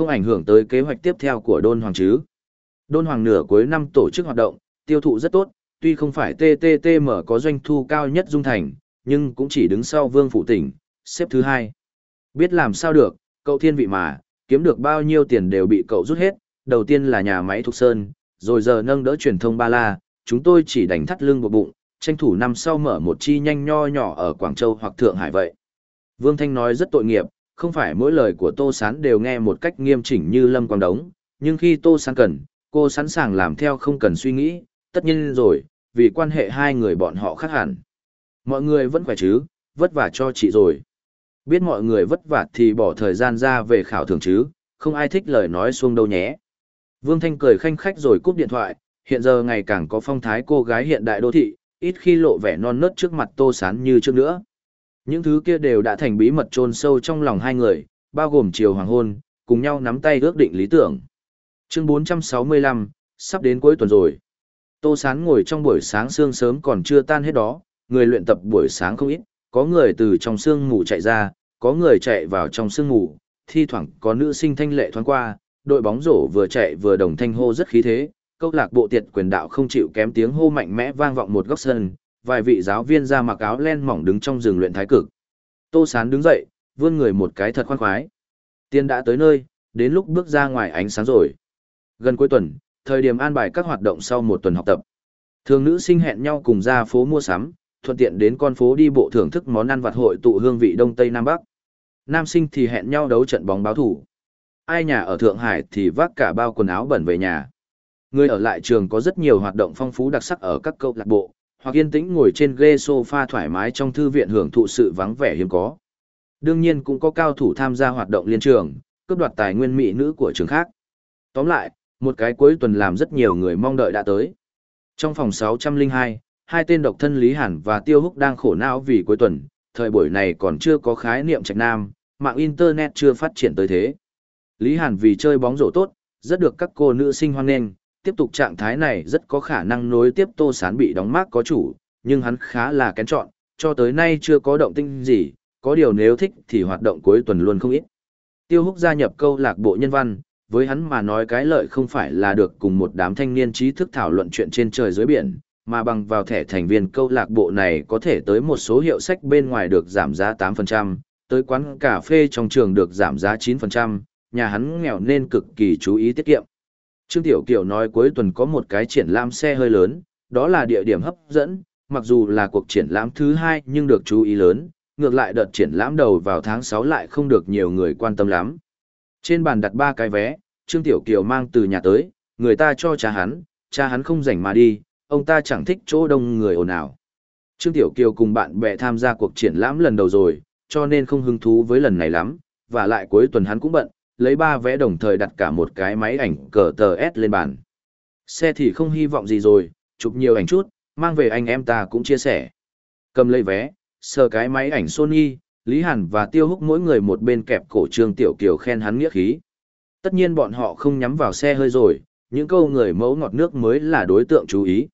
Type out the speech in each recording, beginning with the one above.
không ảnh hưởng tới kế hoạch tiếp theo của Đôn Hoàng chứ. Đôn Hoàng nửa cuối năm tổ chức hoạt động, tiêu thụ rất tốt, tuy không phải TTTM có doanh thu cao nhất dung thành, nhưng cũng chỉ đứng sau Vương Phủ Tỉnh, xếp thứ hai. Biết làm sao được, cậu thiên vị mà, kiếm được bao nhiêu tiền đều bị cậu rút hết, đầu tiên là nhà máy Thục Sơn, rồi giờ nâng đỡ truyền thông Ba La, chúng tôi chỉ đánh thắt lưng buộc bụng, tranh thủ năm sau mở một chi nhanh nho nhỏ ở Quảng Châu hoặc Thượng Hải vậy. Vương Thanh nói rất tội nghiệp, không phải mỗi lời của Tô Sán đều nghe một cách nghiêm chỉnh như Lâm Quang Đống, nhưng khi Tô Sán cần, cô sẵn sàng làm theo không cần suy nghĩ, tất nhiên rồi, vì quan hệ hai người bọn họ khác hẳn. Mọi người vẫn khỏe chứ, vất vả cho chị rồi. Biết mọi người vất vả thì bỏ thời gian ra về khảo thưởng chứ, không ai thích lời nói xuông đâu nhé. Vương Thanh cười khanh khách rồi cúp điện thoại, hiện giờ ngày càng có phong thái cô gái hiện đại đô thị, ít khi lộ vẻ non nớt trước mặt Tô Sán như trước nữa. Những thứ kia đều đã thành bí mật chôn sâu trong lòng hai người, bao gồm chiều hoàng hôn, cùng nhau nắm tay ước định lý tưởng. Chương 465, sắp đến cuối tuần rồi. Tô Sán ngồi trong buổi sáng sương sớm còn chưa tan hết đó, người luyện tập buổi sáng không ít, có người từ trong sương ngủ chạy ra, có người chạy vào trong sương ngủ. thi thoảng có nữ sinh thanh lệ thoáng qua, đội bóng rổ vừa chạy vừa đồng thanh hô rất khí thế, câu lạc bộ tiệt quyền đạo không chịu kém tiếng hô mạnh mẽ vang vọng một góc sân, vài vị giáo viên ra mặc áo len mỏng đứng trong rừng luyện thái cực. Tô Sán đứng dậy, vươn người một cái thật khoan khoái. Tiên đã tới nơi, đến lúc bước ra ngoài ánh sáng rồi. Gần cuối tuần, thời điểm an bài các hoạt động sau một tuần học tập. Thường nữ sinh hẹn nhau cùng ra phố mua sắm, thuận tiện đến con phố đi bộ thưởng thức món ăn vặt hội tụ hương vị Đông Tây Nam Bắc. Nam sinh thì hẹn nhau đấu trận bóng báo thủ. Ai nhà ở Thượng Hải thì vác cả bao quần áo bẩn về nhà. Người ở lại trường có rất nhiều hoạt động phong phú đặc sắc ở các câu lạc bộ, hoặc yên tĩnh ngồi trên ghế sofa thoải mái trong thư viện hưởng thụ sự vắng vẻ hiếm có. Đương nhiên cũng có cao thủ tham gia hoạt động liên trường, cướp đoạt tài nguyên mỹ nữ của trường khác. Tóm lại, một cái cuối tuần làm rất nhiều người mong đợi đã tới. Trong phòng 602, hai tên độc thân Lý Hàn và Tiêu Húc đang khổ não vì cuối tuần, thời buổi này còn chưa có khái niệm trạch nam, mạng Internet chưa phát triển tới thế. Lý Hàn vì chơi bóng rổ tốt, rất được các cô nữ sinh hoan nghênh, tiếp tục trạng thái này rất có khả năng nối tiếp Tô Sán bị đóng mác có chủ, nhưng hắn khá là kén chọn, cho tới nay chưa có động tinh gì, có điều nếu thích thì hoạt động cuối tuần luôn không ít. Tiêu Húc gia nhập câu lạc bộ nhân văn, với hắn mà nói cái lợi không phải là được cùng một đám thanh niên trí thức thảo luận chuyện trên trời dưới biển, mà bằng vào thẻ thành viên câu lạc bộ này có thể tới một số hiệu sách bên ngoài được giảm giá 8%, tới quán cà phê trong trường được giảm giá 9%, nhà hắn nghèo nên cực kỳ chú ý tiết kiệm. Trương Tiểu Kiều nói cuối tuần có một cái triển lãm xe hơi lớn, đó là địa điểm hấp dẫn, mặc dù là cuộc triển lãm thứ hai nhưng được chú ý lớn, ngược lại đợt triển lãm đầu vào tháng 6 lại không được nhiều người quan tâm lắm. Trên bàn đặt ba cái vé, Trương Tiểu Kiều mang từ nhà tới, người ta cho cha hắn, cha hắn không rảnh mà đi, ông ta chẳng thích chỗ đông người ồn ào. Trương Tiểu Kiều cùng bạn bè tham gia cuộc triển lãm lần đầu rồi, cho nên không hứng thú với lần này lắm, và lại cuối tuần hắn cũng bận, lấy ba vé đồng thời đặt cả một cái máy ảnh cờ tờ S lên bàn. Xe thì không hy vọng gì rồi, chụp nhiều ảnh chút, mang về anh em ta cũng chia sẻ. Cầm lấy vé, sờ cái máy ảnh Sony, Lý Hàn và Tiêu Húc mỗi người một bên kẹp cổ Trương Tiểu Kiều khen hắn nghĩa khí. Tất nhiên bọn họ không nhắm vào xe hơi rồi, những câu người mẫu ngọt nước mới là đối tượng chú ý.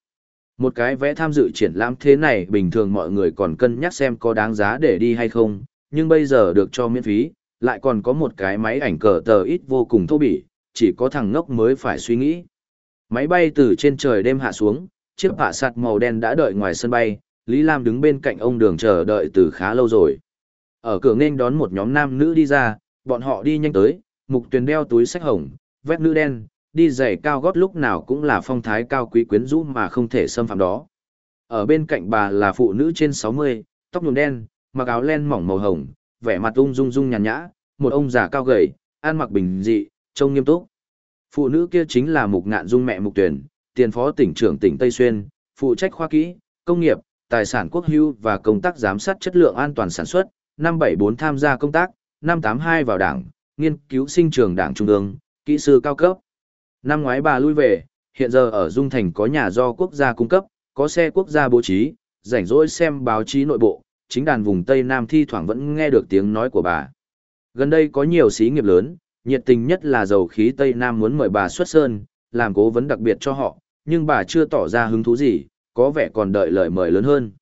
Một cái vé tham dự triển lãm thế này bình thường mọi người còn cân nhắc xem có đáng giá để đi hay không, nhưng bây giờ được cho miễn phí, lại còn có một cái máy ảnh cờ tờ ít vô cùng thô bỉ, chỉ có thằng ngốc mới phải suy nghĩ. Máy bay từ trên trời đêm hạ xuống, chiếc hạ sạt màu đen đã đợi ngoài sân bay, Lý Lam đứng bên cạnh ông đường chờ đợi từ khá lâu rồi. Ở cửa nên đón một nhóm nam nữ đi ra, bọn họ đi nhanh tới, mục tuyền đeo túi sách hồng, vét nữ đen, đi giày cao gót lúc nào cũng là phong thái cao quý quyến rũ mà không thể xâm phạm đó. Ở bên cạnh bà là phụ nữ trên 60, tóc nhuộm đen, mặc áo len mỏng màu hồng, vẻ mặt ung dung dung nhàn nhã, một ông già cao gầy, ăn mặc bình dị, trông nghiêm túc. Phụ nữ kia chính là Mục Ngạn Dung mẹ Mục Tuyển, tiền phó tỉnh trưởng tỉnh Tây Xuyên, phụ trách khoa kỹ, công nghiệp, tài sản quốc hữu và công tác giám sát chất lượng an toàn sản xuất, năm 74 tham gia công tác, năm 82 vào đảng, nghiên cứu sinh trường đảng trung ương, kỹ sư cao cấp. Năm ngoái bà lui về, hiện giờ ở Dung Thành có nhà do quốc gia cung cấp, có xe quốc gia bố trí, rảnh rỗi xem báo chí nội bộ, chính đàn vùng Tây Nam thi thoảng vẫn nghe được tiếng nói của bà. Gần đây có nhiều xí nghiệp lớn, nhiệt tình nhất là dầu khí Tây Nam muốn mời bà xuất sơn, làm cố vấn đặc biệt cho họ, nhưng bà chưa tỏ ra hứng thú gì, có vẻ còn đợi lời mời lớn hơn.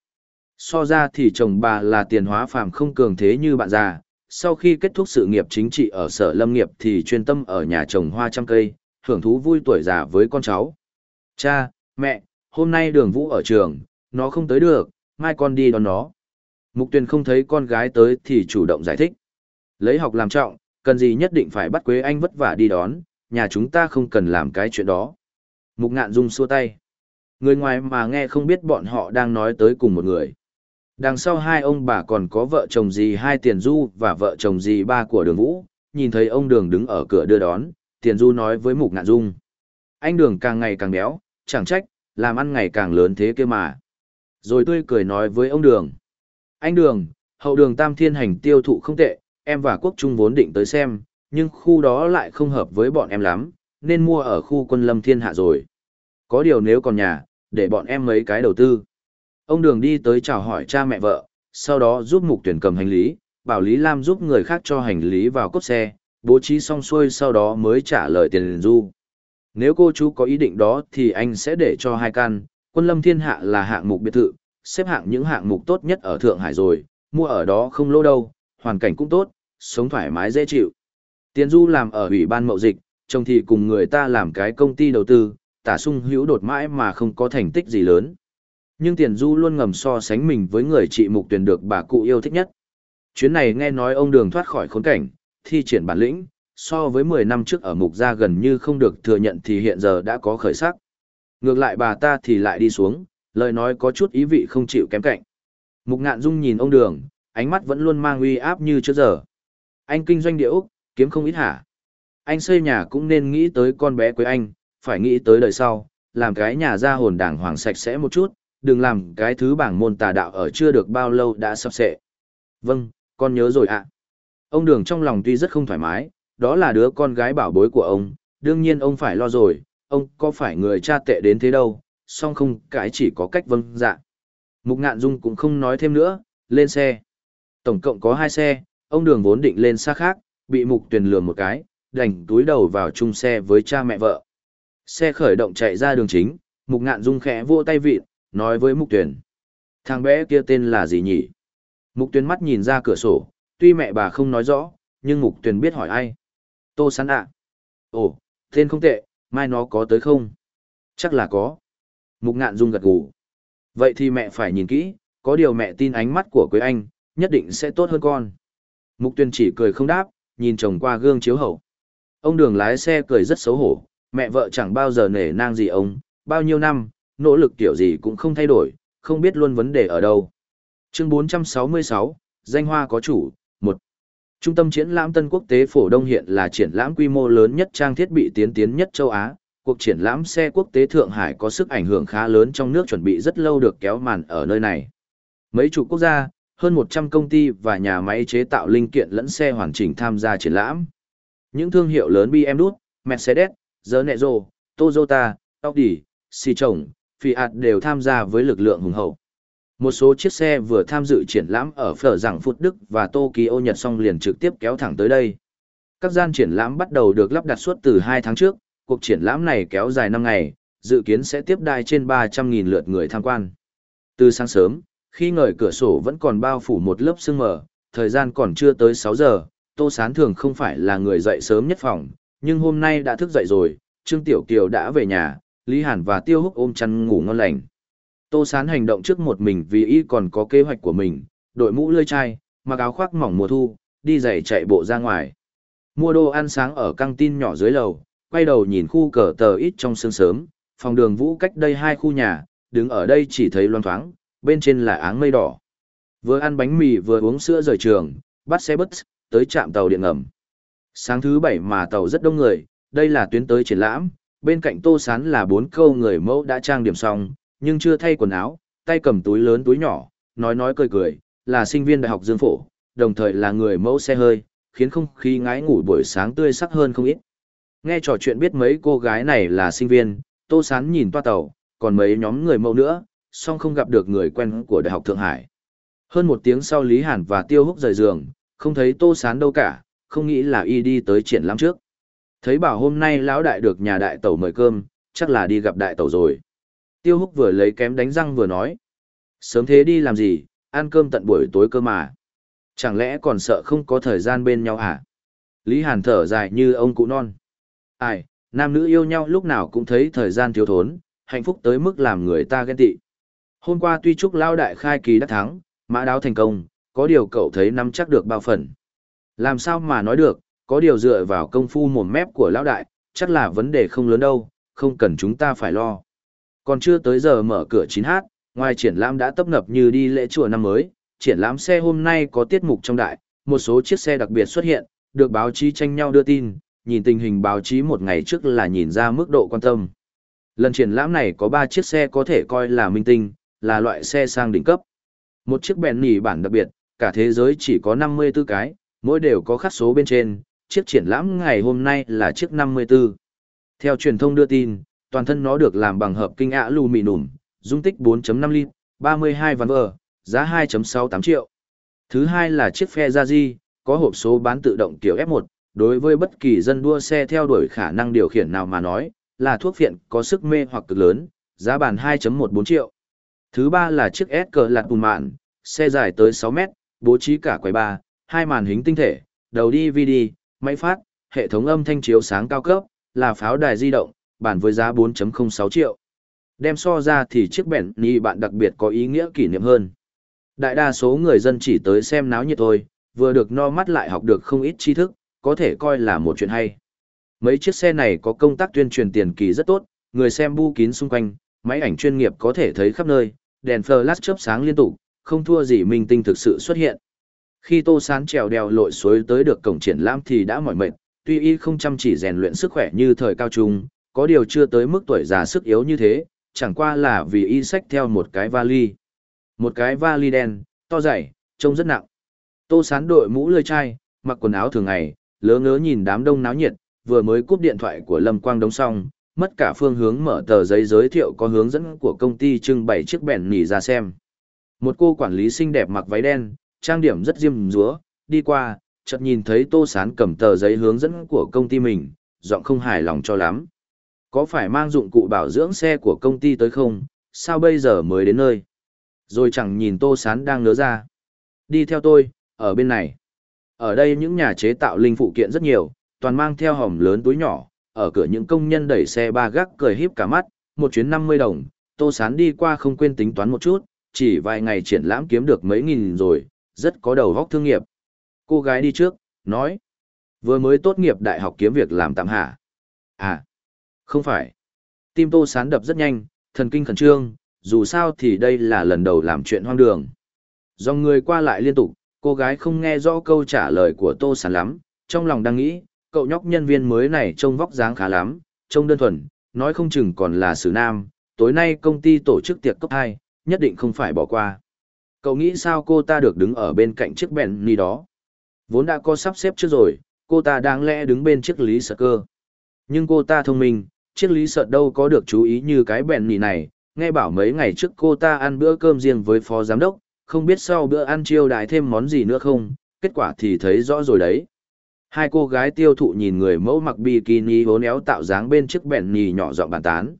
So ra thì chồng bà là tiền hóa phàm không cường thế như bạn già, sau khi kết thúc sự nghiệp chính trị ở sở lâm nghiệp thì chuyên tâm ở nhà trồng hoa trăm cây, hưởng thú vui tuổi già với con cháu. Cha, mẹ, hôm nay đường vũ ở trường, nó không tới được, mai con đi đón nó. Mục Tuyền không thấy con gái tới thì chủ động giải thích. Lấy học làm trọng, cần gì nhất định phải bắt Quế Anh vất vả đi đón, nhà chúng ta không cần làm cái chuyện đó. Mục Ngạn Dung xua tay. Người ngoài mà nghe không biết bọn họ đang nói tới cùng một người. Đằng sau hai ông bà còn có vợ chồng gì hai tiền du và vợ chồng gì ba của đường vũ, nhìn thấy ông đường đứng ở cửa đưa đón, tiền du nói với Mục Ngạn Dung. Anh đường càng ngày càng béo, chẳng trách, làm ăn ngày càng lớn thế kia mà. Rồi tươi cười nói với ông đường. Anh đường, hậu đường tam thiên hành tiêu thụ không tệ, em và quốc trung vốn định tới xem, nhưng khu đó lại không hợp với bọn em lắm, nên mua ở khu quân lâm thiên hạ rồi. Có điều nếu còn nhà, để bọn em mấy cái đầu tư. Ông đường đi tới chào hỏi cha mẹ vợ, sau đó giúp mục tuyển cầm hành lý, bảo Lý Lam giúp người khác cho hành lý vào cốt xe, bố trí xong xuôi sau đó mới trả lời tiền du. Nếu cô chú có ý định đó thì anh sẽ để cho hai căn, quân lâm thiên hạ là hạng mục biệt thự, xếp hạng những hạng mục tốt nhất ở Thượng Hải rồi, mua ở đó không lỗ đâu, hoàn cảnh cũng tốt, sống thoải mái dễ chịu. Tiền Du làm ở ủy ban mậu dịch, trông thì cùng người ta làm cái công ty đầu tư, tả sung hữu đột mãi mà không có thành tích gì lớn. Nhưng Tiền Du luôn ngầm so sánh mình với người chị mục tuyển được bà cụ yêu thích nhất. Chuyến này nghe nói ông đường thoát khỏi khốn cảnh, thi triển bản lĩnh, so với 10 năm trước ở mục gia gần như không được thừa nhận thì hiện giờ đã có khởi sắc. Ngược lại bà ta thì lại đi xuống, lời nói có chút ý vị không chịu kém cạnh. Mục ngạn dung nhìn ông đường, ánh mắt vẫn luôn mang uy áp như trước giờ. Anh kinh doanh địa Úc, kiếm không ít hả? Anh xây nhà cũng nên nghĩ tới con bé quê anh, phải nghĩ tới đời sau, làm cái nhà ra hồn đảng hoàng sạch sẽ một chút, đừng làm cái thứ bảng môn tà đạo ở chưa được bao lâu đã sắp xệ. Vâng, con nhớ rồi ạ. Ông đường trong lòng tuy rất không thoải mái, đó là đứa con gái bảo bối của ông, đương nhiên ông phải lo rồi, ông có phải người cha tệ đến thế đâu, song không cái chỉ có cách vâng dạ. Mục ngạn dung cũng không nói thêm nữa, lên xe. Tổng cộng có hai xe, ông đường vốn định lên xa khác, bị mục tuyền lừa một cái, đành túi đầu vào chung xe với cha mẹ vợ. Xe khởi động chạy ra đường chính, mục ngạn dung khẽ vỗ tay vịt, nói với mục tuyền. Thằng bé kia tên là gì nhỉ? Mục tuyền mắt nhìn ra cửa sổ, tuy mẹ bà không nói rõ, nhưng mục tuyền biết hỏi ai. Tô sán ạ. Ồ, tên không tệ, mai nó có tới không? Chắc là có. Mục ngạn dung gật gù. Vậy thì mẹ phải nhìn kỹ, có điều mẹ tin ánh mắt của Quế Anh, nhất định sẽ tốt hơn con. Mục tuyên chỉ cười không đáp, nhìn chồng qua gương chiếu hậu. Ông đường lái xe cười rất xấu hổ, mẹ vợ chẳng bao giờ nể nang gì ông, bao nhiêu năm, nỗ lực kiểu gì cũng không thay đổi, không biết luôn vấn đề ở đâu. Chương 466, danh hoa có chủ, 1. Trung tâm triển lãm Tân Quốc tế Phổ Đông hiện là triển lãm quy mô lớn nhất trang thiết bị tiến tiến nhất châu Á, cuộc triển lãm xe quốc tế Thượng Hải có sức ảnh hưởng khá lớn trong nước chuẩn bị rất lâu được kéo màn ở nơi này. Mấy chủ quốc gia, hơn 100 công ty và nhà máy chế tạo linh kiện lẫn xe hoàn chỉnh tham gia triển lãm. Những thương hiệu lớn BMW, Mercedes, Zenezo, Toyota, Audi, Citroen, Fiat đều tham gia với lực lượng hùng hậu. Một số chiếc xe vừa tham dự triển lãm ở phở giảng Phút Đức và Tokyo Nhật xong liền trực tiếp kéo thẳng tới đây. Các gian triển lãm bắt đầu được lắp đặt suốt từ 2 tháng trước, cuộc triển lãm này kéo dài 5 ngày, dự kiến sẽ tiếp đai trên 300.000 lượt người tham quan. Từ sáng sớm, khi ngời cửa sổ vẫn còn bao phủ một lớp sương mờ, thời gian còn chưa tới 6 giờ, Tô Sán thường không phải là người dậy sớm nhất phòng, nhưng hôm nay đã thức dậy rồi, Trương Tiểu Kiều đã về nhà, Lý Hàn và Tiêu Húc ôm chăn ngủ ngon lành. Tô Sán hành động trước một mình vì y còn có kế hoạch của mình, đội mũ lươi chai, mặc áo khoác mỏng mùa thu, đi giày chạy bộ ra ngoài. Mua đồ ăn sáng ở căng tin nhỏ dưới lầu, quay đầu nhìn khu cờ tờ ít trong sương sớm, phòng đường vũ cách đây hai khu nhà, đứng ở đây chỉ thấy loan thoáng, bên trên là áng mây đỏ. Vừa ăn bánh mì vừa uống sữa rời trường, bắt xe bus, tới trạm tàu điện ngầm. Sáng thứ bảy mà tàu rất đông người, đây là tuyến tới triển lãm, bên cạnh tô sán là bốn câu người mẫu đã trang điểm xong, nhưng chưa thay quần áo, tay cầm túi lớn túi nhỏ, nói nói cười cười, là sinh viên đại học Dương Phổ, đồng thời là người mẫu xe hơi, khiến không khí ngái ngủ buổi sáng tươi sắc hơn không ít. Nghe trò chuyện biết mấy cô gái này là sinh viên, Tô Sán nhìn toa tàu, còn mấy nhóm người mẫu nữa, song không gặp được người quen của Đại học Thượng Hải. Hơn một tiếng sau Lý Hàn và Tiêu Húc rời giường, không thấy Tô Sán đâu cả, không nghĩ là y đi tới triển lãm trước. Thấy bảo hôm nay lão đại được nhà đại tẩu mời cơm, chắc là đi gặp đại tẩu rồi. Tiêu Húc vừa lấy kém đánh răng vừa nói. Sớm thế đi làm gì, ăn cơm tận buổi tối cơ mà. Chẳng lẽ còn sợ không có thời gian bên nhau hả? Lý Hàn thở dài như ông cụ non. Ai, nam nữ yêu nhau lúc nào cũng thấy thời gian thiếu thốn, hạnh phúc tới mức làm người ta ghen tị. Hôm qua tuy chúc lao đại khai kỳ đắc thắng, mã đáo thành công, có điều cậu thấy nắm chắc được bao phần. Làm sao mà nói được, có điều dựa vào công phu mồm mép của lão đại, chắc là vấn đề không lớn đâu, không cần chúng ta phải lo. Còn chưa tới giờ mở cửa 9h, ngoài triển lãm đã tấp nập như đi lễ chùa năm mới, triển lãm xe hôm nay có tiết mục trong đại, một số chiếc xe đặc biệt xuất hiện, được báo chí tranh nhau đưa tin, nhìn tình hình báo chí một ngày trước là nhìn ra mức độ quan tâm. Lần triển lãm này có 3 chiếc xe có thể coi là minh tinh, là loại xe sang đỉnh cấp. Một chiếc bèn nỉ bản đặc biệt, cả thế giới chỉ có 54 cái, mỗi đều có khắc số bên trên, chiếc triển lãm ngày hôm nay là chiếc 54. Theo truyền thông đưa tin, toàn thân nó được làm bằng hợp kinh ạ aluminum, dung tích 4.5 lít, 32 văn vờ, giá 2.68 triệu. Thứ hai là chiếc Ferrari, có hộp số bán tự động kiểu F1, đối với bất kỳ dân đua xe theo đuổi khả năng điều khiển nào mà nói, là thuốc phiện có sức mê hoặc cực lớn, giá bàn 2.14 triệu. Thứ ba là chiếc S cờ lạt bùn mạn, xe dài tới 6 mét, bố trí cả quầy ba, hai màn hình tinh thể, đầu DVD, máy phát, hệ thống âm thanh chiếu sáng cao cấp, là pháo đài di động, bản với giá 4.06 triệu. Đem so ra thì chiếc bẻn ni bạn đặc biệt có ý nghĩa kỷ niệm hơn. Đại đa số người dân chỉ tới xem náo nhiệt thôi, vừa được no mắt lại học được không ít tri thức, có thể coi là một chuyện hay. Mấy chiếc xe này có công tác tuyên truyền tiền kỳ rất tốt, người xem bu kín xung quanh, máy ảnh chuyên nghiệp có thể thấy khắp nơi, đèn flash chớp sáng liên tục, không thua gì minh tinh thực sự xuất hiện. Khi Tô Sán trèo đèo lội suối tới được cổng triển lãm thì đã mỏi mệt, tuy y không chăm chỉ rèn luyện sức khỏe như thời cao trung, có điều chưa tới mức tuổi già sức yếu như thế, chẳng qua là vì y xách theo một cái vali. Một cái vali đen, to dày, trông rất nặng. Tô Sán đội mũ lơi chai, mặc quần áo thường ngày, lớ ngớ nhìn đám đông náo nhiệt, vừa mới cúp điện thoại của Lâm Quang đóng xong, mất cả phương hướng mở tờ giấy giới thiệu có hướng dẫn của công ty trưng bày chiếc bèn nỉ ra xem. Một cô quản lý xinh đẹp mặc váy đen, trang điểm rất diêm dúa, đi qua, chợt nhìn thấy Tô Sán cầm tờ giấy hướng dẫn của công ty mình, giọng không hài lòng cho lắm. Có phải mang dụng cụ bảo dưỡng xe của công ty tới không, sao bây giờ mới đến nơi? Rồi chẳng nhìn Tô Sán đang ngớ ra. Đi theo tôi, ở bên này. Ở đây những nhà chế tạo linh phụ kiện rất nhiều, toàn mang theo hòm lớn túi nhỏ, ở cửa những công nhân đẩy xe ba gác cười híp cả mắt, một chuyến 50 đồng, Tô Sán đi qua không quên tính toán một chút, chỉ vài ngày triển lãm kiếm được mấy nghìn rồi, rất có đầu góc thương nghiệp. Cô gái đi trước, nói, vừa mới tốt nghiệp đại học kiếm việc làm tạm hạ. À, không phải. Tim Tô Sán đập rất nhanh, thần kinh khẩn trương, dù sao thì đây là lần đầu làm chuyện hoang đường. Dòng người qua lại liên tục, cô gái không nghe rõ câu trả lời của Tô Sán lắm, trong lòng đang nghĩ, cậu nhóc nhân viên mới này trông vóc dáng khá lắm, trông đơn thuần, nói không chừng còn là xử nam, tối nay công ty tổ chức tiệc cấp hai, nhất định không phải bỏ qua. Cậu nghĩ sao cô ta được đứng ở bên cạnh chiếc bèn ni đó? Vốn đã có sắp xếp trước rồi, cô ta đáng lẽ đứng bên chiếc lý sợ cơ. Nhưng cô ta thông minh, chiếc lý sợ đâu có được chú ý như cái bèn ni này, nghe bảo mấy ngày trước cô ta ăn bữa cơm riêng với phó giám đốc, không biết sau bữa ăn chiêu đái thêm món gì nữa không, kết quả thì thấy rõ rồi đấy. Hai cô gái tiêu thụ nhìn người mẫu mặc bikini hố néo tạo dáng bên chiếc bèn nhì nhỏ giọng bàn tán.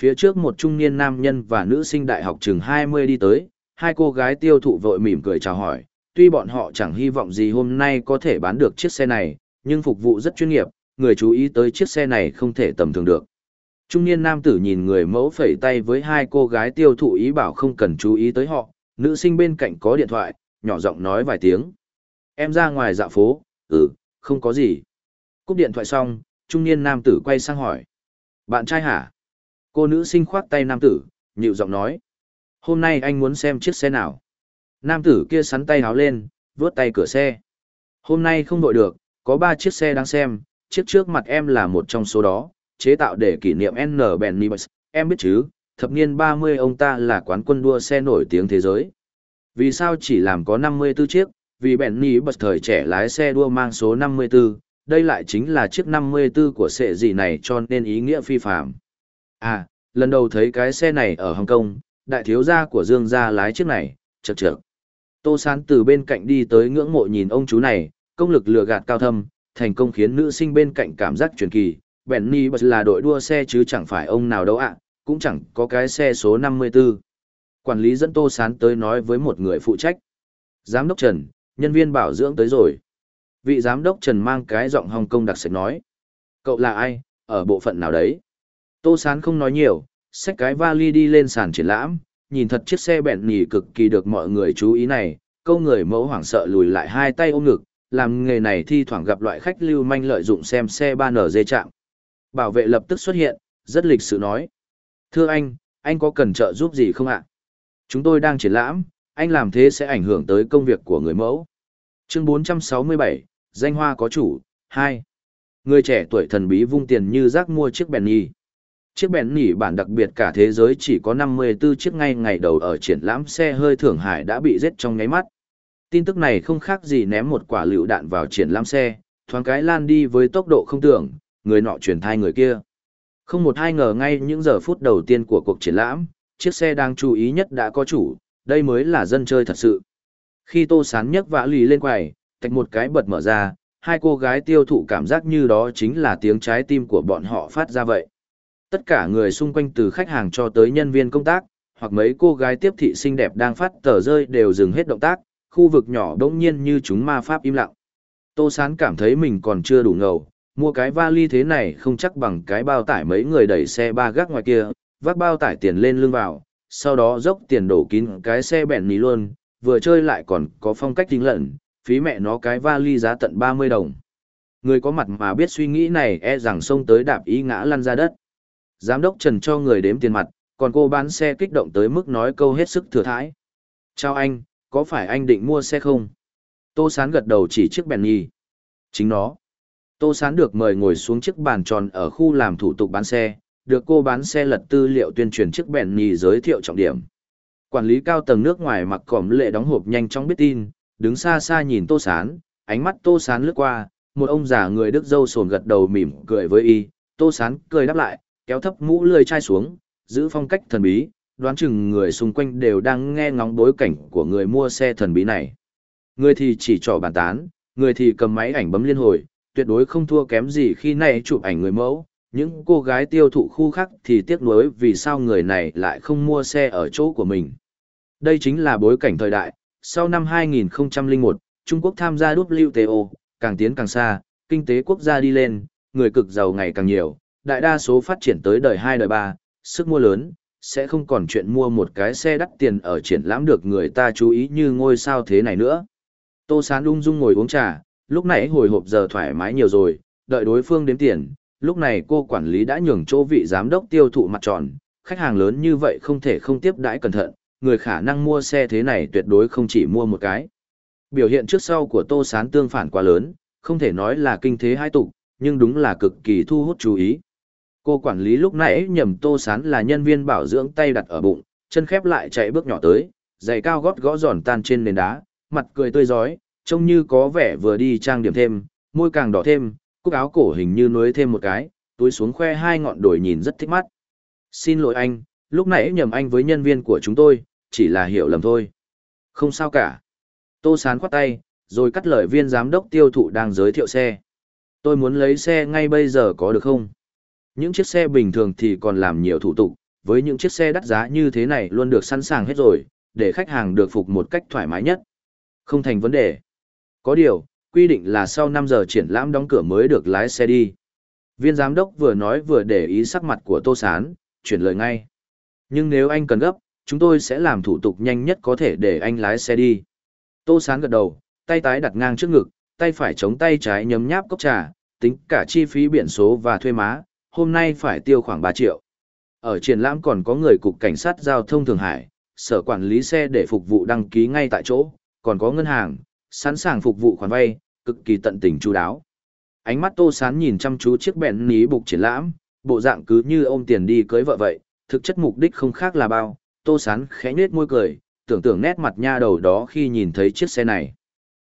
Phía trước một trung niên nam nhân và nữ sinh đại học chừng 20 đi tới, hai cô gái tiêu thụ vội mỉm cười chào hỏi, tuy bọn họ chẳng hy vọng gì hôm nay có thể bán được chiếc xe này, nhưng phục vụ rất chuyên nghiệp, người chú ý tới chiếc xe này không thể tầm thường được. Trung niên nam tử nhìn người mẫu phẩy tay với hai cô gái tiêu thụ ý bảo không cần chú ý tới họ, nữ sinh bên cạnh có điện thoại, nhỏ giọng nói vài tiếng. Em ra ngoài dạ phố, ừ, không có gì. Cúp điện thoại xong, trung niên nam tử quay sang hỏi. Bạn trai hả? Cô nữ sinh khoát tay nam tử, nhịu giọng nói. Hôm nay anh muốn xem chiếc xe nào? Nam tử kia sắn tay háo lên, vướt tay cửa xe. Hôm nay không đội được, có ba chiếc xe đang xem, chiếc trước mặt em là một trong số đó, chế tạo để kỷ niệm N. Benny em biết chứ, thập niên 30 ông ta là quán quân đua xe nổi tiếng thế giới. Vì sao chỉ làm có 54 chiếc, vì Benny bật thời trẻ lái xe đua mang số 54, đây lại chính là chiếc 54 của sệ gì này cho nên ý nghĩa phi phạm. À, lần đầu thấy cái xe này ở Hồng Kông, đại thiếu gia của Dương gia lái chiếc này, chật chật. Tô Sán từ bên cạnh đi tới ngưỡng mộ nhìn ông chú này, công lực lừa gạt cao thâm, thành công khiến nữ sinh bên cạnh cảm giác truyền kỳ. Benny bật là đội đua xe chứ chẳng phải ông nào đâu ạ, cũng chẳng có cái xe số 54. Quản lý dẫn Tô Sán tới nói với một người phụ trách. Giám đốc Trần, nhân viên bảo dưỡng tới rồi. Vị giám đốc Trần mang cái giọng Hồng Kông đặc sệt nói. Cậu là ai, ở bộ phận nào đấy? Tô Sán không nói nhiều, xách cái vali đi lên sàn triển lãm, nhìn thật chiếc xe bẹn nhì cực kỳ được mọi người chú ý này, câu người mẫu hoảng sợ lùi lại hai tay ôm ngực, làm nghề này thi thoảng gặp loại khách lưu manh lợi dụng xem xe 3NG chạm. Bảo vệ lập tức xuất hiện, rất lịch sự nói. Thưa anh, anh có cần trợ giúp gì không ạ? Chúng tôi đang triển lãm, anh làm thế sẽ ảnh hưởng tới công việc của người mẫu. Chương 467, danh hoa có chủ, 2. Người trẻ tuổi thần bí vung tiền như rác mua chiếc bèn nhì. Chiếc bèn nhì bản đặc biệt cả thế giới chỉ có 54 chiếc ngay ngày đầu ở triển lãm xe hơi Thượng Hải đã bị giết trong nháy mắt. Tin tức này không khác gì ném một quả lựu đạn vào triển lãm xe, thoáng cái lan đi với tốc độ không tưởng, người nọ truyền thai người kia. Không một ai ngờ ngay những giờ phút đầu tiên của cuộc triển lãm, chiếc xe đang chú ý nhất đã có chủ, đây mới là dân chơi thật sự. Khi tô sán nhấc vã lì lên quầy, tạch một cái bật mở ra, hai cô gái tiêu thụ cảm giác như đó chính là tiếng trái tim của bọn họ phát ra vậy. Tất cả người xung quanh từ khách hàng cho tới nhân viên công tác, hoặc mấy cô gái tiếp thị xinh đẹp đang phát tờ rơi đều dừng hết động tác, khu vực nhỏ đống nhiên như chúng ma pháp im lặng. Tô Sán cảm thấy mình còn chưa đủ ngầu, mua cái vali thế này không chắc bằng cái bao tải mấy người đẩy xe ba gác ngoài kia, vác bao tải tiền lên lưng vào, sau đó dốc tiền đổ kín cái xe bẹn mì luôn, vừa chơi lại còn có phong cách tính lận, phí mẹ nó cái vali giá tận 30 đồng. Người có mặt mà biết suy nghĩ này e rằng xông tới đạp ý ngã lăn ra đất. Giám đốc Trần cho người đếm tiền mặt, còn cô bán xe kích động tới mức nói câu hết sức thừa thãi. Chào anh, có phải anh định mua xe không? Tô Sán gật đầu chỉ chiếc bèn nhì. Chính nó. Tô Sán được mời ngồi xuống chiếc bàn tròn ở khu làm thủ tục bán xe, được cô bán xe lật tư liệu tuyên truyền chiếc bèn nhì giới thiệu trọng điểm. Quản lý cao tầng nước ngoài mặc cỏm lệ đóng hộp nhanh chóng biết tin, đứng xa xa nhìn Tô Sán, ánh mắt Tô Sán lướt qua, một ông già người Đức dâu sồn gật đầu mỉm cười với y, Tô Sán cười đáp lại, kéo thấp mũ lười chai xuống, giữ phong cách thần bí, đoán chừng người xung quanh đều đang nghe ngóng bối cảnh của người mua xe thần bí này. Người thì chỉ trỏ bàn tán, người thì cầm máy ảnh bấm liên hồi, tuyệt đối không thua kém gì khi này chụp ảnh người mẫu. Những cô gái tiêu thụ khu khác thì tiếc nuối vì sao người này lại không mua xe ở chỗ của mình. Đây chính là bối cảnh thời đại. Sau năm 2001, Trung Quốc tham gia WTO, càng tiến càng xa, kinh tế quốc gia đi lên, người cực giàu ngày càng nhiều, đại đa số phát triển tới đời 2 đời 3, sức mua lớn, sẽ không còn chuyện mua một cái xe đắt tiền ở triển lãm được người ta chú ý như ngôi sao thế này nữa. Tô Sán ung dung ngồi uống trà, lúc nãy hồi hộp giờ thoải mái nhiều rồi, đợi đối phương đếm tiền, lúc này cô quản lý đã nhường chỗ vị giám đốc tiêu thụ mặt tròn, khách hàng lớn như vậy không thể không tiếp đãi cẩn thận, người khả năng mua xe thế này tuyệt đối không chỉ mua một cái. Biểu hiện trước sau của Tô Sán tương phản quá lớn, không thể nói là kinh thế hai tục, nhưng đúng là cực kỳ thu hút chú ý. Cô quản lý lúc nãy nhầm Tô Sán là nhân viên bảo dưỡng tay đặt ở bụng, chân khép lại chạy bước nhỏ tới, giày cao gót gõ giòn tan trên nền đá, mặt cười tươi rói, trông như có vẻ vừa đi trang điểm thêm, môi càng đỏ thêm, cúc áo cổ hình như nuối thêm một cái, túi xuống khoe hai ngọn đồi nhìn rất thích mắt. Xin lỗi anh, lúc nãy nhầm anh với nhân viên của chúng tôi, chỉ là hiểu lầm thôi. Không sao cả. Tô Sán khoát tay, rồi cắt lời viên giám đốc tiêu thụ đang giới thiệu xe. Tôi muốn lấy xe ngay bây giờ có được không? Những chiếc xe bình thường thì còn làm nhiều thủ tục, với những chiếc xe đắt giá như thế này luôn được sẵn sàng hết rồi, để khách hàng được phục một cách thoải mái nhất. Không thành vấn đề. Có điều, quy định là sau 5 giờ triển lãm đóng cửa mới được lái xe đi. Viên giám đốc vừa nói vừa để ý sắc mặt của Tô Sán, chuyển lời ngay. Nhưng nếu anh cần gấp, chúng tôi sẽ làm thủ tục nhanh nhất có thể để anh lái xe đi. Tô Sán gật đầu, tay tái đặt ngang trước ngực, tay phải chống tay trái nhấm nháp cốc trà, tính cả chi phí biển số và thuê má, hôm nay phải tiêu khoảng 3 triệu. Ở triển lãm còn có người cục cảnh sát giao thông Thường Hải, sở quản lý xe để phục vụ đăng ký ngay tại chỗ, còn có ngân hàng, sẵn sàng phục vụ khoản vay, cực kỳ tận tình chú đáo. Ánh mắt Tô Sán nhìn chăm chú chiếc bẹn ní bục triển lãm, bộ dạng cứ như ôm tiền đi cưới vợ vậy, thực chất mục đích không khác là bao. Tô Sán khẽ nết môi cười, tưởng tượng nét mặt nha đầu đó khi nhìn thấy chiếc xe này.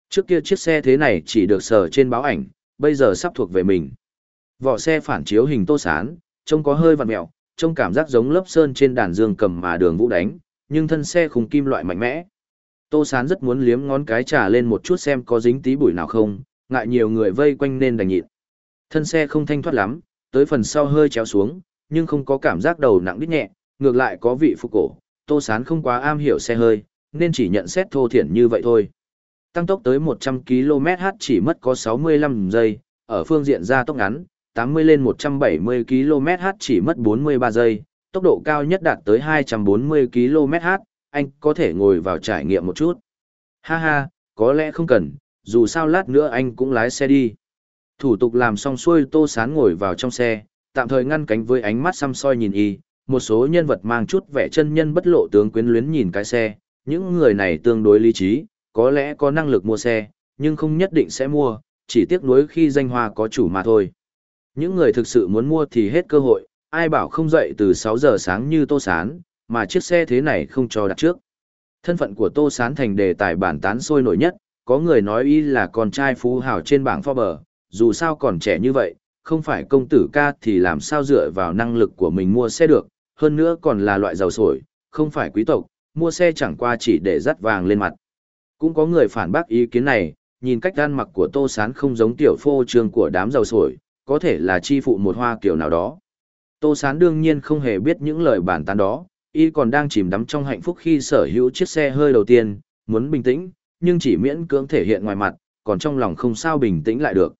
Trước kia chiếc xe thế này chỉ được sờ trên báo ảnh, bây giờ sắp thuộc về mình. Vỏ xe phản chiếu hình tô sán, trông có hơi vặn mẹo, trông cảm giác giống lớp sơn trên đàn dương cầm mà đường vũ đánh, nhưng thân xe khung kim loại mạnh mẽ. Tô sán rất muốn liếm ngón cái trà lên một chút xem có dính tí bụi nào không, ngại nhiều người vây quanh nên đành nhịn. Thân xe không thanh thoát lắm, tới phần sau hơi chéo xuống, nhưng không có cảm giác đầu nặng đít nhẹ, ngược lại có vị phục cổ. Tô sán không quá am hiểu xe hơi, nên chỉ nhận xét thô thiển như vậy thôi. Tăng tốc tới 100 km/h chỉ mất có 65 giây, ở phương diện gia tốc ngắn, 80 lên 170 km/h chỉ mất 43 giây, tốc độ cao nhất đạt tới 240 km/h, anh có thể ngồi vào trải nghiệm một chút. Ha ha, có lẽ không cần, dù sao lát nữa anh cũng lái xe đi. Thủ tục làm xong xuôi Tô Sán ngồi vào trong xe, tạm thời ngăn cánh với ánh mắt xăm soi nhìn y, một số nhân vật mang chút vẻ chân nhân bất lộ tướng quyến luyến nhìn cái xe, những người này tương đối lý trí, có lẽ có năng lực mua xe, nhưng không nhất định sẽ mua, chỉ tiếc nuối khi danh hoa có chủ mà thôi. Những người thực sự muốn mua thì hết cơ hội, ai bảo không dậy từ 6 giờ sáng như Tô Sán, mà chiếc xe thế này không cho đặt trước. Thân phận của Tô Sán thành đề tài bản tán sôi nổi nhất, có người nói y là con trai phú hào trên bảng Forbes, dù sao còn trẻ như vậy, không phải công tử ca thì làm sao dựa vào năng lực của mình mua xe được, hơn nữa còn là loại giàu sổi, không phải quý tộc, mua xe chẳng qua chỉ để dắt vàng lên mặt. Cũng có người phản bác ý kiến này, nhìn cách ăn mặc của Tô Sán không giống tiểu phô trương của đám giàu sổi, có thể là chi phụ một hoa kiểu nào đó. Tô Sán đương nhiên không hề biết những lời bản tán đó, y còn đang chìm đắm trong hạnh phúc khi sở hữu chiếc xe hơi đầu tiên, muốn bình tĩnh, nhưng chỉ miễn cưỡng thể hiện ngoài mặt, còn trong lòng không sao bình tĩnh lại được.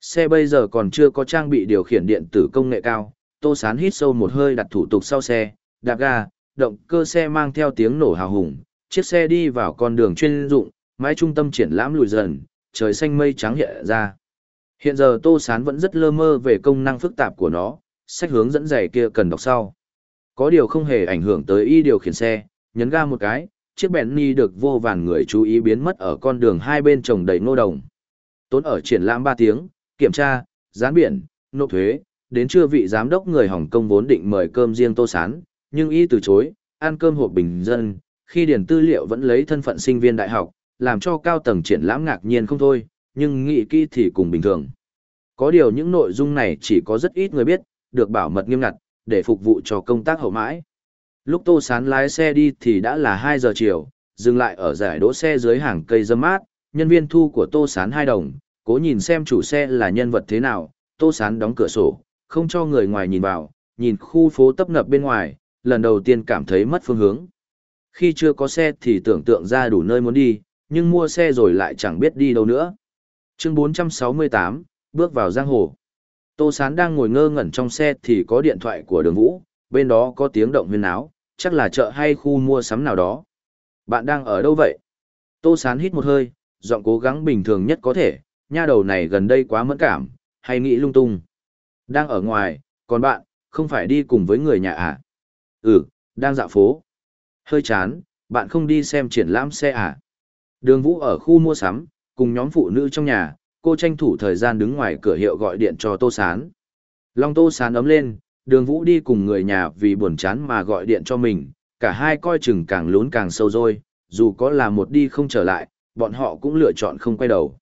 Xe bây giờ còn chưa có trang bị điều khiển điện tử công nghệ cao, Tô Sán hít sâu một hơi đặt thủ tục sau xe, đạp ga, động cơ xe mang theo tiếng nổ hào hùng, chiếc xe đi vào con đường chuyên dụng, mái trung tâm triển lãm lùi dần, trời xanh mây trắng hiện ra. Hiện giờ Tô Sán vẫn rất lơ mơ về công năng phức tạp của nó, sách hướng dẫn dạy kia cần đọc sau. Có điều không hề ảnh hưởng tới y điều khiển xe, nhấn ga một cái, chiếc Bentley được vô vàn người chú ý biến mất ở con đường hai bên trồng đầy ngô đồng. Tốn ở triển lãm 3 tiếng, kiểm tra, gián biển, nộp thuế, đến trưa vị giám đốc người Hồng Kông vốn định mời cơm riêng Tô Sán, nhưng y từ chối, ăn cơm hộp bình dân, khi điền tư liệu vẫn lấy thân phận sinh viên đại học, làm cho cao tầng triển lãm ngạc nhiên không thôi, nhưng nghị kỹ thì cùng bình thường. Có điều những nội dung này chỉ có rất ít người biết, được bảo mật nghiêm ngặt, để phục vụ cho công tác hậu mãi. Lúc Tô Sán lái xe đi thì đã là 2 giờ chiều, dừng lại ở giải đỗ xe dưới hàng cây dâm mát, nhân viên thu của Tô Sán 2 đồng, cố nhìn xem chủ xe là nhân vật thế nào, Tô Sán đóng cửa sổ, không cho người ngoài nhìn vào, nhìn khu phố tấp nập bên ngoài, lần đầu tiên cảm thấy mất phương hướng. Khi chưa có xe thì tưởng tượng ra đủ nơi muốn đi, nhưng mua xe rồi lại chẳng biết đi đâu nữa. Chương 468, bước vào giang hồ. Tô Sán đang ngồi ngơ ngẩn trong xe thì có điện thoại của đường vũ, bên đó có tiếng động huyên áo, chắc là chợ hay khu mua sắm nào đó. Bạn đang ở đâu vậy? Tô Sán hít một hơi, giọng cố gắng bình thường nhất có thể, nha đầu này gần đây quá mẫn cảm, hay nghĩ lung tung. Đang ở ngoài, còn bạn, không phải đi cùng với người nhà à? Ừ, đang dạo phố. Hơi chán, bạn không đi xem triển lãm xe à? Đường Vũ ở khu mua sắm, cùng nhóm phụ nữ trong nhà, cô tranh thủ thời gian đứng ngoài cửa hiệu gọi điện cho Tô Sán. Long Tô Sán ấm lên, đường Vũ đi cùng người nhà vì buồn chán mà gọi điện cho mình, cả hai coi chừng càng lún càng sâu rồi, dù có là một đi không trở lại, bọn họ cũng lựa chọn không quay đầu.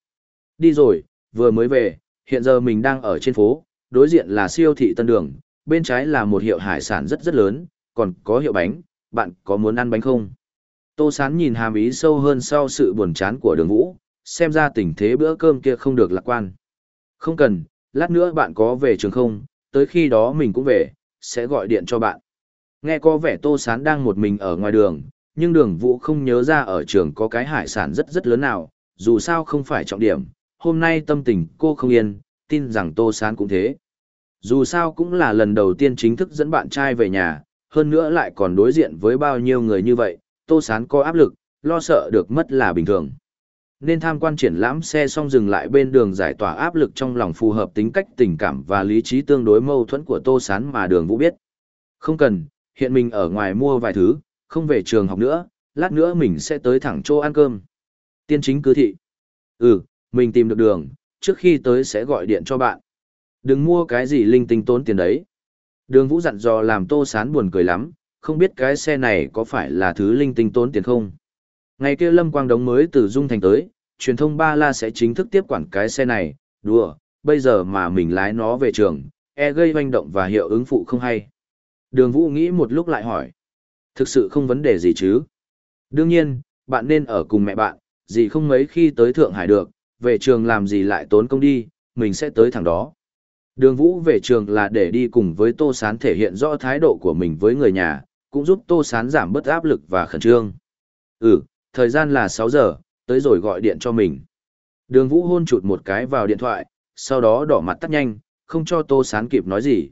Đi rồi, vừa mới về, hiện giờ mình đang ở trên phố, đối diện là siêu thị Tân Đường, bên trái là một hiệu hải sản rất rất lớn, còn có hiệu bánh, bạn có muốn ăn bánh không? Tô Sán nhìn hàm ý sâu hơn sau sự buồn chán của đường vũ, xem ra tình thế bữa cơm kia không được lạc quan. Không cần, lát nữa bạn có về trường không, tới khi đó mình cũng về, sẽ gọi điện cho bạn. Nghe có vẻ Tô Sán đang một mình ở ngoài đường, nhưng đường vũ không nhớ ra ở trường có cái hải sản rất rất lớn nào, dù sao không phải trọng điểm, hôm nay tâm tình cô không yên, tin rằng Tô Sán cũng thế. Dù sao cũng là lần đầu tiên chính thức dẫn bạn trai về nhà, hơn nữa lại còn đối diện với bao nhiêu người như vậy, Tô Sán có áp lực, lo sợ được mất là bình thường. Nên tham quan triển lãm xe xong dừng lại bên đường giải tỏa áp lực trong lòng phù hợp tính cách tình cảm và lý trí tương đối mâu thuẫn của Tô Sán mà đường vũ biết. Không cần, hiện mình ở ngoài mua vài thứ, không về trường học nữa, lát nữa mình sẽ tới thẳng chỗ ăn cơm. Tiên chính cư thị. Ừ, mình tìm được đường, trước khi tới sẽ gọi điện cho bạn. Đừng mua cái gì linh tinh tốn tiền đấy. Đường Vũ dặn dò làm Tô Sán buồn cười lắm, không biết cái xe này có phải là thứ linh tinh tốn tiền không. Ngày kia Lâm Quang Đống mới từ Dung Thành tới, truyền thông Ba La sẽ chính thức tiếp quản cái xe này, đùa, bây giờ mà mình lái nó về trường, e gây hoành động và hiệu ứng phụ không hay. Đường Vũ nghĩ một lúc lại hỏi. Thực sự không vấn đề gì chứ. Đương nhiên, bạn nên ở cùng mẹ bạn, gì không mấy khi tới Thượng Hải được, về trường làm gì lại tốn công đi, mình sẽ tới thẳng đó. Đường Vũ về trường là để đi cùng với Tô Sán thể hiện rõ thái độ của mình với người nhà, cũng giúp Tô Sán giảm bớt áp lực và khẩn trương. Ừ, thời gian là 6 giờ, tới rồi gọi điện cho mình. Đường Vũ hôn chụt một cái vào điện thoại, sau đó đỏ mặt tắt nhanh, không cho Tô Sán kịp nói gì.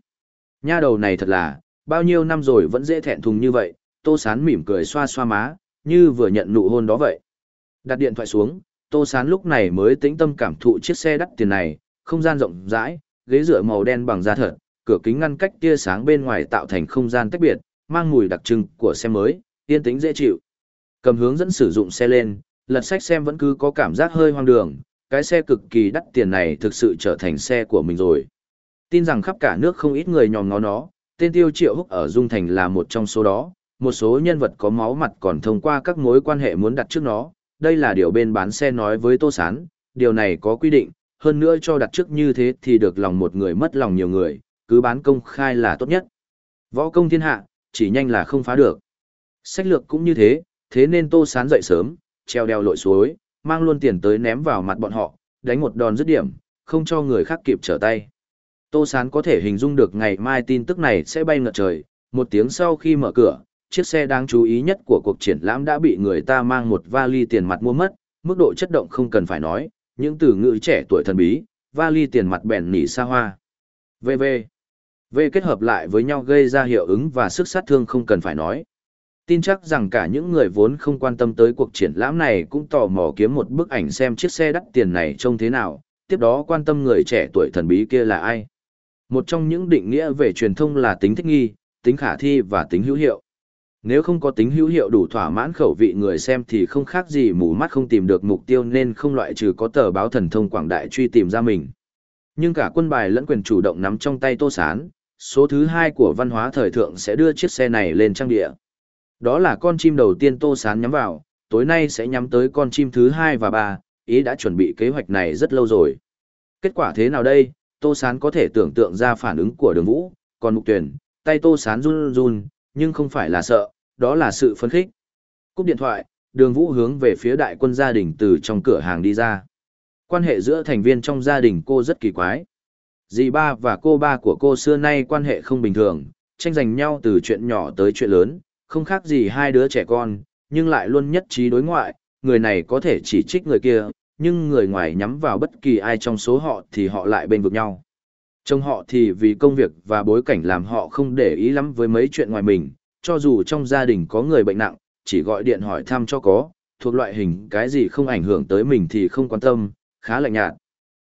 Nha đầu này thật là, bao nhiêu năm rồi vẫn dễ thẹn thùng như vậy, Tô Sán mỉm cười xoa xoa má, như vừa nhận nụ hôn đó vậy. Đặt điện thoại xuống, Tô Sán lúc này mới tĩnh tâm cảm thụ chiếc xe đắt tiền này, không gian rộng rãi, ghế dựa màu đen bằng da thật, cửa kính ngăn cách tia sáng bên ngoài tạo thành không gian tách biệt, mang mùi đặc trưng của xe mới, yên tĩnh dễ chịu. Cầm hướng dẫn sử dụng xe lên, lật sách xem vẫn cứ có cảm giác hơi hoang đường, cái xe cực kỳ đắt tiền này thực sự trở thành xe của mình rồi. Tin rằng khắp cả nước không ít người nhòm ngó nó, tên Tiêu Triệu Húc ở Dung Thành là một trong số đó, một số nhân vật có máu mặt còn thông qua các mối quan hệ muốn đặt trước nó, đây là điều bên bán xe nói với Tô Sán, điều này có quy định, hơn nữa cho đặt trước như thế thì được lòng một người mất lòng nhiều người, cứ bán công khai là tốt nhất. Võ công thiên hạ, chỉ nhanh là không phá được. Sách lược cũng như thế, thế nên Tô Sán dậy sớm, treo đeo lội suối, mang luôn tiền tới ném vào mặt bọn họ, đánh một đòn dứt điểm, không cho người khác kịp trở tay. Tô Sán có thể hình dung được ngày mai tin tức này sẽ bay ngợt trời, một tiếng sau khi mở cửa, chiếc xe đáng chú ý nhất của cuộc triển lãm đã bị người ta mang một vali tiền mặt mua mất, mức độ chất động không cần phải nói, những từ ngữ trẻ tuổi thần bí, vali tiền mặt bèn nỉ xa hoa. VV. V kết hợp lại với nhau gây ra hiệu ứng và sức sát thương không cần phải nói. Tin chắc rằng cả những người vốn không quan tâm tới cuộc triển lãm này cũng tò mò kiếm một bức ảnh xem chiếc xe đắt tiền này trông thế nào, tiếp đó quan tâm người trẻ tuổi thần bí kia là ai. Một trong những định nghĩa về truyền thông là tính thích nghi, tính khả thi và tính hữu hiệu. Nếu không có tính hữu hiệu đủ thỏa mãn khẩu vị người xem thì không khác gì mù mắt không tìm được mục tiêu nên không loại trừ có tờ báo thần thông quảng đại truy tìm ra mình. Nhưng cả quân bài lẫn quyền chủ động nắm trong tay Tô Sán, số thứ hai của văn hóa thời thượng sẽ đưa chiếc xe này lên trang địa. Đó là con chim đầu tiên Tô Sán nhắm vào, tối nay sẽ nhắm tới con chim thứ hai và ba, ý đã chuẩn bị kế hoạch này rất lâu rồi. Kết quả thế nào đây, Tô Sán có thể tưởng tượng ra phản ứng của đường vũ, còn mục tuyển, tay Tô Sán run run, nhưng không phải là sợ, đó là sự phấn khích. Cúp điện thoại, đường vũ hướng về phía đại quân gia đình từ trong cửa hàng đi ra. Quan hệ giữa thành viên trong gia đình cô rất kỳ quái. Dì ba và cô ba của cô xưa nay quan hệ không bình thường, tranh giành nhau từ chuyện nhỏ tới chuyện lớn, không khác gì hai đứa trẻ con, nhưng lại luôn nhất trí đối ngoại, người này có thể chỉ trích người kia, nhưng người ngoài nhắm vào bất kỳ ai trong số họ thì họ lại bên vực nhau. Trong họ thì vì công việc và bối cảnh làm họ không để ý lắm với mấy chuyện ngoài mình, cho dù trong gia đình có người bệnh nặng, chỉ gọi điện hỏi thăm cho có, thuộc loại hình cái gì không ảnh hưởng tới mình thì không quan tâm, khá lạnh nhạt.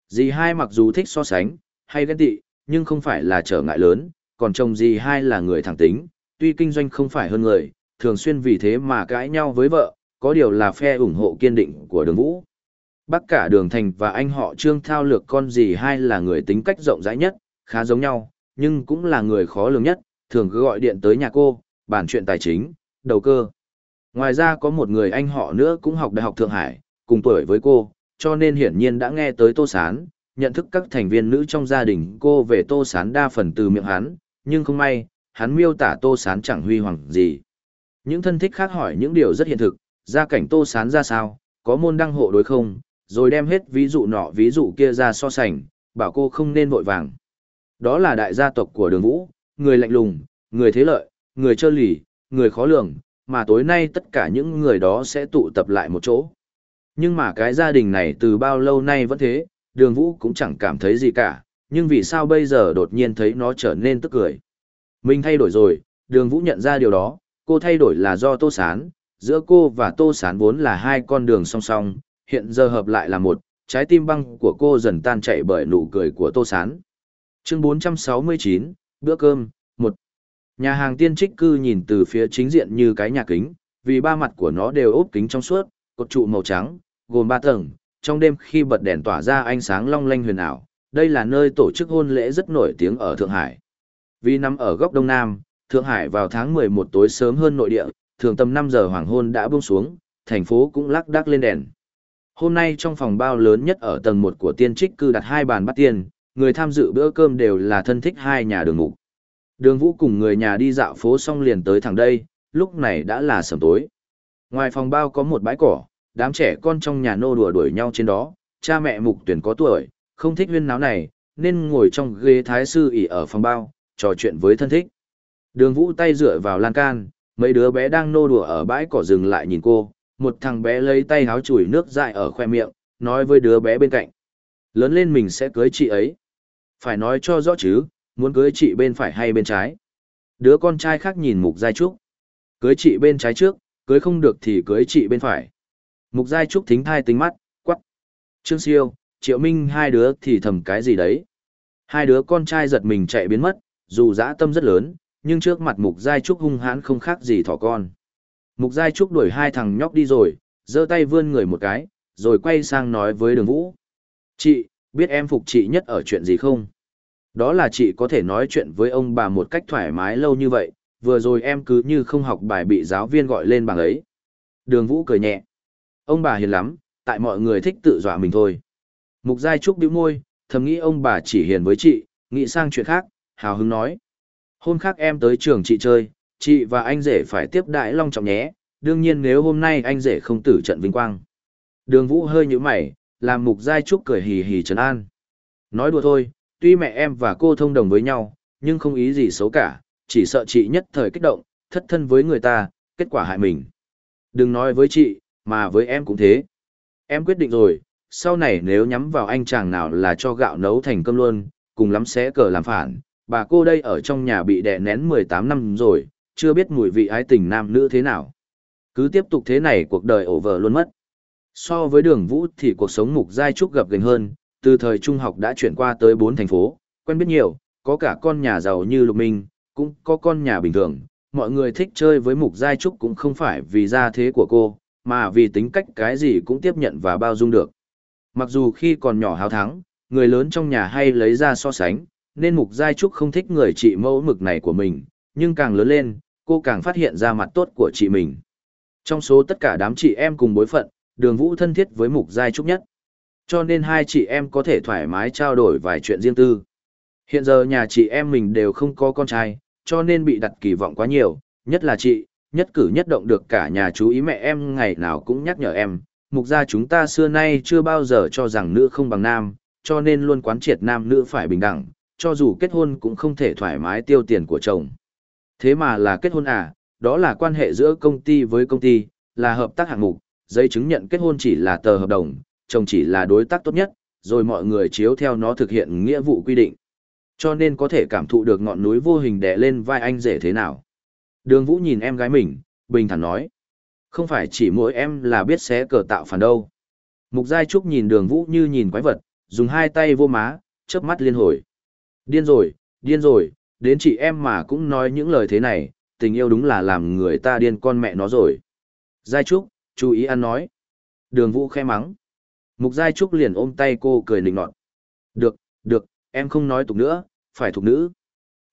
Dì hai mặc dù thích so sánh, hay ghen tị, nhưng không phải là trở ngại lớn, còn chồng dì hai là người thẳng tính, tuy kinh doanh không phải hơn người, thường xuyên vì thế mà cãi nhau với vợ, có điều là phe ủng hộ kiên định của đường vũ. Bác cả đường thành và anh họ trương thao lược con gì hai là người tính cách rộng rãi nhất, khá giống nhau, nhưng cũng là người khó lường nhất, thường cứ gọi điện tới nhà cô, bàn chuyện tài chính, đầu cơ. Ngoài ra có một người anh họ nữa cũng học Đại học Thượng Hải, cùng tuổi với cô, cho nên hiển nhiên đã nghe tới Tô Sán, nhận thức các thành viên nữ trong gia đình cô về Tô Sán đa phần từ miệng hắn, nhưng không may, hắn miêu tả Tô Sán chẳng huy hoàng gì. Những thân thích khác hỏi những điều rất hiện thực, gia cảnh Tô Sán ra sao, có môn đăng hộ đối không, rồi đem hết ví dụ nọ ví dụ kia ra so sánh, bảo cô không nên vội vàng. Đó là đại gia tộc của đường vũ, người lạnh lùng, người thế lợi, người trơ lì, người khó lường, mà tối nay tất cả những người đó sẽ tụ tập lại một chỗ. Nhưng mà cái gia đình này từ bao lâu nay vẫn thế, đường vũ cũng chẳng cảm thấy gì cả, nhưng vì sao bây giờ đột nhiên thấy nó trở nên tức cười. Mình thay đổi rồi, đường vũ nhận ra điều đó, cô thay đổi là do tô sán, giữa cô và tô sán vốn là hai con đường song song, hiện giờ hợp lại là một, trái tim băng của cô dần tan chảy bởi nụ cười của tô sán. Chương 469, bữa cơm, một Nhà hàng tiên trích cư nhìn từ phía chính diện như cái nhà kính, vì ba mặt của nó đều ốp kính trong suốt, cột trụ màu trắng, gồm ba tầng, trong đêm khi bật đèn tỏa ra ánh sáng long lanh huyền ảo, đây là nơi tổ chức hôn lễ rất nổi tiếng ở Thượng Hải. Vì nằm ở góc đông nam, Thượng Hải vào tháng 11 tối sớm hơn nội địa, thường tầm 5 giờ hoàng hôn đã buông xuống, thành phố cũng lắc đắc lên đèn. Hôm nay trong phòng bao lớn nhất ở tầng 1 của tiên trích cư đặt hai bàn bắt tiền, người tham dự bữa cơm đều là thân thích hai nhà đường ngục. Đường Vũ cùng người nhà đi dạo phố xong liền tới thẳng đây, lúc này đã là sầm tối. Ngoài phòng bao có một bãi cỏ, đám trẻ con trong nhà nô đùa đuổi nhau trên đó, cha mẹ mục tuyển có tuổi, không thích huyên náo này, nên ngồi trong ghế thái sư ỉ ở phòng bao, trò chuyện với thân thích. Đường Vũ tay dựa vào lan can, mấy đứa bé đang nô đùa ở bãi cỏ rừng lại nhìn cô, một thằng bé lấy tay háo chùi nước dại ở khoe miệng, nói với đứa bé bên cạnh. Lớn lên mình sẽ cưới chị ấy. Phải nói cho rõ chứ, muốn cưới chị bên phải hay bên trái. Đứa con trai khác nhìn Mục Giai Trúc. Cưới chị bên trái trước, cưới không được thì cưới chị bên phải. Mục Giai Trúc thính thai tính mắt, quắc. Trương Siêu, Triệu Minh hai đứa thì thầm cái gì đấy. Hai đứa con trai giật mình chạy biến mất, dù dã tâm rất lớn, nhưng trước mặt Mục Giai Trúc hung hãn không khác gì thỏ con. Mục Giai Trúc đuổi hai thằng nhóc đi rồi, giơ tay vươn người một cái, rồi quay sang nói với đường vũ. Chị, biết em phục chị nhất ở chuyện gì không? Đó là chị có thể nói chuyện với ông bà một cách thoải mái lâu như vậy, vừa rồi em cứ như không học bài bị giáo viên gọi lên bằng ấy. Đường vũ cười nhẹ. Ông bà hiền lắm, tại mọi người thích tự dọa mình thôi. Mục Giai Trúc bĩu môi, thầm nghĩ ông bà chỉ hiền với chị, nghĩ sang chuyện khác, hào hứng nói. Hôm khác em tới trường chị chơi, chị và anh rể phải tiếp đại long trọng nhé, đương nhiên nếu hôm nay anh rể không tử trận vinh quang. Đường Vũ hơi nhũ mày, làm Mục Giai Trúc cười hì hì trấn an. Nói đùa thôi, tuy mẹ em và cô thông đồng với nhau, nhưng không ý gì xấu cả, chỉ sợ chị nhất thời kích động, thất thân với người ta, kết quả hại mình. Đừng nói với chị, mà với em cũng thế. Em quyết định rồi, sau này nếu nhắm vào anh chàng nào là cho gạo nấu thành cơm luôn, cùng lắm sẽ cờ làm phản. Bà cô đây ở trong nhà bị đè nén 18 năm rồi, chưa biết mùi vị ái tình nam nữ thế nào. Cứ tiếp tục thế này cuộc đời ổ vờ luôn mất. So với đường vũ thì cuộc sống mục giai trúc gặp gành hơn, từ thời trung học đã chuyển qua tới bốn thành phố, quen biết nhiều, có cả con nhà giàu như Lục Minh, cũng có con nhà bình thường. Mọi người thích chơi với mục giai trúc cũng không phải vì gia thế của cô, mà vì tính cách cái gì cũng tiếp nhận và bao dung được. Mặc dù khi còn nhỏ hào thắng, người lớn trong nhà hay lấy ra so sánh, nên mục giai trúc không thích người chị mẫu mực này của mình, nhưng càng lớn lên, cô càng phát hiện ra mặt tốt của chị mình. Trong số tất cả đám chị em cùng bối phận, đường vũ thân thiết với mục giai trúc nhất. Cho nên hai chị em có thể thoải mái trao đổi vài chuyện riêng tư. Hiện giờ nhà chị em mình đều không có con trai, cho nên bị đặt kỳ vọng quá nhiều, nhất là chị, nhất cử nhất động được cả nhà chú ý mẹ em ngày nào cũng nhắc nhở em. Mục gia chúng ta xưa nay chưa bao giờ cho rằng nữ không bằng nam, cho nên luôn quán triệt nam nữ phải bình đẳng, cho dù kết hôn cũng không thể thoải mái tiêu tiền của chồng. Thế mà là kết hôn à, đó là quan hệ giữa công ty với công ty, là hợp tác hạng mục, giấy chứng nhận kết hôn chỉ là tờ hợp đồng, chồng chỉ là đối tác tốt nhất, rồi mọi người chiếu theo nó thực hiện nghĩa vụ quy định. Cho nên có thể cảm thụ được ngọn núi vô hình đè lên vai anh rể thế nào. Đường Vũ nhìn em gái mình, bình thản nói. Không phải chỉ mỗi em là biết xé cờ tạo phản đâu. Mục Giai Trúc nhìn đường Vũ như nhìn quái vật, dùng hai tay vô má, chớp mắt liên hồi. Điên rồi, điên rồi, đến chị em mà cũng nói những lời thế này, tình yêu đúng là làm người ta điên con mẹ nó rồi. Giai Trúc, chú ý ăn nói. Đường Vũ khẽ mắng. Mục Giai Trúc liền ôm tay cô cười nịnh nọt. Được, được, em không nói tục nữa, phải thuộc nữ.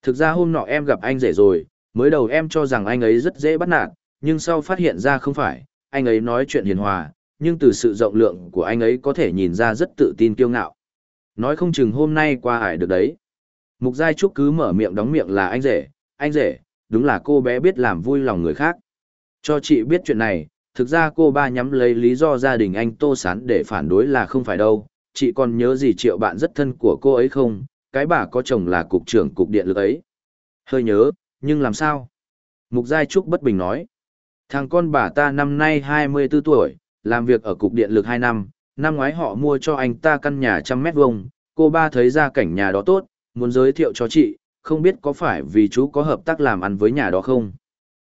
Thực ra hôm nọ em gặp anh rể rồi, mới đầu em cho rằng anh ấy rất dễ bắt nạt, nhưng sau phát hiện ra không phải, anh ấy nói chuyện hiền hòa, nhưng từ sự rộng lượng của anh ấy có thể nhìn ra rất tự tin kiêu ngạo. Nói không chừng hôm nay qua ải được đấy. Mục Giai Trúc cứ mở miệng đóng miệng là anh rể, anh rể, đúng là cô bé biết làm vui lòng người khác. Cho chị biết chuyện này, thực ra cô ba nhắm lấy lý do gia đình anh Tô Sán để phản đối là không phải đâu, chị còn nhớ gì triệu bạn rất thân của cô ấy không, cái bà có chồng là cục trưởng cục điện lực ấy. Hơi nhớ, nhưng làm sao? Mục Giai Trúc bất bình nói. Thằng con bà ta năm nay 24 tuổi, làm việc ở cục điện lực 2 năm, năm ngoái họ mua cho anh ta căn nhà trăm mét vuông, cô ba thấy ra cảnh nhà đó tốt, muốn giới thiệu cho chị, không biết có phải vì chú có hợp tác làm ăn với nhà đó không?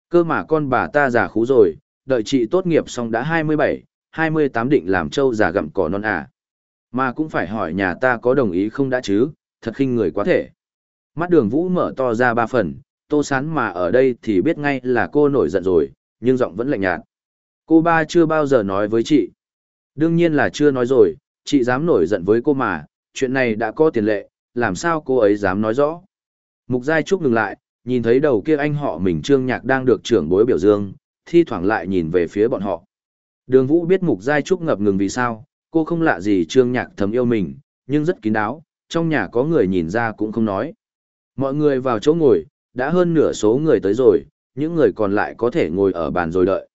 Cơ mà con bà ta già khú rồi, đợi chị tốt nghiệp xong đã 27, 28 định làm trâu già gặm cỏ non à. Mà cũng phải hỏi nhà ta có đồng ý không đã chứ, thật khinh người quá thể. Mắt đường vũ mở to ra ba phần, tô sán mà ở đây thì biết ngay là cô nổi giận rồi, nhưng giọng vẫn lạnh nhạt. Cô ba chưa bao giờ nói với chị. Đương nhiên là chưa nói rồi, chị dám nổi giận với cô mà, chuyện này đã có tiền lệ, làm sao cô ấy dám nói rõ. Mục Giai Trúc ngừng lại, nhìn thấy đầu kia anh họ mình Trương Nhạc đang được trưởng bối biểu dương, thi thoảng lại nhìn về phía bọn họ. Đường Vũ biết Mục Giai Trúc ngập ngừng vì sao, cô không lạ gì Trương Nhạc thầm yêu mình, nhưng rất kín đáo, trong nhà có người nhìn ra cũng không nói. Mọi người vào chỗ ngồi, đã hơn nửa số người tới rồi, những người còn lại có thể ngồi ở bàn rồi đợi.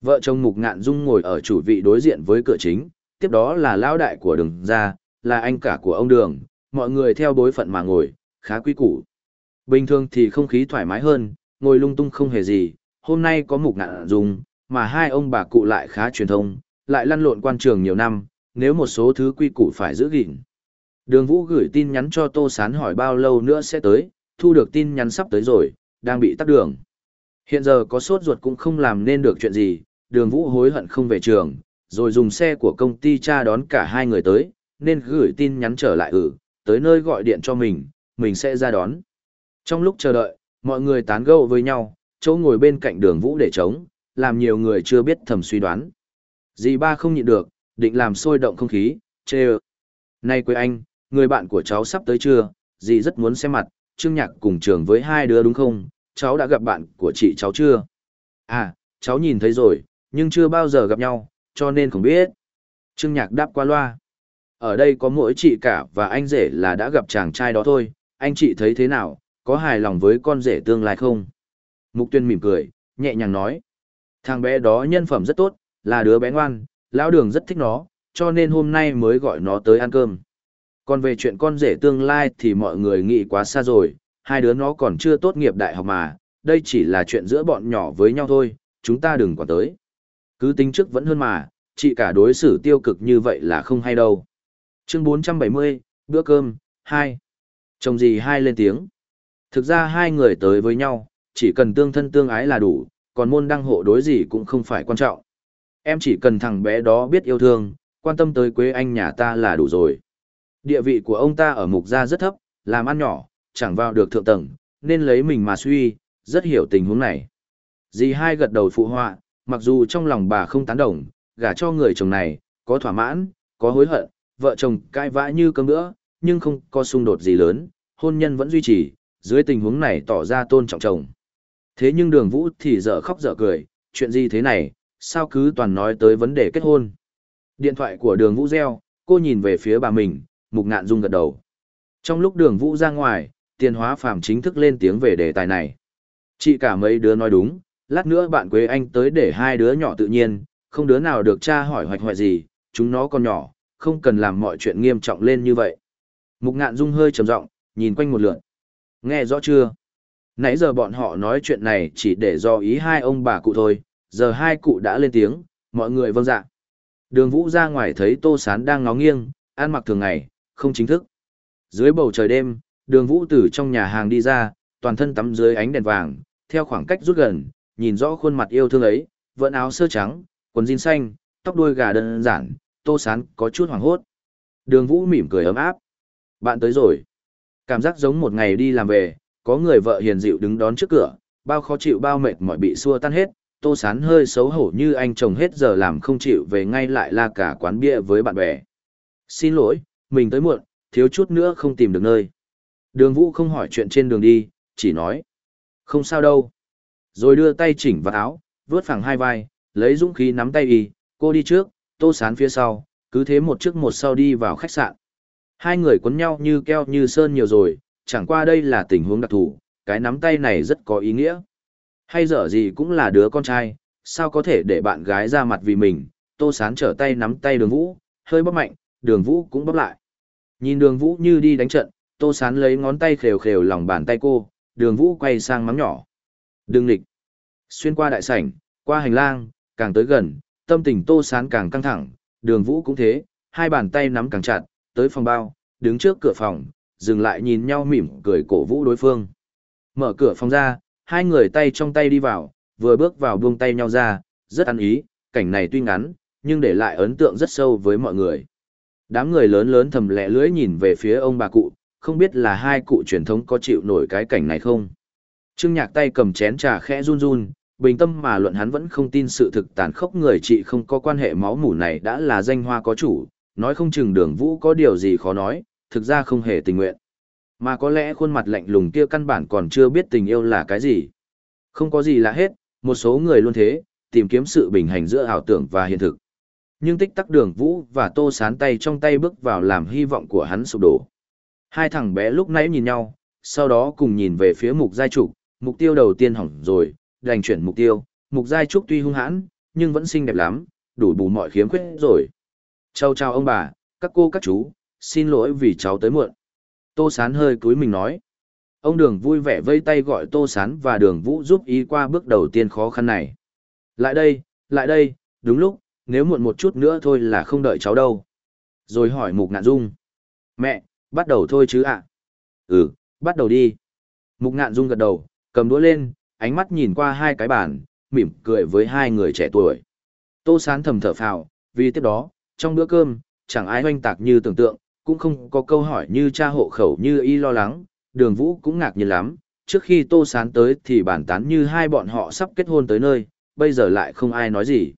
Vợ chồng Mục Ngạn Dung ngồi ở chủ vị đối diện với cửa chính, tiếp đó là lão đại của đường gia, là anh cả của ông đường, mọi người theo bối phận mà ngồi, khá quý củ. Bình thường thì không khí thoải mái hơn, ngồi lung tung không hề gì, hôm nay có Mục Ngạn dùng, mà hai ông bà cụ lại khá truyền thông, lại lăn lộn quan trường nhiều năm, nếu một số thứ quy củ phải giữ gìn. Đường Vũ gửi tin nhắn cho Tô Sán hỏi bao lâu nữa sẽ tới, thu được tin nhắn sắp tới rồi, đang bị tắt đường. Hiện giờ có sốt ruột cũng không làm nên được chuyện gì, đường Vũ hối hận không về trường, rồi dùng xe của công ty cha đón cả hai người tới, nên gửi tin nhắn trở lại ừ, tới nơi gọi điện cho mình, mình sẽ ra đón. Trong lúc chờ đợi, mọi người tán gẫu với nhau, chỗ ngồi bên cạnh đường Vũ để trống, làm nhiều người chưa biết thầm suy đoán. Dì ba không nhịn được, định làm sôi động không khí, chê ơ. Này quê anh, người bạn của cháu sắp tới chưa, dì rất muốn xem mặt, Trương Nhạc cùng trường với hai đứa đúng không, cháu đã gặp bạn của chị cháu chưa? À, cháu nhìn thấy rồi, nhưng chưa bao giờ gặp nhau, cho nên không biết. Trương Nhạc đáp qua loa. Ở đây có mỗi chị cả và anh rể là đã gặp chàng trai đó thôi, anh chị thấy thế nào, có hài lòng với con rể tương lai không? Mục tuyên mỉm cười, nhẹ nhàng nói. Thằng bé đó nhân phẩm rất tốt, là đứa bé ngoan, lão đường rất thích nó, cho nên hôm nay mới gọi nó tới ăn cơm. Còn về chuyện con rể tương lai thì mọi người nghĩ quá xa rồi, hai đứa nó còn chưa tốt nghiệp đại học mà, đây chỉ là chuyện giữa bọn nhỏ với nhau thôi, chúng ta đừng quản tới. Cứ tính trước vẫn hơn mà, chị cả đối xử tiêu cực như vậy là không hay đâu. Chương 470, bữa cơm, 2. Chồng gì hai lên tiếng. Thực ra hai người tới với nhau, chỉ cần tương thân tương ái là đủ, còn môn đăng hộ đối gì cũng không phải quan trọng. Em chỉ cần thằng bé đó biết yêu thương, quan tâm tới quê anh nhà ta là đủ rồi. Địa vị của ông ta ở mục gia rất thấp, làm ăn nhỏ, chẳng vào được thượng tầng, nên lấy mình mà suy, rất hiểu tình huống này. Dì hai gật đầu phụ họa, mặc dù trong lòng bà không tán đồng, gả cho người chồng này, có thỏa mãn, có hối hận, vợ chồng cãi vã như cơm nữa, nhưng không có xung đột gì lớn, hôn nhân vẫn duy trì, dưới tình huống này tỏ ra tôn trọng chồng. Thế nhưng đường vũ thì dở khóc dở cười, chuyện gì thế này, sao cứ toàn nói tới vấn đề kết hôn. Điện thoại của đường vũ reo, cô nhìn về phía bà mình, mục ngạn dung gật đầu. Trong lúc đường vũ ra ngoài, tiền hóa phàm chính thức lên tiếng về đề tài này. Chị cả mấy đứa nói đúng, lát nữa bạn Quế Anh tới để hai đứa nhỏ tự nhiên, không đứa nào được cha hỏi hoạch hoại gì, chúng nó còn nhỏ, không cần làm mọi chuyện nghiêm trọng lên như vậy. Mục ngạn dung hơi trầm giọng nhìn quanh một lượt. Nghe rõ chưa? Nãy giờ bọn họ nói chuyện này chỉ để do ý hai ông bà cụ thôi, giờ hai cụ đã lên tiếng, mọi người vâng dạ. Đường vũ ra ngoài thấy tô sán đang ngó nghiêng, ăn mặc thường ngày, không chính thức. Dưới bầu trời đêm, đường vũ từ trong nhà hàng đi ra, toàn thân tắm dưới ánh đèn vàng, theo khoảng cách rút gần, nhìn rõ khuôn mặt yêu thương ấy, vẫn áo sơ trắng, quần jean xanh, tóc đuôi gà đơn giản, tô sán có chút hoảng hốt. Đường vũ mỉm cười ấm áp. Bạn tới rồi. Cảm giác giống một ngày đi làm về, có người vợ hiền dịu đứng đón trước cửa, bao khó chịu bao mệt mỏi bị xua tan hết, tô sán hơi xấu hổ như anh chồng hết giờ làm không chịu về ngay lại la cả quán bia với bạn bè. Xin lỗi, mình tới muộn, thiếu chút nữa không tìm được nơi. Đường vũ không hỏi chuyện trên đường đi, chỉ nói. Không sao đâu. Rồi đưa tay chỉnh vào áo, vớt phẳng hai vai, lấy dũng khí nắm tay y, cô đi trước, tô sán phía sau, cứ thế một trước một sau đi vào khách sạn. Hai người quấn nhau như keo như sơn nhiều rồi, chẳng qua đây là tình huống đặc thù, cái nắm tay này rất có ý nghĩa. Hay dở gì cũng là đứa con trai, sao có thể để bạn gái ra mặt vì mình, tô sán trở tay nắm tay đường vũ, hơi bóp mạnh, đường vũ cũng bóp lại. Nhìn đường vũ như đi đánh trận, tô sán lấy ngón tay khều khều lòng bàn tay cô, đường vũ quay sang mắng nhỏ. Đừng nghịch. Xuyên qua đại sảnh, qua hành lang, càng tới gần, tâm tình tô sán càng căng thẳng, đường vũ cũng thế, hai bàn tay nắm càng chặt, tới phòng bao, đứng trước cửa phòng, dừng lại nhìn nhau mỉm cười cổ vũ đối phương. Mở cửa phòng ra, hai người tay trong tay đi vào, vừa bước vào buông tay nhau ra, rất ăn ý, cảnh này tuy ngắn, nhưng để lại ấn tượng rất sâu với mọi người. Đám người lớn lớn thầm lẹ lưỡi nhìn về phía ông bà cụ, không biết là hai cụ truyền thống có chịu nổi cái cảnh này không. Trương Nhạc tay cầm chén trà khẽ run run, bình tâm mà luận hắn vẫn không tin sự thực tàn khốc người chị không có quan hệ máu mủ này đã là danh hoa có chủ, nói không chừng đường vũ có điều gì khó nói, thực ra không hề tình nguyện. Mà có lẽ khuôn mặt lạnh lùng kia căn bản còn chưa biết tình yêu là cái gì. Không có gì là hết, một số người luôn thế, tìm kiếm sự bình hành giữa ảo tưởng và hiện thực. Nhưng tích tắc đường vũ và tô sán tay trong tay bước vào làm hy vọng của hắn sụp đổ. Hai thằng bé lúc nãy nhìn nhau, sau đó cùng nhìn về phía mục giai trục, mục tiêu đầu tiên hỏng rồi, đành chuyển mục tiêu, mục giai trúc tuy hung hãn, nhưng vẫn xinh đẹp lắm, đủ bù mọi khiếm khuyết rồi. Chào chào ông bà, các cô các chú, xin lỗi vì cháu tới muộn. Tô Sán hơi cúi mình nói. Ông Đường vui vẻ vây tay gọi Tô Sán và Đường Vũ giúp ý qua bước đầu tiên khó khăn này. Lại đây, lại đây, đúng lúc, nếu muộn một chút nữa thôi là không đợi cháu đâu. Rồi hỏi Mục Ngạn Dung. Mẹ, bắt đầu thôi chứ ạ? Ừ, bắt đầu đi. Mục Ngạn Dung gật đầu, cầm đũa lên, ánh mắt nhìn qua hai cái bàn, mỉm cười với hai người trẻ tuổi. Tô Sán thầm thở phào, vì tiếp đó, trong bữa cơm, chẳng ai hoanh tạc như tưởng tượng, cũng không có câu hỏi như cha hộ khẩu như y lo lắng, đường vũ cũng ngạc nhiên lắm, trước khi Tô Sán tới thì bàn tán như hai bọn họ sắp kết hôn tới nơi, bây giờ lại không ai nói gì.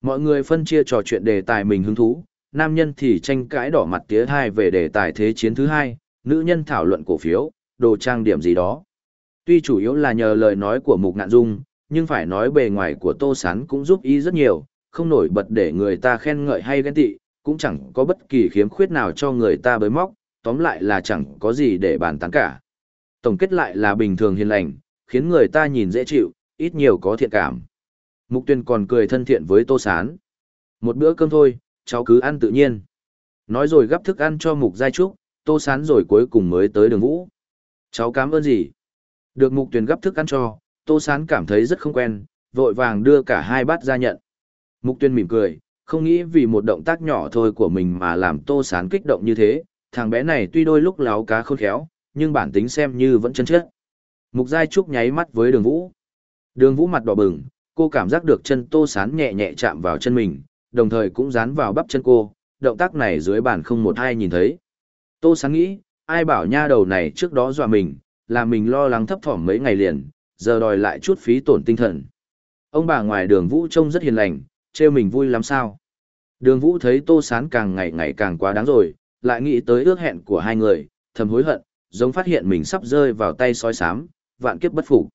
Mọi người phân chia trò chuyện đề tài mình hứng thú, nam nhân thì tranh cãi đỏ mặt tía hai về đề tài thế chiến thứ hai, nữ nhân thảo luận cổ phiếu, đồ trang điểm gì đó. Tuy chủ yếu là nhờ lời nói của Mục Ngạn Dung, nhưng phải nói bề ngoài của Tô Sán cũng giúp ý rất nhiều, không nổi bật để người ta khen ngợi hay ghen tị, cũng chẳng có bất kỳ khiếm khuyết nào cho người ta bới móc, tóm lại là chẳng có gì để bàn tán cả. Tổng kết lại là bình thường hiền lành, khiến người ta nhìn dễ chịu, ít nhiều có thiện cảm. Mục tuyên còn cười thân thiện với Tô Sán. Một bữa cơm thôi, cháu cứ ăn tự nhiên. Nói rồi gắp thức ăn cho Mục Giai Trúc, Tô Sán rồi cuối cùng mới tới đường vũ. Cháu cảm ơn gì? Được Mục tuyên gấp thức ăn cho, Tô Sán cảm thấy rất không quen, vội vàng đưa cả hai bát ra nhận. Mục tuyên mỉm cười, không nghĩ vì một động tác nhỏ thôi của mình mà làm Tô Sán kích động như thế. Thằng bé này tuy đôi lúc láo cá khôn khéo, nhưng bản tính xem như vẫn chân chất. Mục Giai Trúc nháy mắt với đường vũ. Đường vũ mặt đỏ bừng, cô cảm giác được chân tô sán nhẹ nhẹ chạm vào chân mình, đồng thời cũng dán vào bắp chân cô, động tác này dưới bàn không một ai nhìn thấy. Tô sán nghĩ, ai bảo nha đầu này trước đó dọa mình, làm mình lo lắng thấp thỏm mấy ngày liền, giờ đòi lại chút phí tổn tinh thần. Ông bà ngoài đường vũ trông rất hiền lành, trêu mình vui lắm sao. Đường vũ thấy tô sán càng ngày ngày càng quá đáng rồi, lại nghĩ tới ước hẹn của hai người, thầm hối hận, giống phát hiện mình sắp rơi vào tay sói sám, vạn kiếp bất phục.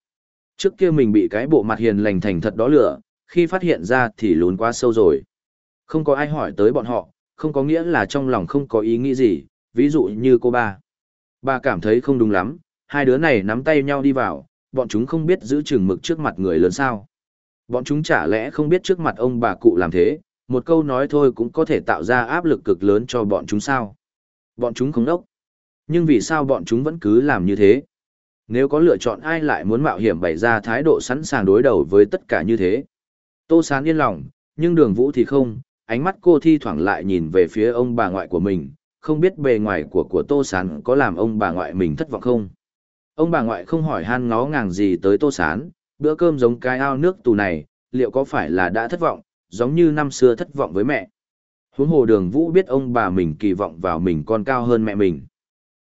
Trước kia mình bị cái bộ mặt hiền lành thành thật đó lửa, khi phát hiện ra thì lún quá sâu rồi. Không có ai hỏi tới bọn họ, không có nghĩa là trong lòng không có ý nghĩ gì, ví dụ như cô ba. Bà cảm thấy không đúng lắm, hai đứa này nắm tay nhau đi vào, bọn chúng không biết giữ chừng mực trước mặt người lớn sao. Bọn chúng chả lẽ không biết trước mặt ông bà cụ làm thế, một câu nói thôi cũng có thể tạo ra áp lực cực lớn cho bọn chúng sao. Bọn chúng không đốc. Nhưng vì sao bọn chúng vẫn cứ làm như thế? Nếu có lựa chọn ai lại muốn mạo hiểm bày ra thái độ sẵn sàng đối đầu với tất cả như thế. Tô Sán yên lòng, nhưng đường vũ thì không, ánh mắt cô thi thoảng lại nhìn về phía ông bà ngoại của mình, không biết bề ngoài của của Tô Sán có làm ông bà ngoại mình thất vọng không. Ông bà ngoại không hỏi han ngó ngàng gì tới Tô Sán, bữa cơm giống cái ao nước tù này, liệu có phải là đã thất vọng, giống như năm xưa thất vọng với mẹ. Huống hồ đường vũ biết ông bà mình kỳ vọng vào mình còn cao hơn mẹ mình.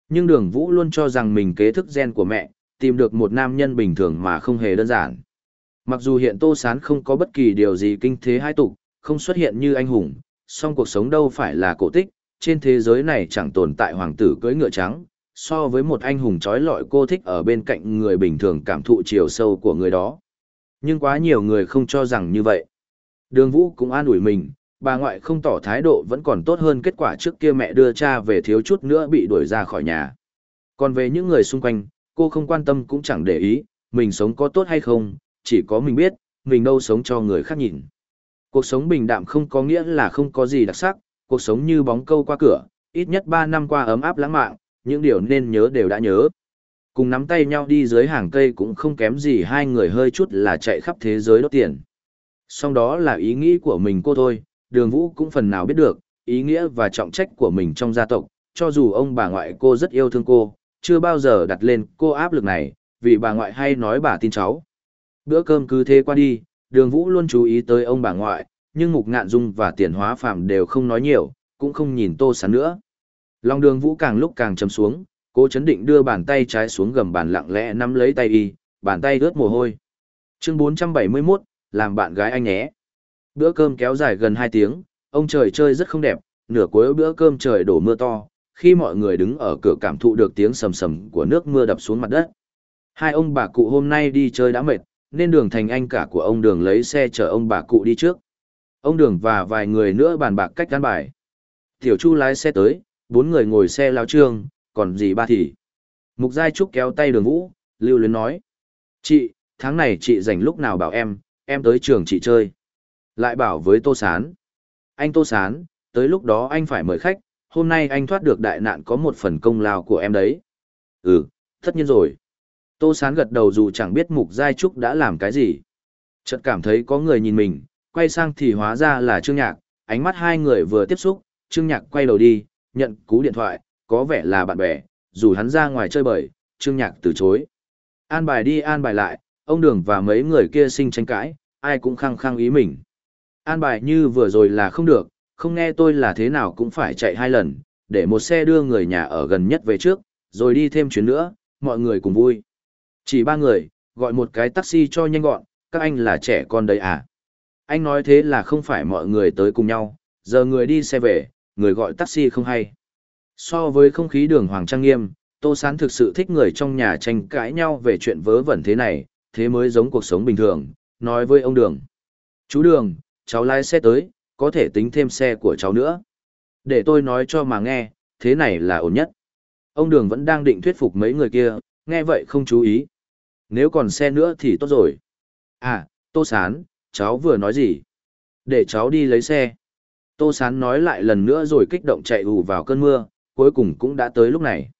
Nhưng đường vũ luôn cho rằng mình kế thức gen của mẹ, tìm được một nam nhân bình thường mà không hề đơn giản. Mặc dù hiện Tô Sán không có bất kỳ điều gì kinh thế hai tục, không xuất hiện như anh hùng, song cuộc sống đâu phải là cổ tích, trên thế giới này chẳng tồn tại hoàng tử cưỡi ngựa trắng, so với một anh hùng trói lọi cô thích ở bên cạnh người bình thường cảm thụ chiều sâu của người đó. Nhưng quá nhiều người không cho rằng như vậy. Đường Vũ cũng an ủi mình, bà ngoại không tỏ thái độ vẫn còn tốt hơn kết quả trước kia mẹ đưa cha về thiếu chút nữa bị đuổi ra khỏi nhà. Còn về những người xung quanh, cô không quan tâm cũng chẳng để ý, mình sống có tốt hay không, chỉ có mình biết, mình đâu sống cho người khác nhìn. Cuộc sống bình đạm không có nghĩa là không có gì đặc sắc, cuộc sống như bóng câu qua cửa, ít nhất 3 năm qua ấm áp lãng mạn, những điều nên nhớ đều đã nhớ. Cùng nắm tay nhau đi dưới hàng cây cũng không kém gì hai người hơi chút là chạy khắp thế giới đốt tiền. Song đó là ý nghĩ của mình cô thôi, đường vũ cũng phần nào biết được, ý nghĩa và trọng trách của mình trong gia tộc, cho dù ông bà ngoại cô rất yêu thương cô, chưa bao giờ đặt lên cô áp lực này, vì bà ngoại hay nói bà tin cháu. Bữa cơm cứ thế qua đi, đường vũ luôn chú ý tới ông bà ngoại, nhưng mục ngạn dung và tiền hóa phạm đều không nói nhiều, cũng không nhìn tô sán nữa. Long đường vũ càng lúc càng chấm xuống, cố chấn định đưa bàn tay trái xuống gầm bàn lặng lẽ nắm lấy tay y, bàn tay ướt mồ hôi. Chương 471, làm bạn gái anh nhé. Bữa cơm kéo dài gần 2 tiếng, ông trời chơi rất không đẹp, nửa cuối bữa cơm trời đổ mưa to, khi mọi người đứng ở cửa cảm thụ được tiếng sầm sầm của nước mưa đập xuống mặt đất. Hai ông bà cụ hôm nay đi chơi đã mệt, nên đường thành anh cả của ông đường lấy xe chở ông bà cụ đi trước. Ông đường và vài người nữa bàn bạc cách gắn bài. Tiểu Chu lái xe tới, bốn người ngồi xe lao trương, còn gì ba thì. Mục Giai Trúc kéo tay đường vũ, lưu luyến nói. Chị, tháng này chị dành lúc nào bảo em, em tới trường chị chơi. Lại bảo với Tô Sán. Anh Tô Sán, tới lúc đó anh phải mời khách, hôm nay anh thoát được đại nạn có một phần công lao của em đấy. Ừ, tất nhiên rồi. Tô Sán gật đầu dù chẳng biết Mục Giai Trúc đã làm cái gì. Chợt cảm thấy có người nhìn mình, quay sang thì hóa ra là Trương Nhạc, ánh mắt hai người vừa tiếp xúc, Trương Nhạc quay đầu đi, nhận cú điện thoại, có vẻ là bạn bè, dù hắn ra ngoài chơi bời, Trương Nhạc từ chối. An bài đi an bài lại, ông Đường và mấy người kia sinh tranh cãi, ai cũng khăng khăng ý mình. An bài như vừa rồi là không được, không nghe tôi là thế nào cũng phải chạy hai lần, để một xe đưa người nhà ở gần nhất về trước, rồi đi thêm chuyến nữa, mọi người cùng vui. Chỉ ba người, gọi một cái taxi cho nhanh gọn, các anh là trẻ con đấy à. Anh nói thế là không phải mọi người tới cùng nhau, giờ người đi xe về, người gọi taxi không hay. So với không khí đường hoàng trang nghiêm, Tô Sán thực sự thích người trong nhà tranh cãi nhau về chuyện vớ vẩn thế này, thế mới giống cuộc sống bình thường, nói với ông Đường. Chú Đường, cháu lái xe tới, có thể tính thêm xe của cháu nữa. Để tôi nói cho mà nghe, thế này là ổn nhất. Ông Đường vẫn đang định thuyết phục mấy người kia, nghe vậy không chú ý. Nếu còn xe nữa thì tốt rồi. À, Tô Sán, cháu vừa nói gì? Để cháu đi lấy xe. Tô Sán nói lại lần nữa rồi kích động chạy ù vào cơn mưa, cuối cùng cũng đã tới lúc này.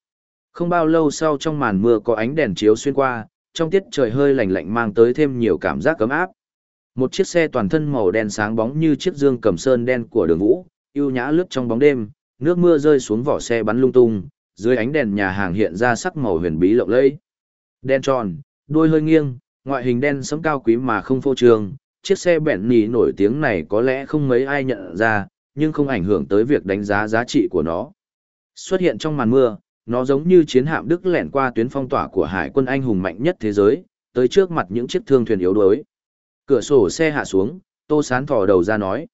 Không bao lâu sau trong màn mưa có ánh đèn chiếu xuyên qua, trong tiết trời hơi lạnh lạnh mang tới thêm nhiều cảm giác cấm áp. Một chiếc xe toàn thân màu đen sáng bóng như chiếc dương cầm sơn đen của đường vũ, yêu nhã lướt trong bóng đêm, nước mưa rơi xuống vỏ xe bắn lung tung, dưới ánh đèn nhà hàng hiện ra sắc màu huyền bí lộng lẫy. Đen tròn, đuôi hơi nghiêng, ngoại hình đen sẫm cao quý mà không phô trương, chiếc xe bẹn nhì nổi tiếng này có lẽ không mấy ai nhận ra, nhưng không ảnh hưởng tới việc đánh giá giá trị của nó. Xuất hiện trong màn mưa, nó giống như chiến hạm Đức lẻn qua tuyến phong tỏa của hải quân anh hùng mạnh nhất thế giới, tới trước mặt những chiếc thương thuyền yếu đuối. Cửa sổ xe hạ xuống, Tô Sán thò đầu ra nói.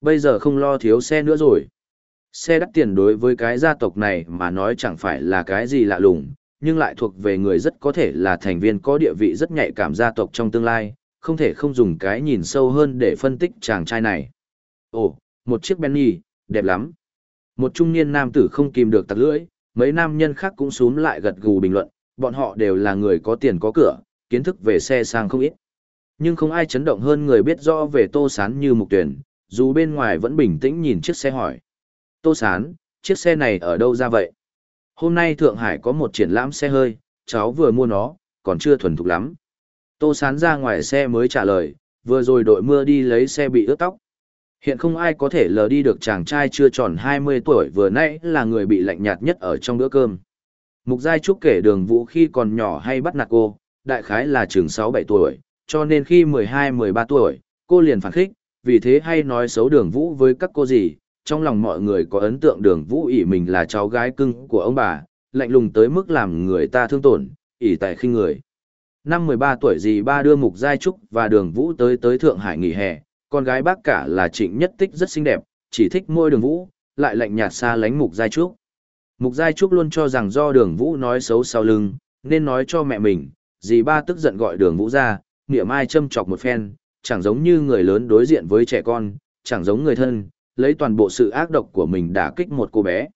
Bây giờ không lo thiếu xe nữa rồi. Xe đắt tiền đối với cái gia tộc này mà nói chẳng phải là cái gì lạ lùng, nhưng lại thuộc về người rất có thể là thành viên có địa vị rất nhạy cảm gia tộc trong tương lai, không thể không dùng cái nhìn sâu hơn để phân tích chàng trai này. Ồ, một chiếc Benny, đẹp lắm. Một trung niên nam tử không kìm được tặc lưỡi, mấy nam nhân khác cũng xuống lại gật gù bình luận, bọn họ đều là người có tiền có cửa, kiến thức về xe sang không ít. Nhưng không ai chấn động hơn người biết rõ về Tô Sán như mục tuyển, dù bên ngoài vẫn bình tĩnh nhìn chiếc xe hỏi. Tô Sán, chiếc xe này ở đâu ra vậy? Hôm nay Thượng Hải có một triển lãm xe hơi, cháu vừa mua nó, còn chưa thuần thục lắm. Tô Sán ra ngoài xe mới trả lời, vừa rồi đội mưa đi lấy xe bị ướt tóc. Hiện không ai có thể lờ đi được chàng trai chưa tròn 20 tuổi vừa nãy là người bị lạnh nhạt nhất ở trong bữa cơm. Mục Giai Trúc kể đường vũ khi còn nhỏ hay bắt nạt cô, đại khái là chừng 6-7 tuổi, cho nên khi 12-13 tuổi, cô liền phản khích, vì thế hay nói xấu đường vũ với các cô gì, trong lòng mọi người có ấn tượng đường vũ ỷ mình là cháu gái cưng của ông bà, lạnh lùng tới mức làm người ta thương tổn, ỷ tại khinh người. Năm 13 tuổi dì ba đưa Mục Giai Trúc và đường vũ tới tới Thượng Hải nghỉ hè, con gái bác cả là trịnh nhất tích rất xinh đẹp, chỉ thích môi đường vũ, lại lạnh nhạt xa lánh Mục Giai Trúc. Mục Giai Trúc luôn cho rằng do đường vũ nói xấu sau lưng, nên nói cho mẹ mình, dì ba tức giận gọi đường vũ ra, nghĩa mai châm chọc một phen, chẳng giống như người lớn đối diện với trẻ con, chẳng giống người thân, lấy toàn bộ sự ác độc của mình đả kích một cô bé.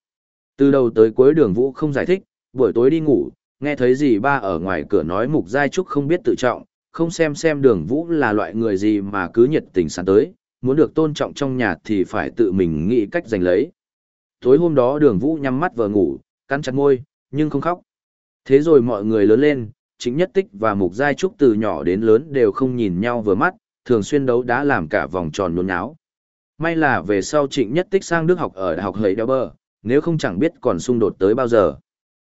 Từ đầu tới cuối đường vũ không giải thích, buổi tối đi ngủ, nghe thấy gì ba ở ngoài cửa nói Mục Giai Trúc không biết tự trọng, không xem xem đường vũ là loại người gì mà cứ nhiệt tình sẵn tới, muốn được tôn trọng trong nhà thì phải tự mình nghĩ cách giành lấy. Tối hôm đó đường vũ nhắm mắt vờ ngủ, cắn chặt môi, nhưng không khóc. Thế rồi mọi người lớn lên, chính nhất tích và mục giai trúc từ nhỏ đến lớn đều không nhìn nhau vừa mắt, thường xuyên đấu đã làm cả vòng tròn nôn nháo. May là về sau trịnh nhất tích sang Đức học ở Đại học Hầy Đeo Bơ, nếu không chẳng biết còn xung đột tới bao giờ.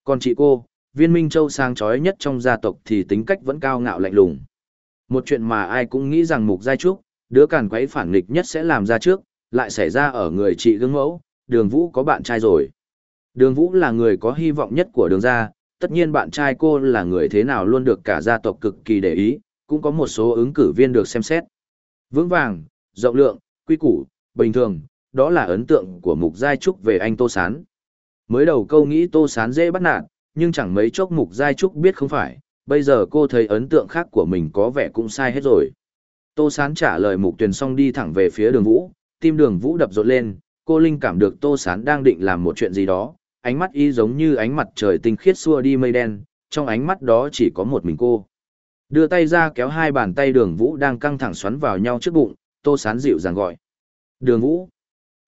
Còn chị cô, viên minh châu sang chói nhất trong gia tộc thì tính cách vẫn cao ngạo lạnh lùng. Một chuyện mà ai cũng nghĩ rằng mục giai trúc, đứa càn quấy phản nghịch nhất sẽ làm ra trước, lại xảy ra ở người chị gương mẫu, đường vũ có bạn trai rồi. Đường vũ là người có hy vọng nhất của đường gia, tất nhiên bạn trai cô là người thế nào luôn được cả gia tộc cực kỳ để ý, cũng có một số ứng cử viên được xem xét. Vững vàng, rộng lượng, quy củ, bình thường, đó là ấn tượng của Mục Giai Trúc về anh Tô Sán. Mới đầu câu nghĩ Tô Sán dễ bắt nạt, nhưng chẳng mấy chốc Mục Giai Trúc biết không phải, bây giờ cô thấy ấn tượng khác của mình có vẻ cũng sai hết rồi. Tô Sán trả lời Mục Tuyền xong đi thẳng về phía đường Vũ, tim đường Vũ đập rộn lên, cô Linh cảm được Tô Sán đang định làm một chuyện gì đó, ánh mắt y giống như ánh mặt trời tinh khiết xua đi mây đen, trong ánh mắt đó chỉ có một mình cô. Đưa tay ra kéo hai bàn tay đường Vũ đang căng thẳng xoắn vào nhau trước bụng, Tô Sán dịu dàng gọi. Đường Vũ.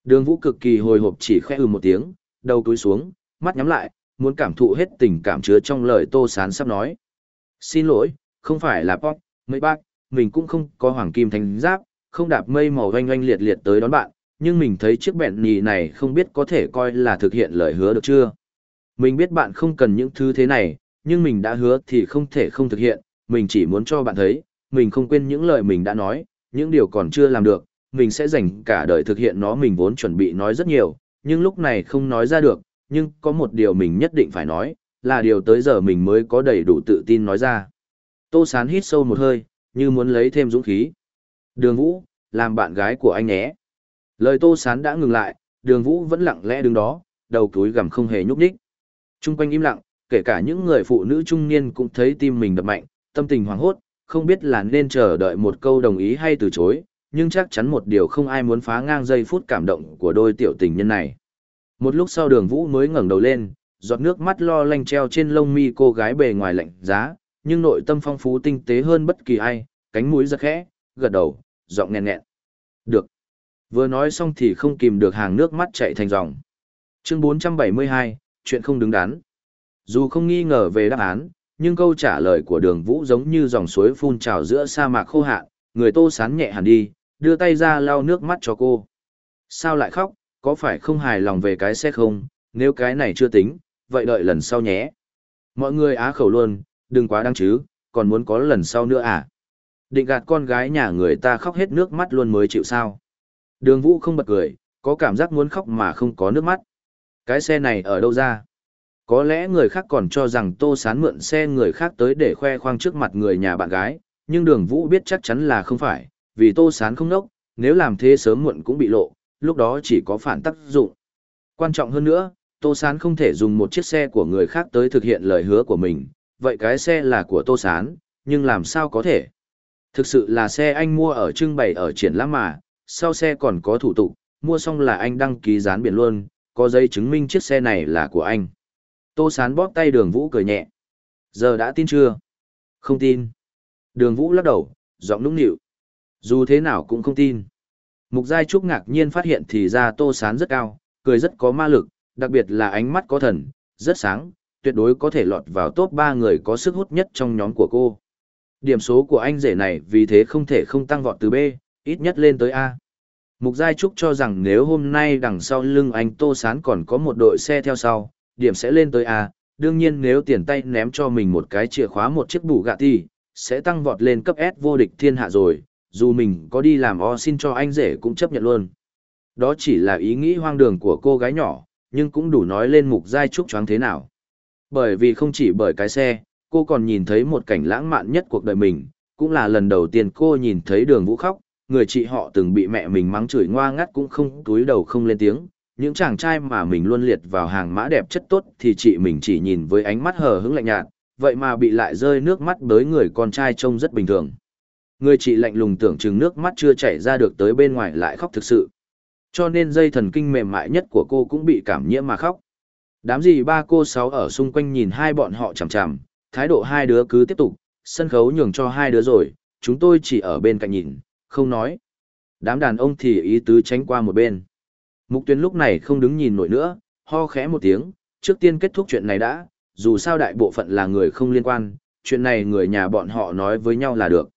Đường Vũ cực kỳ hồi hộp chỉ khẽ ừ một tiếng, đầu túi xuống, mắt nhắm lại, muốn cảm thụ hết tình cảm chứa trong lời Tô Sán sắp nói. Xin lỗi, không phải là Pop, mấy bác, mình cũng không có hoàng kim thánh giáp, không đạp mây màu oanh oanh liệt liệt tới đón bạn, nhưng mình thấy chiếc bẹn nhì này không biết có thể coi là thực hiện lời hứa được chưa. Mình biết bạn không cần những thứ thế này, nhưng mình đã hứa thì không thể không thực hiện, mình chỉ muốn cho bạn thấy, mình không quên những lời mình đã nói, những điều còn chưa làm được, mình sẽ dành cả đời thực hiện nó mình vốn chuẩn bị nói rất nhiều, nhưng lúc này không nói ra được, nhưng có một điều mình nhất định phải nói, là điều tới giờ mình mới có đầy đủ tự tin nói ra. Tô Sán hít sâu một hơi, như muốn lấy thêm dũng khí. Đường Vũ, làm bạn gái của anh nhé. Lời Tô Sán đã ngừng lại, đường Vũ vẫn lặng lẽ đứng đó, đầu túi gằm không hề nhúc nhích. Trung quanh im lặng, kể cả những người phụ nữ trung niên cũng thấy tim mình đập mạnh, tâm tình hoảng hốt, không biết là nên chờ đợi một câu đồng ý hay từ chối, nhưng chắc chắn một điều không ai muốn phá ngang giây phút cảm động của đôi tiểu tình nhân này. Một lúc sau đường vũ mới ngẩng đầu lên, giọt nước mắt lo lanh treo trên lông mi cô gái bề ngoài lạnh giá, nhưng nội tâm phong phú tinh tế hơn bất kỳ ai, cánh mũi giật khẽ, gật đầu, giọng nghẹn nghẹn. Được. Vừa nói xong thì không kìm được hàng nước mắt chạy thành dòng. Chương 472, chuyện không đứng đắn. Dù không nghi ngờ về đáp án, nhưng câu trả lời của đường vũ giống như dòng suối phun trào giữa sa mạc khô hạn, người tô sán nhẹ hẳn đi, đưa tay ra lau nước mắt cho cô. Sao lại khóc, có phải không hài lòng về cái xe không, nếu cái này chưa tính, vậy đợi lần sau nhé. Mọi người á khẩu luôn, đừng quá đáng chứ, còn muốn có lần sau nữa à. Định gạt con gái nhà người ta khóc hết nước mắt luôn mới chịu sao. Đường vũ không bật cười, có cảm giác muốn khóc mà không có nước mắt. Cái xe này ở đâu ra? Có lẽ người khác còn cho rằng Tô Sán mượn xe người khác tới để khoe khoang trước mặt người nhà bạn gái, nhưng đường vũ biết chắc chắn là không phải, vì Tô Sán không nốc, nếu làm thế sớm muộn cũng bị lộ, lúc đó chỉ có phản tác dụng. Quan trọng hơn nữa, Tô Sán không thể dùng một chiếc xe của người khác tới thực hiện lời hứa của mình, vậy cái xe là của Tô Sán, nhưng làm sao có thể? Thực sự là xe anh mua ở trưng bày ở triển lãm mà, sau xe còn có thủ tục, mua xong là anh đăng ký dán biển luôn, có giấy chứng minh chiếc xe này là của anh. Tô Sán bóp tay đường vũ cười nhẹ. Giờ đã tin chưa? Không tin. Đường vũ lắc đầu, giọng nũng nịu. Dù thế nào cũng không tin. Mục Giai Trúc ngạc nhiên phát hiện thì ra Tô Sán rất cao, cười rất có ma lực, đặc biệt là ánh mắt có thần, rất sáng, tuyệt đối có thể lọt vào top 3 người có sức hút nhất trong nhóm của cô. Điểm số của anh rể này vì thế không thể không tăng vọt từ B, ít nhất lên tới A. Mục Giai Trúc cho rằng nếu hôm nay đằng sau lưng anh Tô Sán còn có một đội xe theo sau, điểm sẽ lên tới A. Đương nhiên nếu tiền tay ném cho mình một cái chìa khóa một chiếc bù gạ thì, sẽ tăng vọt lên cấp S vô địch thiên hạ rồi, dù mình có đi làm o xin cho anh rể cũng chấp nhận luôn. Đó chỉ là ý nghĩ hoang đường của cô gái nhỏ, nhưng cũng đủ nói lên mục giai trúc choáng thế nào. Bởi vì không chỉ bởi cái xe, cô còn nhìn thấy một cảnh lãng mạn nhất cuộc đời mình, cũng là lần đầu tiên cô nhìn thấy đường vũ khóc, người chị họ từng bị mẹ mình mắng chửi ngoa ngắt cũng không túi đầu không lên tiếng. Những chàng trai mà mình luôn liệt vào hàng mã đẹp chất tốt thì chị mình chỉ nhìn với ánh mắt hờ hững lạnh nhạt, vậy mà bị lại rơi nước mắt với người con trai trông rất bình thường. Người chị lạnh lùng tưởng chừng nước mắt chưa chảy ra được tới bên ngoài lại khóc thực sự. Cho nên dây thần kinh mềm mại nhất của cô cũng bị cảm nhiễm mà khóc. Đám gì ba cô sáu ở xung quanh nhìn hai bọn họ chằm chằm, thái độ hai đứa cứ tiếp tục, sân khấu nhường cho hai đứa rồi, chúng tôi chỉ ở bên cạnh nhìn, không nói. Đám đàn ông thì ý tứ tránh qua một bên. Mục tuyến lúc này không đứng nhìn nổi nữa, ho khẽ một tiếng, trước tiên kết thúc chuyện này đã, dù sao đại bộ phận là người không liên quan, chuyện này người nhà bọn họ nói với nhau là được.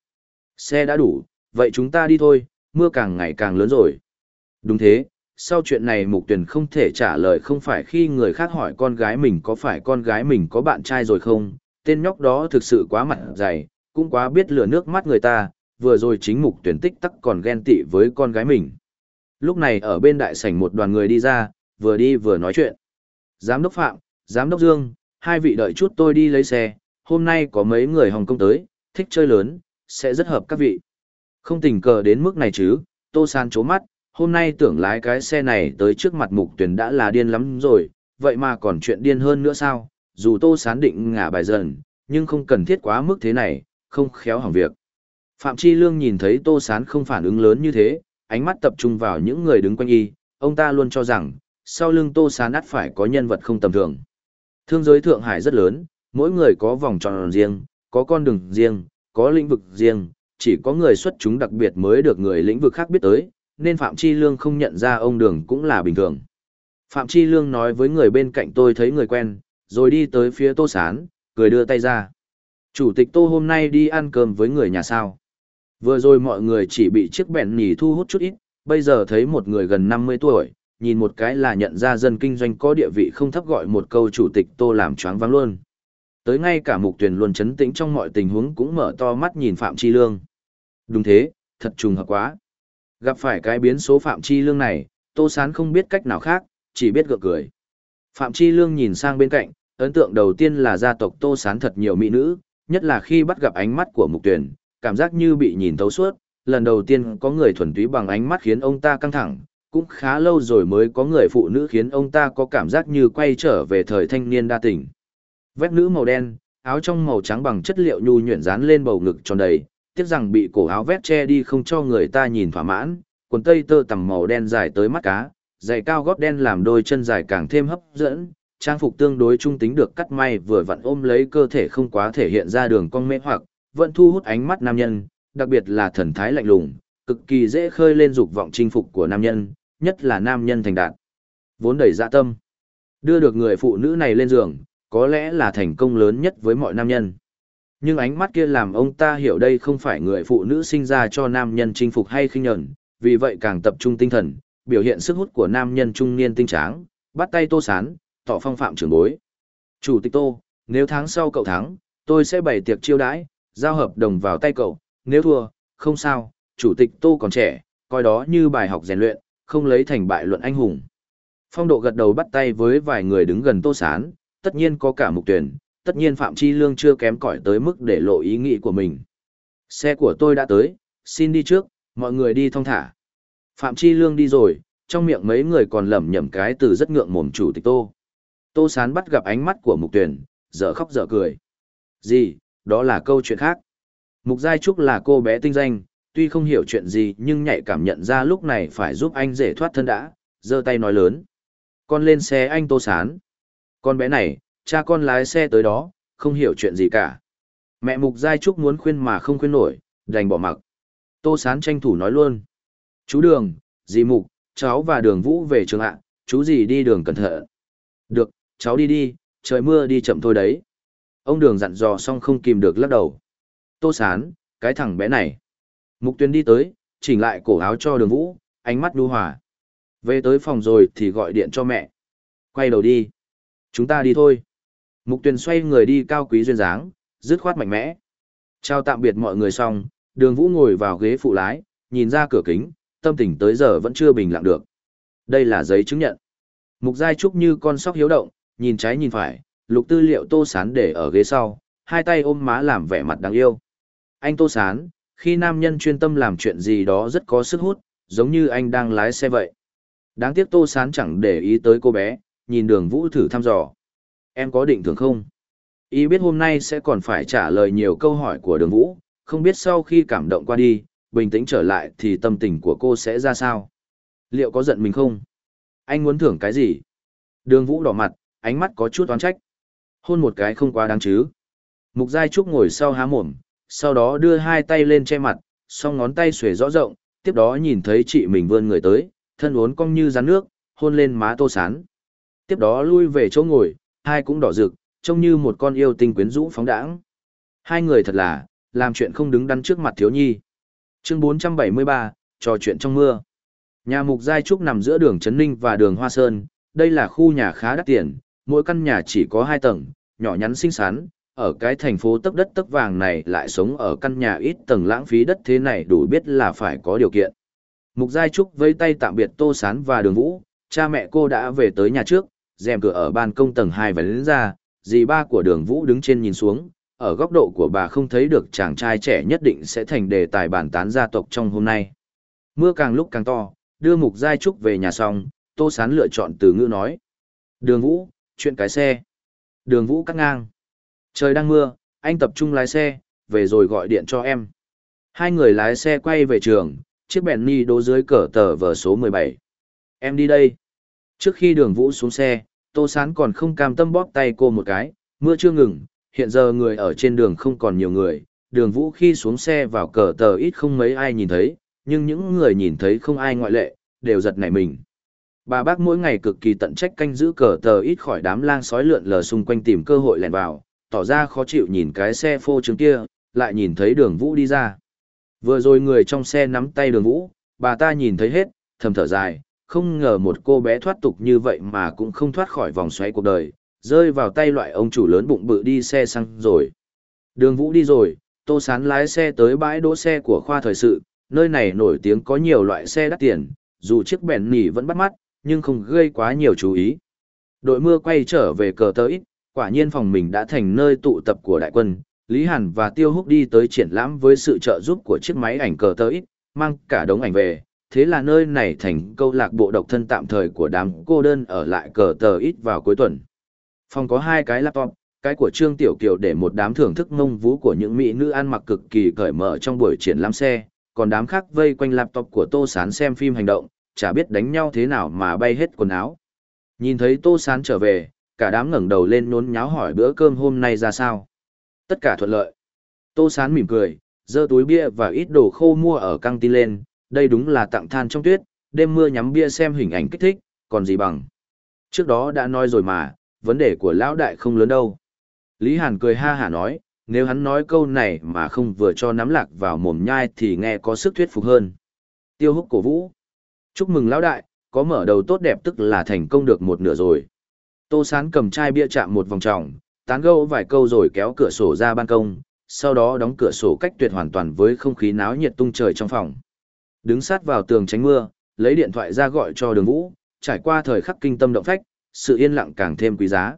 Xe đã đủ, vậy chúng ta đi thôi, mưa càng ngày càng lớn rồi. Đúng thế, sau chuyện này mục tuyển không thể trả lời không phải khi người khác hỏi con gái mình có phải con gái mình có bạn trai rồi không, tên nhóc đó thực sự quá mặt dày, cũng quá biết lừa nước mắt người ta, vừa rồi chính mục tuyển tích tắc còn ghen tị với con gái mình. Lúc này ở bên đại sảnh một đoàn người đi ra, vừa đi vừa nói chuyện. Giám đốc Phạm, Giám đốc Dương, hai vị đợi chút tôi đi lấy xe, hôm nay có mấy người Hồng Kông tới, thích chơi lớn, sẽ rất hợp các vị. Không tình cờ đến mức này chứ, Tô San chố mắt, hôm nay tưởng lái cái xe này tới trước mặt mục tuyển đã là điên lắm rồi, vậy mà còn chuyện điên hơn nữa sao, dù Tô Sán định ngả bài dần, nhưng không cần thiết quá mức thế này, không khéo hỏng việc. Phạm Chi Lương nhìn thấy Tô Sán không phản ứng lớn như thế, ánh mắt tập trung vào những người đứng quanh y, ông ta luôn cho rằng, sau lưng Tô Sán ắt phải có nhân vật không tầm thường. Thương giới Thượng Hải rất lớn, mỗi người có vòng tròn riêng, có con đường riêng, có lĩnh vực riêng, chỉ có người xuất chúng đặc biệt mới được người lĩnh vực khác biết tới, nên Phạm Chi Lương không nhận ra ông Đường cũng là bình thường. Phạm Chi Lương nói với người bên cạnh tôi thấy người quen, rồi đi tới phía Tô Sán, cười đưa tay ra. Chủ tịch Tô hôm nay đi ăn cơm với người nhà sao. Vừa rồi mọi người chỉ bị chiếc bẹn nhì thu hút chút ít, bây giờ thấy một người gần 50 tuổi, nhìn một cái là nhận ra dân kinh doanh có địa vị không thấp gọi một câu chủ tịch tô làm choáng váng luôn. Tới ngay cả mục tuyển luôn chấn tĩnh trong mọi tình huống cũng mở to mắt nhìn Phạm Chi Lương. Đúng thế, thật trùng hợp quá. Gặp phải cái biến số Phạm Chi Lương này, Tô Sán không biết cách nào khác, chỉ biết gượng cười. Phạm Chi Lương nhìn sang bên cạnh, ấn tượng đầu tiên là gia tộc Tô Sán thật nhiều mỹ nữ, nhất là khi bắt gặp ánh mắt của mục tuyển, cảm giác như bị nhìn thấu suốt, lần đầu tiên có người thuần túy bằng ánh mắt khiến ông ta căng thẳng, cũng khá lâu rồi mới có người phụ nữ khiến ông ta có cảm giác như quay trở về thời thanh niên đa tình. Vét nữ màu đen, áo trong màu trắng bằng chất liệu nhu nhuyễn dán lên bầu ngực tròn đầy, tiếc rằng bị cổ áo vét che đi không cho người ta nhìn thỏa mãn, quần tây tơ tằm màu đen dài tới mắt cá, giày cao gót đen làm đôi chân dài càng thêm hấp dẫn, trang phục tương đối trung tính được cắt may vừa vặn ôm lấy cơ thể không quá thể hiện ra đường cong mê hoặc, vẫn thu hút ánh mắt nam nhân, đặc biệt là thần thái lạnh lùng, cực kỳ dễ khơi lên dục vọng chinh phục của nam nhân, nhất là nam nhân thành đạt. Vốn đầy dạ tâm. Đưa được người phụ nữ này lên giường, có lẽ là thành công lớn nhất với mọi nam nhân. Nhưng ánh mắt kia làm ông ta hiểu đây không phải người phụ nữ sinh ra cho nam nhân chinh phục hay khinh nhẫn, vì vậy càng tập trung tinh thần, biểu hiện sức hút của nam nhân trung niên tinh tráng, bắt tay tô sán, tỏ phong phạm trưởng bối. Chủ tịch tô, nếu tháng sau cậu thắng, tôi sẽ bày tiệc chiêu đãi, giao hợp đồng vào tay cậu, nếu thua, không sao, chủ tịch tô còn trẻ, coi đó như bài học rèn luyện, không lấy thành bại luận anh hùng. Phong độ gật đầu bắt tay với vài người đứng gần tô sán, tất nhiên có cả mục tuyển, tất nhiên Phạm Chi Lương chưa kém cỏi tới mức để lộ ý nghĩ của mình. Xe của tôi đã tới, xin đi trước, mọi người đi thong thả. Phạm Chi Lương đi rồi, trong miệng mấy người còn lẩm nhẩm cái từ rất ngượng mồm chủ tịch Tô. Tô Sán bắt gặp ánh mắt của Mục Tuyển, dở khóc dở cười. Gì, đó là câu chuyện khác. Mục Giai Trúc là cô bé tinh danh, tuy không hiểu chuyện gì nhưng nhạy cảm nhận ra lúc này phải giúp anh dễ thoát thân đã, giơ tay nói lớn. Con lên xe anh Tô Sán. Con bé này, cha con lái xe tới đó, không hiểu chuyện gì cả. Mẹ Mục Giai Trúc muốn khuyên mà không khuyên nổi, đành bỏ mặc. Tô Sán tranh thủ nói luôn. Chú Đường, dì Mục, cháu và Đường Vũ về trường ạ, chú dì đi đường cẩn thận. Được, cháu đi đi, trời mưa đi chậm thôi đấy. Ông Đường dặn dò xong không kìm được lắc đầu. Tô Sán, cái thằng bé này. Mục Tuyên đi tới, chỉnh lại cổ áo cho Đường Vũ, ánh mắt nhu hòa. Về tới phòng rồi thì gọi điện cho mẹ. Quay đầu đi. Chúng ta đi thôi. Mục Tuyền xoay người đi cao quý duyên dáng, dứt khoát mạnh mẽ. Chào tạm biệt mọi người xong, đường vũ ngồi vào ghế phụ lái, nhìn ra cửa kính, tâm tình tới giờ vẫn chưa bình lặng được. Đây là giấy chứng nhận. Mục Giai Trúc như con sóc hiếu động, nhìn trái nhìn phải, lục tư liệu tô sán để ở ghế sau, hai tay ôm má làm vẻ mặt đáng yêu. Anh tô sán, khi nam nhân chuyên tâm làm chuyện gì đó rất có sức hút, giống như anh đang lái xe vậy. Đáng tiếc tô sán chẳng để ý tới cô bé, nhìn đường vũ thử thăm dò. Em có định thường không? Y biết hôm nay sẽ còn phải trả lời nhiều câu hỏi của đường vũ, không biết sau khi cảm động qua đi, bình tĩnh trở lại thì tâm tình của cô sẽ ra sao? Liệu có giận mình không? Anh muốn thưởng cái gì? Đường vũ đỏ mặt, ánh mắt có chút oán trách. Hôn một cái không quá đáng chứ. Mục Giai Trúc ngồi sau há mồm, sau đó đưa hai tay lên che mặt, song ngón tay xuề rõ rộng, tiếp đó nhìn thấy chị mình vươn người tới, thân uốn cong như rắn nước, hôn lên má tô sán. Tiếp đó lui về chỗ ngồi, hai cũng đỏ rực, trông như một con yêu tinh quyến rũ phóng đãng. Hai người thật là, làm chuyện không đứng đắn trước mặt thiếu nhi. Chương 473, trò chuyện trong mưa. Nhà mục giai trúc nằm giữa đường Trấn Ninh và đường Hoa Sơn, đây là khu nhà khá đắt tiền, mỗi căn nhà chỉ có hai tầng, nhỏ nhắn xinh xắn, ở cái thành phố tấp đất tấp vàng này lại sống ở căn nhà ít tầng lãng phí đất thế này đủ biết là phải có điều kiện. Mục Giai Trúc với tay tạm biệt Tô Sán và Đường Vũ, cha mẹ cô đã về tới nhà trước, rèm cửa ở ban công tầng hai lên ra, dì ba của đường vũ đứng trên nhìn xuống, ở góc độ của bà không thấy được chàng trai trẻ nhất định sẽ thành đề tài bàn tán gia tộc trong hôm nay. Mưa càng lúc càng to, đưa mục giai trúc về nhà xong, tô sán lựa chọn từ ngữ nói. Đường vũ, chuyện cái xe. Đường vũ cắt ngang. Trời đang mưa, anh tập trung lái xe, về rồi gọi điện cho em. Hai người lái xe quay về trường, chiếc bèn ni đỗ dưới cờ tờ vở số 17. Em đi đây. Trước khi đường vũ xuống xe, Tô Sán còn không cam tâm bóp tay cô một cái, mưa chưa ngừng, hiện giờ người ở trên đường không còn nhiều người, đường vũ khi xuống xe vào cờ tờ ít không mấy ai nhìn thấy, nhưng những người nhìn thấy không ai ngoại lệ, đều giật nảy mình. Bà bác mỗi ngày cực kỳ tận trách canh giữ cờ tờ ít khỏi đám lang sói lượn lờ xung quanh tìm cơ hội lẻn vào, tỏ ra khó chịu nhìn cái xe phô trứng kia, lại nhìn thấy đường vũ đi ra. Vừa rồi người trong xe nắm tay đường vũ, bà ta nhìn thấy hết, thầm thở dài, không ngờ một cô bé thoát tục như vậy mà cũng không thoát khỏi vòng xoáy cuộc đời, rơi vào tay loại ông chủ lớn bụng bự đi xe xăng rồi. Đường vũ đi rồi, tô sán lái xe tới bãi đỗ xe của khoa thời sự, nơi này nổi tiếng có nhiều loại xe đắt tiền, dù chiếc bèn nỉ vẫn bắt mắt, nhưng không gây quá nhiều chú ý. Đội mưa quay trở về cờ tới. quả nhiên phòng mình đã thành nơi tụ tập của đại quân. Lý Hàn và Tiêu Húc đi tới triển lãm với sự trợ giúp của chiếc máy ảnh cờ tới, mang cả đống ảnh về. Thế là nơi này thành câu lạc bộ độc thân tạm thời của đám cô đơn ở lại cờ tờ ít vào cuối tuần. Phòng có hai cái laptop, cái của Trương Tiểu Kiều để một đám thưởng thức mông vú của những mỹ nữ ăn mặc cực kỳ cởi mở trong buổi triển lãm xe, còn đám khác vây quanh laptop của Tô Sán xem phim hành động, chả biết đánh nhau thế nào mà bay hết quần áo. Nhìn thấy Tô Sán trở về, cả đám ngẩng đầu lên nhốn nháo hỏi bữa cơm hôm nay ra sao. Tất cả thuận lợi. Tô Sán mỉm cười, giơ túi bia và ít đồ khô mua ở căng tin lên, đây đúng là tặng than trong tuyết, đêm mưa nhắm bia xem hình ảnh kích thích, còn gì bằng. Trước đó đã nói rồi mà, vấn đề của lão đại không lớn đâu. Lý Hàn cười ha hả nói, nếu hắn nói câu này mà không vừa cho nắm lạc vào mồm nhai thì nghe có sức thuyết phục hơn. Tiêu húc cổ vũ. Chúc mừng lão đại, có mở đầu tốt đẹp tức là thành công được một nửa rồi. Tô Sán cầm chai bia chạm một vòng tròng, tán gẫu vài câu rồi kéo cửa sổ ra ban công, sau đó đóng cửa sổ cách tuyệt hoàn toàn với không khí náo nhiệt tung trời trong phòng. Đứng sát vào tường tránh mưa, lấy điện thoại ra gọi cho đường vũ, trải qua thời khắc kinh tâm động phách, sự yên lặng càng thêm quý giá.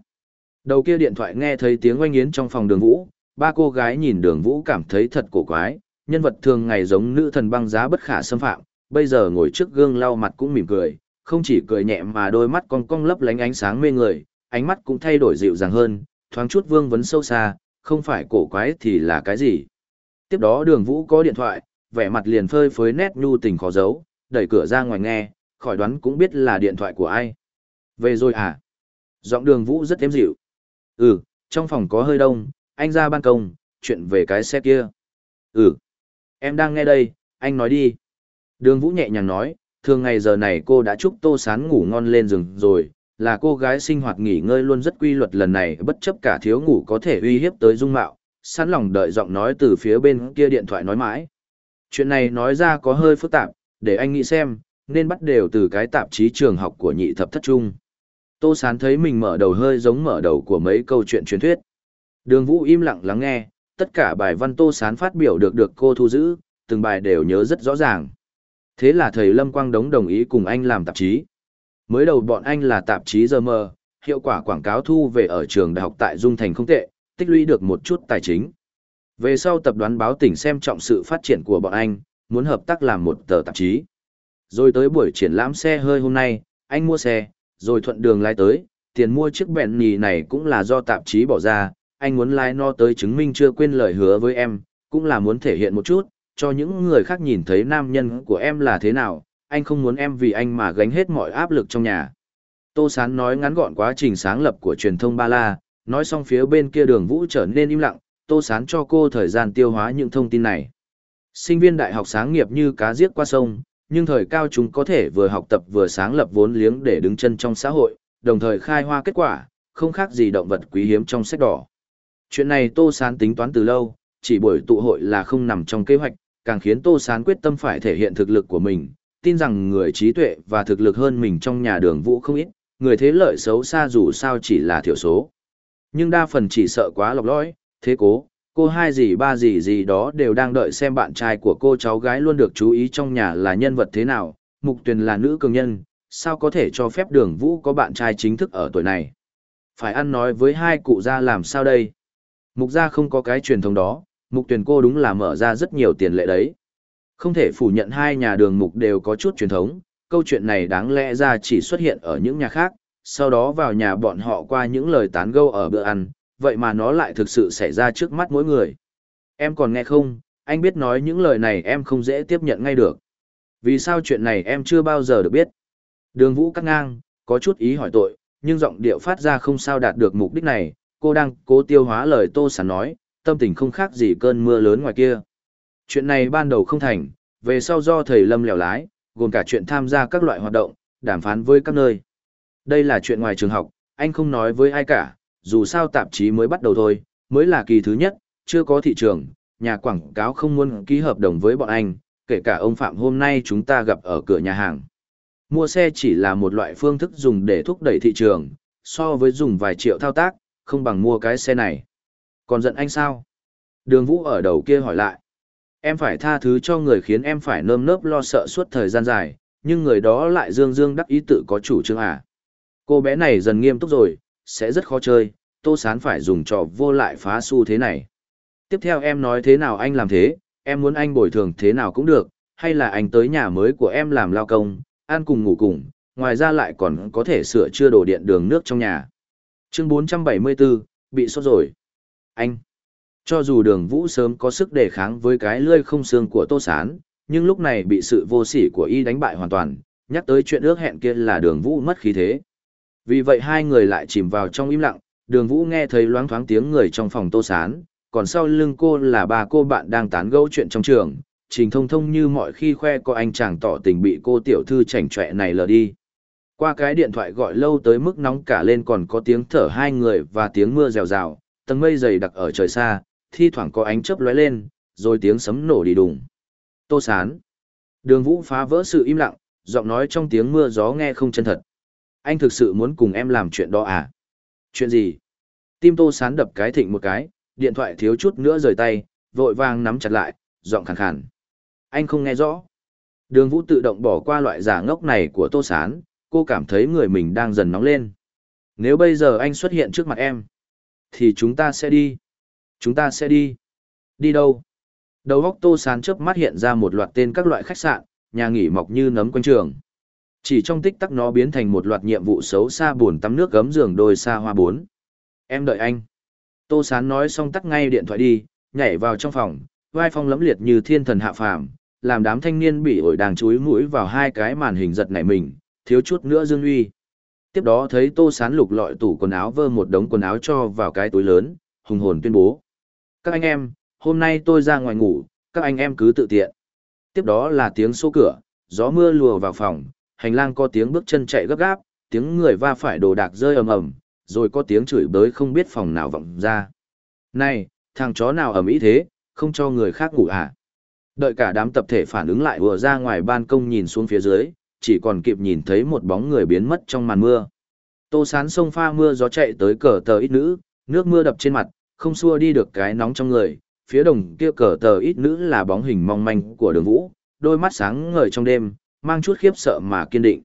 Đầu kia điện thoại nghe thấy tiếng oanh yến trong phòng đường vũ, ba cô gái nhìn đường vũ cảm thấy thật cổ quái, nhân vật thường ngày giống nữ thần băng giá bất khả xâm phạm, bây giờ ngồi trước gương lau mặt cũng mỉm cười, không chỉ cười nhẹ mà đôi mắt cong cong lấp lánh ánh sáng mê người, ánh mắt cũng thay đổi dịu dàng hơn, thoáng chút vương vấn sâu xa, không phải cổ quái thì là cái gì. Tiếp đó đường vũ có điện thoại, vẻ mặt liền phơi phới nét nhu tình khó giấu, đẩy cửa ra ngoài nghe, khỏi đoán cũng biết là điện thoại của ai. Về rồi à? Giọng đường vũ rất êm dịu. Ừ, trong phòng có hơi đông, anh ra ban công, chuyện về cái xe kia. Ừ, em đang nghe đây, anh nói đi. Đường vũ nhẹ nhàng nói, thường ngày giờ này cô đã chúc tô sán ngủ ngon lên giường rồi, là cô gái sinh hoạt nghỉ ngơi luôn rất quy luật lần này bất chấp cả thiếu ngủ có thể uy hiếp tới dung mạo, sẵn lòng đợi giọng nói từ phía bên kia điện thoại nói mãi. Chuyện này nói ra có hơi phức tạp, để anh nghĩ xem, nên bắt đều từ cái tạp chí trường học của nhị thập thất trung. Tô Sán thấy mình mở đầu hơi giống mở đầu của mấy câu chuyện truyền thuyết. Đường Vũ im lặng lắng nghe, tất cả bài văn Tô Sán phát biểu được được cô thu giữ, từng bài đều nhớ rất rõ ràng. Thế là thầy Lâm Quang Đống đồng ý cùng anh làm tạp chí. Mới đầu bọn anh là tạp chí giờ mơ, hiệu quả quảng cáo thu về ở trường đại học tại Dung Thành không tệ, tích lũy được một chút tài chính. Về sau tập đoàn báo tỉnh xem trọng sự phát triển của bọn anh, muốn hợp tác làm một tờ tạp chí. Rồi tới buổi triển lãm xe hơi hôm nay, anh mua xe, rồi thuận đường lái tới, tiền mua chiếc bẹn nhì này cũng là do tạp chí bỏ ra, anh muốn lái nó tới chứng minh chưa quên lời hứa với em, cũng là muốn thể hiện một chút, cho những người khác nhìn thấy nam nhân của em là thế nào, anh không muốn em vì anh mà gánh hết mọi áp lực trong nhà. Tô Sán nói ngắn gọn quá trình sáng lập của truyền thông Ba La, nói xong phía bên kia đường vũ trở nên im lặng, Tô Sán cho cô thời gian tiêu hóa những thông tin này. Sinh viên đại học sáng nghiệp như cá giết qua sông, nhưng thời cao chúng có thể vừa học tập vừa sáng lập vốn liếng để đứng chân trong xã hội, đồng thời khai hoa kết quả, không khác gì động vật quý hiếm trong sách đỏ. Chuyện này Tô Sán tính toán từ lâu, chỉ buổi tụ hội là không nằm trong kế hoạch, càng khiến Tô Sán quyết tâm phải thể hiện thực lực của mình, tin rằng người trí tuệ và thực lực hơn mình trong nhà đường vũ không ít, người thế lợi xấu xa dù sao chỉ là thiểu số. Nhưng đa phần chỉ sợ quá lọc lõi, thế cố, cô hai gì ba gì gì đó đều đang đợi xem bạn trai của cô cháu gái luôn được chú ý trong nhà là nhân vật thế nào, mục tuyền là nữ cường nhân, sao có thể cho phép đường vũ có bạn trai chính thức ở tuổi này. Phải ăn nói với hai cụ gia làm sao đây? Mục gia không có cái truyền thống đó, mục tuyền cô đúng là mở ra rất nhiều tiền lệ đấy. Không thể phủ nhận hai nhà đường mục đều có chút truyền thống, câu chuyện này đáng lẽ ra chỉ xuất hiện ở những nhà khác, sau đó vào nhà bọn họ qua những lời tán gẫu ở bữa ăn, vậy mà nó lại thực sự xảy ra trước mắt mỗi người. Em còn nghe không, anh biết nói những lời này em không dễ tiếp nhận ngay được. Vì sao chuyện này em chưa bao giờ được biết? Đường vũ cắt ngang, có chút ý hỏi tội, nhưng giọng điệu phát ra không sao đạt được mục đích này, cô đang cố tiêu hóa lời tô sán nói, tâm tình không khác gì cơn mưa lớn ngoài kia. Chuyện này ban đầu không thành, về sau do thầy Lâm lèo lái, gồm cả chuyện tham gia các loại hoạt động, đàm phán với các nơi. Đây là chuyện ngoài trường học, anh không nói với ai cả, dù sao tạp chí mới bắt đầu thôi, mới là kỳ thứ nhất, chưa có thị trường, nhà quảng cáo không muốn ký hợp đồng với bọn anh, kể cả ông Phạm hôm nay chúng ta gặp ở cửa nhà hàng. Mua xe chỉ là một loại phương thức dùng để thúc đẩy thị trường, so với dùng vài triệu thao tác, không bằng mua cái xe này. Còn giận anh sao? Đường Vũ ở đầu kia hỏi lại. Em phải tha thứ cho người khiến em phải nơm nớp lo sợ suốt thời gian dài, nhưng người đó lại dương dương đắc ý tự có chủ trương à. Cô bé này dần nghiêm túc rồi, sẽ rất khó chơi, tô sán phải dùng trò vô lại phá su thế này. Tiếp theo em nói thế nào anh làm thế, em muốn anh bồi thường thế nào cũng được, hay là anh tới nhà mới của em làm lao công, ăn cùng ngủ cùng, ngoài ra lại còn có thể sửa chữa đổ điện đường nước trong nhà. Chương 474, bị sốt rồi. Anh. Cho dù đường vũ sớm có sức đề kháng với cái lươi không xương của tô sán, nhưng lúc này bị sự vô sỉ của y đánh bại hoàn toàn, nhắc tới chuyện ước hẹn kia là đường vũ mất khí thế. Vì vậy hai người lại chìm vào trong im lặng, đường vũ nghe thấy loáng thoáng tiếng người trong phòng tô sán, còn sau lưng cô là ba cô bạn đang tán gẫu chuyện trong trường, trình thông thông như mọi khi khoe có anh chàng tỏ tình bị cô tiểu thư chảnh chọe này lờ đi. Qua cái điện thoại gọi lâu tới mức nóng cả lên còn có tiếng thở hai người và tiếng mưa rèo rào, tầng mây dày đặc ở trời xa, thi thoảng có ánh chớp lóe lên, rồi tiếng sấm nổ đi đùng. Tô Sán. Đường Vũ phá vỡ sự im lặng, giọng nói trong tiếng mưa gió nghe không chân thật. Anh thực sự muốn cùng em làm chuyện đó à? Chuyện gì? Tim Tô Sán đập cái thịnh một cái, điện thoại thiếu chút nữa rời tay, vội vàng nắm chặt lại, giọng khàn khàn. Anh không nghe rõ. Đường Vũ tự động bỏ qua loại giả ngốc này của Tô Sán, cô cảm thấy người mình đang dần nóng lên. Nếu bây giờ anh xuất hiện trước mặt em, thì chúng ta sẽ đi. Chúng ta sẽ đi. Đi đâu? Đầu góc Tô Sán chớp mắt hiện ra một loạt tên các loại khách sạn, nhà nghỉ mọc như nấm quanh trường. Chỉ trong tích tắc nó biến thành một loạt nhiệm vụ xấu xa buồn tắm nước gấm giường đôi xa hoa bốn. Em đợi anh. Tô Sán nói xong tắt ngay điện thoại đi, nhảy vào trong phòng, vai phong lẫm liệt như thiên thần hạ phàm, làm đám thanh niên bị ổi đang chúi mũi vào hai cái màn hình giật nảy mình, thiếu chút nữa dương uy. Tiếp đó thấy Tô Sán lục lọi tủ quần áo vơ một đống quần áo cho vào cái túi lớn, hùng hồn tuyên bố. Các anh em, hôm nay tôi ra ngoài ngủ, các anh em cứ tự tiện. Tiếp đó là tiếng xô cửa, gió mưa lùa vào phòng, hành lang có tiếng bước chân chạy gấp gáp, tiếng người va phải đồ đạc rơi ầm ầm, rồi có tiếng chửi bới không biết phòng nào vọng ra. Này, thằng chó nào ầm ĩ thế, không cho người khác ngủ à? Đợi cả đám tập thể phản ứng lại vừa ra ngoài ban công nhìn xuống phía dưới, chỉ còn kịp nhìn thấy một bóng người biến mất trong màn mưa. Tô sán sông pha mưa gió chạy tới cờ tờ ít nữ, nước mưa đập trên mặt, không xua đi được cái nóng trong người. Phía đồng kia cờ tờ ít nữ là bóng hình mong manh của đường vũ, đôi mắt sáng ngời trong đêm, mang chút khiếp sợ mà kiên định.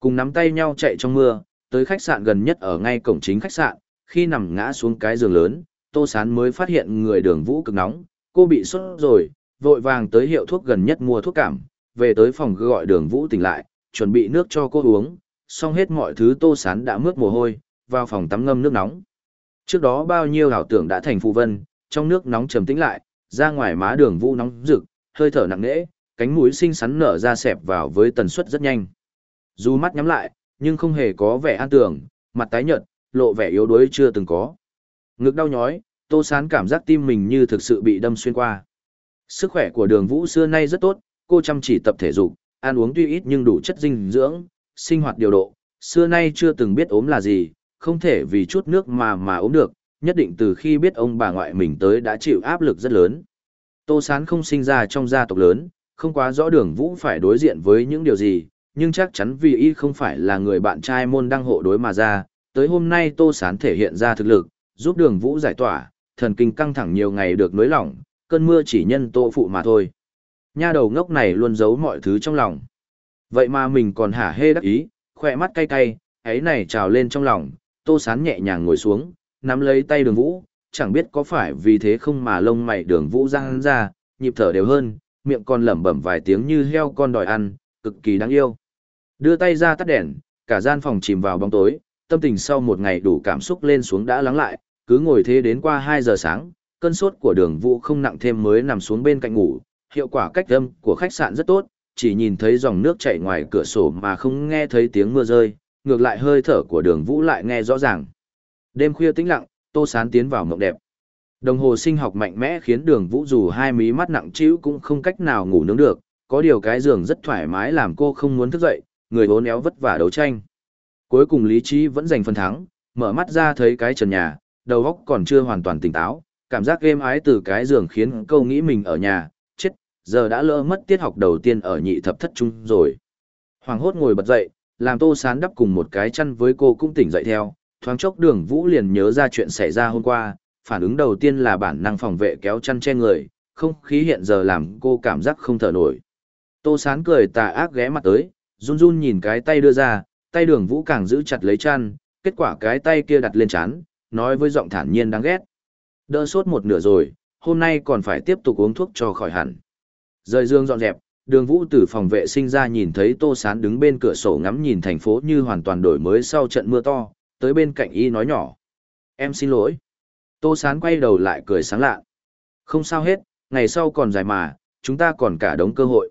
Cùng nắm tay nhau chạy trong mưa, tới khách sạn gần nhất ở ngay cổng chính khách sạn, khi nằm ngã xuống cái giường lớn, Tô Sán mới phát hiện người đường vũ cực nóng, cô bị sốt rồi, vội vàng tới hiệu thuốc gần nhất mua thuốc cảm, về tới phòng gọi đường vũ tỉnh lại, chuẩn bị nước cho cô uống, xong hết mọi thứ Tô Sán đã mướt mồ hôi, vào phòng tắm ngâm nước nóng. Trước đó bao nhiêu ảo tưởng đã thành phù vân, trong nước nóng trầm tĩnh lại, ra ngoài má đường vũ nóng rực, hơi thở nặng nễ, cánh mũi xinh xắn nở ra xẹp vào với tần suất rất nhanh. Dù mắt nhắm lại, nhưng không hề có vẻ an tưởng, mặt tái nhợt, lộ vẻ yếu đuối chưa từng có. Ngực đau nhói, Tô Sán cảm giác tim mình như thực sự bị đâm xuyên qua. Sức khỏe của đường vũ xưa nay rất tốt, cô chăm chỉ tập thể dục, ăn uống tuy ít nhưng đủ chất dinh dưỡng, sinh hoạt điều độ, xưa nay chưa từng biết ốm là gì, không thể vì chút nước mà mà ốm được, nhất định từ khi biết ông bà ngoại mình tới đã chịu áp lực rất lớn. Tô Sán không sinh ra trong gia tộc lớn, không quá rõ đường vũ phải đối diện với những điều gì, nhưng chắc chắn vì y không phải là người bạn trai môn đăng hộ đối mà ra, tới hôm nay Tô Sán thể hiện ra thực lực, giúp đường vũ giải tỏa, thần kinh căng thẳng nhiều ngày được nới lỏng, cơn mưa chỉ nhân tô phụ mà thôi. Nha đầu ngốc này luôn giấu mọi thứ trong lòng. Vậy mà mình còn hả hê đắc ý, khỏe mắt cay cay, ấy này trào lên trong lòng, tô sán nhẹ nhàng ngồi xuống, nắm lấy tay đường vũ, chẳng biết có phải vì thế không mà lông mày đường vũ răng ra, nhịp thở đều hơn, miệng còn lẩm bẩm vài tiếng như heo con đòi ăn, cực kỳ đáng yêu. Đưa tay ra tắt đèn, cả gian phòng chìm vào bóng tối, tâm tình sau một ngày đủ cảm xúc lên xuống đã lắng lại, cứ ngồi thế đến qua 2 giờ sáng, cơn sốt của đường vũ không nặng thêm mới nằm xuống bên cạnh ngủ, hiệu quả cách âm của khách sạn rất tốt, chỉ nhìn thấy dòng nước chảy ngoài cửa sổ mà không nghe thấy tiếng mưa rơi, ngược lại hơi thở của đường vũ lại nghe rõ ràng. Đêm khuya tĩnh lặng, tô sán tiến vào mộng đẹp. Đồng hồ sinh học mạnh mẽ khiến đường vũ dù hai mí mắt nặng trĩu cũng không cách nào ngủ nướng được, có điều cái giường rất thoải mái làm cô không muốn thức dậy, người hốn éo vất vả đấu tranh. Cuối cùng lý trí vẫn giành phần thắng, mở mắt ra thấy cái trần nhà, đầu óc còn chưa hoàn toàn tỉnh táo, cảm giác êm ái từ cái giường khiến câu nghĩ mình ở nhà, chết, giờ đã lỡ mất tiết học đầu tiên ở nhị thập thất trung rồi. Hoàng hốt ngồi bật dậy, làm tô sán đắp cùng một cái chăn với cô cũng tỉnh dậy theo, thoáng chốc đường vũ liền nhớ ra chuyện xảy ra hôm qua, phản ứng đầu tiên là bản năng phòng vệ kéo chăn che người, không khí hiện giờ làm cô cảm giác không thở nổi. Tô sán cười tà ác ghé mặt tới, run run nhìn cái tay đưa ra, tay đường vũ càng giữ chặt lấy chăn, kết quả cái tay kia đặt lên chán, nói với giọng thản nhiên đáng ghét. Đỡ sốt một nửa rồi, hôm nay còn phải tiếp tục uống thuốc cho khỏi hẳn. Rời dương dọn dẹp, đường vũ từ phòng vệ sinh ra nhìn thấy tô sán đứng bên cửa sổ ngắm nhìn thành phố như hoàn toàn đổi mới sau trận mưa to, tới bên cạnh y nói nhỏ. Em xin lỗi. Tô sán quay đầu lại cười sáng lạ. Không sao hết, ngày sau còn dài mà, chúng ta còn cả đống cơ hội.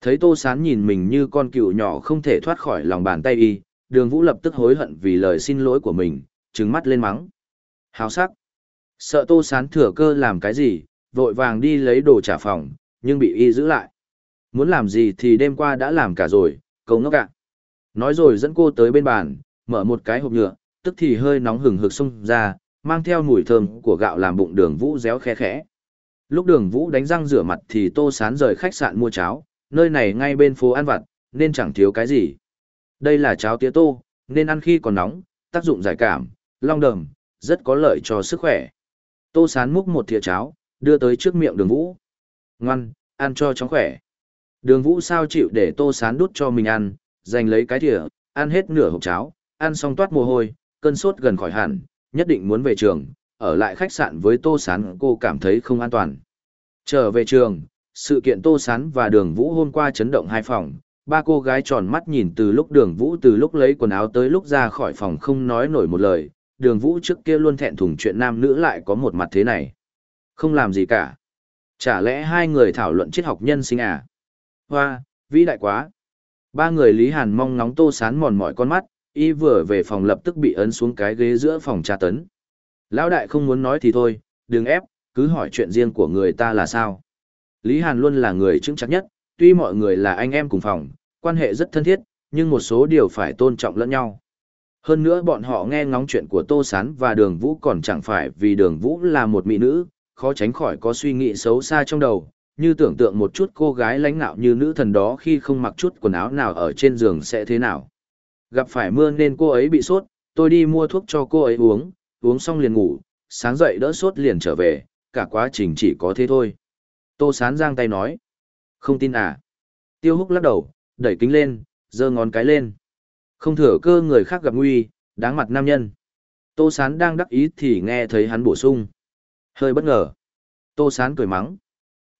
Thấy tô sán nhìn mình như con cựu nhỏ không thể thoát khỏi lòng bàn tay y, đường vũ lập tức hối hận vì lời xin lỗi của mình, trừng mắt lên mắng. Háo sắc. Sợ tô sán thừa cơ làm cái gì, vội vàng đi lấy đồ trả phòng, nhưng bị y giữ lại. Muốn làm gì thì đêm qua đã làm cả rồi, cầu ngốc ạ. Nói rồi dẫn cô tới bên bàn, mở một cái hộp nhựa, tức thì hơi nóng hừng hực xông ra, mang theo mùi thơm của gạo làm bụng đường vũ réo khe khẽ. Lúc đường vũ đánh răng rửa mặt thì tô sán rời khách sạn mua cháo, nơi này ngay bên phố ăn vặt, nên chẳng thiếu cái gì. Đây là cháo tía tô, nên ăn khi còn nóng, tác dụng giải cảm, long đờm, rất có lợi cho sức khỏe. Tô sán múc một thìa cháo, đưa tới trước miệng đường vũ. Ngoan, ăn cho chóng khỏe. Đường vũ sao chịu để tô sán đút cho mình ăn, giành lấy cái thìa, ăn hết nửa hộp cháo, ăn xong toát mồ hôi, cơn sốt gần khỏi hẳn, nhất định muốn về trường, ở lại khách sạn với tô sán cô cảm thấy không an toàn. Trở về trường, sự kiện tô sán và đường vũ hôm qua chấn động hai phòng, ba cô gái tròn mắt nhìn từ lúc đường vũ từ lúc lấy quần áo tới lúc ra khỏi phòng không nói nổi một lời, đường vũ trước kia luôn thẹn thùng chuyện nam nữ lại có một mặt thế này. Không làm gì cả. Chả lẽ hai người thảo luận triết học nhân sinh à? Hoa, vĩ đại quá. Ba người Lý Hàn mong ngóng tô sán mòn mỏi con mắt, y vừa về phòng lập tức bị ấn xuống cái ghế giữa phòng tra tấn. Lão đại không muốn nói thì thôi, đừng ép, cứ hỏi chuyện riêng của người ta là sao. Lý Hàn luôn là người chứng chắc nhất, tuy mọi người là anh em cùng phòng, quan hệ rất thân thiết, nhưng một số điều phải tôn trọng lẫn nhau. Hơn nữa bọn họ nghe ngóng chuyện của Tô Sán và Đường Vũ còn chẳng phải vì Đường Vũ là một mỹ nữ, khó tránh khỏi có suy nghĩ xấu xa trong đầu, như tưởng tượng một chút cô gái lãnh ngạo như nữ thần đó khi không mặc chút quần áo nào ở trên giường sẽ thế nào. Gặp phải mưa nên cô ấy bị sốt, tôi đi mua thuốc cho cô ấy uống, uống xong liền ngủ, sáng dậy đỡ sốt liền trở về, cả quá trình chỉ có thế thôi. Tô Sán giang tay nói. Không tin à? Tiêu húc lắc đầu, đẩy kính lên, giơ ngón cái lên. Không thừa cơ người khác gặp nguy, đáng mặt nam nhân. Tô Sán đang đắc ý thì nghe thấy hắn bổ sung. Hơi bất ngờ. Tô Sán cười mắng.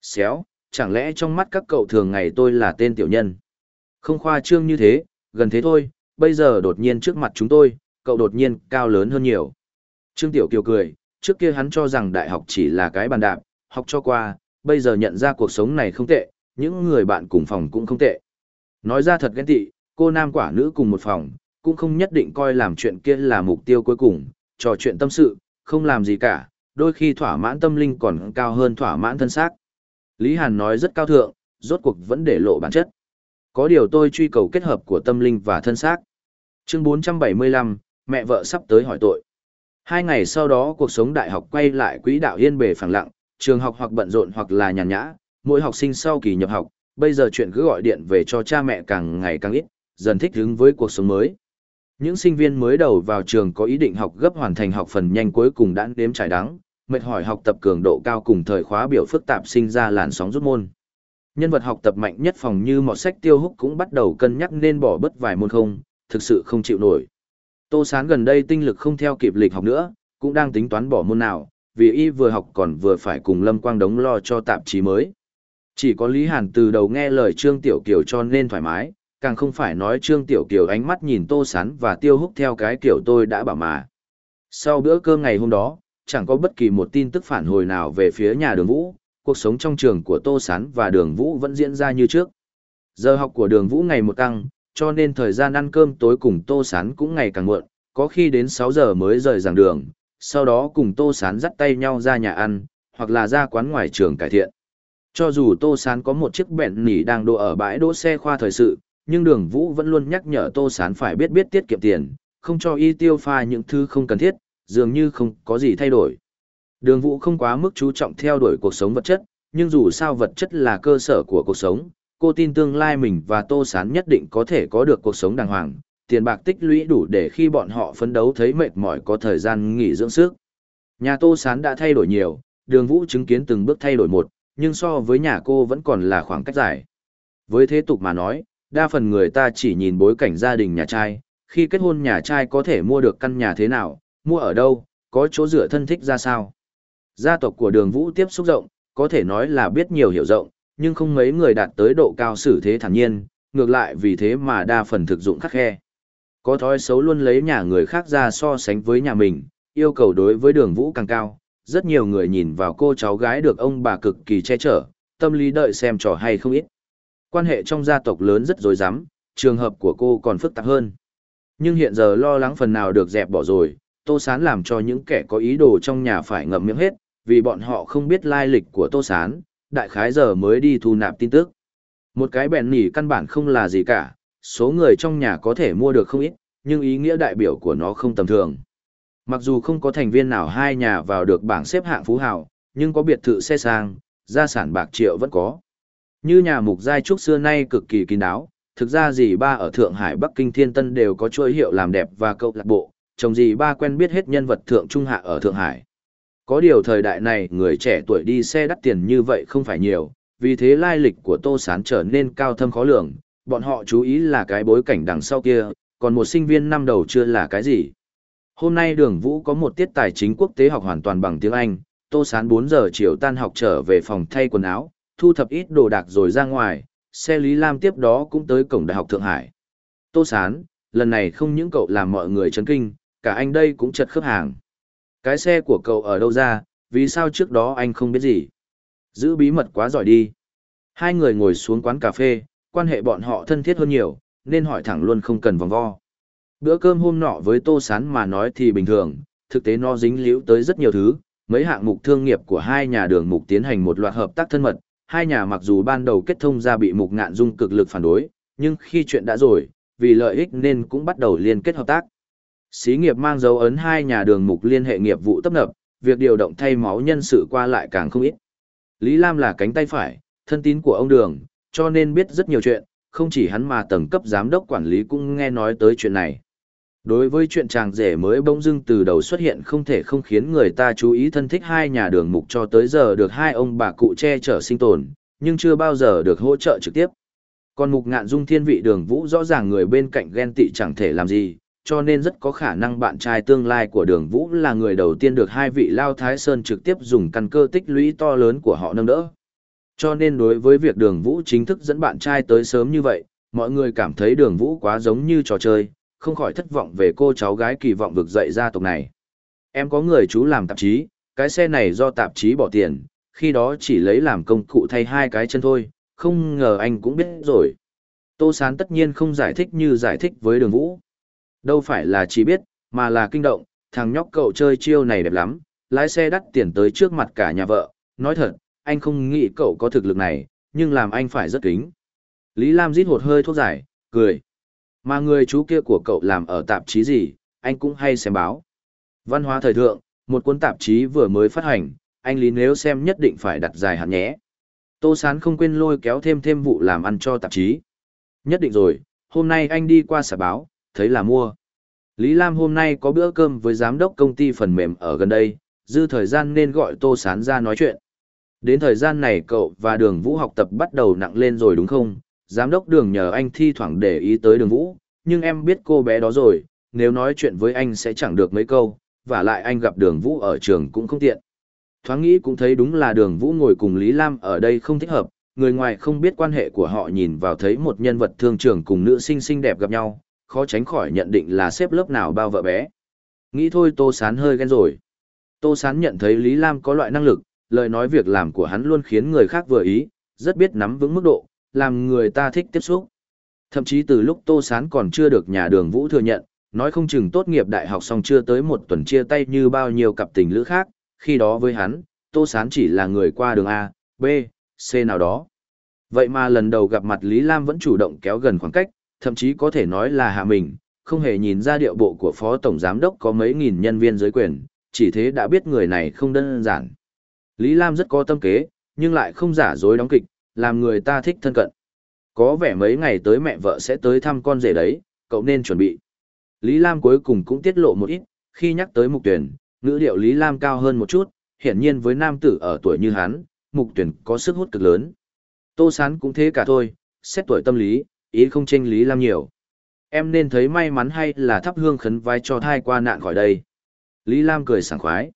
Xéo, chẳng lẽ trong mắt các cậu thường ngày tôi là tên tiểu nhân? Không khoa trương như thế, gần thế thôi, bây giờ đột nhiên trước mặt chúng tôi, cậu đột nhiên cao lớn hơn nhiều. Trương Tiểu Kiều cười, trước kia hắn cho rằng đại học chỉ là cái bàn đạp, học cho qua, bây giờ nhận ra cuộc sống này không tệ, những người bạn cùng phòng cũng không tệ. Nói ra thật ghen tị, cô nam quả nữ cùng một phòng, cũng không nhất định coi làm chuyện kia là mục tiêu cuối cùng, trò chuyện tâm sự, không làm gì cả, đôi khi thỏa mãn tâm linh còn cao hơn thỏa mãn thân xác. Lý Hàn nói rất cao thượng, rốt cuộc vẫn để lộ bản chất. Có điều tôi truy cầu kết hợp của tâm linh và thân xác. Chương 475, mẹ vợ sắp tới hỏi tội. Hai ngày sau đó cuộc sống đại học quay lại quỹ đạo yên bề phẳng lặng, trường học hoặc bận rộn hoặc là nhàn nhã, mỗi học sinh sau kỳ nhập học, bây giờ chuyện cứ gọi điện về cho cha mẹ càng ngày càng ít, dần thích ứng với cuộc sống mới. Những sinh viên mới đầu vào trường có ý định học gấp hoàn thành học phần nhanh cuối cùng đã đếm trải đắng, mệt hỏi học tập cường độ cao cùng thời khóa biểu phức tạp sinh ra làn sóng rút môn. Nhân vật học tập mạnh nhất phòng như mọt sách tiêu húc cũng bắt đầu cân nhắc nên bỏ bớt vài môn không, thực sự không chịu nổi. Tô Sán gần đây tinh lực không theo kịp lịch học nữa, cũng đang tính toán bỏ môn nào, vì y vừa học còn vừa phải cùng Lâm Quang Đống lo cho tạp chí mới. Chỉ có Lý Hàn từ đầu nghe lời Trương Tiểu Kiều cho nên thoải mái, càng không phải nói Trương Tiểu Kiều ánh mắt nhìn Tô Sán và Tiêu Húc theo cái kiểu tôi đã bảo mà. Sau bữa cơm ngày hôm đó, chẳng có bất kỳ một tin tức phản hồi nào về phía nhà đường Vũ, cuộc sống trong trường của Tô Sán và đường Vũ vẫn diễn ra như trước. Giờ học của đường Vũ ngày một tăng, cho nên thời gian ăn cơm tối cùng Tô Sán cũng ngày càng muộn, có khi đến 6 giờ mới rời giảng đường, sau đó cùng Tô Sán dắt tay nhau ra nhà ăn, hoặc là ra quán ngoài trường cải thiện. Cho dù Tô Sán có một chiếc bẹn nỉ đang đỗ ở bãi đỗ xe khoa thời sự, nhưng đường Vũ vẫn luôn nhắc nhở Tô Sán phải biết biết tiết kiệm tiền, không cho y tiêu pha những thứ không cần thiết, dường như không có gì thay đổi. Đường Vũ không quá mức chú trọng theo đuổi cuộc sống vật chất, nhưng dù sao vật chất là cơ sở của cuộc sống, cô tin tương lai mình và Tô Sán nhất định có thể có được cuộc sống đàng hoàng, tiền bạc tích lũy đủ để khi bọn họ phấn đấu thấy mệt mỏi có thời gian nghỉ dưỡng sức. Nhà Tô Sán đã thay đổi nhiều, đường Vũ chứng kiến từng bước thay đổi một, nhưng so với nhà cô vẫn còn là khoảng cách dài. Với thế tục mà nói, đa phần người ta chỉ nhìn bối cảnh gia đình nhà trai, khi kết hôn nhà trai có thể mua được căn nhà thế nào, mua ở đâu, có chỗ dựa thân thích ra sao. Gia tộc của đường Vũ tiếp xúc rộng, có thể nói là biết nhiều hiểu rộng, nhưng không mấy người đạt tới độ cao xử thế thản nhiên, ngược lại vì thế mà đa phần thực dụng khắc khe. Có thói xấu luôn lấy nhà người khác ra so sánh với nhà mình, yêu cầu đối với đường Vũ càng cao, rất nhiều người nhìn vào cô cháu gái được ông bà cực kỳ che chở, tâm lý đợi xem trò hay không ít. Quan hệ trong gia tộc lớn rất rối rắm, trường hợp của cô còn phức tạp hơn. Nhưng hiện giờ lo lắng phần nào được dẹp bỏ rồi, Tô Sán làm cho những kẻ có ý đồ trong nhà phải ngậm miệng hết, vì bọn họ không biết lai lịch của Tô Sán, đại khái giờ mới đi thu nạp tin tức. Một cái bèn nỉ căn bản không là gì cả, số người trong nhà có thể mua được không ít, nhưng ý nghĩa đại biểu của nó không tầm thường. Mặc dù không có thành viên nào hai nhà vào được bảng xếp hạng phú hào, nhưng có biệt thự xe sang, gia sản bạc triệu vẫn có. Như nhà mục giai trúc xưa nay cực kỳ kín đáo, thực ra dì ba ở Thượng Hải Bắc Kinh Thiên Tân đều có chuỗi hiệu làm đẹp và câu lạc bộ, chồng dì ba quen biết hết nhân vật thượng trung hạ ở Thượng Hải. Có điều thời đại này người trẻ tuổi đi xe đắt tiền như vậy không phải nhiều, vì thế lai lịch của Tô Sán trở nên cao thâm khó lường, bọn họ chú ý là cái bối cảnh đằng sau kia, còn một sinh viên năm đầu chưa là cái gì. Hôm nay đường Vũ có một tiết tài chính quốc tế học hoàn toàn bằng tiếng Anh, Tô Sán 4 giờ chiều tan học trở về phòng thay quần áo, thu thập ít đồ đạc rồi ra ngoài, xe Lý Lam tiếp đó cũng tới cổng Đại học Thượng Hải. Tô Sán, lần này không những cậu làm mọi người chấn kinh, cả anh đây cũng chật khớp hàng. Cái xe của cậu ở đâu ra, vì sao trước đó anh không biết gì? Giữ bí mật quá giỏi đi. Hai người ngồi xuống quán cà phê, quan hệ bọn họ thân thiết hơn nhiều, nên hỏi thẳng luôn không cần vòng vo. Bữa cơm hôm nọ với Tô Sán mà nói thì bình thường, thực tế nó dính líu tới rất nhiều thứ, mấy hạng mục thương nghiệp của hai nhà đường mục tiến hành một loạt hợp tác thân mật, hai nhà mặc dù ban đầu kết thông ra bị mục ngạn dung cực lực phản đối, nhưng khi chuyện đã rồi, vì lợi ích nên cũng bắt đầu liên kết hợp tác. Xí nghiệp mang dấu ấn hai nhà đường mục liên hệ nghiệp vụ tấp nập, việc điều động thay máu nhân sự qua lại càng không ít. Lý Lam là cánh tay phải, thân tín của ông Đường, cho nên biết rất nhiều chuyện, không chỉ hắn mà tầng cấp giám đốc quản lý cũng nghe nói tới chuyện này. Đối với chuyện chàng rể mới bỗng dưng từ đầu xuất hiện không thể không khiến người ta chú ý thân thích hai nhà đường mục cho tới giờ được hai ông bà cụ che chở sinh tồn, nhưng chưa bao giờ được hỗ trợ trực tiếp. Còn mục ngạn dung thiên vị đường vũ rõ ràng người bên cạnh ghen tị chẳng thể làm gì, cho nên rất có khả năng bạn trai tương lai của đường vũ là người đầu tiên được hai vị lao thái sơn trực tiếp dùng căn cơ tích lũy to lớn của họ nâng đỡ. Cho nên đối với việc đường vũ chính thức dẫn bạn trai tới sớm như vậy, mọi người cảm thấy đường vũ quá giống như trò chơi, không khỏi thất vọng về cô cháu gái kỳ vọng vực dậy gia tộc này. Em có người chú làm tạp chí, cái xe này do tạp chí bỏ tiền, khi đó chỉ lấy làm công cụ thay hai cái chân thôi, không ngờ anh cũng biết rồi. Tô Sán tất nhiên không giải thích như giải thích với đường vũ. Đâu phải là chỉ biết, mà là kinh động, thằng nhóc cậu chơi chiêu này đẹp lắm, lái xe đắt tiền tới trước mặt cả nhà vợ, nói thật, anh không nghĩ cậu có thực lực này, nhưng làm anh phải rất kính. Lý Lam rít hột hơi thuốc giải, cười. Mà người chú kia của cậu làm ở tạp chí gì, anh cũng hay xem báo. Văn hóa thời thượng, một cuốn tạp chí vừa mới phát hành, anh Lý nếu xem nhất định phải đặt dài hạn nhé. Tô Sán không quên lôi kéo thêm thêm vụ làm ăn cho tạp chí. Nhất định rồi, hôm nay anh đi qua xả báo, thấy là mua. Lý Lam hôm nay có bữa cơm với giám đốc công ty phần mềm ở gần đây, dư thời gian nên gọi Tô Sán ra nói chuyện. Đến thời gian này cậu và đường vũ học tập bắt đầu nặng lên rồi đúng không? Giám đốc đường nhờ anh thi thoảng để ý tới đường vũ, nhưng em biết cô bé đó rồi, nếu nói chuyện với anh sẽ chẳng được mấy câu, và lại anh gặp đường vũ ở trường cũng không tiện. Thoáng nghĩ cũng thấy đúng là đường vũ ngồi cùng Lý Lam ở đây không thích hợp, người ngoài không biết quan hệ của họ nhìn vào thấy một nhân vật thương trường cùng nữ sinh xinh đẹp gặp nhau, khó tránh khỏi nhận định là xếp lớp nào bao vợ bé. Nghĩ thôi Tô Sán hơi ghen rồi. Tô Sán nhận thấy Lý Lam có loại năng lực, lời nói việc làm của hắn luôn khiến người khác vừa ý, rất biết nắm vững mức độ, làm người ta thích tiếp xúc. Thậm chí từ lúc Tô Sán còn chưa được nhà đường Vũ thừa nhận, nói không chừng tốt nghiệp đại học xong chưa tới một tuần chia tay như bao nhiêu cặp tình lữ khác, khi đó với hắn, Tô Sán chỉ là người qua đường A, B, C nào đó. Vậy mà lần đầu gặp mặt Lý Lam vẫn chủ động kéo gần khoảng cách, thậm chí có thể nói là hạ mình, không hề nhìn ra điệu bộ của phó tổng giám đốc có mấy nghìn nhân viên dưới quyền, chỉ thế đã biết người này không đơn giản. Lý Lam rất có tâm kế, nhưng lại không giả dối đóng kịch, làm người ta thích thân cận. Có vẻ mấy ngày tới mẹ vợ sẽ tới thăm con rể đấy, cậu nên chuẩn bị. Lý Lam cuối cùng cũng tiết lộ một ít, khi nhắc tới mục tuyển, ngữ điệu Lý Lam cao hơn một chút, hiển nhiên với nam tử ở tuổi như hắn, mục tuyển có sức hút cực lớn. Tô Sán cũng thế cả thôi, xét tuổi tâm lý, ý không tranh Lý Lam nhiều. Em nên thấy may mắn hay là thắp hương khấn vai cho thai qua nạn khỏi đây. Lý Lam cười sảng khoái.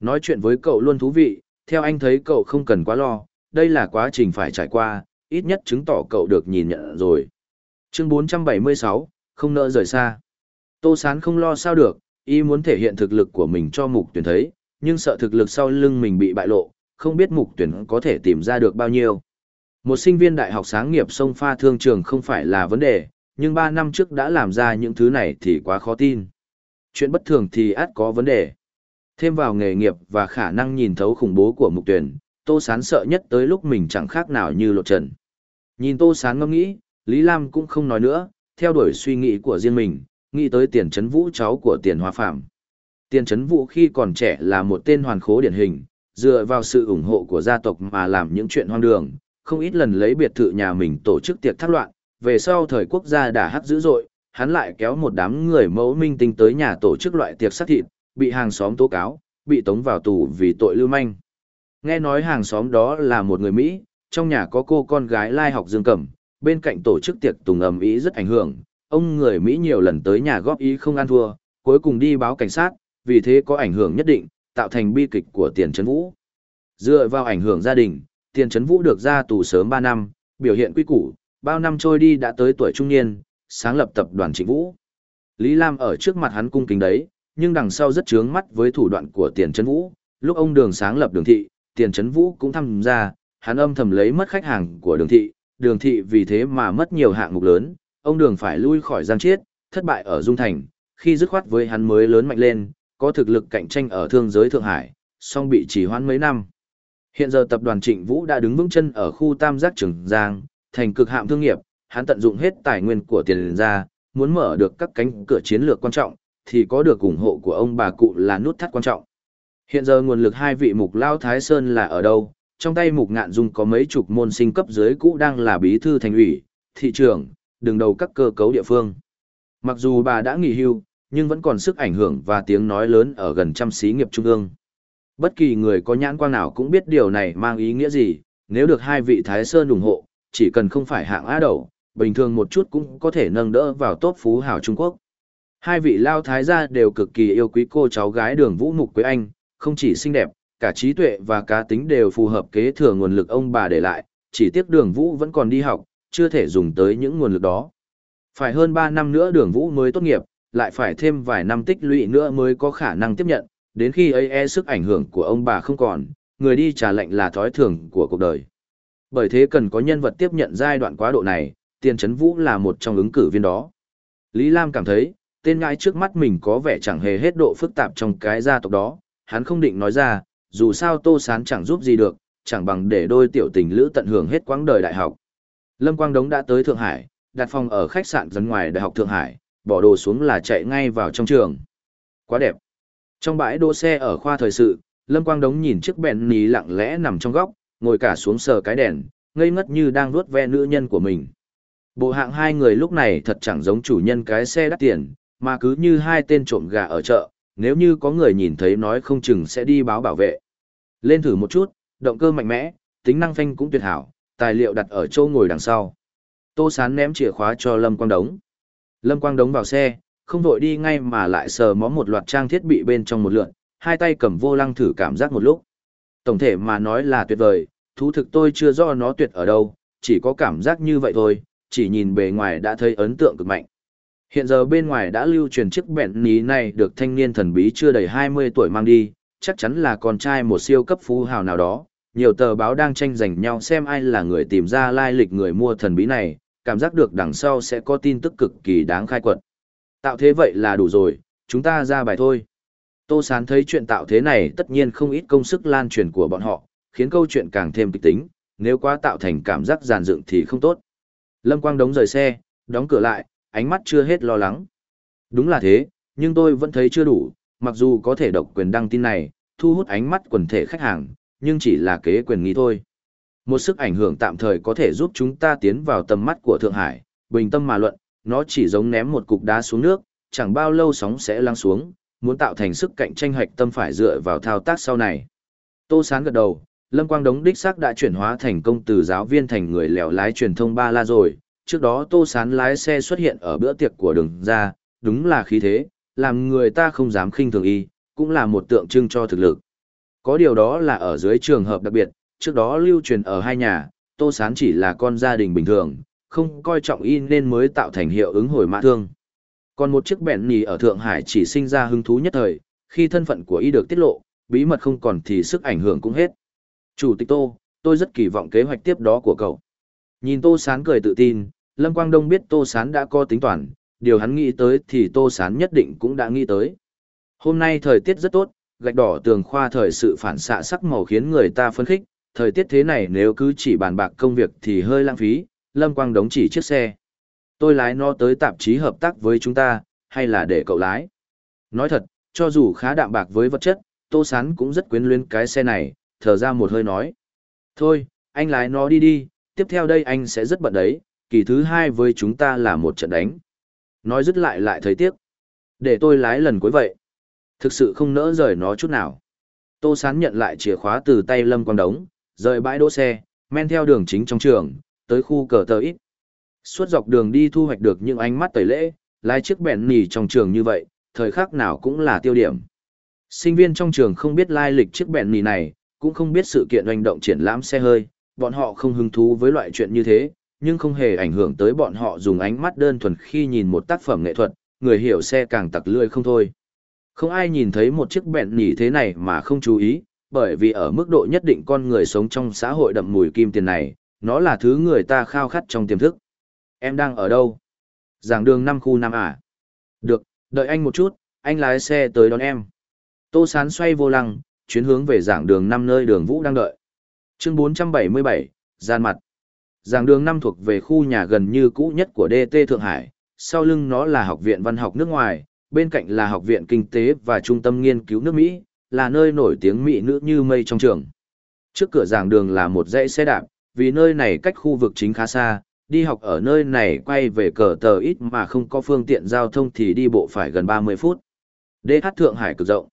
Nói chuyện với cậu luôn thú vị, theo anh thấy cậu không cần quá lo, đây là quá trình phải trải qua, ít nhất chứng tỏ cậu được nhìn nhận rồi. Chương 476, không nỡ rời xa. Tô Sán không lo sao được, y muốn thể hiện thực lực của mình cho mục tuyển thấy, nhưng sợ thực lực sau lưng mình bị bại lộ, không biết mục tuyển có thể tìm ra được bao nhiêu. Một sinh viên đại học sáng nghiệp sông pha thương trường không phải là vấn đề, nhưng 3 năm trước đã làm ra những thứ này thì quá khó tin. Chuyện bất thường thì át có vấn đề. Thêm vào nghề nghiệp và khả năng nhìn thấu khủng bố của mục tuyển, Tô Sán sợ nhất tới lúc mình chẳng khác nào như lộ trần. Nhìn Tô Sán ngẫm nghĩ, Lý Lam cũng không nói nữa, theo đuổi suy nghĩ của riêng mình, nghĩ tới tiền chấn vũ cháu của tiền hoa phạm. Tiền chấn vũ khi còn trẻ là một tên hoàn khố điển hình, dựa vào sự ủng hộ của gia tộc mà làm những chuyện hoang đường, không ít lần lấy biệt thự nhà mình tổ chức tiệc thác loạn, về sau thời quốc gia đã hắc dữ dội, hắn lại kéo một đám người mẫu minh tinh tới nhà tổ chức loại tiệc sát thịt, bị hàng xóm tố cáo, bị tống vào tù vì tội lưu manh. Nghe nói hàng xóm đó là một người Mỹ, trong nhà có cô con gái lai học dương cẩm, bên cạnh tổ chức tiệc tùng ầm ý rất ảnh hưởng, ông người Mỹ nhiều lần tới nhà góp ý không ăn thua, cuối cùng đi báo cảnh sát, vì thế có ảnh hưởng nhất định, tạo thành bi kịch của tiền trấn vũ. Dựa vào ảnh hưởng gia đình, tiền trấn vũ được ra tù sớm 3 năm, biểu hiện quy củ, bao năm trôi đi đã tới tuổi trung niên, sáng lập tập đoàn trịnh vũ. Lý Lam ở trước mặt hắn cung kính đấy, nhưng đằng sau rất chướng mắt với thủ đoạn của tiền trấn vũ, lúc ông đường sáng lập đường thị, tiền trấn vũ cũng tham gia, hắn âm thầm lấy mất khách hàng của đường thị, đường thị vì thế mà mất nhiều hạng mục lớn, ông đường phải lui khỏi giang chiết, thất bại ở Dung Thành, khi dứt khoát với hắn mới lớn mạnh lên, có thực lực cạnh tranh ở thương giới Thượng Hải, song bị trì hoãn mấy năm. Hiện giờ tập đoàn Trịnh Vũ đã đứng vững chân ở khu Tam Giác Trường Giang, thành cực hạm thương nghiệp, hắn tận dụng hết tài nguyên của tiền ra, muốn mở được các cánh cửa chiến lược quan trọng, thì có được ủng hộ của ông bà cụ là nút thắt quan trọng. Hiện giờ nguồn lực hai vị mục Lao Thái Sơn là ở đâu? Trong tay mục ngạn dung có mấy chục môn sinh cấp dưới cũ đang là bí thư thành ủy, thị trưởng, đứng đầu các cơ cấu địa phương. Mặc dù bà đã nghỉ hưu, nhưng vẫn còn sức ảnh hưởng và tiếng nói lớn ở gần trăm xí nghiệp trung ương. Bất kỳ người có nhãn quang nào cũng biết điều này mang ý nghĩa gì, nếu được hai vị Thái Sơn ủng hộ, chỉ cần không phải hạng á đầu, bình thường một chút cũng có thể nâng đỡ vào tốt phú hào Trung Quốc. Hai vị lao thái gia đều cực kỳ yêu quý cô cháu gái đường vũ mục quế anh, không chỉ xinh đẹp, cả trí tuệ và cá tính đều phù hợp kế thừa nguồn lực ông bà để lại, chỉ tiếc đường vũ vẫn còn đi học, chưa thể dùng tới những nguồn lực đó. Phải hơn 3 năm nữa đường vũ mới tốt nghiệp, lại phải thêm vài năm tích lũy nữa mới có khả năng tiếp nhận, đến khi ấy e sức ảnh hưởng của ông bà không còn, người đi trả lệnh là thói thường của cuộc đời. Bởi thế cần có nhân vật tiếp nhận giai đoạn quá độ này, tiền chấn vũ là một trong ứng cử viên đó. Lý Lam cảm thấy, tên ngãi trước mắt mình có vẻ chẳng hề hết độ phức tạp trong cái gia tộc đó, hắn không định nói ra, dù sao Tô Sán chẳng giúp gì được, chẳng bằng để đôi tiểu tình lữ tận hưởng hết quãng đời đại học. Lâm Quang Đống đã tới Thượng Hải, đặt phòng ở khách sạn dân ngoài Đại học Thượng Hải, bỏ đồ xuống là chạy ngay vào trong trường. Quá đẹp. Trong bãi đỗ xe ở khoa thời sự, Lâm Quang Đống nhìn chiếc bèn ní lặng lẽ nằm trong góc, ngồi cả xuống sờ cái đèn, ngây ngất như đang nuốt ve nữ nhân của mình. Bộ hạng hai người lúc này thật chẳng giống chủ nhân cái xe đắt tiền, mà cứ như hai tên trộm gà ở chợ, nếu như có người nhìn thấy nói không chừng sẽ đi báo bảo vệ. Lên thử một chút, động cơ mạnh mẽ, tính năng phanh cũng tuyệt hảo, tài liệu đặt ở chỗ ngồi đằng sau. Tô Sán ném chìa khóa cho Lâm Quang Đống. Lâm Quang Đống vào xe, không vội đi ngay mà lại sờ mó một loạt trang thiết bị bên trong một lượn, hai tay cầm vô lăng thử cảm giác một lúc. Tổng thể mà nói là tuyệt vời, thú thực tôi chưa rõ nó tuyệt ở đâu, chỉ có cảm giác như vậy thôi, chỉ nhìn bề ngoài đã thấy ấn tượng cực mạnh. Hiện giờ bên ngoài đã lưu truyền chiếc bẹn ní này được thanh niên thần bí chưa đầy 20 tuổi mang đi, chắc chắn là con trai một siêu cấp phú hào nào đó. Nhiều tờ báo đang tranh giành nhau xem ai là người tìm ra lai lịch người mua thần bí này, cảm giác được đằng sau sẽ có tin tức cực kỳ đáng khai quật. Tạo thế vậy là đủ rồi, chúng ta ra bài thôi. Tô Sán thấy chuyện tạo thế này tất nhiên không ít công sức lan truyền của bọn họ, khiến câu chuyện càng thêm kịch tính, nếu quá tạo thành cảm giác giàn dựng thì không tốt. Lâm Quang đóng rời xe, đóng cửa lại, ánh mắt chưa hết lo lắng. Đúng là thế, nhưng tôi vẫn thấy chưa đủ, mặc dù có thể độc quyền đăng tin này, thu hút ánh mắt quần thể khách hàng, nhưng chỉ là kế quyền nghi thôi. Một sức ảnh hưởng tạm thời có thể giúp chúng ta tiến vào tầm mắt của Thượng Hải, bình tâm mà luận, nó chỉ giống ném một cục đá xuống nước, chẳng bao lâu sóng sẽ lắng xuống, muốn tạo thành sức cạnh tranh hạch tâm phải dựa vào thao tác sau này. Tô Sán gật đầu, Lâm Quang Đống đích xác đã chuyển hóa thành công từ giáo viên thành người lèo lái truyền thông ba la rồi, trước đó Tô Sán lái xe xuất hiện ở bữa tiệc của đường ra, đúng là khí thế, làm người ta không dám khinh thường y, cũng là một tượng trưng cho thực lực. Có điều đó là ở dưới trường hợp đặc biệt, trước đó lưu truyền ở hai nhà, Tô Sán chỉ là con gia đình bình thường, không coi trọng y nên mới tạo thành hiệu ứng hồi mã thương. Còn một chiếc bẹn nì ở Thượng Hải chỉ sinh ra hứng thú nhất thời, khi thân phận của y được tiết lộ, bí mật không còn thì sức ảnh hưởng cũng hết. Chủ tịch Tô, tôi rất kỳ vọng kế hoạch tiếp đó của cậu. Nhìn Tô Sán cười tự tin, Lâm Quang Đông biết Tô Sán đã có tính toán, điều hắn nghĩ tới thì Tô Sán nhất định cũng đã nghĩ tới. Hôm nay thời tiết rất tốt, gạch đỏ tường khoa thời sự phản xạ sắc màu khiến người ta phấn khích, thời tiết thế này nếu cứ chỉ bàn bạc công việc thì hơi lãng phí, Lâm Quang đống chỉ chiếc xe. Tôi lái nó tới tạp chí hợp tác với chúng ta, hay là để cậu lái? Nói thật, cho dù khá đạm bạc với vật chất, Tô Sán cũng rất quyến luyến cái xe này, thở ra một hơi nói. Thôi, anh lái nó đi đi, tiếp theo đây anh sẽ rất bận đấy, kỳ thứ hai với chúng ta là một trận đánh. Nói dứt lại lại thấy tiếc. Để tôi lái lần cuối vậy. Thực sự không nỡ rời nó chút nào. Tô Sán nhận lại chìa khóa từ tay Lâm Quang Đống, rời bãi đỗ xe, men theo đường chính trong trường, tới khu cờ tờ ít. Suốt dọc đường đi thu hoạch được những ánh mắt tẩy lễ, lái chiếc bèn nỉ trong trường như vậy, thời khắc nào cũng là tiêu điểm. Sinh viên trong trường không biết lai lịch chiếc bèn nỉ này, cũng không biết sự kiện hành động triển lãm xe hơi, bọn họ không hứng thú với loại chuyện như thế, nhưng không hề ảnh hưởng tới bọn họ dùng ánh mắt đơn thuần khi nhìn một tác phẩm nghệ thuật, người hiểu xe càng tặc lươi không thôi. Không ai nhìn thấy một chiếc bẹn nỉ thế này mà không chú ý, bởi vì ở mức độ nhất định con người sống trong xã hội đậm mùi kim tiền này, nó là thứ người ta khao khát trong tiềm thức. Em đang ở đâu? Giảng đường năm khu năm à? Được, đợi anh một chút, anh lái xe tới đón em. Tô Sán xoay vô lăng, chuyến hướng về giảng đường năm nơi đường Vũ đang đợi. Chương 477, gian mặt. Giảng đường năm thuộc về khu nhà gần như cũ nhất của DT Thượng Hải, sau lưng nó là học viện văn học nước ngoài, bên cạnh là học viện kinh tế và trung tâm nghiên cứu nước Mỹ, là nơi nổi tiếng Mỹ nữ như mây trong trường. Trước cửa giảng đường là một dãy xe đạp, vì nơi này cách khu vực chính khá xa, đi học ở nơi này quay về cờ tờ ít mà không có phương tiện giao thông thì đi bộ phải gần 30 phút. DH Thượng Hải cực rộng.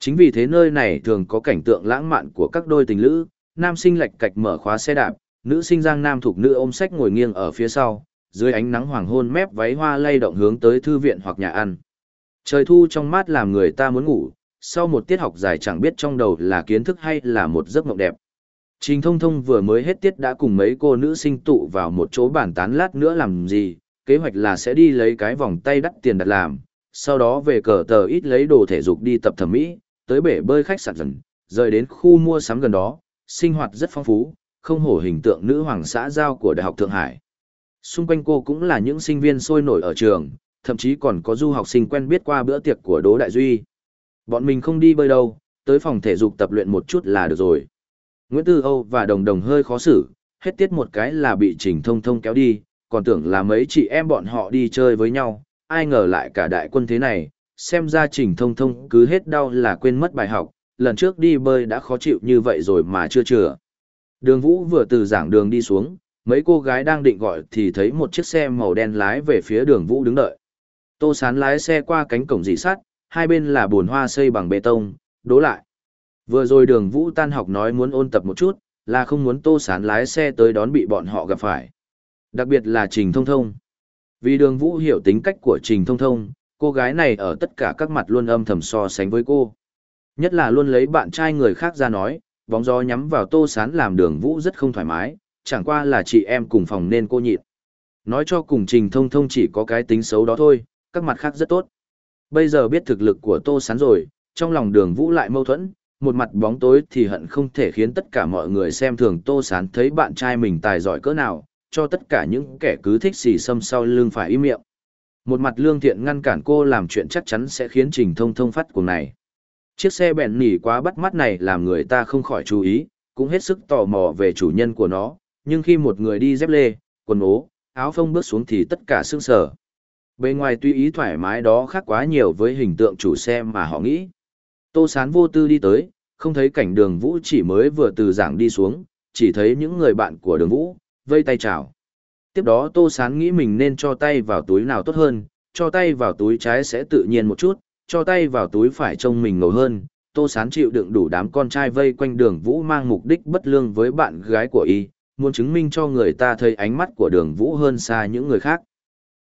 Chính vì thế nơi này thường có cảnh tượng lãng mạn của các đôi tình lữ, nam sinh lạch cạch mở khóa xe đạp, nữ sinh giang nam thuộc nữ ôm sách ngồi nghiêng ở phía sau, dưới ánh nắng hoàng hôn mép váy hoa lay động hướng tới thư viện hoặc nhà ăn. Trời thu trong mát làm người ta muốn ngủ, sau một tiết học dài chẳng biết trong đầu là kiến thức hay là một giấc mộng đẹp. Trình thông thông vừa mới hết tiết đã cùng mấy cô nữ sinh tụ vào một chỗ bàn tán lát nữa làm gì, kế hoạch là sẽ đi lấy cái vòng tay đắt tiền đặt làm, sau đó về cờ tờ ít lấy đồ thể dục đi tập thẩm mỹ, tới bể bơi khách sạn dần, rời đến khu mua sắm gần đó, sinh hoạt rất phong phú, không hổ hình tượng nữ hoàng xã giao của Đại học Thượng Hải. Xung quanh cô cũng là những sinh viên sôi nổi ở trường, thậm chí còn có du học sinh quen biết qua bữa tiệc của Đỗ Đại Duy. Bọn mình không đi bơi đâu, tới phòng thể dục tập luyện một chút là được rồi. Nguyễn Tư Âu và Đồng Đồng hơi khó xử, hết tiết một cái là bị Trình Thông Thông kéo đi, còn tưởng là mấy chị em bọn họ đi chơi với nhau, ai ngờ lại cả đại quân thế này, xem ra Trình Thông Thông cứ hết đau là quên mất bài học, lần trước đi bơi đã khó chịu như vậy rồi mà chưa chừa. Đường Vũ vừa từ giảng đường đi xuống, mấy cô gái đang định gọi thì thấy một chiếc xe màu đen lái về phía đường Vũ đứng đợi. Tô Sán lái xe qua cánh cổng dị sắt, hai bên là bồn hoa xây bằng bê tông, đố lại. Vừa rồi đường Vũ tan học nói muốn ôn tập một chút, là không muốn Tô Sán lái xe tới đón bị bọn họ gặp phải. Đặc biệt là Trình Thông Thông. Vì đường Vũ hiểu tính cách của Trình Thông Thông, cô gái này ở tất cả các mặt luôn âm thầm so sánh với cô. Nhất là luôn lấy bạn trai người khác ra nói, bóng gió nhắm vào Tô Sán làm đường Vũ rất không thoải mái, chẳng qua là chị em cùng phòng nên cô nhịn. Nói cho cùng Trình Thông Thông chỉ có cái tính xấu đó thôi, các mặt khác rất tốt. Bây giờ biết thực lực của Tô Sán rồi, trong lòng đường Vũ lại mâu thuẫn, một mặt bóng tối thì hận không thể khiến tất cả mọi người xem thường Tô Sán thấy bạn trai mình tài giỏi cỡ nào, cho tất cả những kẻ cứ thích xì xâm sau lưng phải im miệng. Một mặt lương thiện ngăn cản cô làm chuyện chắc chắn sẽ khiến Trình Thông Thông phát cuồng này. Chiếc xe bẹn nỉ quá bắt mắt này làm người ta không khỏi chú ý, cũng hết sức tò mò về chủ nhân của nó, nhưng khi một người đi dép lê, quần ố, áo phông bước xuống thì tất cả sương sờ. Bên ngoài tuy ý thoải mái đó khác quá nhiều với hình tượng chủ xe mà họ nghĩ. Tô Sán vô tư đi tới, không thấy cảnh đường vũ chỉ mới vừa từ giảng đi xuống, chỉ thấy những người bạn của đường vũ, vây tay chào. Tiếp đó Tô Sán nghĩ mình nên cho tay vào túi nào tốt hơn, cho tay vào túi trái sẽ tự nhiên một chút, cho tay vào túi phải trông mình ngầu hơn. Tô Sán chịu đựng đủ đám con trai vây quanh đường vũ mang mục đích bất lương với bạn gái của y, muốn chứng minh cho người ta thấy ánh mắt của đường vũ hơn xa những người khác.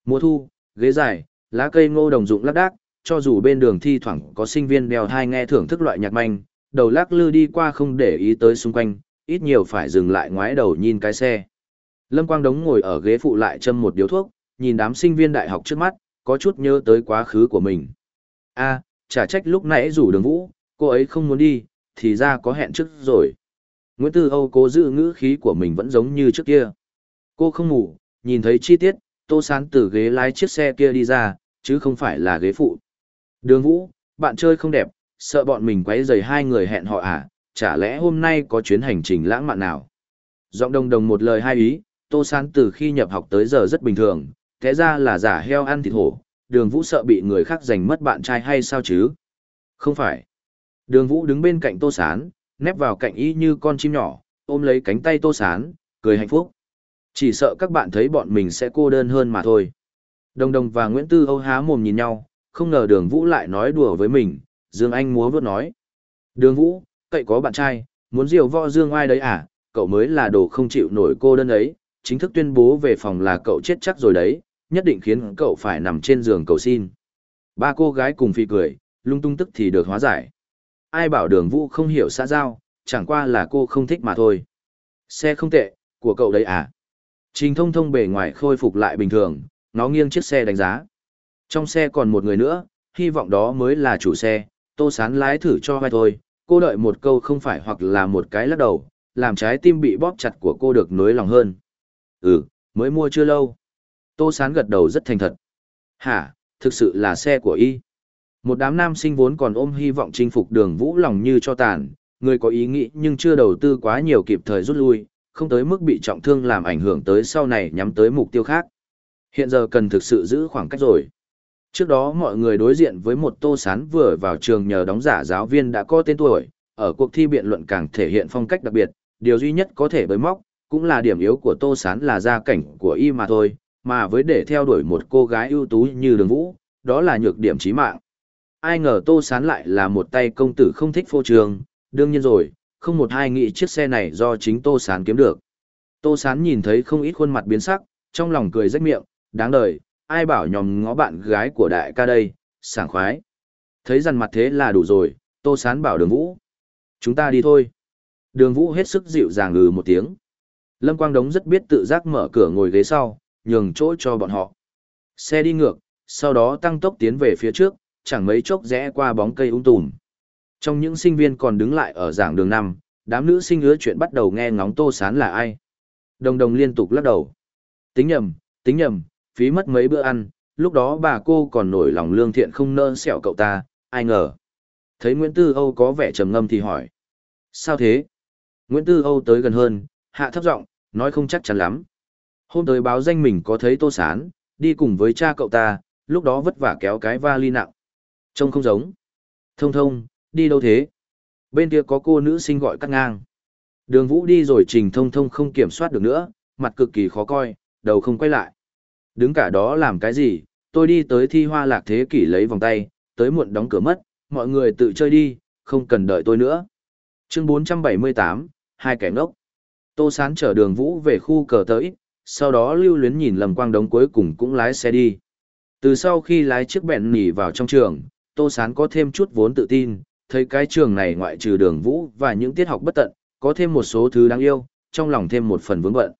Mùa thu, ghế dài, lá cây ngô đồng dụng lác đác, cho dù bên đường thi thoảng có sinh viên đèo thai nghe thưởng thức loại nhạc manh, đầu lắc lư đi qua không để ý tới xung quanh, ít nhiều phải dừng lại ngoái đầu nhìn cái xe. Lâm Quang Đống ngồi ở ghế phụ lại châm một điếu thuốc, nhìn đám sinh viên đại học trước mắt, có chút nhớ tới quá khứ của mình. a à, chả trách lúc nãy rủ đường vũ, cô ấy không muốn đi, thì ra có hẹn trước rồi. Nguyễn Tư Âu cố giữ ngữ khí của mình vẫn giống như trước kia. Cô không ngủ, nhìn thấy chi tiết, tô sán từ ghế lái chiếc xe kia đi ra, chứ không phải là ghế phụ. Đường vũ, bạn chơi không đẹp, sợ bọn mình quấy rầy hai người hẹn họ à, chả lẽ hôm nay có chuyến hành trình lãng mạn nào? Giọng đồng đồng một lời hai ý, Tô Sán từ khi nhập học tới giờ rất bình thường, thế ra là giả heo ăn thịt hổ, đường vũ sợ bị người khác giành mất bạn trai hay sao chứ? Không phải. Đường vũ đứng bên cạnh Tô Sán, nép vào cạnh y như con chim nhỏ, ôm lấy cánh tay Tô Sán, cười hạnh phúc. Chỉ sợ các bạn thấy bọn mình sẽ cô đơn hơn mà thôi. Đồng đồng và Nguyễn Tư Âu há mồm nhìn nhau, không ngờ đường vũ lại nói đùa với mình, Dương Anh múa vớt nói. Đường vũ, cậy có bạn trai, muốn diều võ Dương ai đấy à, cậu mới là đồ không chịu nổi cô đơn ấy, chính thức tuyên bố về phòng là cậu chết chắc rồi đấy, nhất định khiến cậu phải nằm trên giường cầu xin. Ba cô gái cùng phi cười, lung tung tức thì được hóa giải. Ai bảo đường vũ không hiểu xã giao, chẳng qua là cô không thích mà thôi. Xe không tệ, của cậu đấy à? Trình thông thông bề ngoài khôi phục lại bình thường, nó nghiêng chiếc xe đánh giá. Trong xe còn một người nữa, hy vọng đó mới là chủ xe, tô sán lái thử cho vai thôi, cô đợi một câu không phải hoặc là một cái lắc đầu, làm trái tim bị bóp chặt của cô được nối lòng hơn. Ừ, mới mua chưa lâu. Tô Sán gật đầu rất thành thật. Hả, thực sự là xe của y. Một đám nam sinh vốn còn ôm hy vọng chinh phục đường vũ lòng như cho tàn, người có ý nghĩ nhưng chưa đầu tư quá nhiều kịp thời rút lui, không tới mức bị trọng thương làm ảnh hưởng tới sau này nhắm tới mục tiêu khác. Hiện giờ cần thực sự giữ khoảng cách rồi. Trước đó mọi người đối diện với một tô sán vừa vào trường nhờ đóng giả giáo viên đã có tên tuổi, ở cuộc thi biện luận càng thể hiện phong cách đặc biệt, điều duy nhất có thể bới móc, cũng là điểm yếu của Tô Sán là gia cảnh của y mà thôi, mà với để theo đuổi một cô gái ưu tú như đường vũ, đó là nhược điểm chí mạng. Ai ngờ Tô Sán lại là một tay công tử không thích phô trường, đương nhiên rồi, không một ai nghĩ chiếc xe này do chính Tô Sán kiếm được. Tô Sán nhìn thấy không ít khuôn mặt biến sắc, trong lòng cười rách miệng, đáng đời, ai bảo nhòm ngó bạn gái của đại ca đây, sảng khoái. Thấy rằng mặt thế là đủ rồi, Tô Sán bảo đường vũ. Chúng ta đi thôi. Đường vũ hết sức dịu dàng ngừ một tiếng. Lâm Quang Đống rất biết tự giác mở cửa ngồi ghế sau, nhường chỗ cho bọn họ. Xe đi ngược, sau đó tăng tốc tiến về phía trước, chẳng mấy chốc rẽ qua bóng cây ung tùm. Trong những sinh viên còn đứng lại ở giảng đường năm, đám nữ sinh ứa chuyện bắt đầu nghe ngóng tô sán là ai. Đồng đồng liên tục lắc đầu. Tính nhầm, tính nhầm, phí mất mấy bữa ăn, lúc đó bà cô còn nổi lòng lương thiện không nỡ sẹo cậu ta, ai ngờ. Thấy Nguyễn Tư Âu có vẻ trầm ngâm thì hỏi. Sao thế? Nguyễn Tư Âu tới gần hơn, hạ thấp giọng, nói không chắc chắn lắm. Hôm tới báo danh mình có thấy Tô Sán, đi cùng với cha cậu ta, lúc đó vất vả kéo cái vali nặng. Trông không giống. Thông thông, đi đâu thế? Bên kia có cô nữ sinh gọi cắt ngang. Đường Vũ đi rồi Trình Thông Thông không kiểm soát được nữa, mặt cực kỳ khó coi, đầu không quay lại. Đứng cả đó làm cái gì, tôi đi tới thi hoa lạc thế kỷ lấy vòng tay, tới muộn đóng cửa mất, mọi người tự chơi đi, không cần đợi tôi nữa. Chương 478, hai kẻ ngốc. Tô Sán chở đường Vũ về khu cờ tới, sau đó lưu luyến nhìn Lâm Quang Đống cuối cùng cũng lái xe đi. Từ sau khi lái chiếc bẹn nỉ vào trong trường, Tô Sán có thêm chút vốn tự tin, thấy cái trường này ngoại trừ đường Vũ và những tiết học bất tận, có thêm một số thứ đáng yêu, trong lòng thêm một phần vướng bận.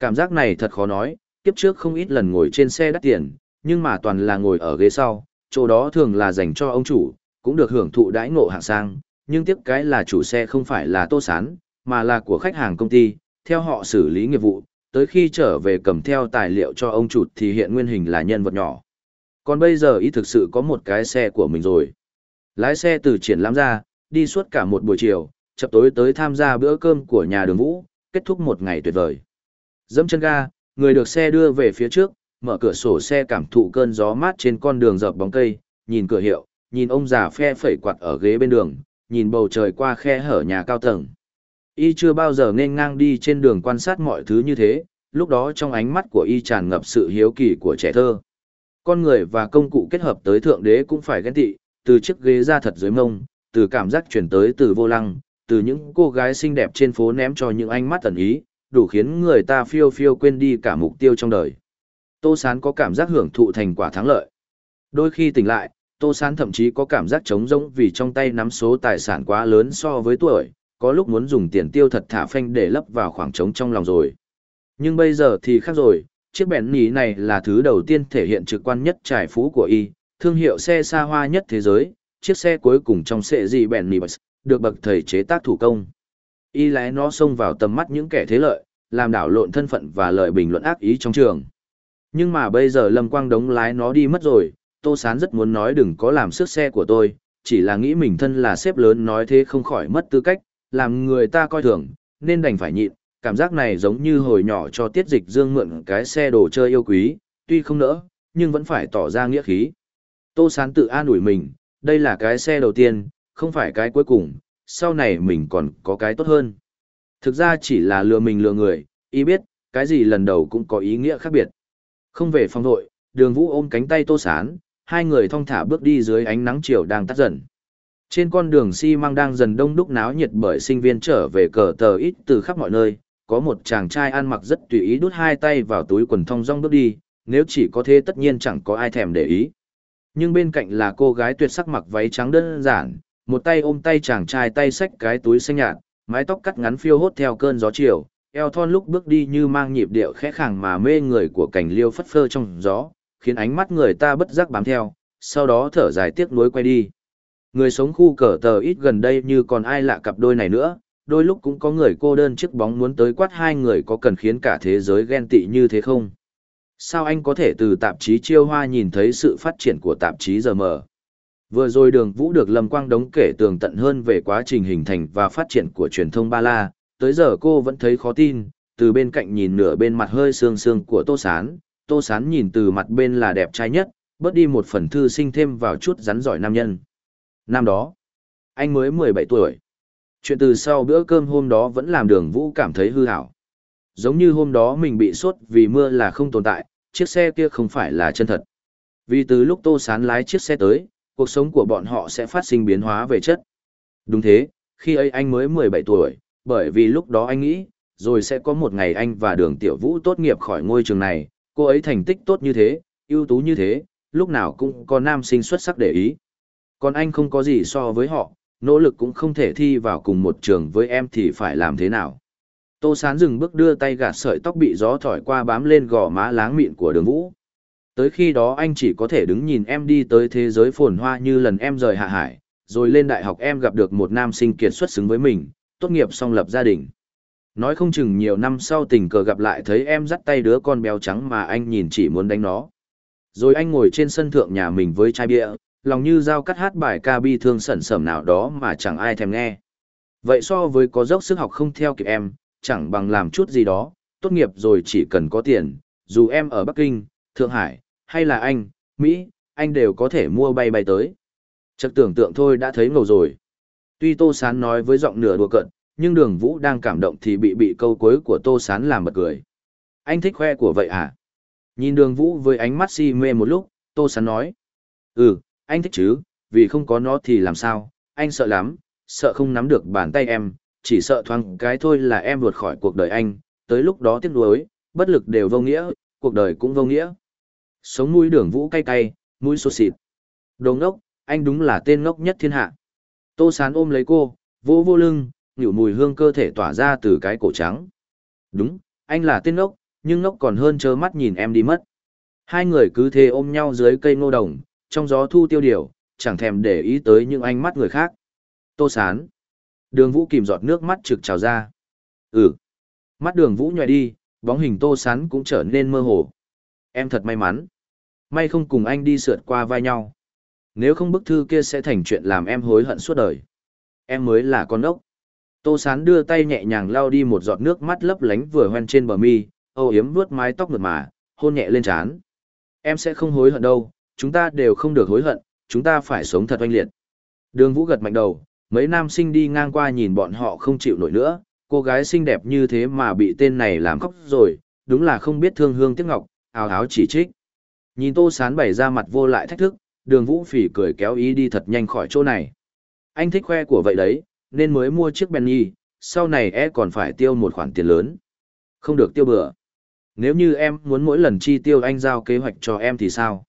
Cảm giác này thật khó nói, kiếp trước không ít lần ngồi trên xe đắt tiền, nhưng mà toàn là ngồi ở ghế sau, chỗ đó thường là dành cho ông chủ, cũng được hưởng thụ đãi ngộ hạng sang, nhưng tiếc cái là chủ xe không phải là Tô Sán, mà là của khách hàng công ty, theo họ xử lý nghiệp vụ, tới khi trở về cầm theo tài liệu cho ông chủ thì hiện nguyên hình là nhân vật nhỏ. Còn bây giờ ý thực sự có một cái xe của mình rồi. Lái xe từ triển lãm ra, đi suốt cả một buổi chiều, chập tối tới tham gia bữa cơm của nhà đường vũ, kết thúc một ngày tuyệt vời. Dẫm chân ga, người được xe đưa về phía trước, mở cửa sổ xe cảm thụ cơn gió mát trên con đường dợp bóng cây, nhìn cửa hiệu, nhìn ông già phe phẩy quạt ở ghế bên đường, nhìn bầu trời qua khe hở nhà cao tầng. Y chưa bao giờ nên ngang đi trên đường quan sát mọi thứ như thế, lúc đó trong ánh mắt của Y tràn ngập sự hiếu kỳ của trẻ thơ. Con người và công cụ kết hợp tới thượng đế cũng phải ghen tị, từ chiếc ghế ra thật dưới mông, từ cảm giác chuyển tới từ vô lăng, từ những cô gái xinh đẹp trên phố ném cho những ánh mắt tần ý, đủ khiến người ta phiêu phiêu quên đi cả mục tiêu trong đời. Tô Sán có cảm giác hưởng thụ thành quả thắng lợi. Đôi khi tỉnh lại, Tô Sán thậm chí có cảm giác trống rỗng vì trong tay nắm số tài sản quá lớn so với tuổi, có lúc muốn dùng tiền tiêu thật thả phanh để lấp vào khoảng trống trong lòng rồi. Nhưng bây giờ thì khác rồi, chiếc bẹn nỉ này là thứ đầu tiên thể hiện trực quan nhất trải phú của y, thương hiệu xe xa hoa nhất thế giới, chiếc xe cuối cùng trong xe gì bẹn nỉ được bậc thầy chế tác thủ công. Y lái nó xông vào tầm mắt những kẻ thế lợi, làm đảo lộn thân phận và lợi bình luận ác ý trong trường. Nhưng mà bây giờ Lâm Quang Đống lái nó đi mất rồi, Tô Sán rất muốn nói đừng có làm sức xe của tôi, chỉ là nghĩ mình thân là sếp lớn nói thế không khỏi mất tư cách, làm người ta coi thường, nên đành phải nhịn, cảm giác này giống như hồi nhỏ cho tiết dịch dương mượn cái xe đồ chơi yêu quý, tuy không nỡ, nhưng vẫn phải tỏ ra nghĩa khí. Tô Sán tự an ủi mình, đây là cái xe đầu tiên, không phải cái cuối cùng, sau này mình còn có cái tốt hơn. Thực ra chỉ là lừa mình lừa người, ý biết, cái gì lần đầu cũng có ý nghĩa khác biệt. Không về phòng nội, đường vũ ôm cánh tay tô sán, hai người thong thả bước đi dưới ánh nắng chiều đang tắt dần. Trên con đường xi măng đang dần đông đúc náo nhiệt bởi sinh viên trở về cờ tờ ít từ khắp mọi nơi, có một chàng trai ăn mặc rất tùy ý đút hai tay vào túi quần thong dong bước đi, nếu chỉ có thế tất nhiên chẳng có ai thèm để ý. Nhưng bên cạnh là cô gái tuyệt sắc mặc váy trắng đơn giản, một tay ôm tay chàng trai tay xách cái túi xanh nhạt, mái tóc cắt ngắn phiêu hốt theo cơn gió chiều, eo thon lúc bước đi như mang nhịp điệu khẽ khàng mà mê người của cảnh liêu phất phơ trong gió, khiến ánh mắt người ta bất giác bám theo, sau đó thở dài tiếc nuối quay đi. Người sống khu cờ tờ ít gần đây như còn ai lạ cặp đôi này nữa, đôi lúc cũng có người cô đơn chiếc bóng muốn tới quát hai người có cần khiến cả thế giới ghen tị như thế không? Sao anh có thể từ tạp chí chiêu hoa nhìn thấy sự phát triển của tạp chí giờ mờ? Vừa rồi đường vũ được Lâm Quang Đống kể tường tận hơn về quá trình hình thành và phát triển của truyền thông Ba La, tới giờ cô vẫn thấy khó tin, từ bên cạnh nhìn nửa bên mặt hơi sương sương của Tô Sán, Tô Sán nhìn từ mặt bên là đẹp trai nhất, bớt đi một phần thư sinh thêm vào chút rắn giỏi nam nhân. Năm đó, anh mới 17 tuổi. Chuyện từ sau bữa cơm hôm đó vẫn làm đường vũ cảm thấy hư hảo. Giống như hôm đó mình bị sốt vì mưa là không tồn tại, chiếc xe kia không phải là chân thật. Vì từ lúc Tô Sán lái chiếc xe tới, cuộc sống của bọn họ sẽ phát sinh biến hóa về chất. Đúng thế, khi ấy anh mới 17 tuổi, bởi vì lúc đó anh nghĩ, rồi sẽ có một ngày anh và đường tiểu vũ tốt nghiệp khỏi ngôi trường này, cô ấy thành tích tốt như thế, ưu tú như thế, lúc nào cũng có nam sinh xuất sắc để ý. Còn anh không có gì so với họ, nỗ lực cũng không thể thi vào cùng một trường với em thì phải làm thế nào. Tô Sán dừng bước đưa tay gạt sợi tóc bị gió thổi qua bám lên gò má láng mịn của đường vũ. Tới khi đó anh chỉ có thể đứng nhìn em đi tới thế giới phồn hoa như lần em rời hạ hải, rồi lên đại học em gặp được một nam sinh kiệt xuất xứng với mình, tốt nghiệp xong lập gia đình. Nói không chừng nhiều năm sau tình cờ gặp lại thấy em dắt tay đứa con béo trắng mà anh nhìn chỉ muốn đánh nó. Rồi anh ngồi trên sân thượng nhà mình với chai bia, lòng như dao cắt hát bài ca bi thương sẩn sẩm nào đó mà chẳng ai thèm nghe. Vậy so với có dốc sức học không theo kịp em, chẳng bằng làm chút gì đó, tốt nghiệp rồi chỉ cần có tiền, dù em ở Bắc Kinh, Thượng Hải, hay là anh, Mỹ, anh đều có thể mua bay bay tới. Chắc tưởng tượng thôi đã thấy ngầu rồi. Tuy Tô Sán nói với giọng nửa đùa cận, nhưng đường vũ đang cảm động thì bị bị câu cuối của Tô Sán làm bật cười. Anh thích khoe của vậy à? Nhìn đường vũ với ánh mắt si mê một lúc, Tô Sán nói. Ừ, anh thích chứ, vì không có nó thì làm sao, anh sợ lắm, sợ không nắm được bàn tay em, chỉ sợ thoáng cái thôi là em vượt khỏi cuộc đời anh, tới lúc đó tiếc nuối, bất lực đều vô nghĩa, cuộc đời cũng vô nghĩa. Sống mũi đường vũ cay cay, mũi sốt xịt. Đồ ngốc, anh đúng là tên ngốc nhất thiên hạ. Tô sán ôm lấy cô, vô vô lưng, nhủ mùi hương cơ thể tỏa ra từ cái cổ trắng. Đúng, anh là tên ngốc, nhưng ngốc còn hơn trơ mắt nhìn em đi mất. Hai người cứ thế ôm nhau dưới cây ngô đồng, trong gió thu tiêu điều, chẳng thèm để ý tới những ánh mắt người khác. Tô sán. Đường vũ kìm giọt nước mắt trực trào ra. Ừ. Mắt đường vũ nhòe đi, bóng hình tô sán cũng trở nên mơ hồ. Em thật may mắn. May không cùng anh đi sượt qua vai nhau. Nếu không bức thư kia sẽ thành chuyện làm em hối hận suốt đời. Em mới là con ốc. Tô Sán đưa tay nhẹ nhàng lau đi một giọt nước mắt lấp lánh vừa hoen trên bờ mi, âu yếm vuốt mái tóc mượt mà, hôn nhẹ lên trán. Em sẽ không hối hận đâu, chúng ta đều không được hối hận, chúng ta phải sống thật oanh liệt. Đường Vũ gật mạnh đầu, mấy nam sinh đi ngang qua nhìn bọn họ không chịu nổi nữa, cô gái xinh đẹp như thế mà bị tên này làm khóc rồi, đúng là không biết thương hương tiếc ngọc, ào áo chỉ trích. Nhìn Tô Sán bày ra mặt vô lại thách thức, đường Vũ phỉ cười kéo ý đi thật nhanh khỏi chỗ này. Anh thích khoe của vậy đấy, nên mới mua chiếc Benny, sau này e còn phải tiêu một khoản tiền lớn. Không được tiêu bừa. Nếu như em muốn mỗi lần chi tiêu anh giao kế hoạch cho em thì sao?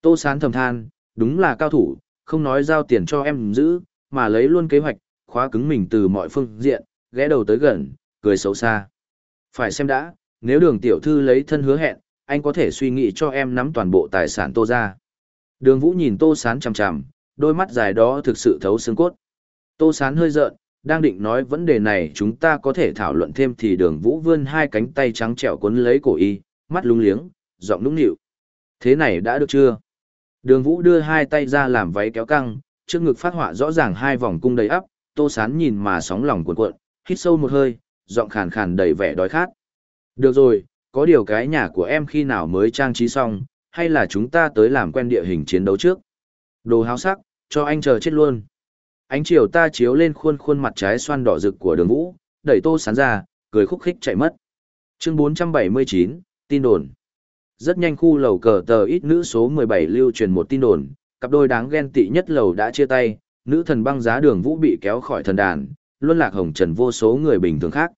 Tô Sán thầm than, đúng là cao thủ, không nói giao tiền cho em giữ, mà lấy luôn kế hoạch, khóa cứng mình từ mọi phương diện, ghé đầu tới gần, cười xấu xa. Phải xem đã, nếu đường tiểu thư lấy thân hứa hẹn, anh có thể suy nghĩ cho em nắm toàn bộ tài sản tô ra. Đường Vũ nhìn Tô Sán chằm chằm, đôi mắt dài đó thực sự thấu xương cốt. Tô Sán hơi giận, đang định nói vấn đề này chúng ta có thể thảo luận thêm thì đường Vũ vươn hai cánh tay trắng trẻo cuốn lấy cổ y, mắt lung liếng, giọng nũng nịu. Thế này đã được chưa? Đường Vũ đưa hai tay ra làm váy kéo căng, trước ngực phát họa rõ ràng hai vòng cung đầy ắp, Tô Sán nhìn mà sóng lòng cuộn cuộn, hít sâu một hơi, giọng khàn khàn đầy vẻ đói khát. Được rồi, có điều cái nhà của em khi nào mới trang trí xong, hay là chúng ta tới làm quen địa hình chiến đấu trước? Đồ háo sắc, cho anh chờ chết luôn. Ánh chiều ta chiếu lên khuôn khuôn mặt trái xoan đỏ rực của đường vũ, đẩy tô sán ra, cười khúc khích chạy mất. Chương 479, tin đồn. Rất nhanh khu lầu cờ tờ ít nữ số 17 lưu truyền một tin đồn, cặp đôi đáng ghen tị nhất lầu đã chia tay, nữ thần băng giá đường vũ bị kéo khỏi thần đàn, luân lạc hồng trần vô số người bình thường khác.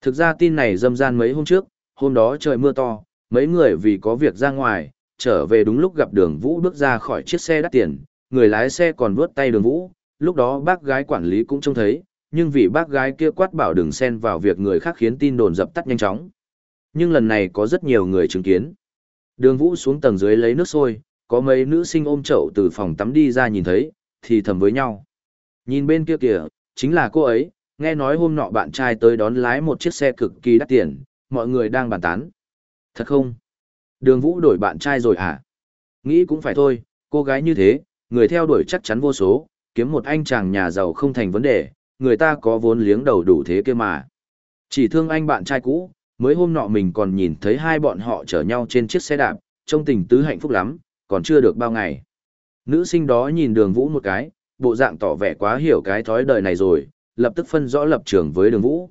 Thực ra tin này dâm gian mấy hôm trước, hôm đó trời mưa to, mấy người vì có việc ra ngoài, trở về đúng lúc gặp đường vũ bước ra khỏi chiếc xe đắt tiền, người lái xe còn vướt tay đường vũ, lúc đó bác gái quản lý cũng trông thấy, nhưng vì bác gái kia quát bảo đừng xen vào việc người khác khiến tin đồn dập tắt nhanh chóng. Nhưng lần này có rất nhiều người chứng kiến. Đường vũ xuống tầng dưới lấy nước sôi, có mấy nữ sinh ôm chậu từ phòng tắm đi ra nhìn thấy, thì thầm với nhau. Nhìn bên kia kìa, chính là cô ấy, nghe nói hôm nọ bạn trai tới đón lái một chiếc xe cực kỳ đắt tiền, mọi người đang bàn tán. Thật không? Đường Vũ đổi bạn trai rồi à? Nghĩ cũng phải thôi, cô gái như thế, người theo đuổi chắc chắn vô số, kiếm một anh chàng nhà giàu không thành vấn đề, người ta có vốn liếng đầu đủ thế kia mà. Chỉ thương anh bạn trai cũ, mới hôm nọ mình còn nhìn thấy hai bọn họ chở nhau trên chiếc xe đạp, trông tình tứ hạnh phúc lắm, còn chưa được bao ngày. Nữ sinh đó nhìn đường Vũ một cái, bộ dạng tỏ vẻ quá hiểu cái thói đời này rồi, lập tức phân rõ lập trường với đường Vũ.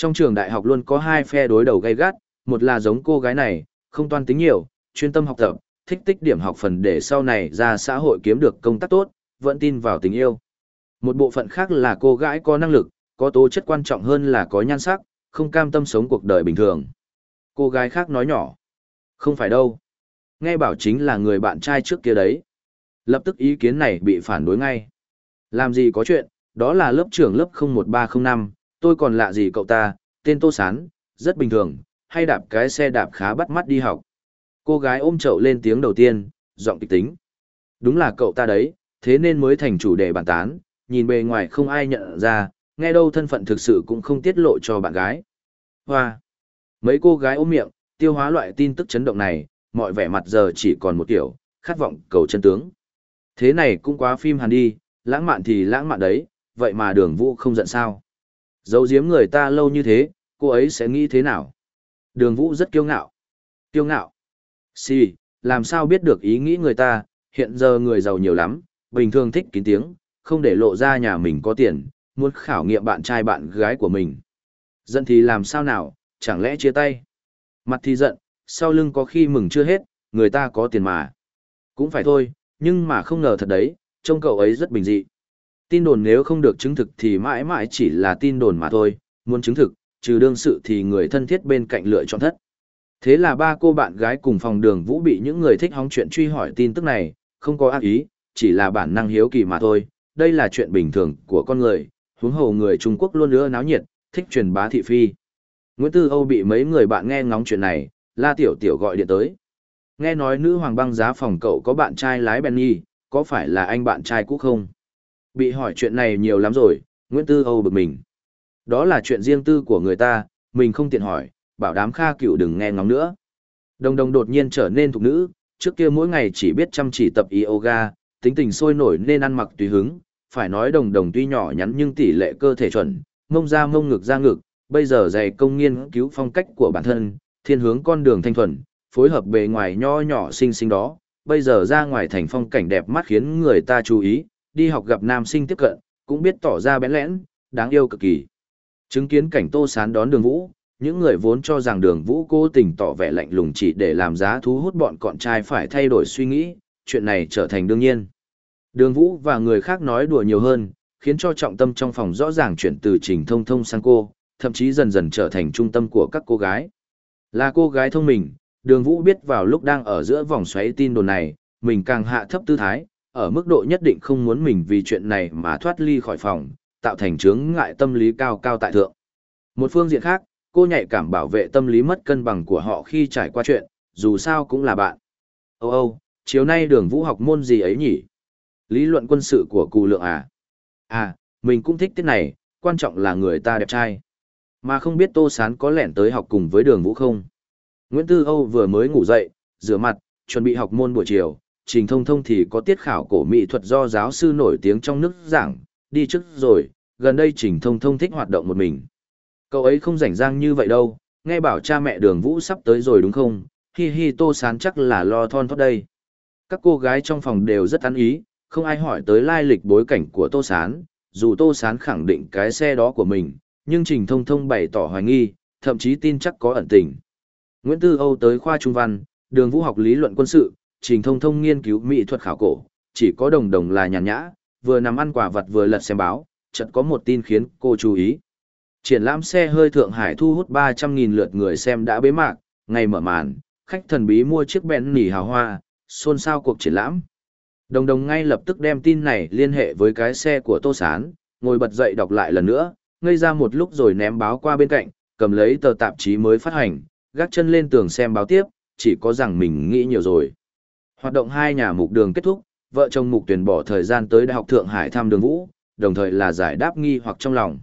Trong trường đại học luôn có hai phe đối đầu gay gắt, một là giống cô gái này, không toan tính nhiều, chuyên tâm học tập, thích tích điểm học phần để sau này ra xã hội kiếm được công tác tốt, vẫn tin vào tình yêu. Một bộ phận khác là cô gái có năng lực, có tố chất quan trọng hơn là có nhan sắc, không cam tâm sống cuộc đời bình thường. Cô gái khác nói nhỏ. Không phải đâu. Nghe bảo chính là người bạn trai trước kia đấy. Lập tức ý kiến này bị phản đối ngay. Làm gì có chuyện, đó là lớp trưởng lớp 01305, tôi còn lạ gì cậu ta, tên Tô Sán, rất bình thường, hay đạp cái xe đạp khá bắt mắt đi học. Cô gái ôm chậu lên tiếng đầu tiên, giọng kịch tính. Đúng là cậu ta đấy, thế nên mới thành chủ đề bàn tán, nhìn bề ngoài không ai nhận ra, nghe đâu thân phận thực sự cũng không tiết lộ cho bạn gái. Hoa! Mấy cô gái ôm miệng, tiêu hóa loại tin tức chấn động này, mọi vẻ mặt giờ chỉ còn một kiểu, khát vọng cầu chân tướng. Thế này cũng quá phim hàn đi, lãng mạn thì lãng mạn đấy, vậy mà đường vũ không giận sao. Giấu giếm người ta lâu như thế, cô ấy sẽ nghĩ thế nào? Đường vũ rất kiêu ngạo. Kiêu ngạo? Xì, làm sao biết được ý nghĩ người ta, hiện giờ người giàu nhiều lắm, bình thường thích kín tiếng, không để lộ ra nhà mình có tiền, muốn khảo nghiệm bạn trai bạn gái của mình. Giận thì làm sao nào, chẳng lẽ chia tay? Mặt thì giận, sau lưng có khi mừng chưa hết, người ta có tiền mà. Cũng phải thôi, nhưng mà không ngờ thật đấy, trông cậu ấy rất bình dị. Tin đồn nếu không được chứng thực thì mãi mãi chỉ là tin đồn mà thôi, muốn chứng thực, trừ đương sự thì người thân thiết bên cạnh lựa chọn thất. Thế là ba cô bạn gái cùng phòng đường vũ bị những người thích hóng chuyện truy hỏi tin tức này, không có ác ý, chỉ là bản năng hiếu kỳ mà thôi, đây là chuyện bình thường của con người, huống hồ người Trung Quốc luôn nữa náo nhiệt, thích truyền bá thị phi. Nguyễn Tư Âu bị mấy người bạn nghe ngóng chuyện này, La Tiểu Tiểu gọi điện tới. Nghe nói nữ hoàng băng giá phòng cậu có bạn trai lái Benny, có phải là anh bạn trai cũ không? Bị hỏi chuyện này nhiều lắm rồi, Nguyễn Tư Âu bực mình. Đó là chuyện riêng tư của người ta, mình không tiện hỏi, bảo đám Kha Cựu đừng nghe ngóng nữa. Đồng đồng đột nhiên trở nên thục nữ, trước kia mỗi ngày chỉ biết chăm chỉ tập yoga, tính tình sôi nổi nên ăn mặc tùy hứng, phải nói đồng đồng tuy nhỏ nhắn nhưng tỷ lệ cơ thể chuẩn, mông ra mông ngực ra ngực, bây giờ dày công nghiên cứu phong cách của bản thân, thiên hướng con đường thanh thuần, phối hợp bề ngoài nho nhỏ xinh xinh đó, bây giờ ra ngoài thành phong cảnh đẹp mắt khiến người ta chú ý, đi học gặp nam sinh tiếp cận, cũng biết tỏ ra bén lẽn, đáng yêu cực kỳ. Chứng kiến cảnh Tô Sán đón đường vũ, những người vốn cho rằng đường vũ cố tình tỏ vẻ lạnh lùng chỉ để làm giá thu hút bọn con trai phải thay đổi suy nghĩ, chuyện này trở thành đương nhiên. Đường vũ và người khác nói đùa nhiều hơn, khiến cho trọng tâm trong phòng rõ ràng chuyển từ trình thông thông sang cô, thậm chí dần dần trở thành trung tâm của các cô gái. Là cô gái thông minh, đường vũ biết vào lúc đang ở giữa vòng xoáy tin đồn này, mình càng hạ thấp tư thái, ở mức độ nhất định không muốn mình vì chuyện này mà thoát ly khỏi phòng, tạo thành chướng ngại tâm lý cao cao tại thượng. Một phương diện khác, cô nhạy cảm bảo vệ tâm lý mất cân bằng của họ khi trải qua chuyện, dù sao cũng là bạn. ô ô chiều nay đường vũ học môn gì ấy nhỉ? Lý luận quân sự của cụ lượng à? À, mình cũng thích tiết này, quan trọng là người ta đẹp trai. Mà không biết Tô Sán có lẻn tới học cùng với đường vũ không? Nguyễn Tư Âu vừa mới ngủ dậy, rửa mặt, chuẩn bị học môn buổi chiều, trình thông thông thì có tiết khảo cổ mỹ thuật do giáo sư nổi tiếng trong nước giảng, đi trước rồi, gần đây trình thông thông thích hoạt động một mình. Cậu ấy không rảnh rang như vậy đâu, nghe bảo cha mẹ đường vũ sắp tới rồi đúng không, hi hi tô sán chắc là lo thon thoát đây. Các cô gái trong phòng đều rất ăn ý, không ai hỏi tới lai lịch bối cảnh của tô sán, dù tô sán khẳng định cái xe đó của mình, nhưng trình thông thông bày tỏ hoài nghi, thậm chí tin chắc có ẩn tình. Nguyễn Tư Âu tới khoa trung văn, đường vũ học lý luận quân sự, trình thông thông nghiên cứu mỹ thuật khảo cổ, chỉ có đồng đồng là nhàn nhã, vừa nằm ăn quả vật vừa lật xem báo, chợt có một tin khiến cô chú ý. Triển lãm xe hơi Thượng Hải thu hút 300.000 lượt người xem đã bế mạc, ngày mở màn, khách thần bí mua chiếc bèn nỉ hào hoa, xôn xao cuộc triển lãm. Đồng đồng ngay lập tức đem tin này liên hệ với cái xe của Tô Sán, ngồi bật dậy đọc lại lần nữa, ngây ra một lúc rồi ném báo qua bên cạnh, cầm lấy tờ tạp chí mới phát hành, gác chân lên tường xem báo tiếp, chỉ có rằng mình nghĩ nhiều rồi. Hoạt động hai nhà mục đường kết thúc, vợ chồng mục tuyển bỏ thời gian tới Đại học Thượng Hải thăm đường vũ, đồng thời là giải đáp nghi hoặc trong lòng.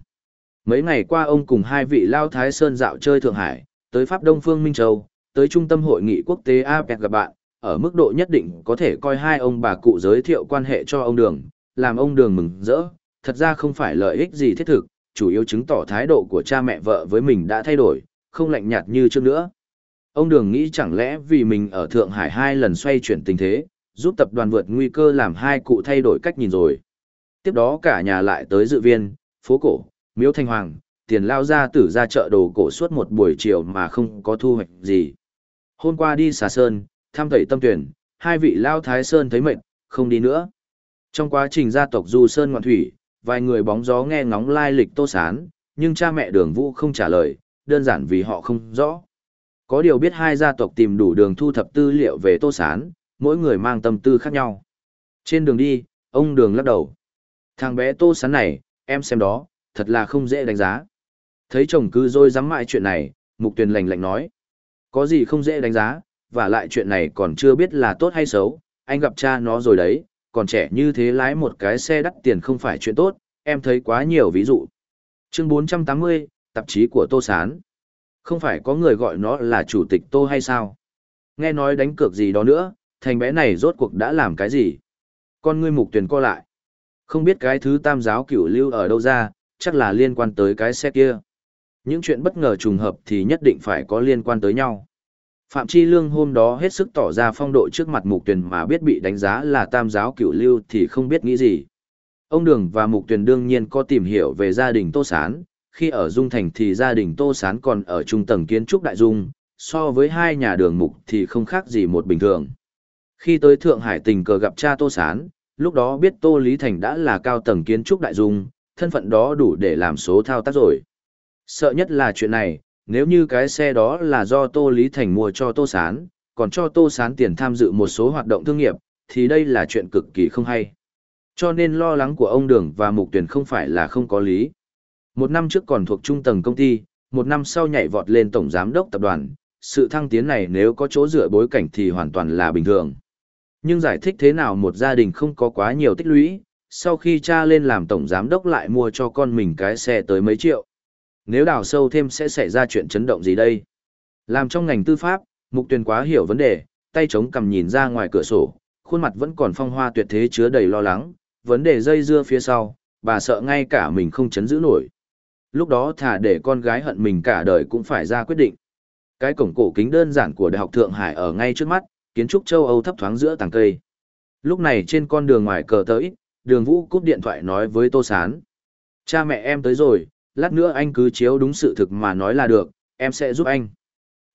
Mấy ngày qua ông cùng hai vị Lao Thái Sơn dạo chơi Thượng Hải, tới Pháp Đông Phương Minh Châu, tới Trung tâm Hội nghị Quốc tế APEC gặp bạn, ở mức độ nhất định có thể coi hai ông bà cụ giới thiệu quan hệ cho ông Đường, làm ông Đường mừng rỡ, thật ra không phải lợi ích gì thiết thực, chủ yếu chứng tỏ thái độ của cha mẹ vợ với mình đã thay đổi, không lạnh nhạt như trước nữa. Ông Đường nghĩ chẳng lẽ vì mình ở Thượng Hải hai lần xoay chuyển tình thế, giúp tập đoàn vượt nguy cơ làm hai cụ thay đổi cách nhìn rồi. Tiếp đó cả nhà lại tới dự viên, phố cổ, miếu thanh hoàng, tiền lao ra tử ra chợ đồ cổ suốt một buổi chiều mà không có thu hoạch gì. Hôm qua đi xà sơn, thăm thầy tâm tuyển, hai vị lao thái sơn thấy mệt, không đi nữa. Trong quá trình gia tộc du sơn ngoạn thủy, vài người bóng gió nghe ngóng lai lịch tô sán, nhưng cha mẹ đường vũ không trả lời, đơn giản vì họ không rõ. Có điều biết hai gia tộc tìm đủ đường thu thập tư liệu về tô sán, mỗi người mang tâm tư khác nhau. Trên đường đi, ông đường lắc đầu. Thằng bé tô sán này, em xem đó, thật là không dễ đánh giá. Thấy chồng cứ dôi dám mại chuyện này, mục tuyền lành lạnh nói. Có gì không dễ đánh giá, và lại chuyện này còn chưa biết là tốt hay xấu, anh gặp cha nó rồi đấy, còn trẻ như thế lái một cái xe đắt tiền không phải chuyện tốt, em thấy quá nhiều ví dụ. Chương 480, tạp chí của Tô Sán. Không phải có người gọi nó là chủ tịch Tô hay sao? Nghe nói đánh cược gì đó nữa, thành bé này rốt cuộc đã làm cái gì? Con ngươi mục tuyển co lại. Không biết cái thứ tam giáo cửu lưu ở đâu ra, chắc là liên quan tới cái xe kia. Những chuyện bất ngờ trùng hợp thì nhất định phải có liên quan tới nhau. Phạm Chi Lương hôm đó hết sức tỏ ra phong độ trước mặt mục Tuyền mà biết bị đánh giá là tam giáo cửu lưu thì không biết nghĩ gì. Ông Đường và mục Tuyền đương nhiên có tìm hiểu về gia đình Tô Sán, khi ở Dung Thành thì gia đình Tô Sán còn ở trung tầng kiến trúc Đại Dung, so với hai nhà đường mục thì không khác gì một bình thường. Khi tới Thượng Hải tình cờ gặp cha Tô Sán, lúc đó biết Tô Lý Thành đã là cao tầng kiến trúc Đại Dung, thân phận đó đủ để làm số thao tác rồi. Sợ nhất là chuyện này, nếu như cái xe đó là do Tô Lý Thành mua cho Tô Sán, còn cho Tô Sán tiền tham dự một số hoạt động thương nghiệp, thì đây là chuyện cực kỳ không hay. Cho nên lo lắng của ông Đường và Mục Tuyển không phải là không có lý. Một năm trước còn thuộc trung tầng công ty, một năm sau nhảy vọt lên tổng giám đốc tập đoàn, sự thăng tiến này nếu có chỗ dựa bối cảnh thì hoàn toàn là bình thường. Nhưng giải thích thế nào một gia đình không có quá nhiều tích lũy, sau khi cha lên làm tổng giám đốc lại mua cho con mình cái xe tới mấy triệu. Nếu đào sâu thêm sẽ xảy ra chuyện chấn động gì đây? Làm trong ngành tư pháp, mục tuyền quá hiểu vấn đề, tay chống cầm nhìn ra ngoài cửa sổ, khuôn mặt vẫn còn phong hoa tuyệt thế chứa đầy lo lắng, vấn đề dây dưa phía sau, bà sợ ngay cả mình không chấn giữ nổi. Lúc đó thà để con gái hận mình cả đời cũng phải ra quyết định. Cái cổng cổ kính đơn giản của Đại học Thượng Hải ở ngay trước mắt, kiến trúc châu Âu thấp thoáng giữa tàng cây. Lúc này trên con đường ngoài cờ tới, đường vũ cúp điện thoại nói với Tô Sán. Cha mẹ em tới rồi, lát nữa anh cứ chiếu đúng sự thực mà nói là được, em sẽ giúp anh.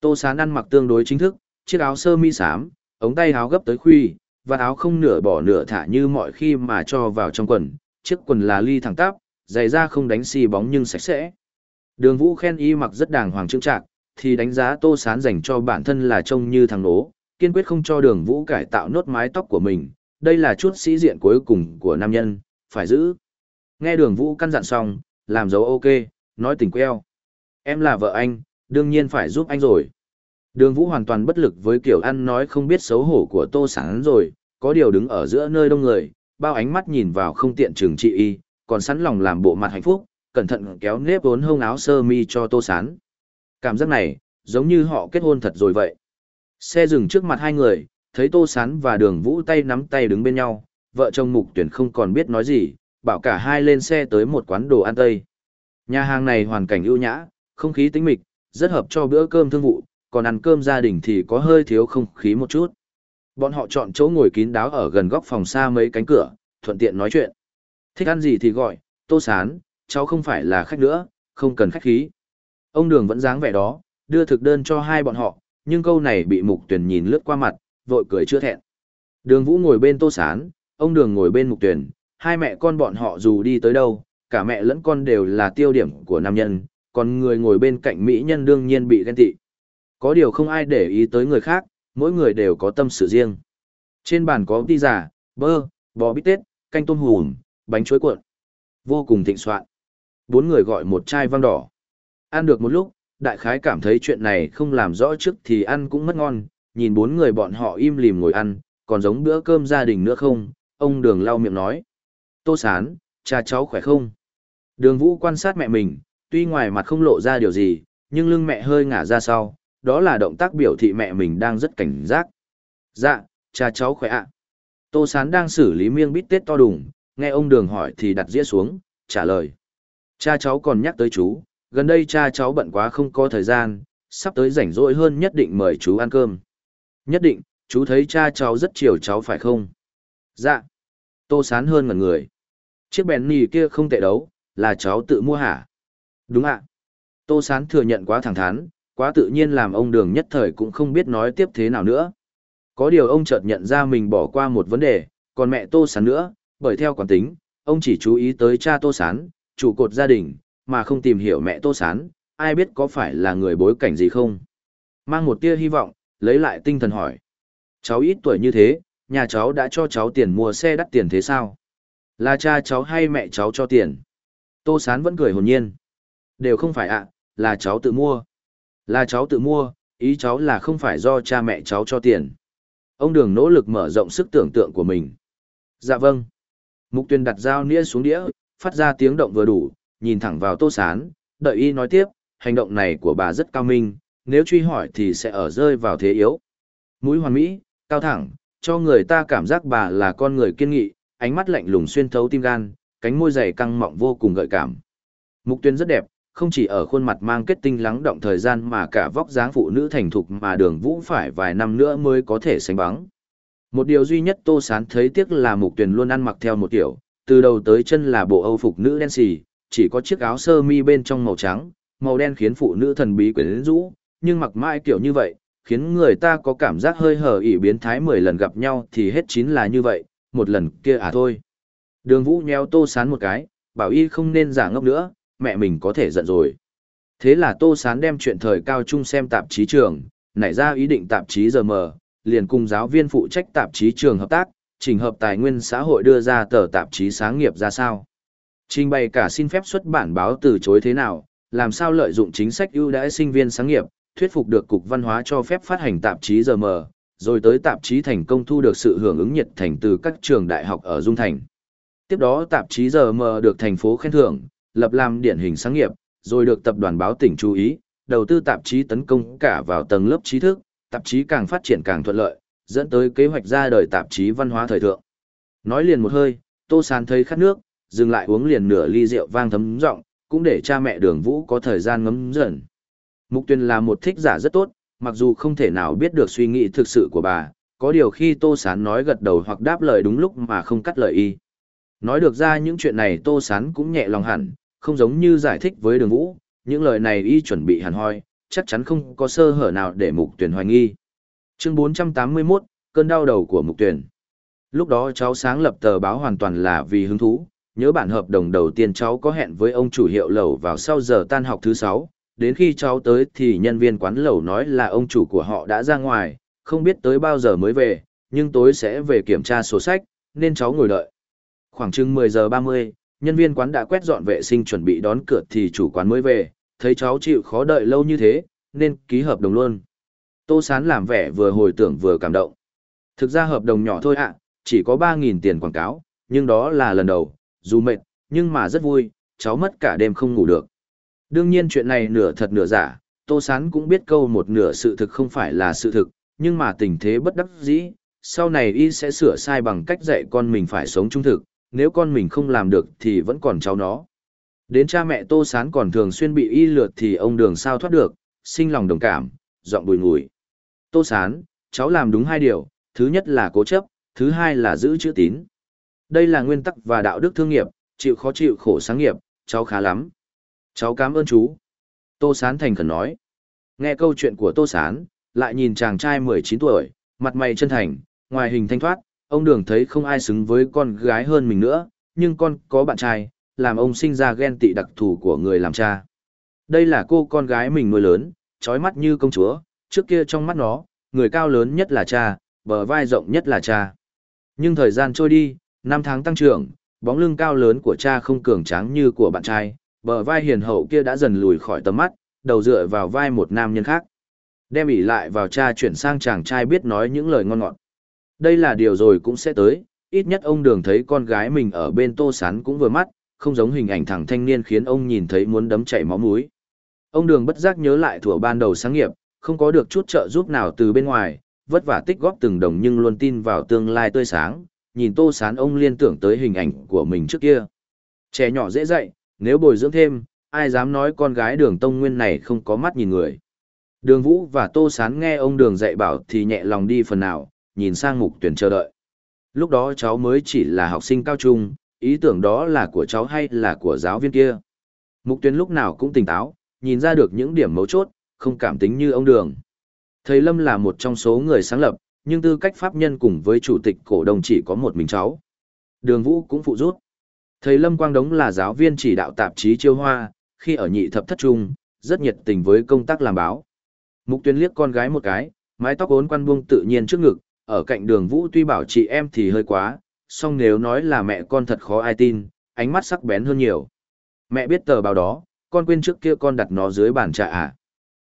Tô Sán ăn mặc tương đối chính thức, chiếc áo sơ mi xám, ống tay áo gấp tới khuy, và áo không nửa bỏ nửa thả như mọi khi mà cho vào trong quần, chiếc quần là ly thẳng tắp, giày da không đánh xì bóng nhưng sạch sẽ. Đường Vũ khen y mặc rất đàng hoàng trưng trạc, thì đánh giá Tô Sán dành cho bản thân là trông như thằng nố, kiên quyết không cho Đường Vũ cải tạo nốt mái tóc của mình, đây là chút sĩ diện cuối cùng của nam nhân, phải giữ. Nghe Đường Vũ căn dặn xong, làm dấu ok, nói tình queo. Em là vợ anh, đương nhiên phải giúp anh rồi. Đường Vũ hoàn toàn bất lực với kiểu ăn nói không biết xấu hổ của Tô Sán rồi, có điều đứng ở giữa nơi đông người, bao ánh mắt nhìn vào không tiện trừng trị y, còn sẵn lòng làm bộ mặt hạnh phúc, cẩn thận kéo nếp vốn hông áo sơ mi cho Tô Sán. Cảm giác này, giống như họ kết hôn thật rồi vậy. Xe dừng trước mặt hai người, thấy Tô Sán và Đường Vũ tay nắm tay đứng bên nhau, vợ chồng Mục Tuyển không còn biết nói gì, bảo cả hai lên xe tới một quán đồ ăn Tây. Nhà hàng này hoàn cảnh ưu nhã, không khí tĩnh mịch, rất hợp cho bữa cơm thương vụ, còn ăn cơm gia đình thì có hơi thiếu không khí một chút. Bọn họ chọn chỗ ngồi kín đáo ở gần góc phòng xa mấy cánh cửa, thuận tiện nói chuyện. Thích ăn gì thì gọi, tô sán, cháu không phải là khách nữa, không cần khách khí. Ông đường vẫn dáng vẻ đó, đưa thực đơn cho hai bọn họ, nhưng câu này bị mục tuyển nhìn lướt qua mặt, vội cười chưa thẹn. Đường vũ ngồi bên tô sán, ông đường ngồi bên mục tuyển, hai mẹ con bọn họ dù đi tới đâu, cả mẹ lẫn con đều là tiêu điểm của nam nhân, còn người ngồi bên cạnh mỹ nhân đương nhiên bị ghen tị. Có điều không ai để ý tới người khác, mỗi người đều có tâm sự riêng. Trên bàn có ti giả, bơ, bò bít tết, canh tôm hùm, bánh chuối cuộn. Vô cùng thịnh soạn. Bốn người gọi một chai vang đỏ. Ăn được một lúc, đại khái cảm thấy chuyện này không làm rõ trước thì ăn cũng mất ngon, nhìn bốn người bọn họ im lìm ngồi ăn, còn giống bữa cơm gia đình nữa không, ông đường lau miệng nói. Tô sán, cha cháu khỏe không? Đường vũ quan sát mẹ mình, tuy ngoài mặt không lộ ra điều gì, nhưng lưng mẹ hơi ngả ra sau, đó là động tác biểu thị mẹ mình đang rất cảnh giác. Dạ, cha cháu khỏe ạ. Tô Sán đang xử lý miêng bít tết to đùng, nghe ông Đường hỏi thì đặt dĩa xuống, trả lời. Cha cháu còn nhắc tới chú, gần đây cha cháu bận quá không có thời gian, sắp tới rảnh rỗi hơn nhất định mời chú ăn cơm. Nhất định, chú thấy cha cháu rất chiều cháu phải không? Dạ. Tô Sán hơn ngần người. Chiếc bèn nì kia không tệ đấu, là cháu tự mua hả? Đúng ạ. Tô Sán thừa nhận quá thẳng thắn, quá tự nhiên làm ông đường nhất thời cũng không biết nói tiếp thế nào nữa. Có điều ông chợt nhận ra mình bỏ qua một vấn đề, còn mẹ Tô Sán nữa, bởi theo quán tính, ông chỉ chú ý tới cha Tô Sán, trụ cột gia đình, mà không tìm hiểu mẹ Tô Sán, ai biết có phải là người bối cảnh gì không. Mang một tia hy vọng, lấy lại tinh thần hỏi. Cháu ít tuổi như thế, nhà cháu đã cho cháu tiền mua xe đắt tiền thế sao? Là cha cháu hay mẹ cháu cho tiền? Tô Sán vẫn cười hồn nhiên. Đều không phải ạ, là cháu tự mua. Là cháu tự mua, ý cháu là không phải do cha mẹ cháu cho tiền. Ông Đường nỗ lực mở rộng sức tưởng tượng của mình. Dạ vâng. Mục tuyên đặt dao nĩa xuống đĩa, phát ra tiếng động vừa đủ, nhìn thẳng vào tô sán, đợi y nói tiếp, hành động này của bà rất cao minh, nếu truy hỏi thì sẽ ở rơi vào thế yếu. Mũi hoàn mỹ, cao thẳng, cho người ta cảm giác bà là con người kiên nghị, ánh mắt lạnh lùng xuyên thấu tim gan, cánh môi dày căng mọng vô cùng gợi cảm. Mục tuyên rất đẹp, không chỉ ở khuôn mặt mang kết tinh lắng động thời gian mà cả vóc dáng phụ nữ thành thục mà đường vũ phải vài năm nữa mới có thể sánh bóng. Một điều duy nhất Tô Sán thấy tiếc là mục tuyển luôn ăn mặc theo một kiểu, từ đầu tới chân là bộ âu phục nữ đen xì, chỉ có chiếc áo sơ mi bên trong màu trắng, màu đen khiến phụ nữ thần bí quyến rũ, nhưng mặc mãi kiểu như vậy, khiến người ta có cảm giác hơi hờ ỉ biến thái 10 lần gặp nhau thì hết chín là như vậy, một lần kia à thôi. Đường vũ nheo Tô Sán một cái, bảo y không nên giả ngốc nữa, mẹ mình có thể giận rồi. Thế là Tô Sán đem chuyện thời cao trung xem tạp chí trường, nảy ra ý định tạp chí giờ mờ, liền cùng giáo viên phụ trách tạp chí trường hợp tác, trình hợp tài nguyên xã hội đưa ra tờ tạp chí sáng nghiệp ra sao. Trình bày cả xin phép xuất bản báo từ chối thế nào, làm sao lợi dụng chính sách ưu đãi sinh viên sáng nghiệp, thuyết phục được Cục Văn hóa cho phép phát hành tạp chí giờ mờ, rồi tới tạp chí thành công thu được sự hưởng ứng nhiệt thành từ các trường đại học ở Dung Thành. Tiếp đó tạp chí giờ mờ được thành phố khen thưởng, lập làm điển hình sáng nghiệp, rồi được tập đoàn báo tỉnh chú ý, đầu tư tạp chí tấn công cả vào tầng lớp trí thức, tạp chí càng phát triển càng thuận lợi, dẫn tới kế hoạch ra đời tạp chí văn hóa thời thượng. Nói liền một hơi, Tô Sán thấy khát nước, dừng lại uống liền nửa ly rượu vang thấm rộng, cũng để cha mẹ Đường Vũ có thời gian ngấm dần. Mục Tuyền là một thích giả rất tốt, mặc dù không thể nào biết được suy nghĩ thực sự của bà, có điều khi Tô Sán nói gật đầu hoặc đáp lời đúng lúc mà không cắt lời y. Nói được ra những chuyện này Tô Sán cũng nhẹ lòng hẳn, không giống như giải thích với đường vũ, những lời này y chuẩn bị hẳn hoi, chắc chắn không có sơ hở nào để Mục tuyển hoài nghi. Chương 481, cơn đau đầu của Mục tuyển Lúc đó cháu sáng lập tờ báo hoàn toàn là vì hứng thú, nhớ bản hợp đồng đầu tiên cháu có hẹn với ông chủ hiệu lầu vào sau giờ tan học thứ sáu đến khi cháu tới thì nhân viên quán lẩu nói là ông chủ của họ đã ra ngoài, không biết tới bao giờ mới về, nhưng tối sẽ về kiểm tra sổ sách, nên cháu ngồi đợi. Khoảng chừng 10 giờ 30, nhân viên quán đã quét dọn vệ sinh chuẩn bị đón cửa thì chủ quán mới về, thấy cháu chịu khó đợi lâu như thế, nên ký hợp đồng luôn. Tô Sán làm vẻ vừa hồi tưởng vừa cảm động. Thực ra hợp đồng nhỏ thôi ạ, chỉ có 3.000 tiền quảng cáo, nhưng đó là lần đầu, dù mệt, nhưng mà rất vui, cháu mất cả đêm không ngủ được. Đương nhiên chuyện này nửa thật nửa giả, Tô Sán cũng biết câu một nửa sự thực không phải là sự thực, nhưng mà tình thế bất đắc dĩ, sau này y sẽ sửa sai bằng cách dạy con mình phải sống trung thực, nếu con mình không làm được thì vẫn còn cháu nó. Đến cha mẹ Tô Sán còn thường xuyên bị y lượt thì ông đường sao thoát được, sinh lòng đồng cảm, giọng bùi ngùi. Tô Sán, cháu làm đúng hai điều, thứ nhất là cố chấp, thứ hai là giữ chữ tín. Đây là nguyên tắc và đạo đức thương nghiệp, chịu khó chịu khổ sáng nghiệp, cháu khá lắm. Cháu cảm ơn chú. Tô Sán thành khẩn nói. Nghe câu chuyện của Tô Sán, lại nhìn chàng trai 19 tuổi, mặt mày chân thành, ngoài hình thanh thoát, ông đường thấy không ai xứng với con gái hơn mình nữa, nhưng con có bạn trai, làm ông sinh ra ghen tị đặc thù của người làm cha. Đây là cô con gái mình nuôi lớn, trói mắt như công chúa, trước kia trong mắt nó, người cao lớn nhất là cha, bờ vai rộng nhất là cha. Nhưng thời gian trôi đi, năm tháng tăng trưởng, bóng lưng cao lớn của cha không cường tráng như của bạn trai, bờ vai hiền hậu kia đã dần lùi khỏi tầm mắt, đầu dựa vào vai một nam nhân khác. Đem ỉ lại vào cha chuyển sang chàng trai biết nói những lời ngon ngọt. Đây là điều rồi cũng sẽ tới, ít nhất ông đường thấy con gái mình ở bên tô sán cũng vừa mắt, không giống hình ảnh thằng thanh niên khiến ông nhìn thấy muốn đấm chảy máu mũi. Ông đường bất giác nhớ lại thuở ban đầu sáng nghiệp, không có được chút trợ giúp nào từ bên ngoài, vất vả tích góp từng đồng nhưng luôn tin vào tương lai tươi sáng, nhìn tô sán ông liên tưởng tới hình ảnh của mình trước kia. Trẻ nhỏ dễ dạy, nếu bồi dưỡng thêm, ai dám nói con gái đường tông nguyên này không có mắt nhìn người. Đường Vũ và Tô Sán nghe ông đường dạy bảo thì nhẹ lòng đi phần nào, nhìn sang mục tuyển chờ đợi. Lúc đó cháu mới chỉ là học sinh cao trung, ý tưởng đó là của cháu hay là của giáo viên kia. Mục tuyến lúc nào cũng tỉnh táo, nhìn ra được những điểm mấu chốt, không cảm tính như ông đường. Thầy Lâm là một trong số người sáng lập, nhưng tư cách pháp nhân cùng với chủ tịch cổ đông chỉ có một mình cháu. Đường Vũ cũng phụ rút. Thầy Lâm Quang Đống là giáo viên chỉ đạo tạp chí Chiêu Hoa, khi ở nhị thập thất trung, rất nhiệt tình với công tác làm báo. Mục tuyên liếc con gái một cái, mái tóc ốn quăn buông tự nhiên trước ngực, ở cạnh đường Vũ tuy bảo chị em thì hơi quá, song nếu nói là mẹ con thật khó ai tin, ánh mắt sắc bén hơn nhiều. Mẹ biết tờ báo đó, con quên trước kia con đặt nó dưới bàn trà à.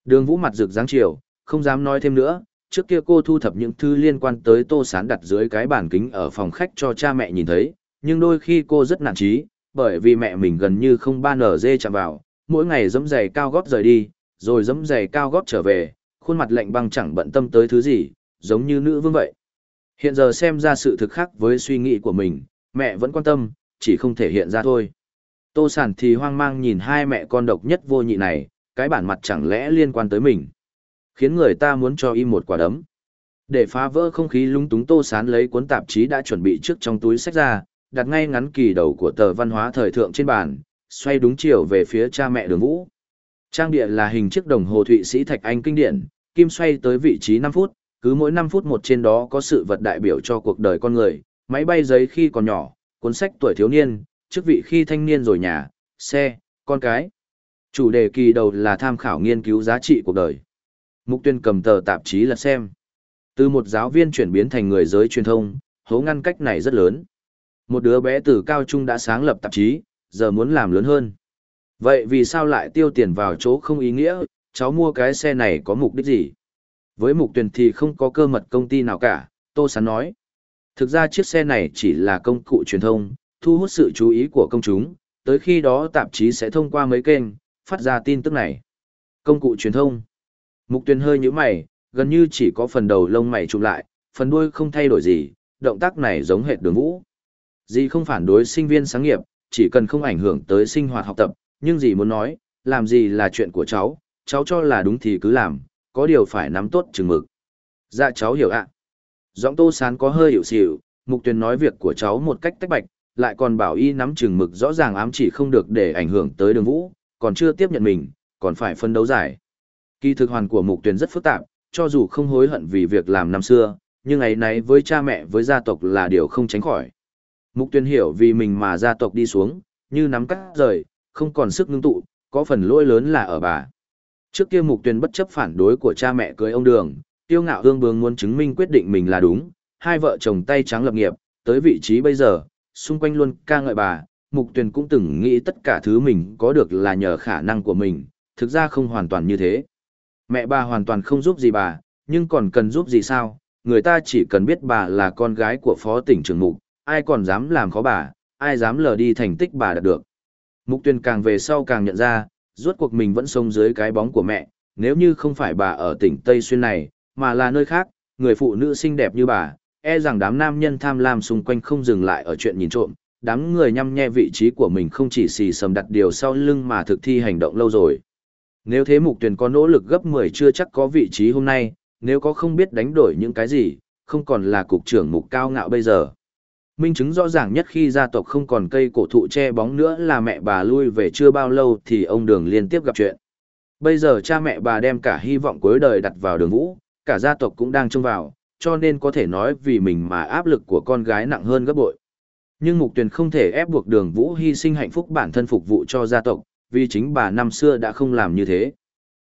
Đường Vũ mặt rực dáng chiều, không dám nói thêm nữa, trước kia cô thu thập những thư liên quan tới tô sán đặt dưới cái bàn kính ở phòng khách cho cha mẹ nhìn thấy, nhưng đôi khi cô rất nản trí, bởi vì mẹ mình gần như không ba nở dê chạm vào, mỗi ngày dẫm giày cao gót rời đi, rồi dẫm giày cao gót trở về, khuôn mặt lạnh băng chẳng bận tâm tới thứ gì, giống như nữ vương vậy. Hiện giờ xem ra sự thực khác với suy nghĩ của mình, mẹ vẫn quan tâm, chỉ không thể hiện ra thôi. Tô sản thì hoang mang nhìn hai mẹ con độc nhất vô nhị này, cái bản mặt chẳng lẽ liên quan tới mình. Khiến người ta muốn cho im một quả đấm. Để phá vỡ không khí lung túng tô sán lấy cuốn tạp chí đã chuẩn bị trước trong túi sách ra, đặt ngay ngắn kỳ đầu của tờ văn hóa thời thượng trên bàn, xoay đúng chiều về phía cha mẹ đường vũ. Trang địa là hình chiếc đồng hồ Thụy Sĩ Thạch Anh kinh điển, kim xoay tới vị trí 5 phút, cứ mỗi 5 phút một trên đó có sự vật đại biểu cho cuộc đời con người, máy bay giấy khi còn nhỏ, cuốn sách tuổi thiếu niên, chức vị khi thanh niên rồi nhà, xe, con cái. Chủ đề kỳ đầu là tham khảo nghiên cứu giá trị cuộc đời. Mục tuyên cầm tờ tạp chí là xem. Từ một giáo viên chuyển biến thành người giới truyền thông, hố ngăn cách này rất lớn. Một đứa bé từ cao trung đã sáng lập tạp chí, giờ muốn làm lớn hơn. Vậy vì sao lại tiêu tiền vào chỗ không ý nghĩa, cháu mua cái xe này có mục đích gì? Với mục tuyển thì không có cơ mật công ty nào cả, Tô Sán nói. Thực ra chiếc xe này chỉ là công cụ truyền thông, thu hút sự chú ý của công chúng, tới khi đó tạp chí sẽ thông qua mấy kênh, phát ra tin tức này. Công cụ truyền thông. Mục tuyển hơi như mày, gần như chỉ có phần đầu lông mày chụp lại, phần đuôi không thay đổi gì, động tác này giống hệt đường vũ. Dì không phản đối sinh viên sáng nghiệp, chỉ cần không ảnh hưởng tới sinh hoạt học tập, nhưng dì muốn nói, làm gì là chuyện của cháu, cháu cho là đúng thì cứ làm, có điều phải nắm tốt chừng mực. Dạ cháu hiểu ạ. Giọng tô sán có hơi hiểu xỉu, mục tuyền nói việc của cháu một cách tách bạch, lại còn bảo y nắm chừng mực rõ ràng ám chỉ không được để ảnh hưởng tới đường vũ, còn chưa tiếp nhận mình, còn phải phân đấu giải. Kỳ thực hoàn của mục tuyền rất phức tạp, cho dù không hối hận vì việc làm năm xưa, nhưng ấy nấy với cha mẹ với gia tộc là điều không tránh khỏi. Mục tuyền hiểu vì mình mà gia tộc đi xuống, như nắm cắt rời, không còn sức ngưng tụ, có phần lỗi lớn là ở bà. Trước kia mục tuyền bất chấp phản đối của cha mẹ cưới ông đường, tiêu ngạo hương bướng muốn chứng minh quyết định mình là đúng, hai vợ chồng tay trắng lập nghiệp, tới vị trí bây giờ, xung quanh luôn ca ngợi bà, mục tuyền cũng từng nghĩ tất cả thứ mình có được là nhờ khả năng của mình, thực ra không hoàn toàn như thế. Mẹ bà hoàn toàn không giúp gì bà, nhưng còn cần giúp gì sao, người ta chỉ cần biết bà là con gái của phó tỉnh trưởng mục, ai còn dám làm khó bà, ai dám lờ đi thành tích bà đạt được. Mục tuyền càng về sau càng nhận ra, rốt cuộc mình vẫn sống dưới cái bóng của mẹ, nếu như không phải bà ở tỉnh Tây Xuyên này, mà là nơi khác, người phụ nữ xinh đẹp như bà, e rằng đám nam nhân tham lam xung quanh không dừng lại ở chuyện nhìn trộm, đám người nhăm nhe vị trí của mình không chỉ xì sầm đặt điều sau lưng mà thực thi hành động lâu rồi. Nếu thế mục tuyển có nỗ lực gấp 10 chưa chắc có vị trí hôm nay, nếu có không biết đánh đổi những cái gì, không còn là cục trưởng mục cao ngạo bây giờ. Minh chứng rõ ràng nhất khi gia tộc không còn cây cổ thụ che bóng nữa là mẹ bà lui về chưa bao lâu thì ông đường liên tiếp gặp chuyện. Bây giờ cha mẹ bà đem cả hy vọng cuối đời đặt vào đường vũ, cả gia tộc cũng đang trông vào, cho nên có thể nói vì mình mà áp lực của con gái nặng hơn gấp bội. Nhưng mục Tuyền không thể ép buộc đường vũ hy sinh hạnh phúc bản thân phục vụ cho gia tộc, vì chính bà năm xưa đã không làm như thế.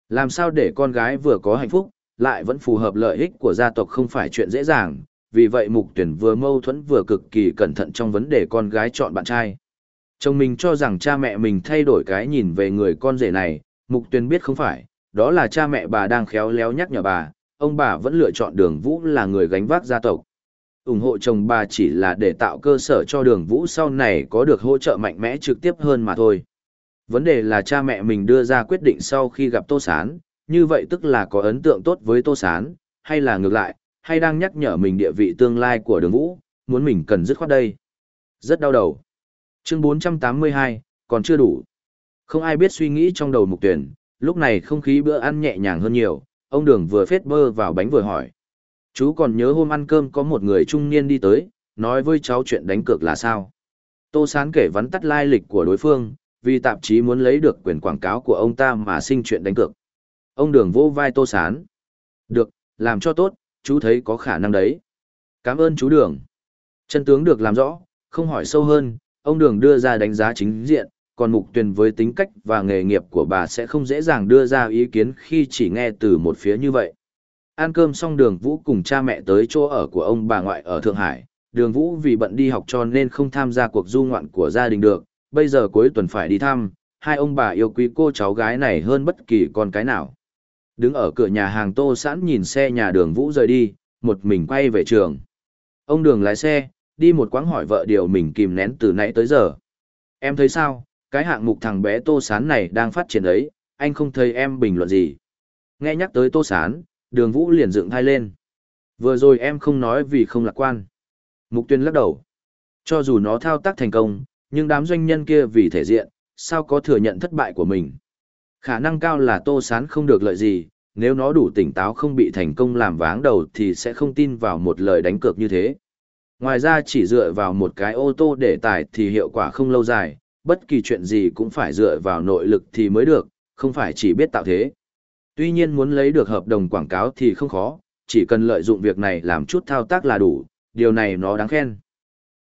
Làm sao để con gái vừa có hạnh phúc, lại vẫn phù hợp lợi ích của gia tộc không phải chuyện dễ dàng, vì vậy mục tuyển vừa mâu thuẫn vừa cực kỳ cẩn thận trong vấn đề con gái chọn bạn trai. Chồng mình cho rằng cha mẹ mình thay đổi cái nhìn về người con rể này, mục tuyển biết không phải, đó là cha mẹ bà đang khéo léo nhắc nhở bà, ông bà vẫn lựa chọn đường vũ là người gánh vác gia tộc. ủng hộ chồng bà chỉ là để tạo cơ sở cho đường vũ sau này có được hỗ trợ mạnh mẽ trực tiếp hơn mà thôi. Vấn đề là cha mẹ mình đưa ra quyết định sau khi gặp Tô Sán, như vậy tức là có ấn tượng tốt với Tô Sán, hay là ngược lại, hay đang nhắc nhở mình địa vị tương lai của đường vũ, muốn mình cần dứt khoát đây. Rất đau đầu. Chương 482, còn chưa đủ. Không ai biết suy nghĩ trong đầu mục tuyển, lúc này không khí bữa ăn nhẹ nhàng hơn nhiều, ông đường vừa phết bơ vào bánh vừa hỏi. Chú còn nhớ hôm ăn cơm có một người trung niên đi tới, nói với cháu chuyện đánh cược là sao. Tô Sán kể vắn tắt lai lịch của đối phương, vì tạp chí muốn lấy được quyền quảng cáo của ông ta mà sinh chuyện đánh cược. Ông đường vô vai Tô Sán. Được, làm cho tốt, chú thấy có khả năng đấy. Cảm ơn chú đường. Chân tướng được làm rõ, không hỏi sâu hơn, ông đường đưa ra đánh giá chính diện, còn mục tuyền với tính cách và nghề nghiệp của bà sẽ không dễ dàng đưa ra ý kiến khi chỉ nghe từ một phía như vậy. Ăn cơm xong đường Vũ cùng cha mẹ tới chỗ ở của ông bà ngoại ở Thượng Hải, đường Vũ vì bận đi học cho nên không tham gia cuộc du ngoạn của gia đình được, bây giờ cuối tuần phải đi thăm, hai ông bà yêu quý cô cháu gái này hơn bất kỳ con cái nào. Đứng ở cửa nhà hàng tô Sãn nhìn xe nhà đường Vũ rời đi, một mình quay về trường. Ông đường lái xe, đi một quãng hỏi vợ điều mình kìm nén từ nãy tới giờ. Em thấy sao, cái hạng mục thằng bé Tô Sán này đang phát triển ấy, anh không thấy em bình luận gì. Nghe nhắc tới Tô Sán, đường vũ liền dựng thai lên. Vừa rồi em không nói vì không lạc quan. Mục tuyên lắc đầu. Cho dù nó thao tác thành công, nhưng đám doanh nhân kia vì thể diện, sao có thừa nhận thất bại của mình. Khả năng cao là Tô Sán không được lợi gì, nếu nó đủ tỉnh táo không bị thành công làm váng đầu thì sẽ không tin vào một lời đánh cược như thế. Ngoài ra chỉ dựa vào một cái ô tô để tải thì hiệu quả không lâu dài, bất kỳ chuyện gì cũng phải dựa vào nội lực thì mới được, không phải chỉ biết tạo thế. Tuy nhiên muốn lấy được hợp đồng quảng cáo thì không khó, chỉ cần lợi dụng việc này làm chút thao tác là đủ, điều này nó đáng khen.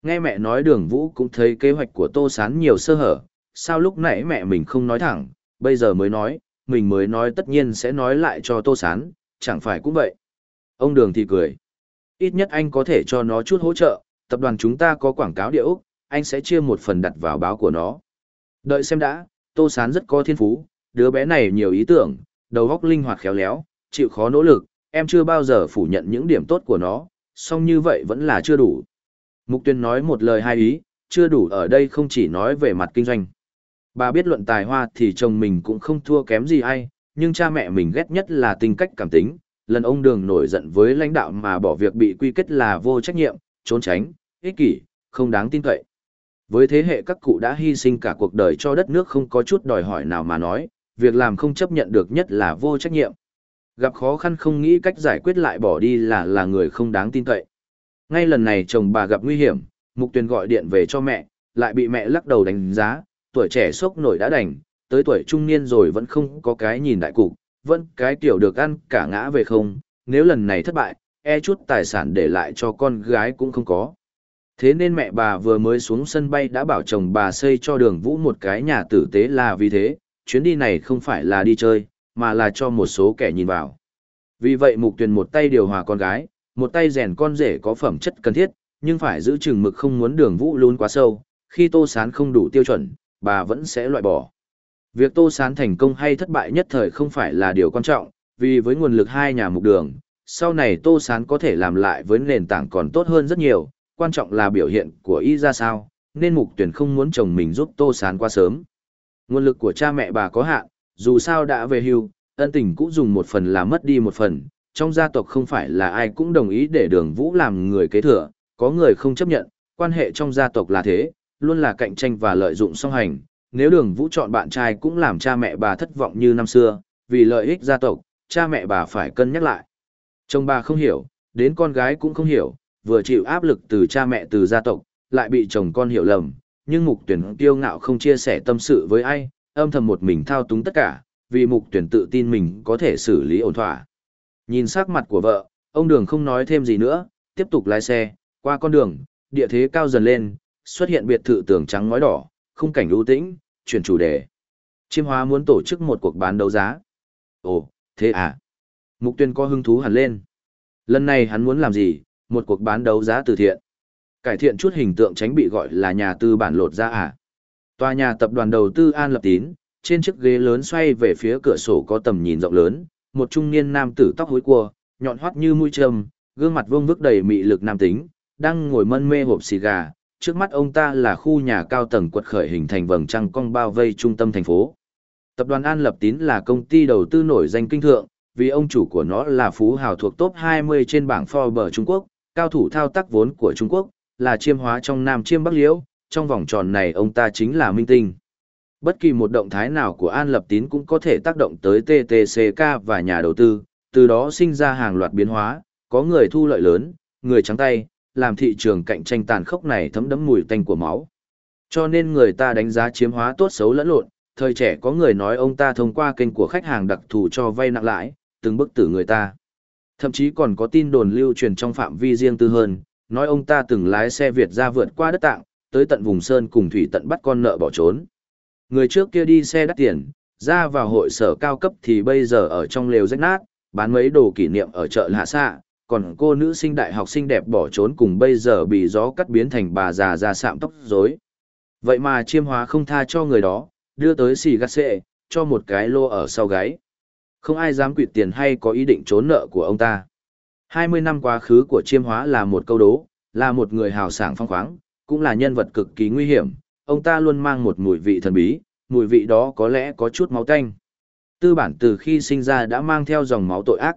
Nghe mẹ nói đường vũ cũng thấy kế hoạch của Tô Sán nhiều sơ hở, sao lúc nãy mẹ mình không nói thẳng, bây giờ mới nói, mình mới nói tất nhiên sẽ nói lại cho Tô Sán, chẳng phải cũng vậy. Ông đường thì cười. Ít nhất anh có thể cho nó chút hỗ trợ, tập đoàn chúng ta có quảng cáo địa Úc, anh sẽ chia một phần đặt vào báo của nó. Đợi xem đã, Tô Sán rất có thiên phú, đứa bé này nhiều ý tưởng, đầu óc linh hoạt khéo léo, chịu khó nỗ lực, em chưa bao giờ phủ nhận những điểm tốt của nó, song như vậy vẫn là chưa đủ. Mục tuyên nói một lời hai ý, chưa đủ ở đây không chỉ nói về mặt kinh doanh. Bà biết luận tài hoa thì chồng mình cũng không thua kém gì ai, nhưng cha mẹ mình ghét nhất là tính cách cảm tính. Lần ông Đường nổi giận với lãnh đạo mà bỏ việc bị quy kết là vô trách nhiệm, trốn tránh, ích kỷ, không đáng tin cậy. Với thế hệ các cụ đã hy sinh cả cuộc đời cho đất nước không có chút đòi hỏi nào mà nói, việc làm không chấp nhận được nhất là vô trách nhiệm. Gặp khó khăn không nghĩ cách giải quyết lại bỏ đi là là người không đáng tin cậy. Ngay lần này chồng bà gặp nguy hiểm, Mục Tuyền gọi điện về cho mẹ, lại bị mẹ lắc đầu đánh giá, tuổi trẻ sốc nổi đã đành, tới tuổi trung niên rồi vẫn không có cái nhìn đại cục, vẫn cái kiểu được ăn cả ngã về không, nếu lần này thất bại, e chút tài sản để lại cho con gái cũng không có. Thế nên mẹ bà vừa mới xuống sân bay đã bảo chồng bà xây cho đường vũ một cái nhà tử tế là vì thế, chuyến đi này không phải là đi chơi, mà là cho một số kẻ nhìn vào. Vì vậy mục tuyền một tay điều hòa con gái, một tay rèn con rể có phẩm chất cần thiết, nhưng phải giữ chừng mực không muốn đường vũ luôn quá sâu, khi tô sán không đủ tiêu chuẩn, bà vẫn sẽ loại bỏ. Việc tô sán thành công hay thất bại nhất thời không phải là điều quan trọng, vì với nguồn lực hai nhà mục đường, sau này tô sán có thể làm lại với nền tảng còn tốt hơn rất nhiều, quan trọng là biểu hiện của y ra sao, nên mục tuyển không muốn chồng mình giúp tô sán qua sớm. Nguồn lực của cha mẹ bà có hạn, dù sao đã về hưu, ân tình cũng dùng một phần là mất đi một phần, trong gia tộc không phải là ai cũng đồng ý để đường vũ làm người kế thừa, có người không chấp nhận, quan hệ trong gia tộc là thế, luôn là cạnh tranh và lợi dụng song hành. Nếu đường vũ chọn bạn trai cũng làm cha mẹ bà thất vọng như năm xưa, vì lợi ích gia tộc, cha mẹ bà phải cân nhắc lại. Chồng bà không hiểu, đến con gái cũng không hiểu, vừa chịu áp lực từ cha mẹ từ gia tộc, lại bị chồng con hiểu lầm, nhưng mục tuyển kiêu ngạo không chia sẻ tâm sự với ai, âm thầm một mình thao túng tất cả, vì mục tuyển tự tin mình có thể xử lý ổn thỏa. Nhìn sắc mặt của vợ, ông đường không nói thêm gì nữa, tiếp tục lái xe, qua con đường, địa thế cao dần lên, xuất hiện biệt thự tường trắng ngói đỏ, khung cảnh ưu tĩnh, chuyển chủ đề. Chiêm hóa muốn tổ chức một cuộc bán đấu giá. Ồ, thế à? Mục tuyên có hứng thú hẳn lên. Lần này hắn muốn làm gì? Một cuộc bán đấu giá từ thiện. Cải thiện chút hình tượng tránh bị gọi là nhà tư bản lột ra à? Tòa nhà tập đoàn đầu tư An Lập Tín, trên chiếc ghế lớn xoay về phía cửa sổ có tầm nhìn rộng lớn, một trung niên nam tử tóc hối cua, nhọn hoắt như mũi trâm, gương mặt vương vức đầy mị lực nam tính, đang ngồi mân mê hộp xì gà, trước mắt ông ta là khu nhà cao tầng quật khởi hình thành vầng trăng cong bao vây trung tâm thành phố. Tập đoàn An Lập Tín là công ty đầu tư nổi danh kinh thượng, vì ông chủ của nó là phú hào thuộc top 20 trên bảng Forbes Trung Quốc, cao thủ thao tác vốn của Trung Quốc, là chiêm hóa trong Nam chiêm Bắc Liễu, trong vòng tròn này ông ta chính là minh tinh. Bất kỳ một động thái nào của An Lập Tín cũng có thể tác động tới TTCK và nhà đầu tư, từ đó sinh ra hàng loạt biến hóa, có người thu lợi lớn, người trắng tay, làm thị trường cạnh tranh tàn khốc này thấm đẫm mùi tanh của máu. Cho nên người ta đánh giá chiếm hóa tốt xấu lẫn lộn, thời trẻ có người nói ông ta thông qua kênh của khách hàng đặc thù cho vay nặng lãi, từng bức tử người ta. Thậm chí còn có tin đồn lưu truyền trong phạm vi riêng tư hơn, nói ông ta từng lái xe Việt ra vượt qua đất tạng, tới tận vùng sơn cùng thủy tận bắt con nợ bỏ trốn. Người trước kia đi xe đắt tiền, ra vào hội sở cao cấp thì bây giờ ở trong lều rách nát, bán mấy đồ kỷ niệm ở chợ Lạ Xạ, còn cô nữ sinh đại học xinh đẹp bỏ trốn cùng bây giờ bị gió cắt biến thành bà già già sạm tóc rối. Vậy mà chiêm hóa không tha cho người đó, đưa tới xì gắt xệ, cho một cái lô ở sau gáy. Không ai dám quỵt tiền hay có ý định trốn nợ của ông ta. 20 năm quá khứ của chiêm hóa là một câu đố, là một người hào sảng phong khoáng, cũng là nhân vật cực kỳ nguy hiểm, ông ta luôn mang một mùi vị thần bí, mùi vị đó có lẽ có chút máu tanh. Tư bản từ khi sinh ra đã mang theo dòng máu tội ác.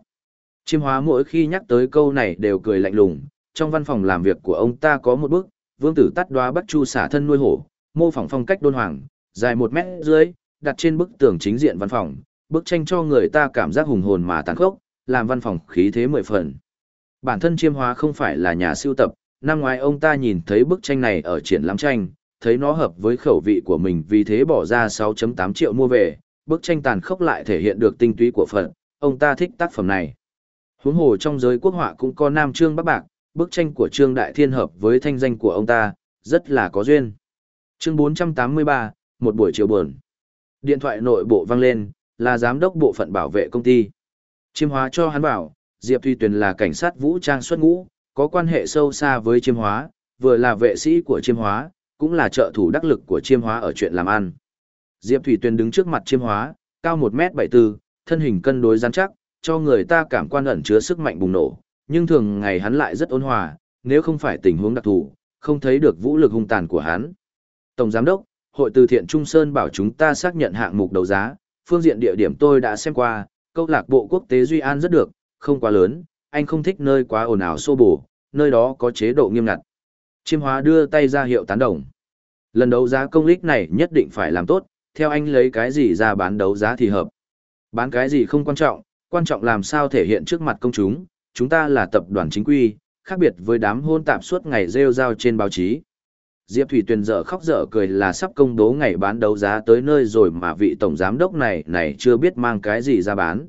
Chiêm hóa mỗi khi nhắc tới câu này đều cười lạnh lùng, trong văn phòng làm việc của ông ta có một bức, vương tử tắt đoá bắt chu xả thân nuôi hổ, mô phỏng phong cách đôn hoàng, dài một mét dưới, đặt trên bức tường chính diện văn phòng, bức tranh cho người ta cảm giác hùng hồn mà tàn khốc, làm văn phòng khí thế mười phần. Bản thân chiêm hóa không phải là nhà siêu tập, năm ngoái ông ta nhìn thấy bức tranh này ở triển lãm tranh, thấy nó hợp với khẩu vị của mình vì thế bỏ ra 6.8 triệu mua về, bức tranh tàn khốc lại thể hiện được tinh túy của Phật, ông ta thích tác phẩm này. Huống hồ trong giới quốc họa cũng có Nam Trương Bắc Bạc, bức tranh của Trương Đại Thiên hợp với thanh danh của ông ta, rất là có duyên. Chương 483, một buổi chiều buồn. Điện thoại nội bộ vang lên, là giám đốc bộ phận bảo vệ công ty. Chiêm hóa cho hắn bảo, Diệp Thùy Tuyền là cảnh sát vũ trang xuất ngũ, có quan hệ sâu xa với chiêm hóa, vừa là vệ sĩ của chiêm hóa, cũng là trợ thủ đắc lực của chiêm hóa ở chuyện làm ăn. Diệp Thủy Tuyền đứng trước mặt chiêm hóa, cao 1m74, thân hình cân đối rắn chắc, cho người ta cảm quan ẩn chứa sức mạnh bùng nổ, nhưng thường ngày hắn lại rất ôn hòa, nếu không phải tình huống đặc thù, không thấy được vũ lực hung tàn của hắn. Tổng giám đốc, hội từ thiện Trung Sơn bảo chúng ta xác nhận hạng mục đấu giá, phương diện địa điểm tôi đã xem qua, câu lạc bộ quốc tế Duy An rất được, không quá lớn, anh không thích nơi quá ồn ào xô bồ, nơi đó có chế độ nghiêm ngặt. Chiêm hóa đưa tay ra hiệu tán đồng. Lần đấu giá công lích này nhất định phải làm tốt, theo anh lấy cái gì ra bán đấu giá thì hợp. Bán cái gì không quan trọng, quan trọng làm sao thể hiện trước mặt công chúng, chúng ta là tập đoàn chính quy, khác biệt với đám hôn tạp suốt ngày rêu rao trên báo chí. Diệp Thủy Tuyền dở khóc dở cười là sắp công bố ngày bán đấu giá tới nơi rồi mà vị tổng giám đốc này này chưa biết mang cái gì ra bán.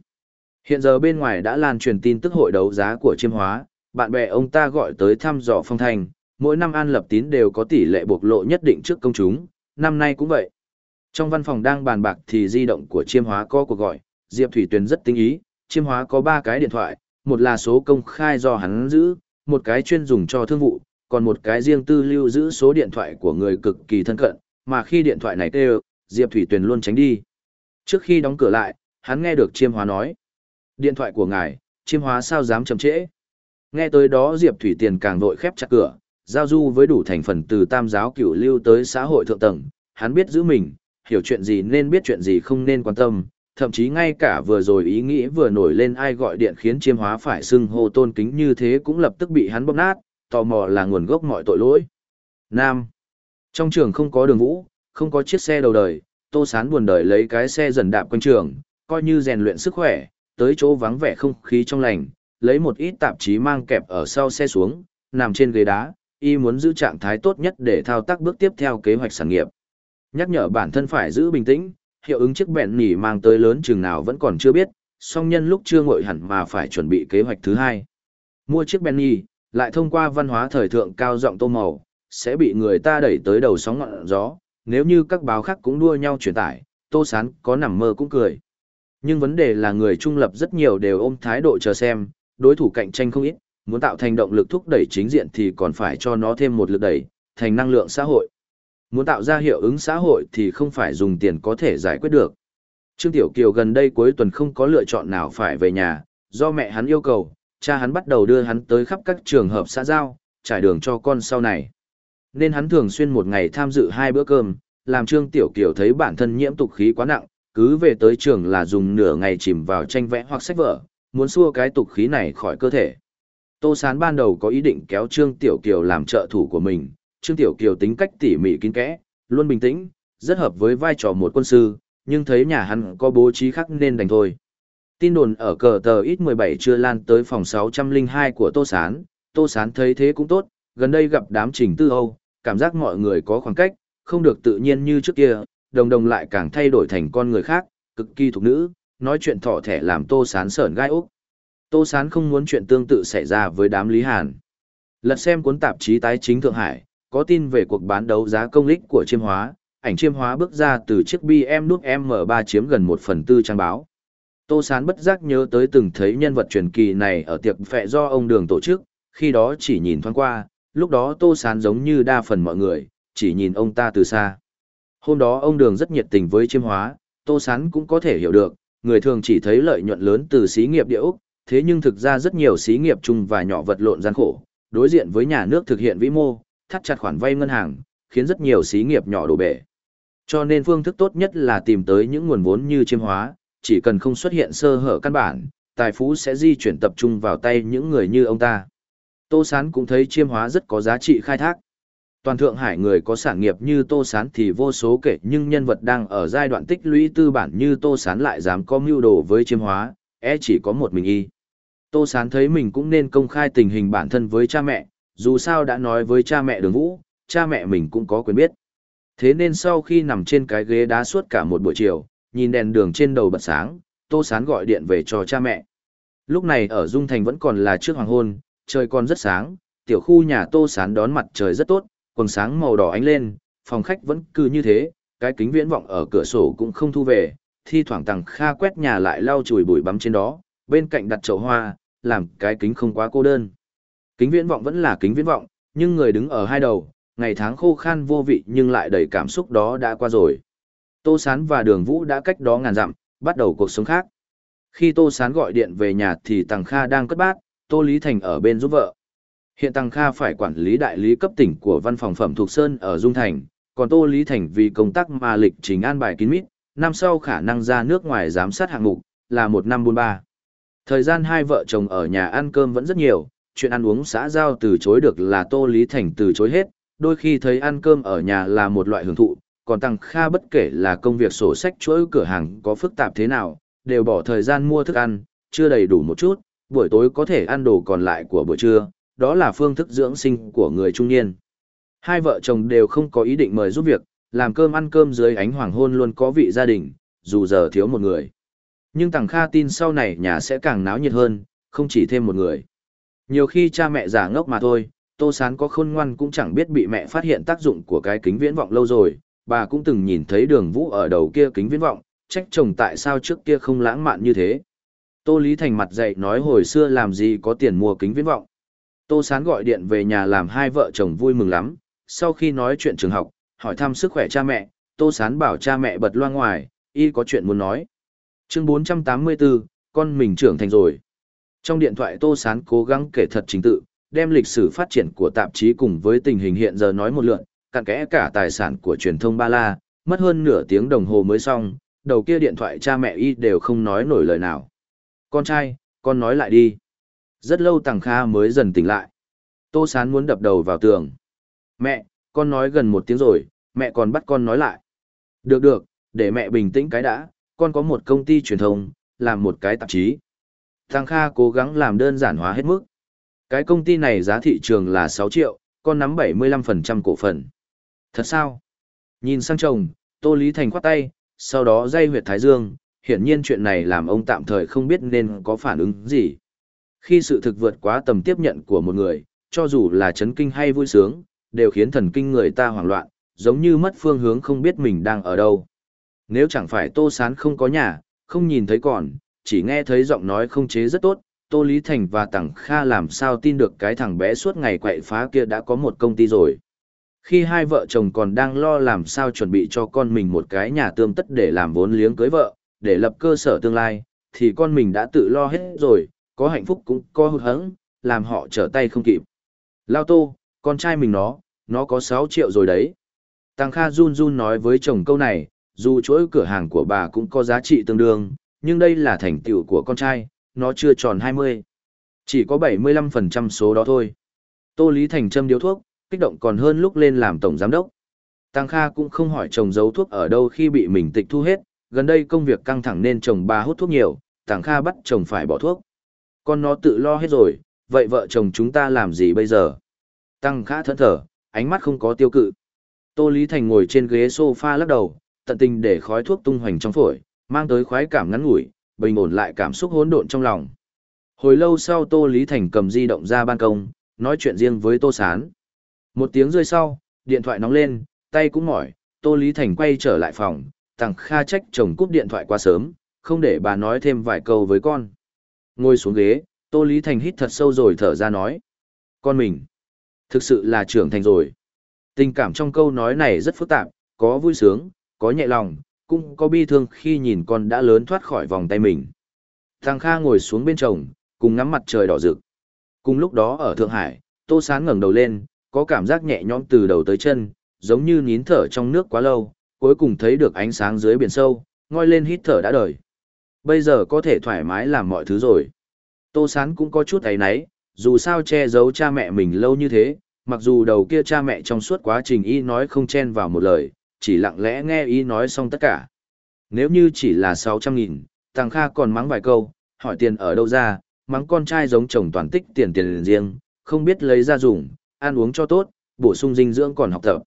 Hiện giờ bên ngoài đã lan truyền tin tức hội đấu giá của chiêm hóa, bạn bè ông ta gọi tới thăm dò phong thành, mỗi năm An Lập Tín đều có tỷ lệ bộc lộ nhất định trước công chúng, năm nay cũng vậy. Trong văn phòng đang bàn bạc thì di động của chiêm hóa có cuộc gọi, Diệp Thủy Tuyền rất tinh ý, chiêm hóa có ba cái điện thoại, một là số công khai do hắn giữ, một cái chuyên dùng cho thương vụ, còn một cái riêng tư lưu giữ số điện thoại của người cực kỳ thân cận, mà khi điện thoại này kêu, Diệp Thủy Tuyền luôn tránh đi. Trước khi đóng cửa lại, hắn nghe được chiêm hóa nói. Điện thoại của ngài, chiêm hóa sao dám chậm trễ. Nghe tới đó Diệp Thủy Tiền càng vội khép chặt cửa, giao du với đủ thành phần từ tam giáo cửu lưu tới xã hội thượng tầng, hắn biết giữ mình, hiểu chuyện gì nên biết chuyện gì không nên quan tâm, thậm chí ngay cả vừa rồi ý nghĩ vừa nổi lên ai gọi điện khiến chiêm hóa phải xưng hô tôn kính như thế cũng lập tức bị hắn bóp nát, tò mò là nguồn gốc mọi tội lỗi. Nam. Trong trường không có đường vũ, không có chiếc xe đầu đời, tô sán buồn đời lấy cái xe dần đạp quanh trường, coi như rèn luyện sức khỏe, tới chỗ vắng vẻ không khí trong lành, lấy một ít tạp chí mang kẹp ở sau xe xuống, nằm trên ghế đá, y muốn giữ trạng thái tốt nhất để thao tác bước tiếp theo kế hoạch sản nghiệp. Nhắc nhở bản thân phải giữ bình tĩnh, hiệu ứng chiếc bẹn nỉ mang tới lớn chừng nào vẫn còn chưa biết, song nhân lúc chưa ngội hẳn mà phải chuẩn bị kế hoạch thứ hai. Mua chiếc bẹn nỉ, lại thông qua văn hóa thời thượng cao giọng tô màu, sẽ bị người ta đẩy tới đầu sóng ngọn gió, nếu như các báo khác cũng đua nhau truyền tải, tô sán có nằm mơ cũng cười. Nhưng vấn đề là người trung lập rất nhiều đều ôm thái độ chờ xem, đối thủ cạnh tranh không ít, muốn tạo thành động lực thúc đẩy chính diện thì còn phải cho nó thêm một lực đẩy, thành năng lượng xã hội. Muốn tạo ra hiệu ứng xã hội thì không phải dùng tiền có thể giải quyết được. Trương Tiểu Kiều gần đây cuối tuần không có lựa chọn nào phải về nhà, do mẹ hắn yêu cầu, cha hắn bắt đầu đưa hắn tới khắp các trường hợp xã giao, trải đường cho con sau này. Nên hắn thường xuyên một ngày tham dự hai bữa cơm, làm Trương Tiểu Kiều thấy bản thân nhiễm tục khí quá nặng, cứ về tới trường là dùng nửa ngày chìm vào tranh vẽ hoặc sách vở, muốn xua cái tục khí này khỏi cơ thể. Tô Sán ban đầu có ý định kéo Trương Tiểu Kiều làm trợ thủ của mình, Trương Tiểu Kiều tính cách tỉ mỉ kín kẽ, luôn bình tĩnh, rất hợp với vai trò một quân sư, nhưng thấy nhà hắn có bố trí khác nên đành thôi. Tin đồn ở cờ tờ ít 17 chưa lan tới phòng 602 của Tô Sán, Tô Sán thấy thế cũng tốt, gần đây gặp đám trình tư Âu, cảm giác mọi người có khoảng cách, không được tự nhiên như trước kia, đồng đồng lại càng thay đổi thành con người khác, cực kỳ thục nữ, nói chuyện thỏ thẻ làm Tô Sán sởn gai ốc. Tô Sán không muốn chuyện tương tự xảy ra với đám Lý Hàn. Lật xem cuốn tạp chí tái chính Thượng Hải, có tin về cuộc bán đấu giá công lích của chiêm hóa, ảnh chiêm hóa bước ra từ chiếc BM đúc M3 chiếm gần một phần tư trang báo. Tô Sán bất giác nhớ tới từng thấy nhân vật truyền kỳ này ở tiệc phẹ do ông Đường tổ chức, khi đó chỉ nhìn thoáng qua, lúc đó Tô Sán giống như đa phần mọi người, chỉ nhìn ông ta từ xa. Hôm đó ông Đường rất nhiệt tình với chiêm hóa, Tô Sán cũng có thể hiểu được, người thường chỉ thấy lợi nhuận lớn từ xí nghiệp địa Úc, thế nhưng thực ra rất nhiều xí nghiệp chung và nhỏ vật lộn gian khổ, đối diện với nhà nước thực hiện vĩ mô, thắt chặt khoản vay ngân hàng, khiến rất nhiều xí nghiệp nhỏ đổ bể. Cho nên phương thức tốt nhất là tìm tới những nguồn vốn như chiêm hóa, chỉ cần không xuất hiện sơ hở căn bản, tài phú sẽ di chuyển tập trung vào tay những người như ông ta. Tô Sán cũng thấy chiêm hóa rất có giá trị khai thác. Toàn Thượng Hải người có sản nghiệp như Tô Sán thì vô số kể nhưng nhân vật đang ở giai đoạn tích lũy tư bản như Tô Sán lại dám có mưu đồ với chiêm hóa, e chỉ có một mình y. Tô Sán thấy mình cũng nên công khai tình hình bản thân với cha mẹ, dù sao đã nói với cha mẹ đường vũ, cha mẹ mình cũng có quyền biết. Thế nên sau khi nằm trên cái ghế đá suốt cả một buổi chiều, nhìn đèn đường trên đầu bật sáng, Tô Sán gọi điện về cho cha mẹ. Lúc này ở Dung Thành vẫn còn là trước hoàng hôn, trời còn rất sáng, tiểu khu nhà Tô Sán đón mặt trời rất tốt, quần sáng màu đỏ ánh lên, phòng khách vẫn cứ như thế, cái kính viễn vọng ở cửa sổ cũng không thu về, thi thoảng tằng kha quét nhà lại lau chùi bụi bắm trên đó, bên cạnh đặt chậu hoa, làm cái kính không quá cô đơn. Kính viễn vọng vẫn là kính viễn vọng, nhưng người đứng ở hai đầu, ngày tháng khô khan vô vị nhưng lại đầy cảm xúc đó đã qua rồi. Tô Sán và Đường Vũ đã cách đó ngàn dặm, bắt đầu cuộc sống khác. Khi Tô Sán gọi điện về nhà thì Tằng Kha đang cất bát, Tô Lý Thành ở bên giúp vợ. Hiện Tằng Kha phải quản lý đại lý cấp tỉnh của văn phòng phẩm thuộc Sơn ở Dung Thành, còn Tô Lý Thành vì công tác mà lịch trình an bài kín mít, năm sau khả năng ra nước ngoài giám sát hạng mục, là một năm buôn ba. Thời gian hai vợ chồng ở nhà ăn cơm vẫn rất nhiều, chuyện ăn uống xã giao từ chối được là Tô Lý Thành từ chối hết, đôi khi thấy ăn cơm ở nhà là một loại hưởng thụ, còn Tăng Kha bất kể là công việc sổ sách chuỗi cửa hàng có phức tạp thế nào, đều bỏ thời gian mua thức ăn, chưa đầy đủ một chút, buổi tối có thể ăn đồ còn lại của buổi trưa, đó là phương thức dưỡng sinh của người trung niên. Hai vợ chồng đều không có ý định mời giúp việc, làm cơm ăn cơm dưới ánh hoàng hôn luôn có vị gia đình, dù giờ thiếu một người. Nhưng Tằng Kha tin sau này nhà sẽ càng náo nhiệt hơn, không chỉ thêm một người. Nhiều khi cha mẹ giả ngốc mà thôi, Tô Sán có khôn ngoan cũng chẳng biết bị mẹ phát hiện tác dụng của cái kính viễn vọng lâu rồi, bà cũng từng nhìn thấy đường vũ ở đầu kia kính viễn vọng, trách chồng tại sao trước kia không lãng mạn như thế. Tô Lý Thành mặt dậy nói hồi xưa làm gì có tiền mua kính viễn vọng. Tô Sán gọi điện về nhà làm hai vợ chồng vui mừng lắm, sau khi nói chuyện trường học, hỏi thăm sức khỏe cha mẹ, Tô Sán bảo cha mẹ bật loa ngoài, y có chuyện muốn nói. Chương 484, con mình trưởng thành rồi. Trong điện thoại Tô Sán cố gắng kể thật chính tự, đem lịch sử phát triển của tạp chí cùng với tình hình hiện giờ nói một lượn, cặn kẽ cả tài sản của truyền thông Ba La, mất hơn nửa tiếng đồng hồ mới xong, đầu kia điện thoại cha mẹ y đều không nói nổi lời nào. Con trai, con nói lại đi. Rất lâu Tằng Kha mới dần tỉnh lại. Tô Sán muốn đập đầu vào tường. Mẹ, con nói gần một tiếng rồi, mẹ còn bắt con nói lại. Được được, để mẹ bình tĩnh cái đã, con có một công ty truyền thông, làm một cái tạp chí. Thằng Kha cố gắng làm đơn giản hóa hết mức. Cái công ty này giá thị trường là 6 triệu, con nắm 75% cổ phần. Thật sao? Nhìn sang chồng, Tô Lý Thành khoát tay, sau đó dây huyệt Thái Dương, hiển nhiên chuyện này làm ông tạm thời không biết nên có phản ứng gì. Khi sự thực vượt quá tầm tiếp nhận của một người, cho dù là chấn kinh hay vui sướng, đều khiến thần kinh người ta hoảng loạn, giống như mất phương hướng không biết mình đang ở đâu. Nếu chẳng phải Tô Sán không có nhà, không nhìn thấy còn, chỉ nghe thấy giọng nói không chế rất tốt, Tô Lý Thành và Tằng Kha làm sao tin được cái thằng bé suốt ngày quậy phá kia đã có một công ty rồi. Khi hai vợ chồng còn đang lo làm sao chuẩn bị cho con mình một cái nhà tương tất để làm vốn liếng cưới vợ, để lập cơ sở tương lai, thì con mình đã tự lo hết rồi, có hạnh phúc cũng có hụt hẫng, làm họ trở tay không kịp. Lao Tô, con trai mình nó, nó có 6 triệu rồi đấy. Tăng Kha run run nói với chồng câu này, dù chuỗi cửa hàng của bà cũng có giá trị tương đương, nhưng đây là thành tựu của con trai, nó chưa tròn 20. Chỉ có 75% số đó thôi. Tô Lý Thành châm điếu thuốc, kích động còn hơn lúc lên làm tổng giám đốc. Tăng Kha cũng không hỏi chồng giấu thuốc ở đâu khi bị mình tịch thu hết, gần đây công việc căng thẳng nên chồng bà hút thuốc nhiều, Tăng Kha bắt chồng phải bỏ thuốc. Con nó tự lo hết rồi, vậy vợ chồng chúng ta làm gì bây giờ? Tăng Kha thẫn thở, ánh mắt không có tiêu cự. Tô Lý Thành ngồi trên ghế sofa lắc đầu, tận tình để khói thuốc tung hoành trong phổi, mang tới khoái cảm ngắn ngủi, bình ổn lại cảm xúc hỗn độn trong lòng. Hồi lâu sau Tô Lý Thành cầm di động ra ban công, nói chuyện riêng với Tô Sán. Một tiếng rơi sau, điện thoại nóng lên, tay cũng mỏi, Tô Lý Thành quay trở lại phòng, Tằng Kha trách chồng cúp điện thoại quá sớm, không để bà nói thêm vài câu với con. Ngồi xuống ghế, Tô Lý Thành hít thật sâu rồi thở ra nói. Con mình, thực sự là trưởng thành rồi. Tình cảm trong câu nói này rất phức tạp, có vui sướng, có nhẹ lòng, cũng có bi thương khi nhìn con đã lớn thoát khỏi vòng tay mình. Thằng Kha ngồi xuống bên chồng, cùng ngắm mặt trời đỏ rực. Cùng lúc đó ở Thượng Hải, Tô Sán ngẩng đầu lên, có cảm giác nhẹ nhõm từ đầu tới chân, giống như nín thở trong nước quá lâu, cuối cùng thấy được ánh sáng dưới biển sâu, ngoi lên hít thở đã đời. Bây giờ có thể thoải mái làm mọi thứ rồi. Tô Sán cũng có chút ấy náy, dù sao che giấu cha mẹ mình lâu như thế, mặc dù đầu kia cha mẹ trong suốt quá trình y nói không chen vào một lời, chỉ lặng lẽ nghe ý nói xong tất cả. Nếu như chỉ là 600 nghìn, Tàng Kha còn mắng vài câu, hỏi tiền ở đâu ra, mắng con trai giống chồng toàn tích tiền tiền riêng, không biết lấy ra dùng, ăn uống cho tốt, bổ sung dinh dưỡng còn học tập.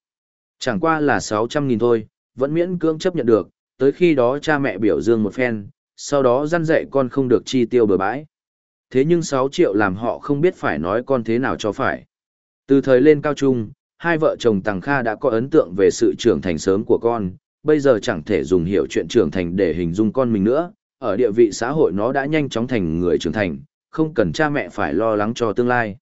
Chẳng qua là 600 nghìn thôi, vẫn miễn cưỡng chấp nhận được, tới khi đó cha mẹ biểu dương một phen, sau đó răn dạy con không được chi tiêu bừa bãi. Thế nhưng 6 triệu làm họ không biết phải nói con thế nào cho phải. Từ thời lên cao trung, hai vợ chồng Tằng Kha đã có ấn tượng về sự trưởng thành sớm của con, bây giờ chẳng thể dùng hiểu chuyện trưởng thành để hình dung con mình nữa, ở địa vị xã hội nó đã nhanh chóng thành người trưởng thành, không cần cha mẹ phải lo lắng cho tương lai.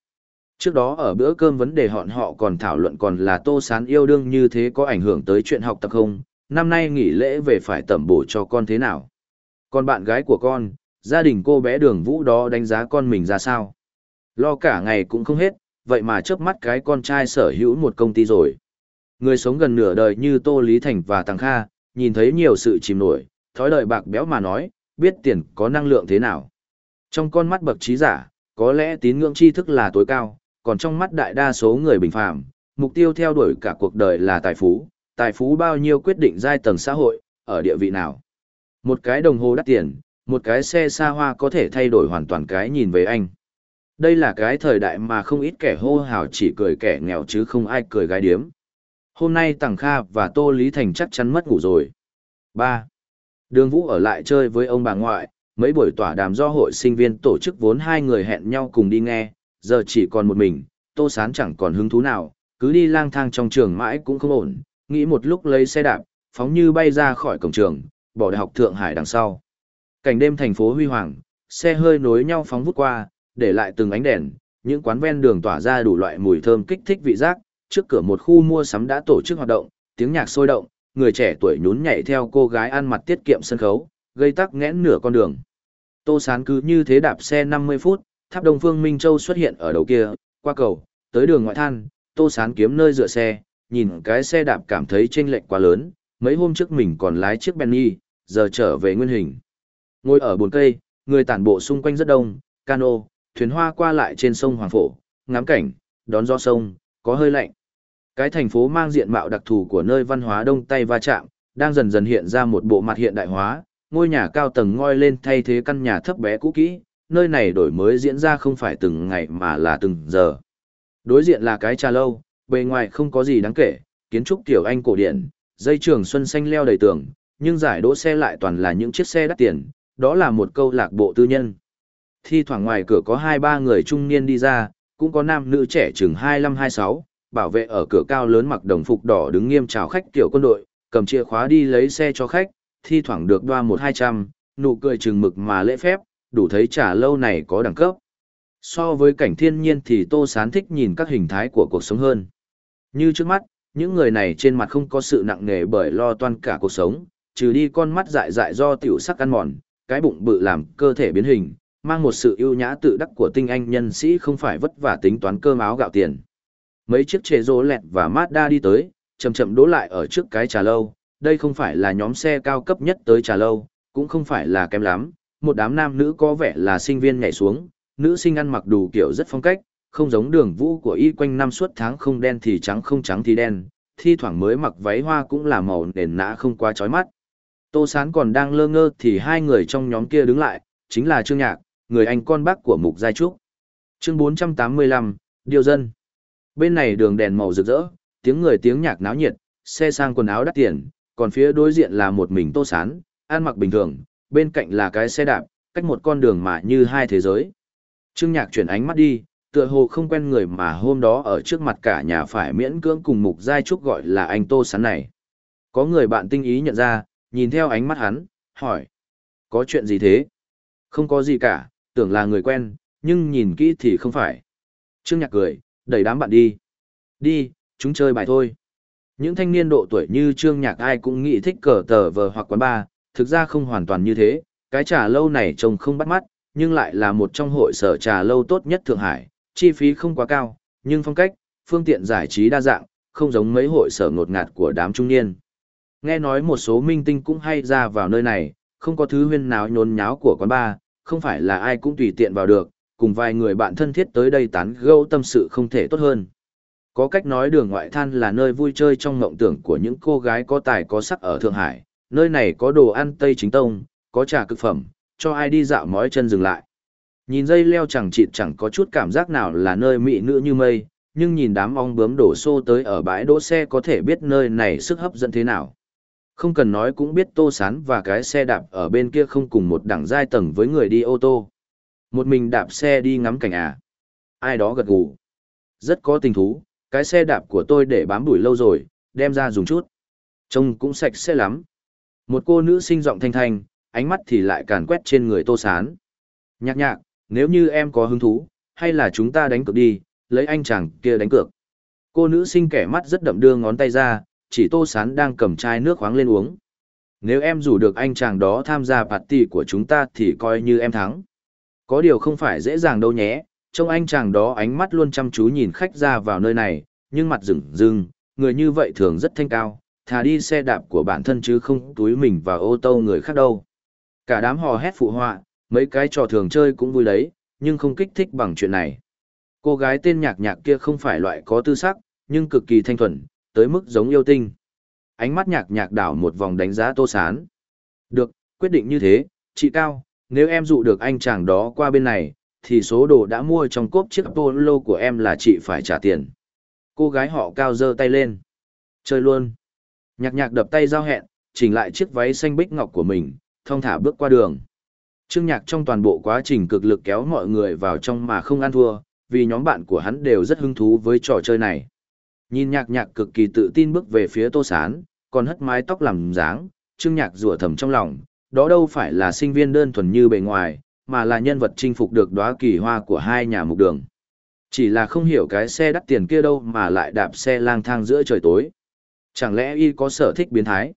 Trước đó ở bữa cơm vấn đề họn họ còn thảo luận còn là Tô Sán yêu đương như thế có ảnh hưởng tới chuyện học tập không, năm nay nghỉ lễ về phải tẩm bổ cho con thế nào. Còn bạn gái của con, gia đình cô bé đường vũ đó đánh giá con mình ra sao. Lo cả ngày cũng không hết, vậy mà chớp mắt cái con trai sở hữu một công ty rồi. Người sống gần nửa đời như Tô Lý Thành và Tăng Kha, nhìn thấy nhiều sự chìm nổi, thói đời bạc béo mà nói, biết tiền có năng lượng thế nào. Trong con mắt bậc trí giả, có lẽ tín ngưỡng tri thức là tối cao, còn trong mắt đại đa số người bình phàm, mục tiêu theo đuổi cả cuộc đời là tài phú, tài phú bao nhiêu quyết định giai tầng xã hội, ở địa vị nào. Một cái đồng hồ đắt tiền, một cái xe xa hoa có thể thay đổi hoàn toàn cái nhìn về anh. Đây là cái thời đại mà không ít kẻ hô hào chỉ cười kẻ nghèo chứ không ai cười gái điếm. Hôm nay Tằng Kha và Tô Lý Thành chắc chắn mất ngủ rồi. 3. Đường Vũ ở lại chơi với ông bà ngoại, mấy buổi tỏa đàm do hội sinh viên tổ chức vốn hai người hẹn nhau cùng đi nghe, giờ chỉ còn một mình, Tô Sán chẳng còn hứng thú nào, cứ đi lang thang trong trường mãi cũng không ổn, nghĩ một lúc lấy xe đạp, phóng như bay ra khỏi cổng trường, bỏ đại học Thượng Hải đằng sau. Cảnh đêm thành phố huy hoàng, xe hơi nối nhau phóng vút qua, để lại từng ánh đèn, những quán ven đường tỏa ra đủ loại mùi thơm kích thích vị giác, trước cửa một khu mua sắm đã tổ chức hoạt động, tiếng nhạc sôi động, người trẻ tuổi nhún nhảy theo cô gái ăn mặc tiết kiệm sân khấu, gây tắc nghẽn nửa con đường. Tô Sán cứ như thế đạp xe 50 phút, tháp Đông Phương Minh Châu xuất hiện ở đầu kia, qua cầu, tới đường ngoại than, Tô Sán kiếm nơi dựa xe, nhìn cái xe đạp cảm thấy chênh lệch quá lớn, mấy hôm trước mình còn lái chiếc Benny, giờ trở về nguyên hình. Ngồi ở bồn cây, người tản bộ xung quanh rất đông, cano, thuyền hoa qua lại trên sông Hoàng Phổ, ngắm cảnh, đón gió sông, có hơi lạnh. Cái thành phố mang diện mạo đặc thù của nơi văn hóa đông tây va chạm, đang dần dần hiện ra một bộ mặt hiện đại hóa, ngôi nhà cao tầng ngoi lên thay thế căn nhà thấp bé cũ kỹ, nơi này đổi mới diễn ra không phải từng ngày mà là từng giờ. Đối diện là cái trà lâu, bề ngoài không có gì đáng kể, kiến trúc tiểu Anh cổ điển, dây trường xuân xanh leo đầy tường, nhưng giải đỗ xe lại toàn là những chiếc xe đắt tiền, đó là một câu lạc bộ tư nhân. Thi thoảng ngoài cửa có hai ba người trung niên đi ra, cũng có nam nữ trẻ chừng 25-26, bảo vệ ở cửa cao lớn mặc đồng phục đỏ đứng nghiêm chào khách tiểu quân đội, cầm chìa khóa đi lấy xe cho khách, thi thoảng được đoa một hai trăm, nụ cười chừng mực mà lễ phép, đủ thấy trả lâu này có đẳng cấp. So với cảnh thiên nhiên thì Tô Sán thích nhìn các hình thái của cuộc sống hơn. Như trước mắt, những người này trên mặt không có sự nặng nề bởi lo toan cả cuộc sống, trừ đi con mắt dại dại do tiểu sắc ăn mòn, cái bụng bự làm cơ thể biến hình, mang một sự ưu nhã tự đắc của tinh anh nhân sĩ không phải vất vả tính toán cơm áo gạo tiền. Mấy chiếc chế rô lẹt và Mazda đi tới, chậm chậm đỗ lại ở trước cái trà lâu, đây không phải là nhóm xe cao cấp nhất tới trà lâu, cũng không phải là kém lắm, một đám nam nữ có vẻ là sinh viên nhảy xuống, nữ sinh ăn mặc đủ kiểu rất phong cách, không giống đường vũ của y quanh năm suốt tháng không đen thì trắng không trắng thì đen, thi thoảng mới mặc váy hoa cũng là màu nền nã không quá chói mắt. Tô Sán còn đang lơ ngơ thì hai người trong nhóm kia đứng lại, chính là Trương Nhạc, người anh con bác của Mục Giai Trúc. Chương 485, Điều dân. Bên này đường đèn màu rực rỡ, tiếng người tiếng nhạc náo nhiệt, xe sang quần áo đắt tiền, còn phía đối diện là một mình Tô Sán, ăn mặc bình thường, bên cạnh là cái xe đạp, cách một con đường mà như hai thế giới. Trương Nhạc chuyển ánh mắt đi, tựa hồ không quen người mà hôm đó ở trước mặt cả nhà phải miễn cưỡng cùng Mục Giai Trúc gọi là anh Tô Sán này. Có người bạn tinh ý nhận ra, nhìn theo ánh mắt hắn, hỏi. Có chuyện gì thế? Không có gì cả, tưởng là người quen, nhưng nhìn kỹ thì không phải. Trương Nhạc cười, đẩy đám bạn đi. Đi, chúng chơi bài thôi. Những thanh niên độ tuổi như Trương Nhạc ai cũng nghĩ thích cờ tờ vờ hoặc quán bar, thực ra không hoàn toàn như thế, cái trà lâu này trông không bắt mắt, nhưng lại là một trong hội sở trà lâu tốt nhất Thượng Hải, chi phí không quá cao, nhưng phong cách, phương tiện giải trí đa dạng, không giống mấy hội sở ngột ngạt của đám trung niên. Nghe nói một số minh tinh cũng hay ra vào nơi này, không có thứ huyên náo nhốn nháo của quán bar, không phải là ai cũng tùy tiện vào được, cùng vài người bạn thân thiết tới đây tán gẫu tâm sự không thể tốt hơn. Có cách nói đường ngoại than là nơi vui chơi trong mộng tưởng của những cô gái có tài có sắc ở Thượng Hải, nơi này có đồ ăn Tây chính tông, có trà cực phẩm, cho ai đi dạo mói chân dừng lại. Nhìn dây leo chẳng chịt chẳng có chút cảm giác nào là nơi mỹ nữ như mây, nhưng nhìn đám ong bướm đổ xô tới ở bãi đỗ xe có thể biết nơi này sức hấp dẫn thế nào. Không cần nói cũng biết tô sán và cái xe đạp ở bên kia không cùng một đẳng giai tầng với người đi ô tô. Một mình đạp xe đi ngắm cảnh à. Ai đó gật gù. Rất có tình thú, cái xe đạp của tôi để bám đuổi lâu rồi, đem ra dùng chút. Trông cũng sạch sẽ lắm. Một cô nữ sinh giọng thanh thanh, ánh mắt thì lại càn quét trên người tô sán. Nhạc nhạc, nếu như em có hứng thú, hay là chúng ta đánh cược đi, lấy anh chàng kia đánh cược. Cô nữ sinh kẻ mắt rất đậm đưa ngón tay ra, chỉ tô sán đang cầm chai nước khoáng lên uống. Nếu em rủ được anh chàng đó tham gia party của chúng ta thì coi như em thắng. Có điều không phải dễ dàng đâu nhé, trông anh chàng đó ánh mắt luôn chăm chú nhìn khách ra vào nơi này, nhưng mặt rừng rừng, người như vậy thường rất thanh cao, thà đi xe đạp của bản thân chứ không túi mình vào ô tô người khác đâu. Cả đám hò hét phụ họa, mấy cái trò thường chơi cũng vui đấy, nhưng không kích thích bằng chuyện này. Cô gái tên nhạc nhạc kia không phải loại có tư sắc, nhưng cực kỳ thanh thuần, tới mức giống yêu tinh. ánh mắt nhạc nhạc đảo một vòng đánh giá tô sán. Được, quyết định như thế, chị Cao, nếu em dụ được anh chàng đó qua bên này, thì số đồ đã mua trong cốp chiếc polo của em là chị phải trả tiền. Cô gái họ Cao giơ tay lên. Chơi luôn. Nhạc nhạc đập tay giao hẹn, chỉnh lại chiếc váy xanh bích ngọc của mình, thong thả bước qua đường. Trương Nhạc trong toàn bộ quá trình cực lực kéo mọi người vào trong mà không ăn thua, vì nhóm bạn của hắn đều rất hứng thú với trò chơi này. Nhìn Nhạc Nhạc cực kỳ tự tin bước về phía Tô Sán, còn hất mái tóc làm dáng, Trương Nhạc rủa thầm trong lòng, đó đâu phải là sinh viên đơn thuần như bề ngoài, mà là nhân vật chinh phục được đóa kỳ hoa của hai nhà mục đường. Chỉ là không hiểu cái xe đắt tiền kia đâu mà lại đạp xe lang thang giữa trời tối. Chẳng lẽ y có sở thích biến thái?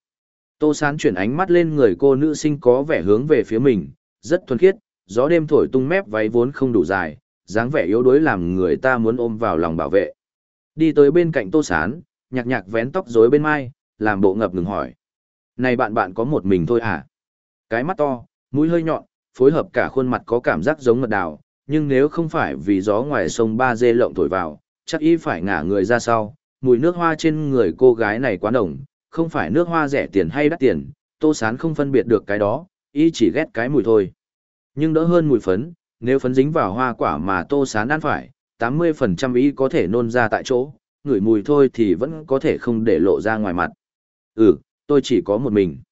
Tô Sán chuyển ánh mắt lên người cô nữ sinh có vẻ hướng về phía mình, rất thuần khiết, gió đêm thổi tung mép váy vốn không đủ dài, dáng vẻ yếu đuối làm người ta muốn ôm vào lòng bảo vệ. Đi tới bên cạnh Tô Sán, nhạc nhạc vén tóc rối bên mai, làm bộ ngập ngừng hỏi. Này bạn bạn có một mình thôi à? Cái mắt to, mũi hơi nhọn, phối hợp cả khuôn mặt có cảm giác giống mật đào, nhưng nếu không phải vì gió ngoài sông Ba Dê lộng thổi vào, chắc y phải ngả người ra sau. Mùi nước hoa trên người cô gái này quá nồng, không phải nước hoa rẻ tiền hay đắt tiền, Tô Sán không phân biệt được cái đó, y chỉ ghét cái mùi thôi. Nhưng đỡ hơn mùi phấn, nếu phấn dính vào hoa quả mà Tô Sán ăn phải, 80% ý có thể nôn ra tại chỗ, ngửi mùi thôi thì vẫn có thể không để lộ ra ngoài mặt. Ừ, tôi chỉ có một mình.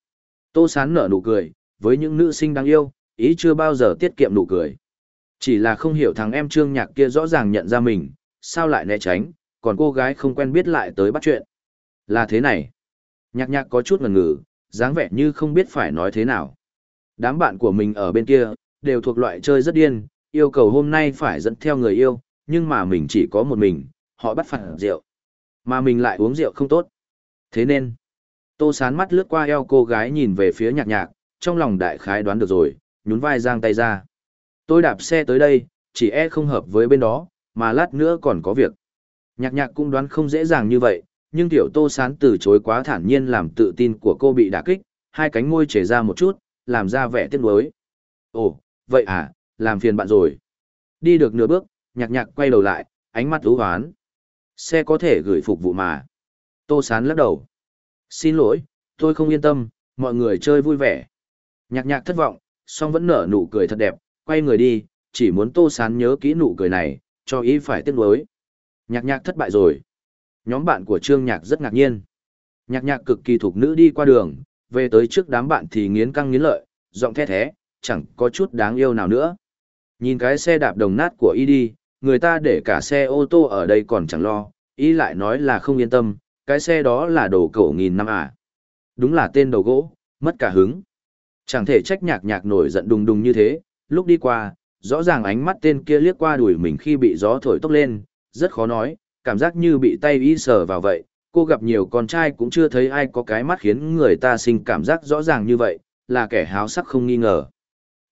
Tô Sán nở nụ cười, với những nữ sinh đáng yêu, ý chưa bao giờ tiết kiệm nụ cười. Chỉ là không hiểu thằng em trương nhạc kia rõ ràng nhận ra mình, sao lại né tránh, còn cô gái không quen biết lại tới bắt chuyện. Là thế này. Nhạc nhạc có chút ngần ngừ, dáng vẻ như không biết phải nói thế nào. Đám bạn của mình ở bên kia, đều thuộc loại chơi rất điên, yêu cầu hôm nay phải dẫn theo người yêu, nhưng mà mình chỉ có một mình, họ bắt phạt rượu. Mà mình lại uống rượu không tốt. Thế nên, tô sán mắt lướt qua eo cô gái nhìn về phía nhạc nhạc, trong lòng đại khái đoán được rồi, nhún vai giang tay ra. Tôi đạp xe tới đây, chỉ e không hợp với bên đó, mà lát nữa còn có việc. Nhạc nhạc cũng đoán không dễ dàng như vậy, nhưng tiểu tô sán từ chối quá thản nhiên làm tự tin của cô bị đả kích, hai cánh môi chảy ra một chút, làm ra vẻ tiếc nuối. Ồ, vậy à, làm phiền bạn rồi. Đi được nửa bước, nhạc nhạc quay đầu lại, ánh mắt ú hoán. Xe có thể gửi phục vụ mà. Tô sán lắc đầu. Xin lỗi, tôi không yên tâm, mọi người chơi vui vẻ. Nhạc nhạc thất vọng, song vẫn nở nụ cười thật đẹp, quay người đi, chỉ muốn tô sán nhớ kỹ nụ cười này, cho ý phải tiếc nuối. Nhạc nhạc thất bại rồi. Nhóm bạn của Trương Nhạc rất ngạc nhiên. Nhạc nhạc cực kỳ thuộc nữ đi qua đường, về tới trước đám bạn thì nghiến căng nghiến lợi, giọng the thé, chẳng có chút đáng yêu nào nữa. Nhìn cái xe đạp đồng nát của y đi, người ta để cả xe ô tô ở đây còn chẳng lo, y lại nói là không yên tâm, cái xe đó là đồ cổ nghìn năm à. Đúng là tên đầu gỗ, mất cả hứng. Chẳng thể trách nhạc nhạc nổi giận đùng đùng như thế, lúc đi qua, rõ ràng ánh mắt tên kia liếc qua đuổi mình khi bị gió thổi tốc lên, rất khó nói, cảm giác như bị tay y sờ vào vậy. Cô gặp nhiều con trai cũng chưa thấy ai có cái mắt khiến người ta sinh cảm giác rõ ràng như vậy, là kẻ háo sắc không nghi ngờ.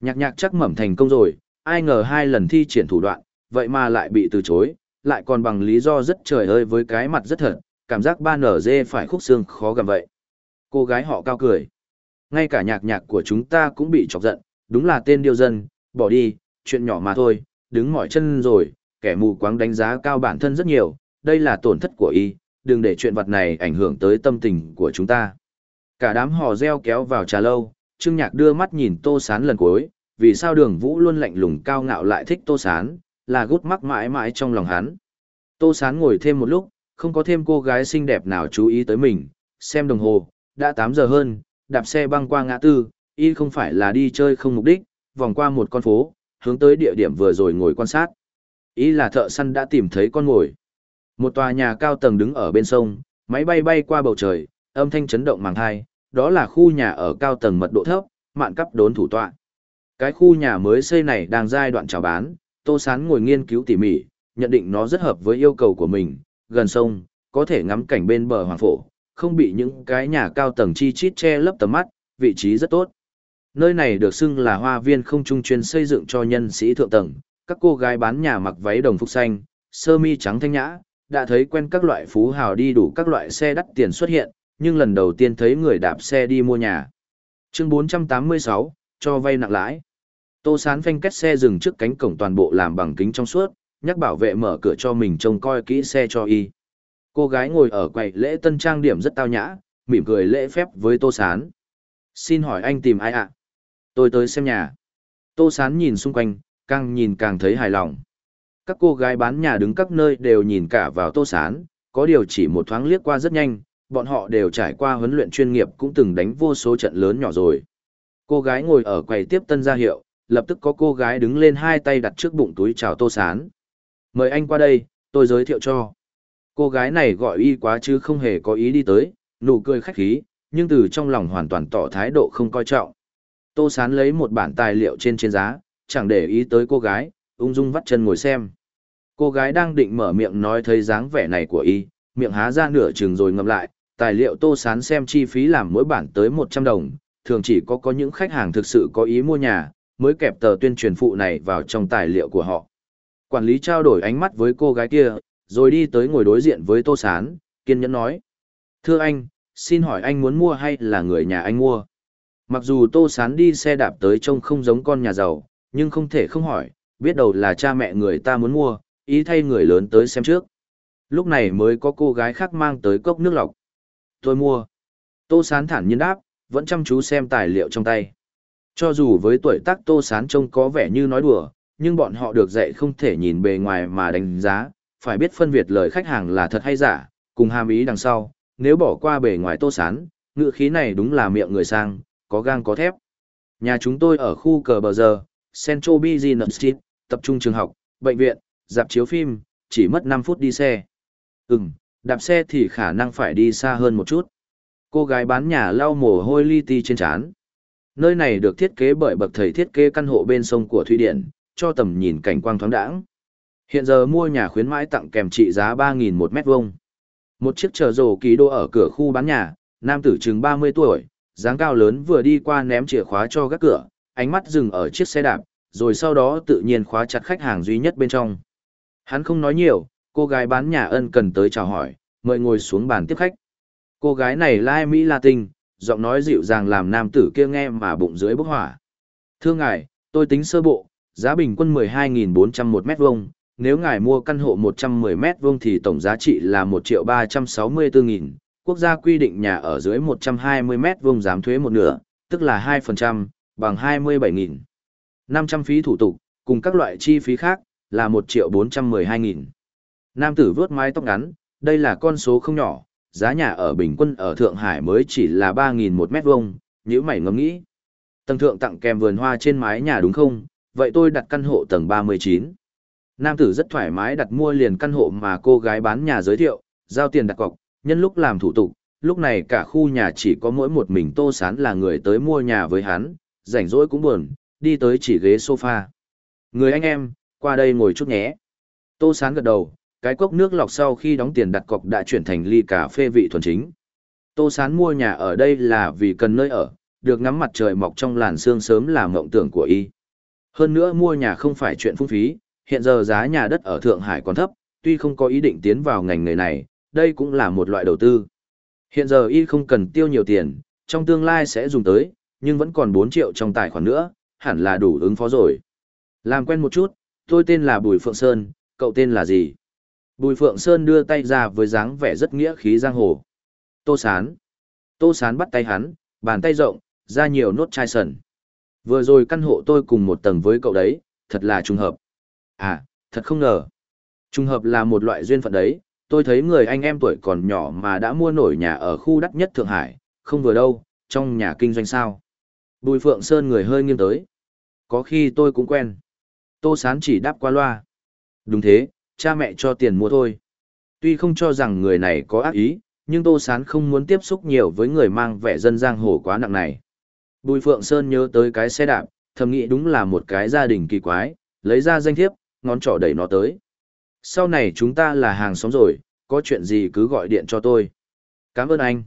Nhạc nhạc chắc mẩm thành công rồi, ai ngờ hai lần thi triển thủ đoạn, vậy mà lại bị từ chối, lại còn bằng lý do rất trời ơi với cái mặt rất thật, cảm giác ba nở dê phải khúc xương khó gặm vậy. Cô gái họ cao cười. Ngay cả nhạc nhạc của chúng ta cũng bị chọc giận, đúng là tên điêu dân, bỏ đi, chuyện nhỏ mà thôi, đứng mỏi chân rồi, kẻ mù quáng đánh giá cao bản thân rất nhiều, đây là tổn thất của y, đừng để chuyện vật này ảnh hưởng tới tâm tình của chúng ta. Cả đám hò reo kéo vào trà lâu, Trương Nhạc đưa mắt nhìn Tô Sán lần cuối, vì sao đường vũ luôn lạnh lùng cao ngạo lại thích Tô Sán, là gút mắc mãi mãi trong lòng hắn. Tô Sán ngồi thêm một lúc, không có thêm cô gái xinh đẹp nào chú ý tới mình, xem đồng hồ, đã 8 giờ hơn, đạp xe băng qua ngã tư, y không phải là đi chơi không mục đích, vòng qua một con phố, hướng tới địa điểm vừa rồi ngồi quan sát. Ý là thợ săn đã tìm thấy con ngồi. Một tòa nhà cao tầng đứng ở bên sông, máy bay bay qua bầu trời, âm thanh chấn động màng thai, đó là khu nhà ở cao tầng mật độ thấp, mạn cấp đốn thủ tọa. Cái khu nhà mới xây này đang giai đoạn chào bán, Tô Sán ngồi nghiên cứu tỉ mỉ, nhận định nó rất hợp với yêu cầu của mình, gần sông, có thể ngắm cảnh bên bờ hoàng phổ, không bị những cái nhà cao tầng chi chít che lấp tầm mắt, vị trí rất tốt. Nơi này được xưng là hoa viên không trung chuyên xây dựng cho nhân sĩ thượng tầng, các cô gái bán nhà mặc váy đồng phục xanh, sơ mi trắng thanh nhã, đã thấy quen các loại phú hào đi đủ các loại xe đắt tiền xuất hiện, nhưng lần đầu tiên thấy người đạp xe đi mua nhà. Chương 486, cho vay nặng lãi. Tô Sán phanh kết xe dừng trước cánh cổng toàn bộ làm bằng kính trong suốt, nhắc bảo vệ mở cửa cho mình trông coi kỹ xe cho y. Cô gái ngồi ở quầy lễ tân trang điểm rất tao nhã, mỉm cười lễ phép với Tô Sán. Xin hỏi anh tìm ai ạ? Tôi tới xem nhà. Tô Sán nhìn xung quanh, càng nhìn càng thấy hài lòng. Các cô gái bán nhà đứng các nơi đều nhìn cả vào Tô Sán, có điều chỉ một thoáng liếc qua rất nhanh, bọn họ đều trải qua huấn luyện chuyên nghiệp cũng từng đánh vô số trận lớn nhỏ rồi. Cô gái ngồi ở quầy tiếp tân ra hiệu, lập tức có cô gái đứng lên hai tay đặt trước bụng túi chào Tô Sán. Mời anh qua đây, tôi giới thiệu cho. Cô gái này gọi y quá chứ không hề có ý đi tới, nụ cười khách khí, nhưng từ trong lòng hoàn toàn tỏ thái độ không coi trọng. Tô Sán lấy một bản tài liệu trên trên giá, chẳng để ý tới cô gái, ung dung vắt chân ngồi xem. Cô gái đang định mở miệng nói thấy dáng vẻ này của y, miệng há ra nửa chừng rồi ngậm lại, tài liệu Tô Sán xem chi phí làm mỗi bản tới 100 đồng, thường chỉ có có những khách hàng thực sự có ý mua nhà, mới kẹp tờ tuyên truyền phụ này vào trong tài liệu của họ. Quản lý trao đổi ánh mắt với cô gái kia, rồi đi tới ngồi đối diện với Tô Sán, kiên nhẫn nói. Thưa anh, xin hỏi anh muốn mua hay là người nhà anh mua? Mặc dù Tô Sán đi xe đạp tới trông không giống con nhà giàu, nhưng không thể không hỏi, biết đầu là cha mẹ người ta muốn mua, ý thay người lớn tới xem trước. Lúc này mới có cô gái khác mang tới cốc nước lọc. Tôi mua. Tô Sán thản nhiên đáp, vẫn chăm chú xem tài liệu trong tay. Cho dù với tuổi tác Tô Sán trông có vẻ như nói đùa, nhưng bọn họ được dạy không thể nhìn bề ngoài mà đánh giá, phải biết phân biệt lời khách hàng là thật hay giả, cùng hàm ý đằng sau, nếu bỏ qua bề ngoài Tô Sán, ngựa khí này đúng là miệng người sang, có gang có thép. Nhà chúng tôi ở khu cờ bờ giờ, Central Business Street, tập trung trường học, bệnh viện, dạp chiếu phim, chỉ mất 5 phút đi xe. Ừm, đạp xe thì khả năng phải đi xa hơn một chút. Cô gái bán nhà lau mồ hôi li ti trên trán. Nơi này được thiết kế bởi bậc thầy thiết kế căn hộ bên sông của Thụy Điển, cho tầm nhìn cảnh quang thoáng đãng. Hiện giờ mua nhà khuyến mãi tặng kèm trị giá 3.000 một mét vuông. Một chiếc chờ rổ ký đô ở cửa khu bán nhà, nam tử chừng 30 tuổi, dáng cao lớn vừa đi qua ném chìa khóa cho các cửa, ánh mắt dừng ở chiếc xe đạp, rồi sau đó tự nhiên khóa chặt khách hàng duy nhất bên trong. Hắn không nói nhiều, cô gái bán nhà ân cần tới chào hỏi, mời ngồi xuống bàn tiếp khách. Cô gái này lai Mỹ Latin, giọng nói dịu dàng làm nam tử kia nghe mà bụng dưới bốc hỏa. Thưa ngài, tôi tính sơ bộ, giá bình quân 12.401 mét vuông, nếu ngài mua căn hộ 110 mét vuông thì tổng giá trị là 1 triệu 364 nghìn. Quốc gia quy định nhà ở dưới 120 mét vuông giảm thuế một nửa, tức là 2%, bằng 27 nghìn. 500 phí thủ tục, cùng các loại chi phí khác, là 1 triệu 412 nghìn. Nam tử vướt mái tóc ngắn, đây là con số không nhỏ, giá nhà ở bình quân ở Thượng Hải mới chỉ là 3.000 một mét vuông, nếu mày ngẫm nghĩ. Tầng thượng tặng kèm vườn hoa trên mái nhà đúng không? Vậy tôi đặt căn hộ tầng 39. Nam tử rất thoải mái đặt mua liền căn hộ mà cô gái bán nhà giới thiệu, giao tiền đặt cọc, nhân lúc làm thủ tục, lúc này cả khu nhà chỉ có mỗi một mình Tô Sán là người tới mua nhà với hắn, rảnh rỗi cũng buồn, đi tới chỉ ghế sofa. Người anh em, qua đây ngồi chút nhé. Tô Sán gật đầu, cái cốc nước lọc sau khi đóng tiền đặt cọc đã chuyển thành ly cà phê vị thuần chính. Tô Sán mua nhà ở đây là vì cần nơi ở, được ngắm mặt trời mọc trong làn sương sớm là mộng tưởng của y. Hơn nữa mua nhà không phải chuyện phung phí, hiện giờ giá nhà đất ở Thượng Hải còn thấp, tuy không có ý định tiến vào ngành nghề này, đây cũng là một loại đầu tư. Hiện giờ y không cần tiêu nhiều tiền, trong tương lai sẽ dùng tới, nhưng vẫn còn 4 triệu trong tài khoản nữa, hẳn là đủ ứng phó rồi. Làm quen một chút, tôi tên là Bùi Phượng Sơn, cậu tên là gì? Bùi Phượng Sơn đưa tay ra với dáng vẻ rất nghĩa khí giang hồ. Tô Sán. Tô Sán bắt tay hắn, bàn tay rộng, ra nhiều nốt chai sần. Vừa rồi căn hộ tôi cùng một tầng với cậu đấy, thật là trùng hợp. À, thật không ngờ. Trùng hợp là một loại duyên phận đấy, tôi thấy người anh em tuổi còn nhỏ mà đã mua nổi nhà ở khu đắt nhất Thượng Hải, không vừa đâu, trong nhà kinh doanh sao. Bùi Phượng Sơn người hơi nghiêng tới. Có khi tôi cũng quen. Tô Sán chỉ đáp qua loa. Đúng thế, cha mẹ cho tiền mua thôi. Tuy không cho rằng người này có ác ý, nhưng Tô Sán không muốn tiếp xúc nhiều với người mang vẻ dân giang hồ quá nặng này. Bùi Phượng Sơn nhớ tới cái xe đạp, thầm nghĩ đúng là một cái gia đình kỳ quái, lấy ra danh thiếp, ngón trỏ đẩy nó tới. Sau này chúng ta là hàng xóm rồi, có chuyện gì cứ gọi điện cho tôi. Cảm ơn anh.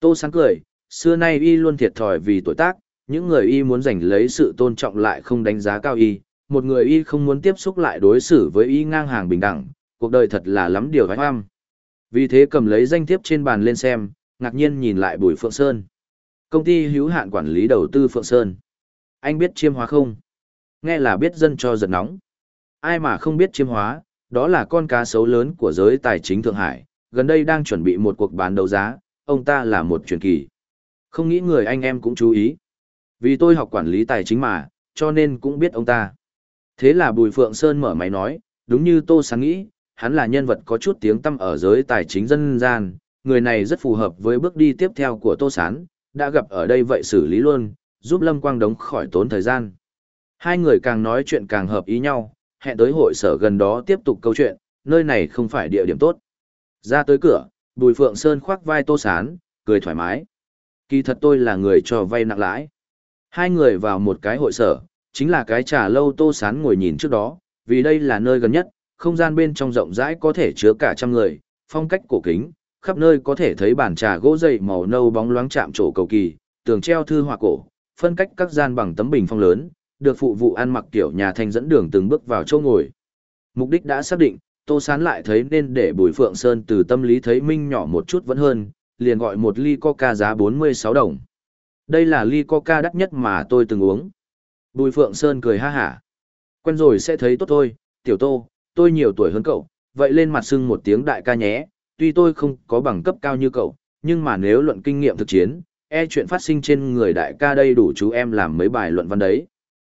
Tô Sán cười, xưa nay y luôn thiệt thòi vì tuổi tác, những người y muốn giành lấy sự tôn trọng lại không đánh giá cao y, một người y không muốn tiếp xúc lại đối xử với y ngang hàng bình đẳng, cuộc đời thật là lắm điều vãi hoang. Vì thế cầm lấy danh thiếp trên bàn lên xem, ngạc nhiên nhìn lại Bùi Phượng Sơn. Công ty hữu hạn quản lý đầu tư Phượng Sơn. Anh biết chiêm hóa không? Nghe là biết dân cho giật nóng. Ai mà không biết chiêm hóa, đó là con cá sấu lớn của giới tài chính Thượng Hải, gần đây đang chuẩn bị một cuộc bán đấu giá, ông ta là một truyền kỳ. Không nghĩ người anh em cũng chú ý. Vì tôi học quản lý tài chính mà, cho nên cũng biết ông ta. Thế là Bùi Phượng Sơn mở máy nói, đúng như Tô Sáng nghĩ, hắn là nhân vật có chút tiếng tăm ở giới tài chính dân gian, người này rất phù hợp với bước đi tiếp theo của Tô Sán, đã gặp ở đây vậy xử lý luôn, giúp Lâm Quang Đống khỏi tốn thời gian. Hai người càng nói chuyện càng hợp ý nhau, hẹn tới hội sở gần đó tiếp tục câu chuyện, nơi này không phải địa điểm tốt. Ra tới cửa, Bùi Phượng Sơn khoác vai Tô Sán, cười thoải mái. Kỳ thật tôi là người cho vay nặng lãi. Hai người vào một cái hội sở, chính là cái trà lâu Tô Sán ngồi nhìn trước đó, vì đây là nơi gần nhất, không gian bên trong rộng rãi có thể chứa cả trăm người, phong cách cổ kính, khắp nơi có thể thấy bàn trà gỗ dày màu nâu bóng loáng chạm trổ cầu kỳ, tường treo thư họa cổ, phân cách các gian bằng tấm bình phong lớn, được phụ vụ ăn mặc kiểu nhà thanh dẫn đường từng bước vào chỗ ngồi. Mục đích đã xác định, Tô Sán lại thấy nên để Bùi Phượng Sơn từ tâm lý thấy Minh nhỏ một chút vẫn hơn, liền gọi một ly coca giá 46 đồng. Đây là ly coca đắt nhất mà tôi từng uống. Bùi Phượng Sơn cười ha hả. Quen rồi sẽ thấy tốt thôi, tiểu tô, tôi nhiều tuổi hơn cậu, vậy lên mặt sưng một tiếng đại ca nhé, tuy tôi không có bằng cấp cao như cậu, nhưng mà nếu luận kinh nghiệm thực chiến, e chuyện phát sinh trên người đại ca đây đủ chú em làm mấy bài luận văn đấy.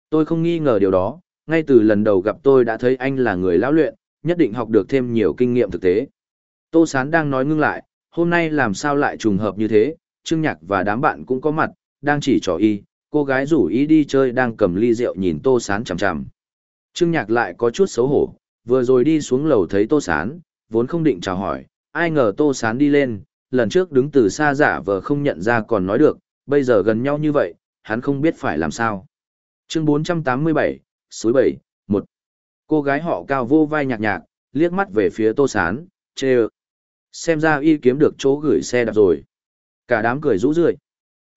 Tôi không nghi ngờ điều đó, ngay từ lần đầu gặp tôi đã thấy anh là người lão luyện, nhất định học được thêm nhiều kinh nghiệm thực tế. Tô Sán đang nói ngưng lại, hôm nay làm sao lại trùng hợp như thế, Trương Nhạc và đám bạn cũng có mặt, đang chỉ trò y, cô gái rủ ý đi chơi đang cầm ly rượu nhìn Tô Sán chằm chằm. Trương Nhạc lại có chút xấu hổ, vừa rồi đi xuống lầu thấy Tô Sán, vốn không định chào hỏi, ai ngờ Tô Sán đi lên, lần trước đứng từ xa giả vờ không nhận ra còn nói được, bây giờ gần nhau như vậy, hắn không biết phải làm sao. Chương 487, suối 7, 1. Cô gái họ cao vô vai nhạc nhạc, liếc mắt về phía Tô Sán, chê Xem ra y kiếm được chỗ gửi xe đạp rồi. Cả đám cười rũ rượi.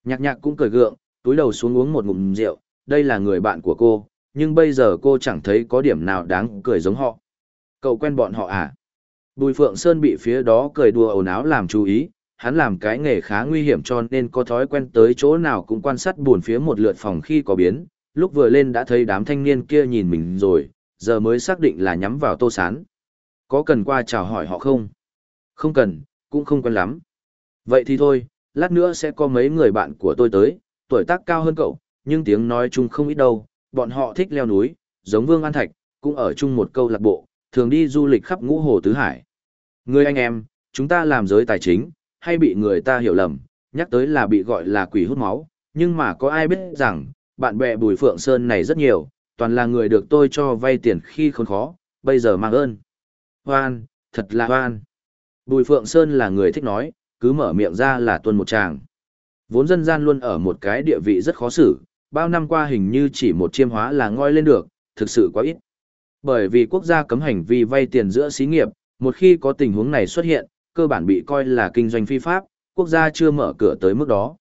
Nhạc nhạc cũng cười gượng, túi đầu xuống uống một ngụm rượu, đây là người bạn của cô, nhưng bây giờ cô chẳng thấy có điểm nào đáng cười giống họ. Cậu quen bọn họ à? Bùi Phượng Sơn bị phía đó cười đùa ồn áo làm chú ý, hắn làm cái nghề khá nguy hiểm cho nên có thói quen tới chỗ nào cũng quan sát buồn phía một lượt phòng khi có biến, lúc vừa lên đã thấy đám thanh niên kia nhìn mình rồi, giờ mới xác định là nhắm vào tô sán. Có cần qua chào hỏi họ không? Không cần, cũng không quen lắm. Vậy thì thôi, lát nữa sẽ có mấy người bạn của tôi tới, tuổi tác cao hơn cậu, nhưng tiếng nói chung không ít đâu, bọn họ thích leo núi, giống Vương An Thạch, cũng ở chung một câu lạc bộ, thường đi du lịch khắp ngũ hồ tứ hải. Người anh em, chúng ta làm giới tài chính, hay bị người ta hiểu lầm, nhắc tới là bị gọi là quỷ hút máu, nhưng mà có ai biết rằng, bạn bè Bùi Phượng Sơn này rất nhiều, toàn là người được tôi cho vay tiền khi khốn khó, bây giờ mang ơn. Hoan, thật là hoan. Bùi Phượng Sơn là người thích nói, cứ mở miệng ra là tuân một tràng. Vốn dân gian luôn ở một cái địa vị rất khó xử, bao năm qua hình như chỉ một chiêm hóa là ngoi lên được, thực sự quá ít. Bởi vì quốc gia cấm hành vi vay tiền giữa xí nghiệp, một khi có tình huống này xuất hiện, cơ bản bị coi là kinh doanh phi pháp, quốc gia chưa mở cửa tới mức đó.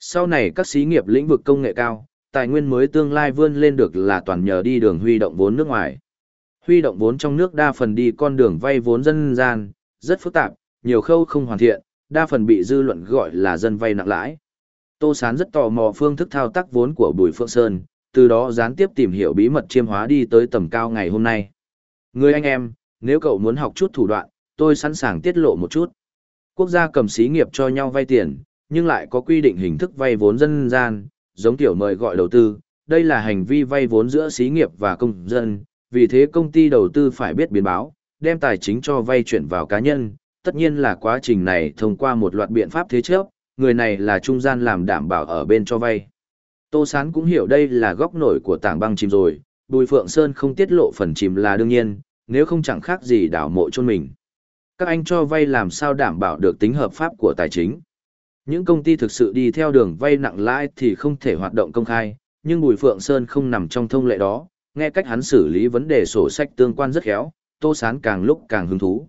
Sau này các xí nghiệp lĩnh vực công nghệ cao, tài nguyên mới tương lai vươn lên được là toàn nhờ đi đường huy động vốn nước ngoài. Huy động vốn trong nước đa phần đi con đường vay vốn dân gian, rất phức tạp, nhiều khâu không hoàn thiện, đa phần bị dư luận gọi là dân vay nặng lãi. Tô Sán rất tò mò phương thức thao tác vốn của Bùi Phượng Sơn, từ đó gián tiếp tìm hiểu bí mật chiêm hóa đi tới tầm cao ngày hôm nay. Người anh em, nếu cậu muốn học chút thủ đoạn, tôi sẵn sàng tiết lộ một chút. Quốc gia cầm xí nghiệp cho nhau vay tiền, nhưng lại có quy định hình thức vay vốn dân gian, giống tiểu mời gọi đầu tư, đây là hành vi vay vốn giữa xí nghiệp và công dân, vì thế công ty đầu tư phải biết biến báo, đem tài chính cho vay chuyển vào cá nhân, tất nhiên là quá trình này thông qua một loạt biện pháp thế chấp, người này là trung gian làm đảm bảo ở bên cho vay. Tô Sán cũng hiểu đây là góc nổi của tảng băng chìm rồi, Bùi Phượng Sơn không tiết lộ phần chìm là đương nhiên, nếu không chẳng khác gì đảo mộ chôn mình. Các anh cho vay làm sao đảm bảo được tính hợp pháp của tài chính. Những công ty thực sự đi theo đường vay nặng lãi thì không thể hoạt động công khai, nhưng Bùi Phượng Sơn không nằm trong thông lệ đó, nghe cách hắn xử lý vấn đề sổ sách tương quan rất khéo, Tô Sán càng lúc càng hứng thú.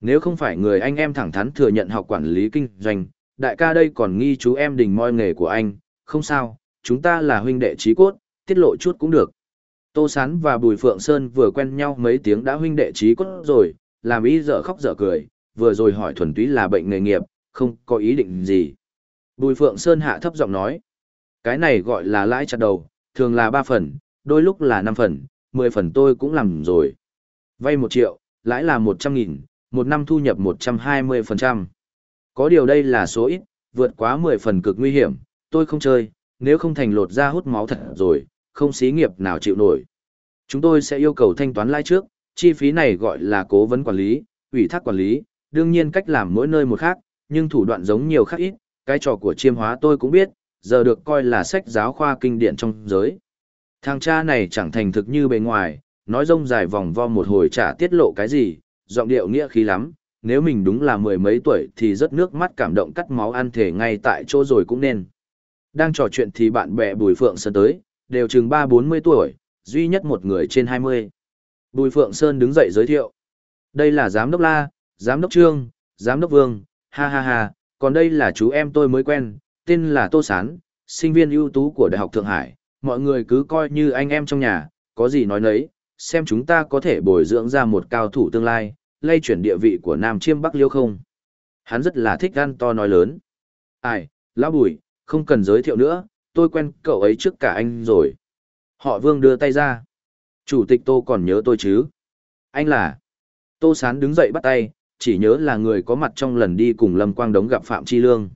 Nếu không phải người anh em thẳng thắn thừa nhận học quản lý kinh doanh, đại ca đây còn nghi chú em đình moi nghề của anh, không sao, chúng ta là huynh đệ trí cốt, tiết lộ chút cũng được. Tô Sán và Bùi Phượng Sơn vừa quen nhau mấy tiếng đã huynh đệ trí cốt rồi, làm ý dở khóc dở cười, vừa rồi hỏi thuần túy là bệnh nghề nghiệp, không có ý định gì. Bùi Phượng Sơn hạ thấp giọng nói, cái này gọi là lãi chặt đầu, thường là 3 phần, đôi lúc là 5 phần, 10 phần tôi cũng làm rồi. Vay 1 triệu, lãi là 100 nghìn, một năm thu nhập 120%. Có điều đây là số ít, vượt quá 10 phần cực nguy hiểm, tôi không chơi, nếu không thành lột ra hút máu thật rồi, không xí nghiệp nào chịu nổi. Chúng tôi sẽ yêu cầu thanh toán lãi trước, chi phí này gọi là cố vấn quản lý, ủy thác quản lý, đương nhiên cách làm mỗi nơi một khác, nhưng thủ đoạn giống nhiều khác ít, cái trò của chiêm hóa tôi cũng biết, giờ được coi là sách giáo khoa kinh điển trong giới. Thằng cha này chẳng thành thực như bề ngoài, nói rông dài vòng vo một hồi chả tiết lộ cái gì, giọng điệu nghĩa khí lắm, nếu mình đúng là mười mấy tuổi thì rất nước mắt cảm động cắt máu ăn thể ngay tại chỗ rồi cũng nên. Đang trò chuyện thì bạn bè Bùi Phượng Sơn tới, đều chừng ba bốn mươi tuổi, duy nhất một người trên hai mươi. Bùi Phượng Sơn đứng dậy giới thiệu. Đây là Giám đốc La, Giám đốc Trương, Giám đốc Vương, ha ha ha, còn đây là chú em tôi mới quen, tên là Tô Sán, sinh viên ưu tú của Đại học Thượng Hải, mọi người cứ coi như anh em trong nhà, có gì nói nấy, xem chúng ta có thể bồi dưỡng ra một cao thủ tương lai, lay chuyển địa vị của Nam Chiêm Bắc Liêu không. Hắn rất là thích gan to nói lớn. Ai, lão bùi, không cần giới thiệu nữa, tôi quen cậu ấy trước cả anh rồi. Họ Vương đưa tay ra. Chủ tịch Tô còn nhớ tôi chứ? Anh là... Tô Sán đứng dậy bắt tay, chỉ nhớ là người có mặt trong lần đi cùng Lâm Quang Đống gặp Phạm Chi Lương.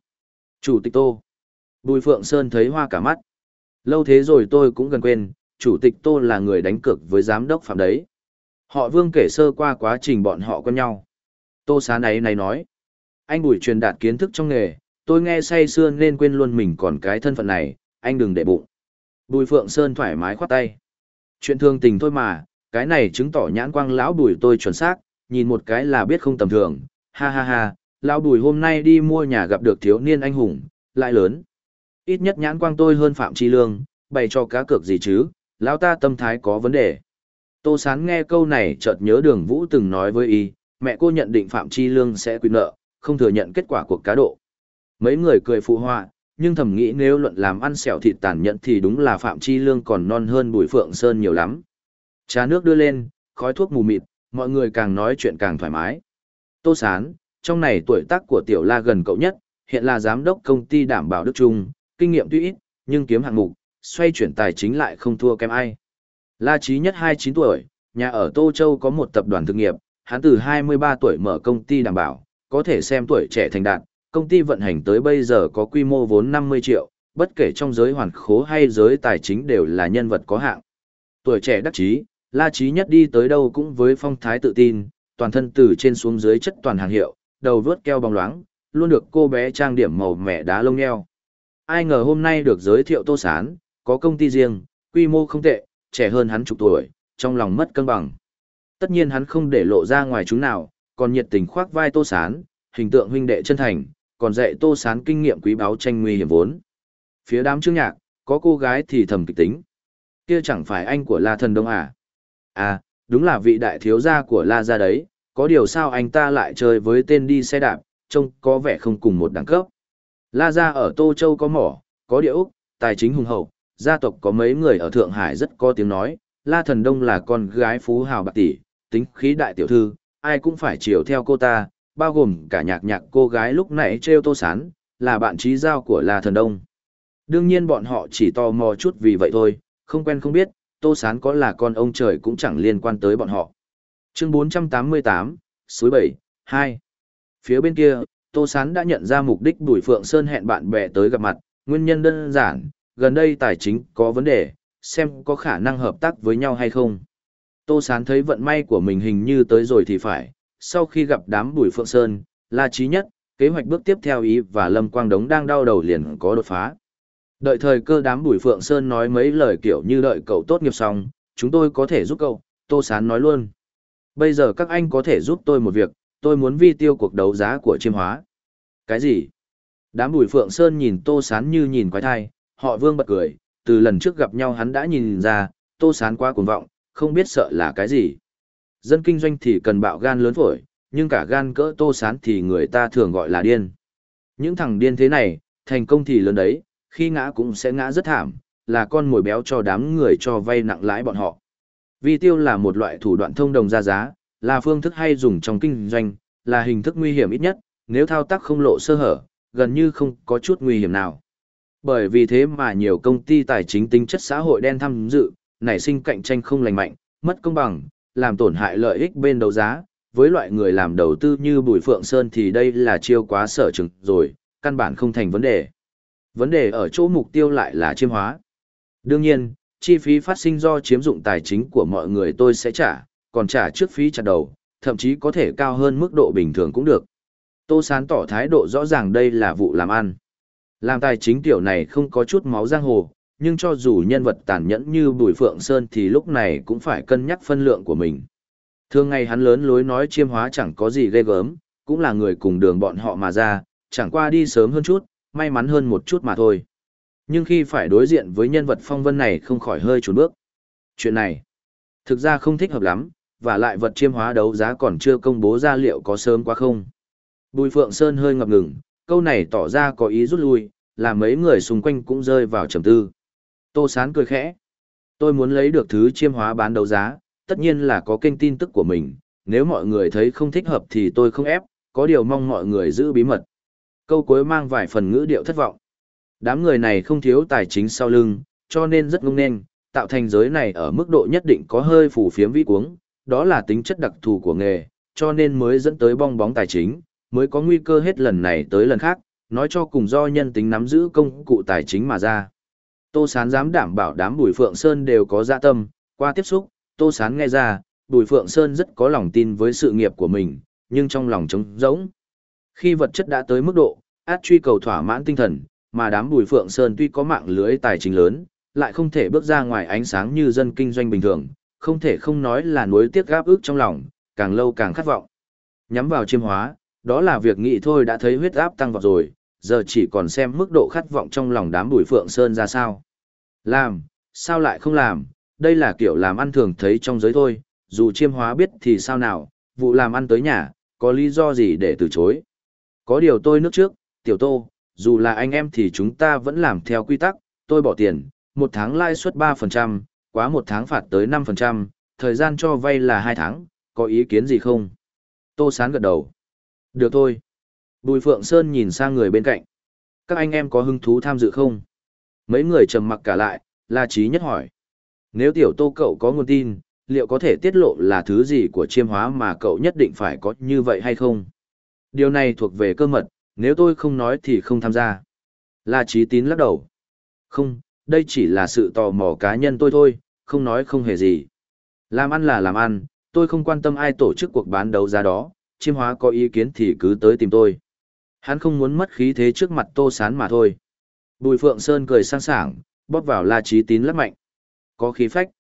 Chủ tịch Tô. Bùi Phượng Sơn thấy hoa cả mắt. Lâu thế rồi tôi cũng gần quên, Chủ tịch Tô là người đánh cược với giám đốc Phạm đấy. Họ Vương kể sơ qua quá trình bọn họ quen nhau. Tô xá này này nói. Anh Bùi truyền đạt kiến thức trong nghề, tôi nghe say xưa nên quên luôn mình còn cái thân phận này, anh đừng để bụng. Bùi Phượng Sơn thoải mái khoát tay. Chuyện thương tình thôi mà, cái này chứng tỏ nhãn quang lão bùi tôi chuẩn xác, nhìn một cái là biết không tầm thường, ha ha ha, lão bùi hôm nay đi mua nhà gặp được thiếu niên anh hùng, lại lớn. Ít nhất nhãn quang tôi hơn Phạm Chi Lương, bày cho cá cược gì chứ, lão ta tâm thái có vấn đề. Tô Sán nghe câu này chợt nhớ đường Vũ từng nói với y, mẹ cô nhận định Phạm Chi Lương sẽ quy nợ, không thừa nhận kết quả cuộc cá độ. Mấy người cười phụ họa, nhưng thầm nghĩ nếu luận làm ăn xẻo thịt tàn nhẫn thì đúng là Phạm Chi Lương còn non hơn Bùi Phượng Sơn nhiều lắm. Trà nước đưa lên, khói thuốc mù mịt, mọi người càng nói chuyện càng thoải mái. Tô Sán, trong này tuổi tác của Tiểu La gần cậu nhất, hiện là giám đốc công ty đảm bảo Đức Trung, kinh nghiệm tuy ít, nhưng kiếm hạng mục, xoay chuyển tài chính lại không thua kém ai. La Chí nhất 29 tuổi, nhà ở Tô Châu có một tập đoàn thực nghiệp, hắn từ 23 tuổi mở công ty đảm bảo, có thể xem tuổi trẻ thành đạt, công ty vận hành tới bây giờ có quy mô vốn 50 triệu, bất kể trong giới hoàn khố hay giới tài chính đều là nhân vật có hạng. Tuổi trẻ đắc chí, La Chí nhất đi tới đâu cũng với phong thái tự tin, toàn thân từ trên xuống dưới chất toàn hàng hiệu, đầu vướt keo bóng loáng, luôn được cô bé trang điểm màu mẹ đá lông nheo. Ai ngờ hôm nay được giới thiệu Tô Sán, có công ty riêng, quy mô không tệ, trẻ hơn hắn chục tuổi, trong lòng mất cân bằng. Tất nhiên hắn không để lộ ra ngoài chúng nào, còn nhiệt tình khoác vai Tô Sán, hình tượng huynh đệ chân thành, còn dạy Tô Sán kinh nghiệm quý báu tranh nguy hiểm vốn. Phía đám chương nhạc, có cô gái thì thầm kịch tính. Kia chẳng phải anh của La Thần Đông à? À, đúng là vị đại thiếu gia của La gia đấy, có điều sao anh ta lại chơi với tên đi xe đạp, trông có vẻ không cùng một đẳng cấp. La gia ở Tô Châu có mỏ, có địa ốc, tài chính hùng hậu, gia tộc có mấy người ở Thượng Hải rất có tiếng nói, La Thần Đông là con gái phú hào bạc tỷ, tính khí đại tiểu thư, ai cũng phải chiều theo cô ta, bao gồm cả nhạc nhạc cô gái lúc nãy treo tô sán, là bạn trí giao của La Thần Đông. Đương nhiên bọn họ chỉ tò mò chút vì vậy thôi, không quen không biết, tô sán có là con ông trời cũng chẳng liên quan tới bọn họ. Chương 488, suối 7, 2. Phía bên kia, Tô Sán đã nhận ra mục đích Bùi Phượng Sơn hẹn bạn bè tới gặp mặt, nguyên nhân đơn giản, gần đây tài chính có vấn đề, xem có khả năng hợp tác với nhau hay không. Tô Sán thấy vận may của mình hình như tới rồi thì phải, sau khi gặp đám Bùi Phượng Sơn, La Trí Nhất, kế hoạch bước tiếp theo ý và Lâm Quang Đống đang đau đầu liền có đột phá. Đợi thời cơ đám Bùi Phượng Sơn nói mấy lời kiểu như đợi cậu tốt nghiệp xong, chúng tôi có thể giúp cậu, Tô Sán nói luôn. Bây giờ các anh có thể giúp tôi một việc, tôi muốn vi tiêu cuộc đấu giá của chiêm hóa. Cái gì? Đám Bùi Phượng Sơn nhìn Tô Sán như nhìn quái thai, họ vương bật cười, từ lần trước gặp nhau hắn đã nhìn ra, Tô Sán quá cuồng vọng, không biết sợ là cái gì. Dân kinh doanh thì cần bạo gan lớn phổi, nhưng cả gan cỡ Tô Sán thì người ta thường gọi là điên. Những thằng điên thế này, thành công thì lớn đấy, khi ngã cũng sẽ ngã rất thảm, là con mồi béo cho đám người cho vay nặng lãi bọn họ. Vi tiêu là một loại thủ đoạn thông đồng ra giá, là phương thức hay dùng trong kinh doanh, là hình thức nguy hiểm ít nhất, nếu thao tác không lộ sơ hở, gần như không có chút nguy hiểm nào. Bởi vì thế mà nhiều công ty tài chính tính chất xã hội đen tham dự, nảy sinh cạnh tranh không lành mạnh, mất công bằng, làm tổn hại lợi ích bên đấu giá, với loại người làm đầu tư như Bùi Phượng Sơn thì đây là chiêu quá sở trường rồi, căn bản không thành vấn đề. Vấn đề ở chỗ mục tiêu lại là chiêm hóa. Đương nhiên, chi phí phát sinh do chiếm dụng tài chính của mọi người tôi sẽ trả, còn trả trước phí chặt đầu, thậm chí có thể cao hơn mức độ bình thường cũng được. Tô Sán tỏ thái độ rõ ràng đây là vụ làm ăn. Làm tài chính tiểu này không có chút máu giang hồ, nhưng cho dù nhân vật tàn nhẫn như Bùi Phượng Sơn thì lúc này cũng phải cân nhắc phân lượng của mình. Thường ngày hắn lớn lối nói chiêm hóa chẳng có gì ghê gớm, cũng là người cùng đường bọn họ mà ra, chẳng qua đi sớm hơn chút, may mắn hơn một chút mà thôi. Nhưng khi phải đối diện với nhân vật phong vân này không khỏi hơi trốn bước. Chuyện này, thực ra không thích hợp lắm, và lại vật chiêm hóa đấu giá còn chưa công bố ra liệu có sớm quá không. Bùi Phượng Sơn hơi ngập ngừng, câu này tỏ ra có ý rút lui, là mấy người xung quanh cũng rơi vào trầm tư. Tô Sán cười khẽ. Tôi muốn lấy được thứ chiêm hóa bán đấu giá, tất nhiên là có kênh tin tức của mình, nếu mọi người thấy không thích hợp thì tôi không ép, có điều mong mọi người giữ bí mật. Câu cuối mang vài phần ngữ điệu thất vọng. Đám người này không thiếu tài chính sau lưng, cho nên rất ngung nên, tạo thành giới này ở mức độ nhất định có hơi phủ phiếm vĩ cuống, đó là tính chất đặc thù của nghề, cho nên mới dẫn tới bong bóng tài chính, mới có nguy cơ hết lần này tới lần khác, nói cho cùng do nhân tính nắm giữ công cụ tài chính mà ra. Tô Sán dám đảm bảo đám Bùi Phượng Sơn đều có dạ tâm, qua tiếp xúc, Tô Sán nghe ra, Bùi Phượng Sơn rất có lòng tin với sự nghiệp của mình, nhưng trong lòng trống rỗng. Khi vật chất đã tới mức độ, át truy cầu thỏa mãn tinh thần, mà đám Bùi Phượng Sơn tuy có mạng lưới tài chính lớn, lại không thể bước ra ngoài ánh sáng như dân kinh doanh bình thường, không thể không nói là nuối tiếc gáp ước trong lòng, càng lâu càng khát vọng. Nhắm vào chiêm hóa, đó là việc nghĩ thôi đã thấy huyết áp tăng vọt rồi, giờ chỉ còn xem mức độ khát vọng trong lòng đám Bùi Phượng Sơn ra sao. Làm, sao lại không làm, đây là kiểu làm ăn thường thấy trong giới thôi, dù chiêm hóa biết thì sao nào, vụ làm ăn tới nhà, có lý do gì để từ chối. Có điều tôi nước trước, tiểu tô, dù là anh em thì chúng ta vẫn làm theo quy tắc, tôi bỏ tiền, một tháng lãi suất 3%, quá một tháng phạt tới 5%, thời gian cho vay là 2 tháng, có ý kiến gì không? Tô Sán gật đầu. Được thôi. Bùi Phượng Sơn nhìn sang người bên cạnh. Các anh em có hứng thú tham dự không? Mấy người trầm mặc cả lại, La Trí nhất hỏi. Nếu tiểu tô cậu có nguồn tin, liệu có thể tiết lộ là thứ gì của chiêm hóa mà cậu nhất định phải có như vậy hay không? Điều này thuộc về cơ mật, nếu tôi không nói thì không tham gia. La Trí Tín lắc đầu. Không, đây chỉ là sự tò mò cá nhân tôi thôi, không nói không hề gì. Làm ăn là làm ăn, tôi không quan tâm ai tổ chức cuộc bán đấu giá đó, chiêm hóa có ý kiến thì cứ tới tìm tôi. Hắn không muốn mất khí thế trước mặt tô sán mà thôi. Bùi Phượng Sơn cười sang sảng, bóp vào La Trí Tín lắc mạnh. Có khí phách.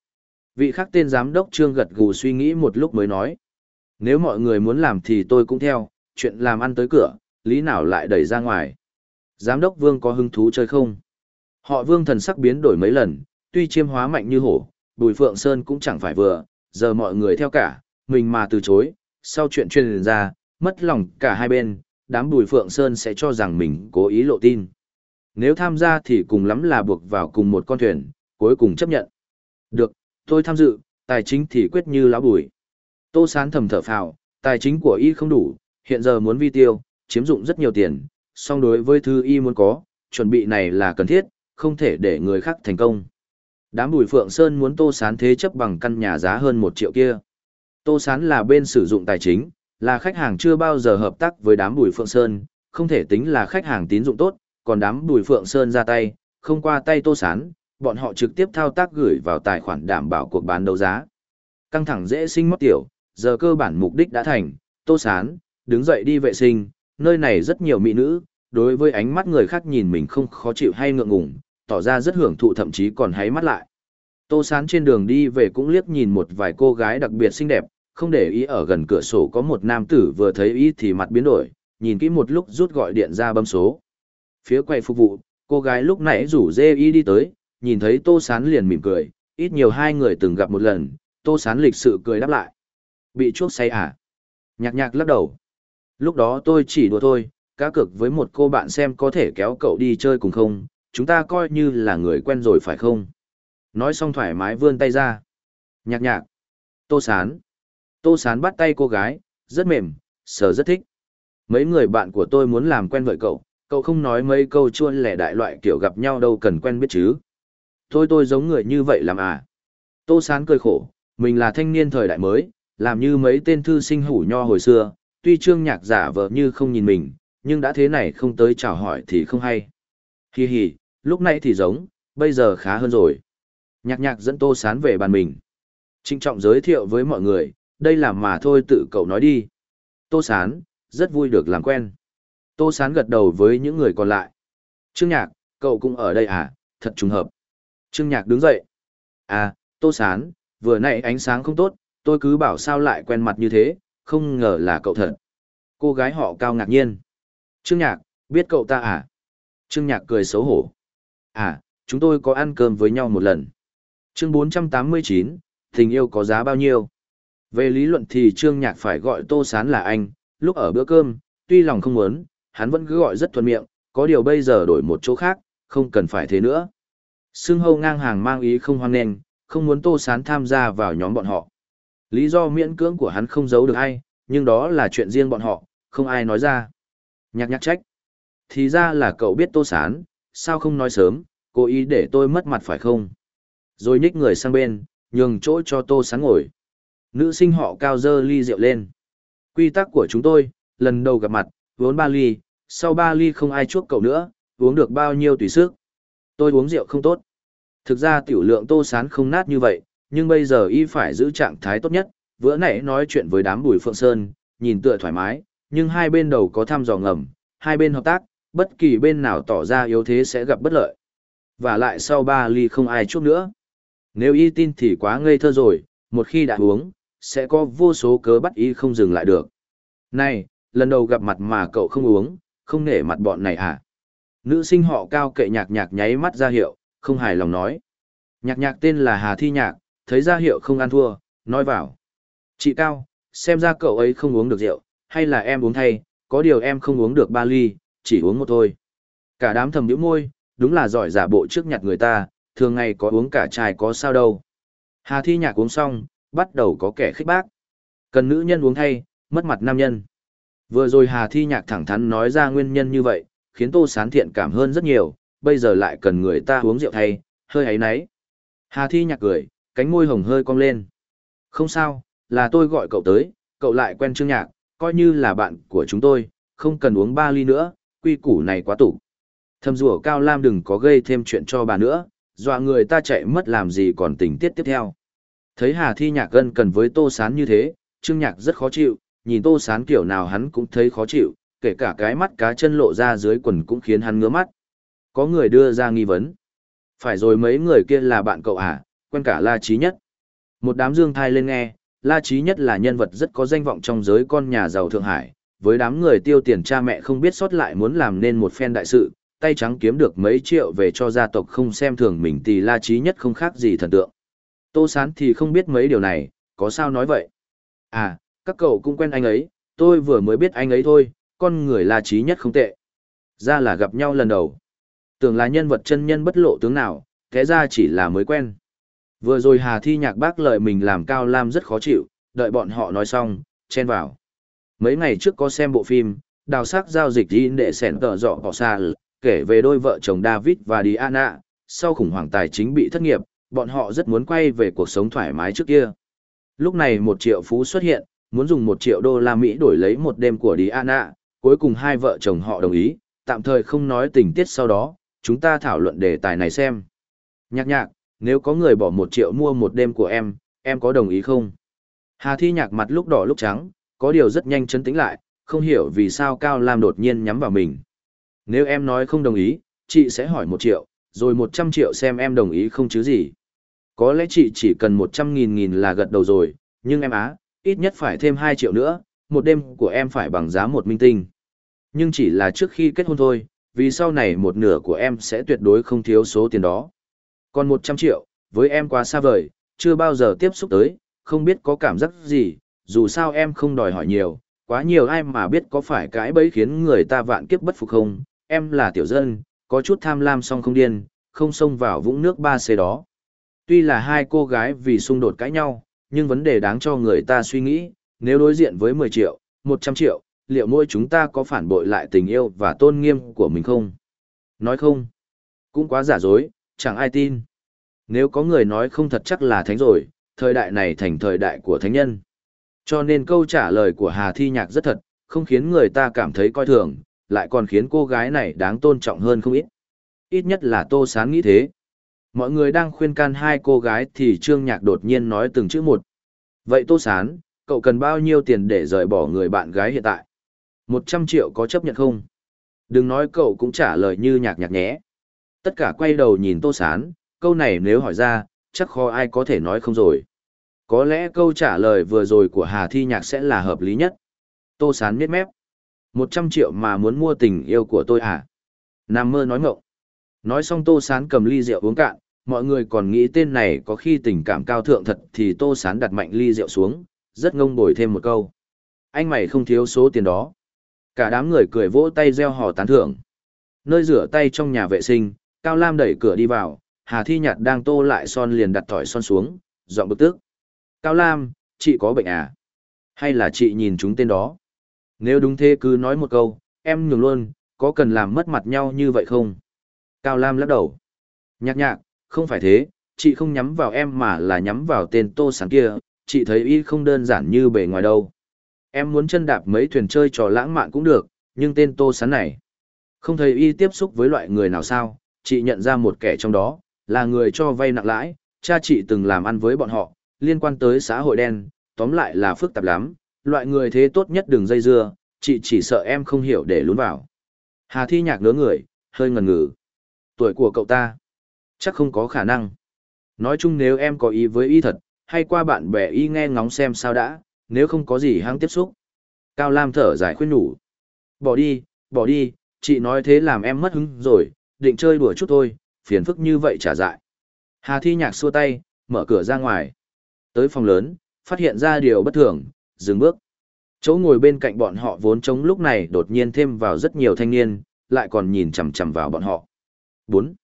Vị khác tên giám đốc trương gật gù suy nghĩ một lúc mới nói. Nếu mọi người muốn làm thì tôi cũng theo, chuyện làm ăn tới cửa, lý nào lại đẩy ra ngoài. Giám đốc Vương có hứng thú chơi không? Họ Vương thần sắc biến đổi mấy lần, tuy chiêm hóa mạnh như hổ, Bùi Phượng Sơn cũng chẳng phải vừa, giờ mọi người theo cả, mình mà từ chối, sau chuyện truyền ra, mất lòng cả hai bên, đám Bùi Phượng Sơn sẽ cho rằng mình cố ý lộ tin. Nếu tham gia thì cùng lắm là buộc vào cùng một con thuyền, cuối cùng chấp nhận. Được, tôi tham dự, tài chính thì quyết như lão bùi. Tô Sán thầm thở phào, tài chính của y không đủ, hiện giờ muốn vi tiêu, chiếm dụng rất nhiều tiền, song đối với thư y muốn có, chuẩn bị này là cần thiết, không thể để người khác thành công. Đám Bùi Phượng Sơn muốn Tô Sán thế chấp bằng căn nhà giá hơn một triệu kia. Tô Sán là bên sử dụng tài chính, là khách hàng chưa bao giờ hợp tác với đám Bùi Phượng Sơn, không thể tính là khách hàng tín dụng tốt, còn đám Bùi Phượng Sơn ra tay, không qua tay Tô Sán, bọn họ trực tiếp thao tác gửi vào tài khoản đảm bảo cuộc bán đấu giá. Căng thẳng dễ sinh mất tiểu, giờ cơ bản mục đích đã thành, Tô Sán, đứng dậy đi vệ sinh, nơi này rất nhiều mỹ nữ, đối với ánh mắt người khác nhìn mình không khó chịu hay ngượng ngùng, tỏ ra rất hưởng thụ thậm chí còn háy mắt lại. Tô Sán trên đường đi về cũng liếc nhìn một vài cô gái đặc biệt xinh đẹp, không để ý ở gần cửa sổ có một nam tử vừa thấy ý thì mặt biến đổi, nhìn kỹ một lúc rút gọi điện ra bấm số. Phía quầy phục vụ, cô gái lúc nãy rủ dê ý đi tới, nhìn thấy Tô Sán liền mỉm cười, ít nhiều hai người từng gặp một lần, Tô Sán lịch sự cười đáp lại. Bị chuốc say à? Nhạc nhạc lắc đầu. Lúc đó tôi chỉ đùa thôi, cá cược với một cô bạn xem có thể kéo cậu đi chơi cùng không, chúng ta coi như là người quen rồi phải không? Nói xong thoải mái vươn tay ra. Nhạc nhạc. Tô Sán. Tô Sán bắt tay cô gái, rất mềm, sờ rất thích. Mấy người bạn của tôi muốn làm quen với cậu, cậu không nói mấy câu chua lẻ đại loại kiểu gặp nhau đâu cần quen biết chứ. Thôi tôi giống người như vậy làm à. Tô Sán cười khổ, mình là thanh niên thời đại mới, làm như mấy tên thư sinh hủ nho hồi xưa, tuy trương nhạc giả vờ như không nhìn mình, nhưng đã thế này không tới chào hỏi thì không hay. Hi hi, lúc nãy thì giống, bây giờ khá hơn rồi. Nhạc nhạc dẫn tô sán về bàn mình. Trinh trọng giới thiệu với mọi người, đây là mà thôi tự cậu nói đi. Tô sán, rất vui được làm quen. Tô sán gật đầu với những người còn lại. Trương nhạc, cậu cũng ở đây à, thật trùng hợp. Trương nhạc đứng dậy. À, tô sán, vừa nãy ánh sáng không tốt, tôi cứ bảo sao lại quen mặt như thế, không ngờ là cậu thật. Cô gái họ cao ngạc nhiên. Trương nhạc, biết cậu ta à? Trương nhạc cười xấu hổ. À, chúng tôi có ăn cơm với nhau một lần. Chương 489, tình yêu có giá bao nhiêu? Về lý luận thì Trương Nhạc phải gọi Tô Sán là anh, lúc ở bữa cơm, tuy lòng không muốn, hắn vẫn cứ gọi rất thuận miệng, có điều bây giờ đổi một chỗ khác, không cần phải thế nữa. Sương hâu ngang hàng mang ý không hoan nghênh, không muốn Tô Sán tham gia vào nhóm bọn họ. Lý do miễn cưỡng của hắn không giấu được ai, nhưng đó là chuyện riêng bọn họ, không ai nói ra. Nhạc nhạc trách. Thì ra là cậu biết Tô Sán, sao không nói sớm, cố ý để tôi mất mặt phải không? Rồi nhích người sang bên, nhường chỗ cho Tô Sán ngồi. Nữ sinh họ cao dơ ly rượu lên. Quy tắc của chúng tôi, lần đầu gặp mặt, uống ba ly, sau ba ly không ai chuốc cậu nữa, uống được bao nhiêu tùy sức. Tôi uống rượu không tốt. Thực ra tiểu lượng Tô Sán không nát như vậy, nhưng bây giờ y phải giữ trạng thái tốt nhất. Vừa nãy nói chuyện với đám bùi phượng sơn, nhìn tựa thoải mái, nhưng hai bên đầu có thăm dò ngầm, hai bên hợp tác, bất kỳ bên nào tỏ ra yếu thế sẽ gặp bất lợi. Và lại sau ba ly không ai chút nữa. Nếu y tin thì quá ngây thơ rồi, một khi đã uống, sẽ có vô số cớ bắt y không dừng lại được. Này, lần đầu gặp mặt mà cậu không uống, không nể mặt bọn này à? Nữ sinh họ cao kệ nhạc nhạc nháy mắt ra hiệu, không hài lòng nói. Nhạc nhạc tên là Hà Thi Nhạc, thấy ra hiệu không ăn thua, nói vào. Chị Cao, xem ra cậu ấy không uống được rượu, hay là em uống thay, có điều em không uống được ba ly, chỉ uống một thôi. Cả đám thầm nhíu môi, đúng là giỏi giả bộ trước nhặt người ta, thường ngày có uống cả chai có sao đâu. Hà thi nhạc uống xong, bắt đầu có kẻ khích bác. Cần nữ nhân uống thay, mất mặt nam nhân. Vừa rồi Hà thi nhạc thẳng thắn nói ra nguyên nhân như vậy, khiến tô sán thiện cảm hơn rất nhiều, bây giờ lại cần người ta uống rượu thay, hơi ấy náy. Hà thi nhạc cười, cánh môi hồng hơi cong lên. Không sao, là tôi gọi cậu tới, cậu lại quen trương nhạc, coi như là bạn của chúng tôi, không cần uống ba ly nữa, quy củ này quá tủ. Thầm rủa Cao Lam đừng có gây thêm chuyện cho bà nữa, dọa người ta chạy mất làm gì còn tình tiết tiếp theo. Thấy Hà Thi Nhạc gân cần với Tô Sán như thế, Trương Nhạc rất khó chịu, nhìn Tô Sán kiểu nào hắn cũng thấy khó chịu, kể cả cái mắt cá chân lộ ra dưới quần cũng khiến hắn ngứa mắt. Có người đưa ra nghi vấn. Phải rồi mấy người kia là bạn cậu à, quen cả La Trí Nhất. Một đám dương thai lên nghe, La Trí Nhất là nhân vật rất có danh vọng trong giới con nhà giàu Thượng Hải, với đám người tiêu tiền cha mẹ không biết sót lại muốn làm nên một phen đại sự, tay trắng kiếm được mấy triệu về cho gia tộc không xem thường mình thì La Trí Nhất không khác gì thần tượng. Tô Sán thì không biết mấy điều này, có sao nói vậy? À, các cậu cũng quen anh ấy, tôi vừa mới biết anh ấy thôi, con người La Trí Nhất không tệ. Ra là gặp nhau lần đầu. Tưởng là nhân vật chân nhân bất lộ tướng nào, thế ra chỉ là mới quen. Vừa rồi Hà Thi nhạc bác lợi mình làm Cao Lam rất khó chịu, đợi bọn họ nói xong, chen vào. Mấy ngày trước có xem bộ phim, đào sắc giao dịch đi để sẻn tờ dọ bỏ xa kể về đôi vợ chồng David và Diana, sau khủng hoảng tài chính bị thất nghiệp, bọn họ rất muốn quay về cuộc sống thoải mái trước kia. Lúc này một triệu phú xuất hiện, muốn dùng một triệu đô la Mỹ đổi lấy một đêm của Diana, cuối cùng hai vợ chồng họ đồng ý, tạm thời không nói tình tiết sau đó, chúng ta thảo luận đề tài này xem. Nhạc nhạc, nếu có người bỏ một triệu mua một đêm của em, em có đồng ý không? Hà thi nhạc mặt lúc đỏ lúc trắng, có điều rất nhanh chấn tĩnh lại, không hiểu vì sao Cao Lam đột nhiên nhắm vào mình. Nếu em nói không đồng ý, chị sẽ hỏi một triệu, rồi một trăm triệu xem em đồng ý không chứ gì. Có lẽ chị chỉ cần một trăm nghìn nghìn là gật đầu rồi, nhưng em á, ít nhất phải thêm hai triệu nữa, một đêm của em phải bằng giá một minh tinh. Nhưng chỉ là trước khi kết hôn thôi, vì sau này một nửa của em sẽ tuyệt đối không thiếu số tiền đó. Còn một trăm triệu, với em quá xa vời, chưa bao giờ tiếp xúc tới, không biết có cảm giác gì, dù sao em không đòi hỏi nhiều, quá nhiều ai mà biết có phải cái bẫy khiến người ta vạn kiếp bất phục không, em là tiểu dân, có chút tham lam song không điên, không xông vào vũng nước ba c đó. Tuy là hai cô gái vì xung đột cãi nhau, nhưng vấn đề đáng cho người ta suy nghĩ, nếu đối diện với 10 triệu, 100 triệu, liệu mỗi chúng ta có phản bội lại tình yêu và tôn nghiêm của mình không? Nói không? Cũng quá giả dối, chẳng ai tin. Nếu có người nói không thật chắc là thánh rồi, thời đại này thành thời đại của thánh nhân. Cho nên câu trả lời của Hà Thi Nhạc rất thật, không khiến người ta cảm thấy coi thường, lại còn khiến cô gái này đáng tôn trọng hơn không ít. Ít nhất là Tô Sán nghĩ thế. Mọi người đang khuyên can hai cô gái thì Trương Nhạc đột nhiên nói từng chữ một. Vậy Tô Sán, cậu cần bao nhiêu tiền để rời bỏ người bạn gái hiện tại? Một trăm triệu có chấp nhận không? Đừng nói cậu cũng trả lời như nhạc nhạc nhé. Tất cả quay đầu nhìn Tô Sán, câu này nếu hỏi ra, chắc khó ai có thể nói không rồi. Có lẽ câu trả lời vừa rồi của Hà Thi Nhạc sẽ là hợp lý nhất. Tô Sán miết mép. Một trăm triệu mà muốn mua tình yêu của tôi à? Nam mơ nói ngộng. Nói xong Tô Sán cầm ly rượu uống cạn, mọi người còn nghĩ tên này có khi tình cảm cao thượng thật thì Tô Sán đặt mạnh ly rượu xuống, rất ngông bồi thêm một câu. Anh mày không thiếu số tiền đó. Cả đám người cười vỗ tay reo hò tán thưởng. Nơi rửa tay trong nhà vệ sinh, Cao Lam đẩy cửa đi vào, Hà Thi Nhạt đang tô lại son liền đặt thỏi son xuống, dọn bực tức. Cao Lam, chị có bệnh à? Hay là chị nhìn chúng tên đó? Nếu đúng thế cứ nói một câu, em nhường luôn, có cần làm mất mặt nhau như vậy không? Cao Lam lắc đầu. Nhạc nhạc, không phải thế, chị không nhắm vào em mà là nhắm vào tên tô sáng kia, chị thấy y không đơn giản như bề ngoài đâu. Em muốn chân đạp mấy thuyền chơi trò lãng mạn cũng được, nhưng tên tô sán này. Không thấy y tiếp xúc với loại người nào sao, chị nhận ra một kẻ trong đó, là người cho vay nặng lãi, cha chị từng làm ăn với bọn họ, liên quan tới xã hội đen, tóm lại là phức tạp lắm, loại người thế tốt nhất đừng dây dưa, chị chỉ sợ em không hiểu để lún vào. Hà thi nhạc nớ người, hơi ngần ngừ. Tuổi của cậu ta, chắc không có khả năng. Nói chung nếu em có ý với y thật, hay qua bạn bè y nghe ngóng xem sao đã, nếu không có gì hăng tiếp xúc. Cao Lam thở dài khuyên nhủ. Bỏ đi, bỏ đi, chị nói thế làm em mất hứng rồi, định chơi đùa chút thôi, phiền phức như vậy trả dại. Hà thi nhạc xua tay, mở cửa ra ngoài. Tới phòng lớn, phát hiện ra điều bất thường, dừng bước. Chỗ ngồi bên cạnh bọn họ vốn trống lúc này đột nhiên thêm vào rất nhiều thanh niên, lại còn nhìn chằm chằm vào bọn họ. 4.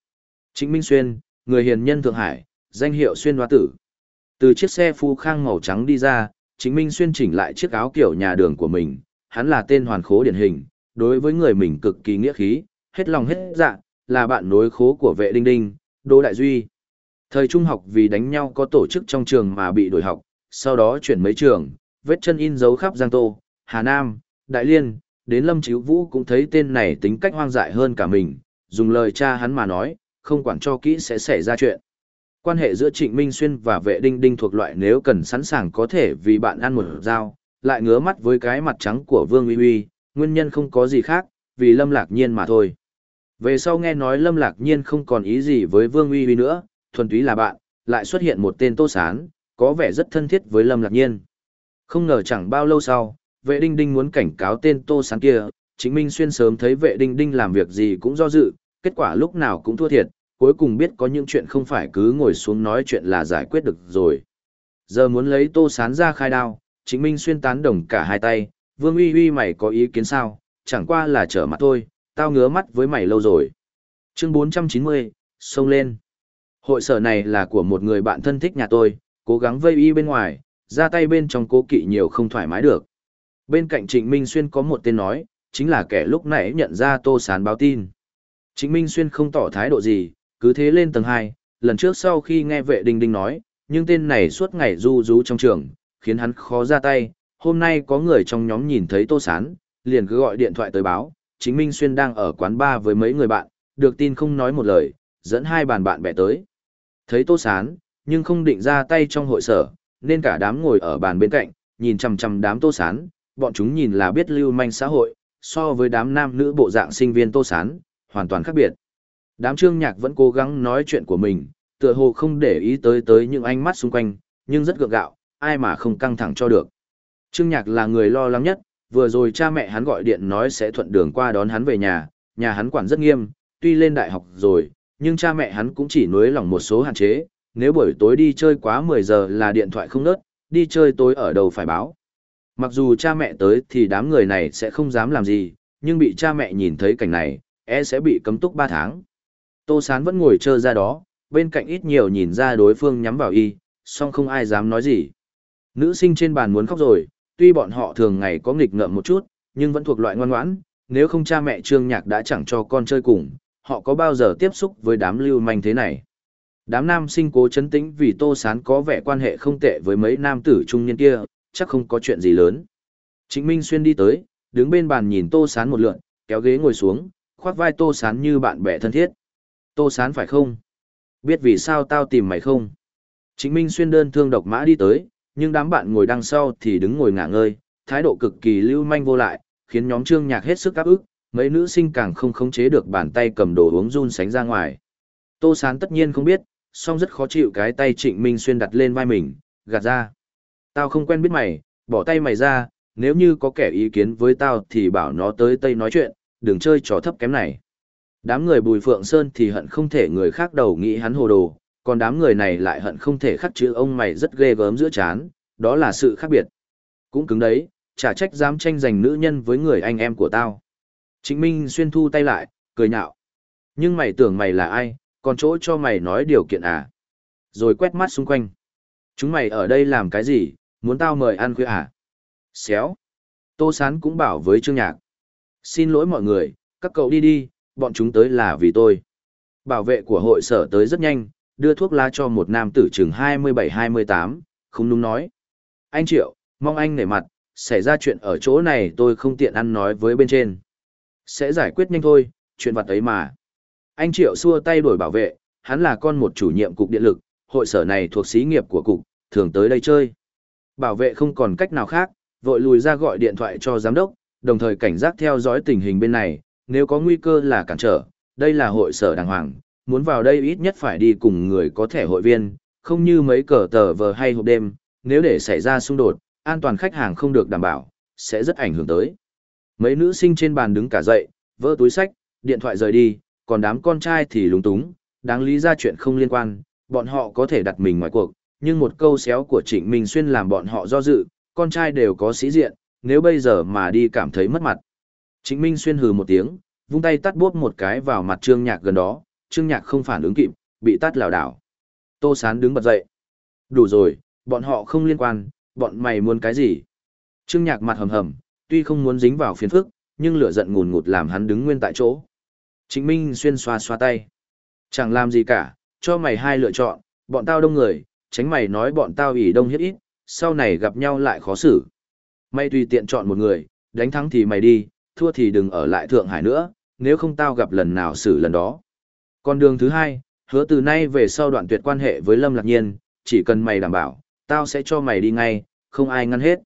Trịnh Minh Xuyên, người hiền nhân Thượng Hải, danh hiệu Xuyên Hoa Tử. Từ chiếc xe phu khang màu trắng đi ra, Trịnh Minh Xuyên chỉnh lại chiếc áo kiểu nhà đường của mình, hắn là tên hoàn khố điển hình, đối với người mình cực kỳ nghĩa khí, hết lòng hết dạ, là bạn nối khố của vệ đinh đinh, Đỗ Đại Duy. Thời trung học vì đánh nhau có tổ chức trong trường mà bị đổi học, sau đó chuyển mấy trường, vết chân in dấu khắp Giang Tô, Hà Nam, Đại Liên, đến Lâm Chíu Vũ cũng thấy tên này tính cách hoang dại hơn cả mình, dùng lời cha hắn mà nói, không quản cho kỹ sẽ xảy ra chuyện. Quan hệ giữa Trịnh Minh Xuyên và vệ đinh đinh thuộc loại nếu cần sẵn sàng có thể vì bạn ăn một dao, lại ngứa mắt với cái mặt trắng của Vương Uy Uy, nguyên nhân không có gì khác, vì Lâm Lạc Nhiên mà thôi. Về sau nghe nói Lâm Lạc Nhiên không còn ý gì với Vương Uy Uy nữa, thuần túy là bạn, lại xuất hiện một tên Tô Sán, có vẻ rất thân thiết với Lâm Lạc Nhiên. Không ngờ chẳng bao lâu sau, vệ đinh đinh muốn cảnh cáo tên Tô Sán kia, chính Minh Xuyên sớm thấy vệ đinh đinh làm việc gì cũng do dự, kết quả lúc nào cũng thua thiệt, cuối cùng biết có những chuyện không phải cứ ngồi xuống nói chuyện là giải quyết được rồi. Giờ muốn lấy Tô Sán ra khai đao, chính Minh Xuyên tán đồng cả hai tay, Vương Uy Uy mày có ý kiến sao, chẳng qua là trở mặt thôi, tao ngứa mắt với mày lâu rồi. Chương 490, xông lên. Hội sở này là của một người bạn thân thích nhà tôi, cố gắng vây y bên ngoài, ra tay bên trong cố kỵ nhiều không thoải mái được. Bên cạnh Trịnh Minh Xuyên có một tên nói, chính là kẻ lúc nãy nhận ra Tô Sán báo tin. Trịnh Minh Xuyên không tỏ thái độ gì, cứ thế lên tầng 2, lần trước sau khi nghe vệ đình đình nói, nhưng tên này suốt ngày du rú trong trường, khiến hắn khó ra tay, hôm nay có người trong nhóm nhìn thấy Tô Sán, liền cứ gọi điện thoại tới báo, chính Minh Xuyên đang ở quán bar với mấy người bạn, được tin không nói một lời, dẫn hai bàn bạn bè tới. Thấy Tô Sán, nhưng không định ra tay trong hội sở, nên cả đám ngồi ở bàn bên cạnh, nhìn chằm chằm đám Tô Sán, bọn chúng nhìn là biết lưu manh xã hội, so với đám nam nữ bộ dạng sinh viên Tô Sán, hoàn toàn khác biệt. Đám trương nhạc vẫn cố gắng nói chuyện của mình, tựa hồ không để ý tới tới những ánh mắt xung quanh, nhưng rất gượng gạo, ai mà không căng thẳng cho được. Trương nhạc là người lo lắng nhất, vừa rồi cha mẹ hắn gọi điện nói sẽ thuận đường qua đón hắn về nhà, nhà hắn quản rất nghiêm, tuy lên đại học rồi, nhưng cha mẹ hắn cũng chỉ nuối lòng một số hạn chế, nếu buổi tối đi chơi quá 10 giờ là điện thoại không nớt, đi chơi tối ở đầu phải báo. Mặc dù cha mẹ tới thì đám người này sẽ không dám làm gì, nhưng bị cha mẹ nhìn thấy cảnh này, e sẽ bị cấm túc 3 tháng. Tô Sán vẫn ngồi chờ ra đó, bên cạnh ít nhiều nhìn ra đối phương nhắm vào y, song không ai dám nói gì. Nữ sinh trên bàn muốn khóc rồi, tuy bọn họ thường ngày có nghịch ngợm một chút, nhưng vẫn thuộc loại ngoan ngoãn, nếu không cha mẹ Trương Nhạc đã chẳng cho con chơi cùng, họ có bao giờ tiếp xúc với đám lưu manh thế này. Đám nam sinh cố chấn tĩnh vì Tô Sán có vẻ quan hệ không tệ với mấy nam tử trung niên kia, chắc không có chuyện gì lớn. Trịnh Minh Xuyên đi tới, đứng bên bàn nhìn Tô Sán một lượn, kéo ghế ngồi xuống, khoác vai Tô Sán như bạn bè thân thiết. Tô Sán phải không? Biết vì sao tao tìm mày không? Trịnh Minh Xuyên đơn thương độc mã đi tới, nhưng đám bạn ngồi đằng sau thì đứng ngồi ngả ngơi, thái độ cực kỳ lưu manh vô lại, khiến nhóm trương nhạc hết sức áp ức, mấy nữ sinh càng không khống chế được bàn tay cầm đồ uống run sánh ra ngoài. Tô Sán tất nhiên không biết, song rất khó chịu cái tay Trịnh Minh Xuyên đặt lên vai mình, gạt ra. Tao không quen biết mày, bỏ tay mày ra, nếu như có kẻ ý kiến với tao thì bảo nó tới Tây nói chuyện, đừng chơi trò thấp kém này. Đám người Bùi Phượng Sơn thì hận không thể người khác đầu nghĩ hắn hồ đồ, còn đám người này lại hận không thể khắc chữ ông mày rất ghê gớm giữa chán, đó là sự khác biệt. Cũng cứng đấy, chả trách dám tranh giành nữ nhân với người anh em của tao. Trịnh Minh xuyên thu tay lại, cười nhạo. Nhưng mày tưởng mày là ai, còn chỗ cho mày nói điều kiện à? Rồi quét mắt xung quanh. Chúng mày ở đây làm cái gì, muốn tao mời ăn khuya à? Xéo. Tô Sán cũng bảo với Trương Nhạc. Xin lỗi mọi người, các cậu đi đi, bọn chúng tới là vì tôi. Bảo vệ của hội sở tới rất nhanh, đưa thuốc lá cho một nam tử chừng 27-28, không đúng nói. Anh Triệu, mong anh nể mặt, xảy ra chuyện ở chỗ này tôi không tiện ăn nói với bên trên. Sẽ giải quyết nhanh thôi, chuyện vặt ấy mà. Anh Triệu xua tay đổi bảo vệ, hắn là con một chủ nhiệm cục điện lực, hội sở này thuộc xí nghiệp của cục, thường tới đây chơi. Bảo vệ không còn cách nào khác, vội lùi ra gọi điện thoại cho giám đốc, đồng thời cảnh giác theo dõi tình hình bên này, nếu có nguy cơ là cản trở, đây là hội sở đàng hoàng, muốn vào đây ít nhất phải đi cùng người có thẻ hội viên, không như mấy cờ tờ vờ hay hộp đêm, nếu để xảy ra xung đột, an toàn khách hàng không được đảm bảo, sẽ rất ảnh hưởng tới. Mấy nữ sinh trên bàn đứng cả dậy, vỡ túi sách, điện thoại rời đi, còn đám con trai thì lúng túng, đáng lý ra chuyện không liên quan, bọn họ có thể đặt mình ngoài cuộc, nhưng một câu xéo của Trịnh Minh Xuyên làm bọn họ do dự, con trai đều có sĩ diện, nếu bây giờ mà đi cảm thấy mất mặt. Trịnh Minh Xuyên hừ một tiếng, vung tay tát bốp một cái vào mặt Trương Nhạc gần đó, Trương Nhạc không phản ứng kịp, bị tát lảo đảo. Tô Sán đứng bật dậy. Đủ rồi, bọn họ không liên quan, bọn mày muốn cái gì? Trương Nhạc mặt hầm hầm, tuy không muốn dính vào phiền phức, nhưng lửa giận ngùn ngụt làm hắn đứng nguyên tại chỗ. Trịnh Minh xuyên xoa xoa tay. Chẳng làm gì cả, cho mày hai lựa chọn, bọn tao đông người, tránh mày nói bọn tao ỉ đông hiếp ít, sau này gặp nhau lại khó xử. Mày tùy tiện chọn một người, đánh thắng thì mày đi, thua thì đừng ở lại Thượng Hải nữa, nếu không tao gặp lần nào xử lần đó. Còn đường thứ hai, hứa từ nay về sau đoạn tuyệt quan hệ với Lâm Lạc Nhiên, chỉ cần mày đảm bảo, tao sẽ cho mày đi ngay, không ai ngăn hết.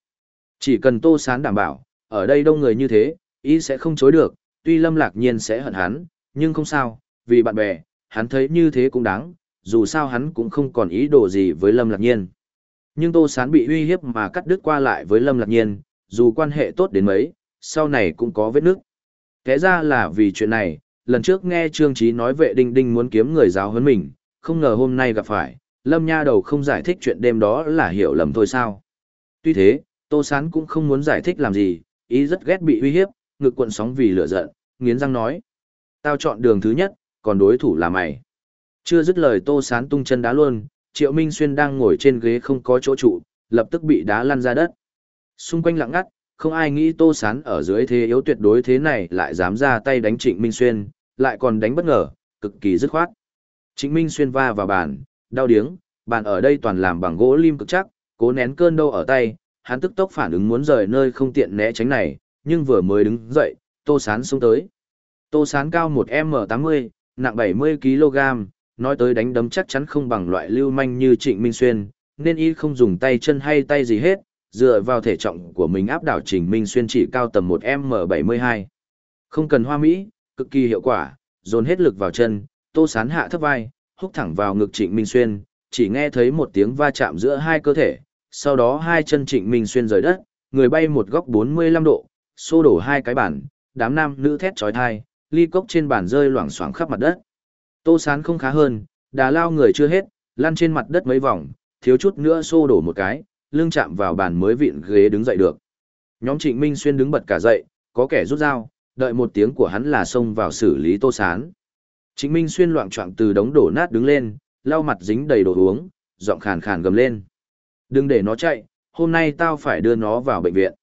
Chỉ cần Tô Sán đảm bảo, ở đây đông người như thế, ý sẽ không chối được, tuy Lâm Lạc Nhiên sẽ hận hắn, nhưng không sao, vì bạn bè, hắn thấy như thế cũng đáng, dù sao hắn cũng không còn ý đồ gì với Lâm Lạc Nhiên. Nhưng Tô Sán bị uy hiếp mà cắt đứt qua lại với Lâm Lạc Nhiên, dù quan hệ tốt đến mấy, sau này cũng có vết nước. Thế ra là vì chuyện này, lần trước nghe Trương Trí nói vệ đinh đinh muốn kiếm người giáo huấn mình, không ngờ hôm nay gặp phải, Lâm Nha đầu không giải thích chuyện đêm đó là hiểu lầm thôi sao. Tuy thế, Tô Sán cũng không muốn giải thích làm gì, ý rất ghét bị uy hiếp, ngực cuộn sóng vì lửa giận, nghiến răng nói. Tao chọn đường thứ nhất, còn đối thủ là mày. Chưa dứt lời Tô Sán tung chân đá luôn, Triệu Minh Xuyên đang ngồi trên ghế không có chỗ trụ, lập tức bị đá lăn ra đất. Xung quanh lặng ngắt, không ai nghĩ Tô Sán ở dưới thế yếu tuyệt đối thế này lại dám ra tay đánh Trịnh Minh Xuyên, lại còn đánh bất ngờ, cực kỳ dứt khoát. Trịnh Minh Xuyên va vào bàn, đau điếng, bàn ở đây toàn làm bằng gỗ lim cực chắc, cố nén cơn đau ở tay, hắn tức tốc phản ứng muốn rời nơi không tiện né tránh này, nhưng vừa mới đứng dậy, Tô Sán xuống tới. Tô Sán cao 1M80, nặng 70kg, nói tới đánh đấm chắc chắn không bằng loại lưu manh như Trịnh Minh Xuyên, nên y không dùng tay chân hay tay gì hết, dựa vào thể trọng của mình áp đảo Trình Minh Xuyên chỉ cao tầm 1M72. Không cần hoa mỹ, cực kỳ hiệu quả, dồn hết lực vào chân, Tô Sán hạ thấp vai, húc thẳng vào ngực Trịnh Minh Xuyên, chỉ nghe thấy một tiếng va chạm giữa hai cơ thể, sau đó hai chân Trịnh Minh Xuyên rời đất, người bay một góc 45 độ, xô đổ hai cái bản, đám nam nữ thét chói tai, ly cốc trên bàn rơi loảng xoảng khắp mặt đất. Tô Sán không khá hơn, đà lao người chưa hết, lăn trên mặt đất mấy vòng, thiếu chút nữa xô đổ một cái, lưng chạm vào bàn mới vịn ghế đứng dậy được. Nhóm Trịnh Minh Xuyên đứng bật cả dậy, có kẻ rút dao, đợi một tiếng của hắn là xông vào xử lý Tô Sán. Trịnh Minh Xuyên loạn choạng từ đống đổ nát đứng lên, lau mặt dính đầy đồ uống, giọng khàn khàn gầm lên. Đừng để nó chạy, hôm nay tao phải đưa nó vào bệnh viện.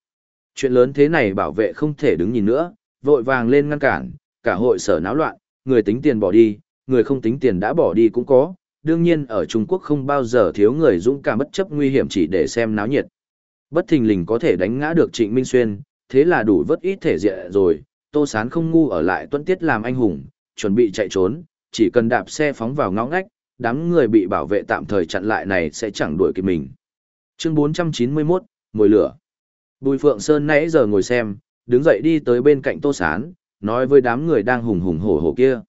Chuyện lớn thế này bảo vệ không thể đứng nhìn nữa, vội vàng lên ngăn cản, cả hội sở náo loạn, người tính tiền bỏ đi, người không tính tiền đã bỏ đi cũng có. Đương nhiên ở Trung Quốc không bao giờ thiếu người dũng cảm bất chấp nguy hiểm chỉ để xem náo nhiệt. Bất thình lình có thể đánh ngã được Trịnh Minh Xuyên, thế là đủ vất ít thể diện rồi, Tô Sán không ngu ở lại tuân tiết làm anh hùng, chuẩn bị chạy trốn, chỉ cần đạp xe phóng vào ngõ ngách, đám người bị bảo vệ tạm thời chặn lại này sẽ chẳng đuổi kịp mình. Chương 491, Mồi lửa. Bùi Phượng Sơn nãy giờ ngồi xem, đứng dậy đi tới bên cạnh Tô Sán, nói với đám người đang hùng hùng hổ hổ kia.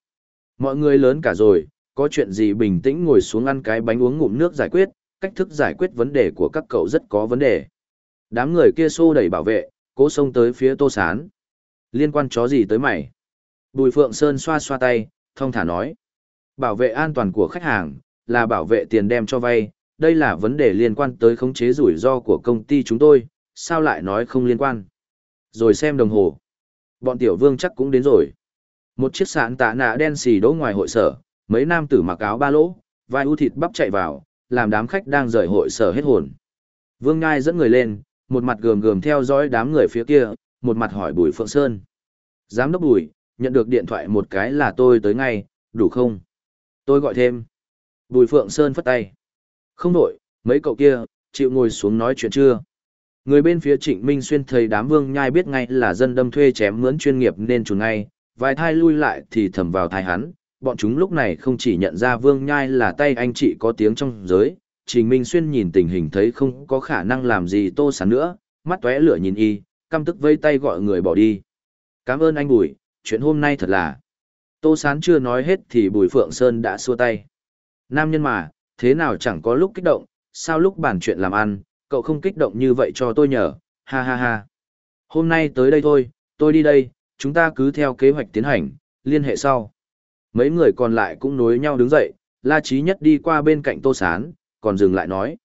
Mọi người lớn cả rồi, có chuyện gì bình tĩnh ngồi xuống ăn cái bánh uống ngụm nước giải quyết, cách thức giải quyết vấn đề của các cậu rất có vấn đề. Đám người kia xô đẩy bảo vệ, cố xông tới phía Tô Sán. Liên quan chó gì tới mày? Bùi Phượng Sơn xoa xoa tay, thông thả nói. Bảo vệ an toàn của khách hàng, là bảo vệ tiền đem cho vay, đây là vấn đề liên quan tới khống chế rủi ro của công ty chúng tôi, sao lại nói không liên quan? Rồi xem đồng hồ. Bọn tiểu vương chắc cũng đến rồi. Một chiếc sạn tạ nạ đen xì đỗ ngoài hội sở, mấy nam tử mặc áo ba lỗ, vai u thịt bắp chạy vào, làm đám khách đang rời hội sở hết hồn. Vương Ngai dẫn người lên, một mặt gườm gườm theo dõi đám người phía kia, một mặt hỏi Bùi Phượng Sơn. Giám đốc Bùi, nhận được điện thoại một cái là tôi tới ngay, đủ không? Tôi gọi thêm. Bùi Phượng Sơn phất tay. Không đổi, mấy cậu kia, chịu ngồi xuống nói chuyện chưa? Người bên phía Trịnh Minh Xuyên thấy đám vương nhai biết ngay là dân đâm thuê chém mướn chuyên nghiệp nên chủ ngay, vài thai lui lại thì thầm vào thai hắn. Bọn chúng lúc này không chỉ nhận ra vương nhai là tay anh chị có tiếng trong giới, Trình Minh Xuyên nhìn tình hình thấy không có khả năng làm gì tô sán nữa, mắt tóe lửa nhìn y, căm tức vây tay gọi người bỏ đi. Cảm ơn anh Bùi, chuyện hôm nay thật là. Tô sán chưa nói hết thì Bùi Phượng Sơn đã xua tay. Nam nhân mà, thế nào chẳng có lúc kích động, sao lúc bàn chuyện làm ăn, cậu không kích động như vậy cho tôi nhờ, ha ha ha. Hôm nay tới đây thôi, tôi đi đây, chúng ta cứ theo kế hoạch tiến hành, liên hệ sau. Mấy người còn lại cũng nối nhau đứng dậy, La Chí Nhất đi qua bên cạnh Tô Sán, còn dừng lại nói.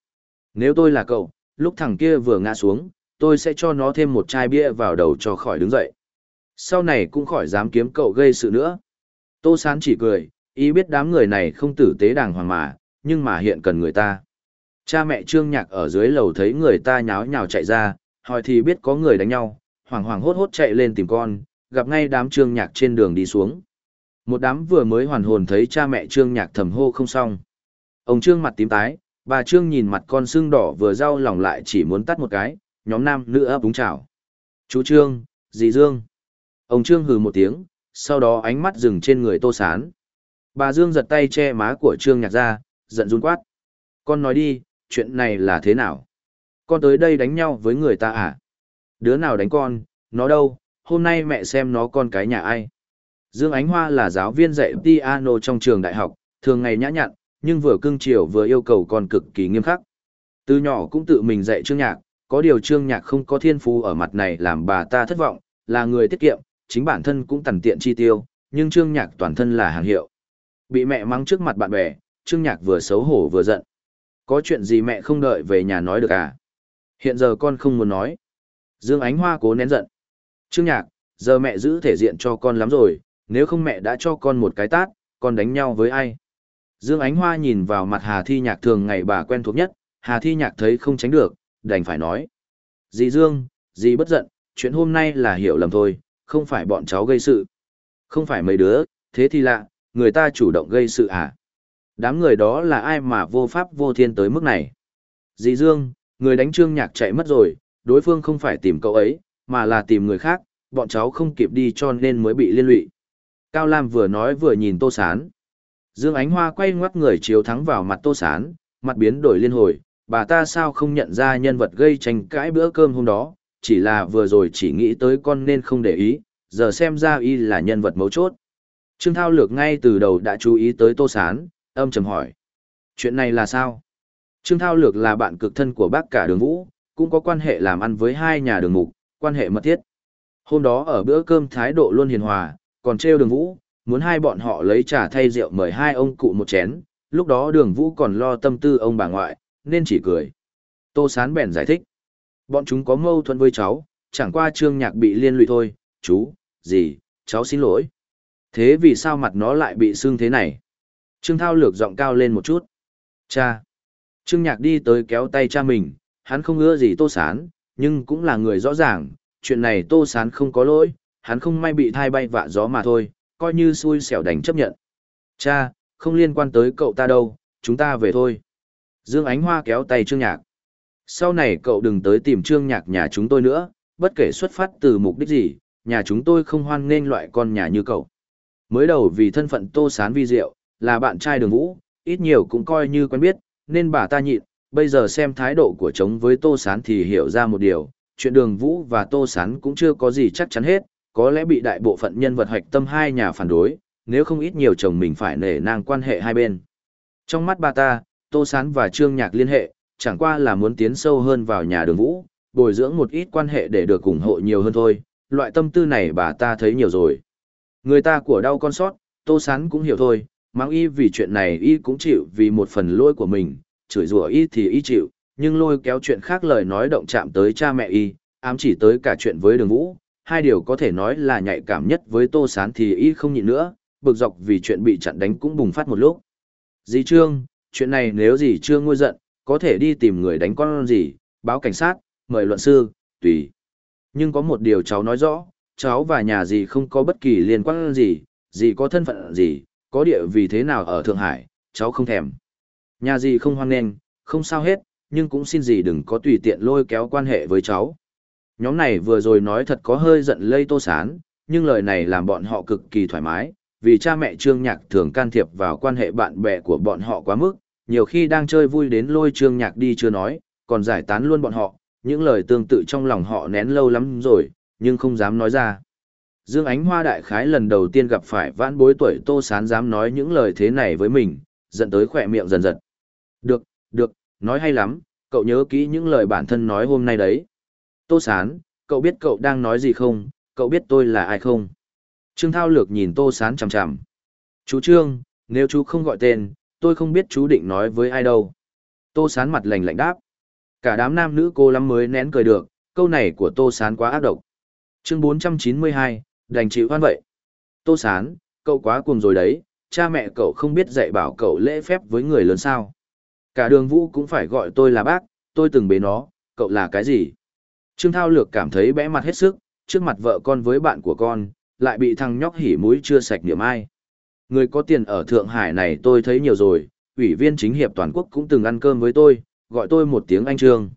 Nếu tôi là cậu, lúc thằng kia vừa ngã xuống, tôi sẽ cho nó thêm một chai bia vào đầu cho khỏi đứng dậy. Sau này cũng khỏi dám kiếm cậu gây sự nữa. Tô Sán chỉ cười, ý biết đám người này không tử tế đàng hoàng mà, nhưng mà hiện cần người ta. Cha mẹ Trương Nhạc ở dưới lầu thấy người ta nháo nhào chạy ra, hỏi thì biết có người đánh nhau, hoảng hoảng hốt hốt chạy lên tìm con, gặp ngay đám Trương Nhạc trên đường đi xuống. Một đám vừa mới hoàn hồn thấy cha mẹ Trương Nhạc thầm hô không xong. Ông Trương mặt tím tái, bà Trương nhìn mặt con sưng đỏ vừa rau lòng lại chỉ muốn tắt một cái, nhóm nam nữ ấp úng chào. Chú Trương, dì Dương. Ông Trương hừ một tiếng, sau đó ánh mắt dừng trên người Tô Sán. Bà Dương giật tay che má của Trương Nhạc ra, giận run quát. Con nói đi, chuyện này là thế nào? Con tới đây đánh nhau với người ta à? Đứa nào đánh con, nó đâu, hôm nay mẹ xem nó con cái nhà ai? Dương Ánh Hoa là giáo viên dạy piano trong trường đại học, thường ngày nhã nhặn, nhưng vừa cưng chiều vừa yêu cầu còn cực kỳ nghiêm khắc. Từ nhỏ cũng tự mình dạy chương Nhạc, có điều chương Nhạc không có thiên phú ở mặt này làm bà ta thất vọng, là người tiết kiệm, chính bản thân cũng tần tiện chi tiêu, nhưng chương Nhạc toàn thân là hàng hiệu. Bị mẹ mắng trước mặt bạn bè, chương Nhạc vừa xấu hổ vừa giận. Có chuyện gì mẹ không đợi về nhà nói được à? Hiện giờ con không muốn nói. Dương Ánh Hoa cố nén giận. chương Nhạc, giờ mẹ giữ thể diện cho con lắm rồi, nếu không mẹ đã cho con một cái tát, con đánh nhau với ai? Dương Ánh Hoa nhìn vào mặt Hà Thi Nhạc thường ngày bà quen thuộc nhất, Hà Thi Nhạc thấy không tránh được, đành phải nói. Dì Dương, dì bất giận, chuyện hôm nay là hiểu lầm thôi, không phải bọn cháu gây sự. Không phải mấy đứa, thế thì lạ, người ta chủ động gây sự à? Đám người đó là ai mà vô pháp vô thiên tới mức này? Dì Dương, người đánh trương nhạc chạy mất rồi, đối phương không phải tìm cậu ấy, mà là tìm người khác, bọn cháu không kịp đi cho nên mới bị liên lụy. Cao Lam vừa nói vừa nhìn Tô Sán. Dương Ánh Hoa quay ngoắt người chiếu thắng vào mặt Tô Sán, mặt biến đổi liên hồi, bà ta sao không nhận ra nhân vật gây tranh cãi bữa cơm hôm đó, chỉ là vừa rồi chỉ nghĩ tới con nên không để ý, giờ xem ra y là nhân vật mấu chốt. Trương Thao Lược ngay từ đầu đã chú ý tới Tô Sán, âm trầm hỏi. Chuyện này là sao? Trương Thao Lược là bạn cực thân của bác cả đường Vũ, cũng có quan hệ làm ăn với hai nhà đường mục, quan hệ mật thiết. Hôm đó ở bữa cơm thái độ luôn hiền hòa, còn trêu đường Vũ, muốn hai bọn họ lấy trà thay rượu mời hai ông cụ một chén, lúc đó đường Vũ còn lo tâm tư ông bà ngoại, nên chỉ cười. Tô Sán bèn giải thích. Bọn chúng có mâu thuẫn với cháu, chẳng qua trương nhạc bị liên lụy thôi, chú, gì, cháu xin lỗi. Thế vì sao mặt nó lại bị sưng thế này? Trương Thao lược giọng cao lên một chút. Cha. Trương Nhạc đi tới kéo tay cha mình, hắn không ưa gì Tô Sán, nhưng cũng là người rõ ràng, chuyện này Tô Sán không có lỗi, hắn không may bị thai bay vạ gió mà thôi, coi như xui xẻo đành chấp nhận. Cha, không liên quan tới cậu ta đâu, chúng ta về thôi. Dương Ánh Hoa kéo tay Trương Nhạc. Sau này cậu đừng tới tìm trương nhạc nhà chúng tôi nữa, bất kể xuất phát từ mục đích gì, nhà chúng tôi không hoan nghênh loại con nhà như cậu. Mới đầu vì thân phận Tô Sán vi diệu, là bạn trai đường vũ, ít nhiều cũng coi như quen biết, nên bà ta nhịn, bây giờ xem thái độ của chống với Tô Sán thì hiểu ra một điều, chuyện đường vũ và Tô Sán cũng chưa có gì chắc chắn hết, có lẽ bị đại bộ phận nhân vật hoạch tâm hai nhà phản đối, nếu không ít nhiều chồng mình phải nể nang quan hệ hai bên. Trong mắt bà ta, Tô Sán và Trương Nhạc liên hệ, chẳng qua là muốn tiến sâu hơn vào nhà đường vũ, bồi dưỡng một ít quan hệ để được ủng hộ nhiều hơn thôi, loại tâm tư này bà ta thấy nhiều rồi. Người ta của đau con sót, Tô Sán cũng hiểu thôi, mang y vì chuyện này y cũng chịu vì một phần lỗi của mình, chửi rủa y thì y chịu, nhưng lôi kéo chuyện khác lời nói động chạm tới cha mẹ y, ám chỉ tới cả chuyện với đường vũ, hai điều có thể nói là nhạy cảm nhất với Tô Sán thì y không nhịn nữa, bực dọc vì chuyện bị chặn đánh cũng bùng phát một lúc. Dì Trương, chuyện này nếu dì Trương ngôi giận, có thể đi tìm người đánh con gì, báo cảnh sát, mời luận sư, tùy. Nhưng có một điều cháu nói rõ, cháu và nhà dì không có bất kỳ liên quan gì, dì có thân phận gì, có địa vị thế nào ở Thượng Hải, cháu không thèm. Nhà dì không hoan nghênh, không sao hết, nhưng cũng xin dì đừng có tùy tiện lôi kéo quan hệ với cháu. Nhóm này vừa rồi nói thật có hơi giận lây tô sán, nhưng lời này làm bọn họ cực kỳ thoải mái, vì cha mẹ Trương Nhạc thường can thiệp vào quan hệ bạn bè của bọn họ quá mức, nhiều khi đang chơi vui đến lôi Trương Nhạc đi chưa nói, còn giải tán luôn bọn họ, những lời tương tự trong lòng họ nén lâu lắm rồi, nhưng không dám nói ra. Dương Ánh Hoa đại khái lần đầu tiên gặp phải vãn bối tuổi Tô Sán dám nói những lời thế này với mình, dẫn tới khỏe miệng dần dần. Được, được, nói hay lắm, cậu nhớ kỹ những lời bản thân nói hôm nay đấy. Tô Sán, cậu biết cậu đang nói gì không, cậu biết tôi là ai không? Trương Thao Lược nhìn Tô Sán chằm chằm. Chú Trương, nếu chú không gọi tên, tôi không biết chú định nói với ai đâu. Tô Sán mặt lạnh lạnh đáp. Cả đám nam nữ cô lắm mới nén cười được, câu này của Tô Sán quá ác độc. Chương 492, đành chịu hoan vậy. Tô Sán, cậu quá cuồng rồi đấy, cha mẹ cậu không biết dạy bảo cậu lễ phép với người lớn sao. Cả đường vũ cũng phải gọi tôi là bác, tôi từng bế nó, cậu là cái gì? Trương Thao Lược cảm thấy bẽ mặt hết sức, trước mặt vợ con với bạn của con, lại bị thằng nhóc hỉ mũi chưa sạch niệm ai. Người có tiền ở Thượng Hải này tôi thấy nhiều rồi, ủy viên chính hiệp toàn quốc cũng từng ăn cơm với tôi, gọi tôi một tiếng anh Trương.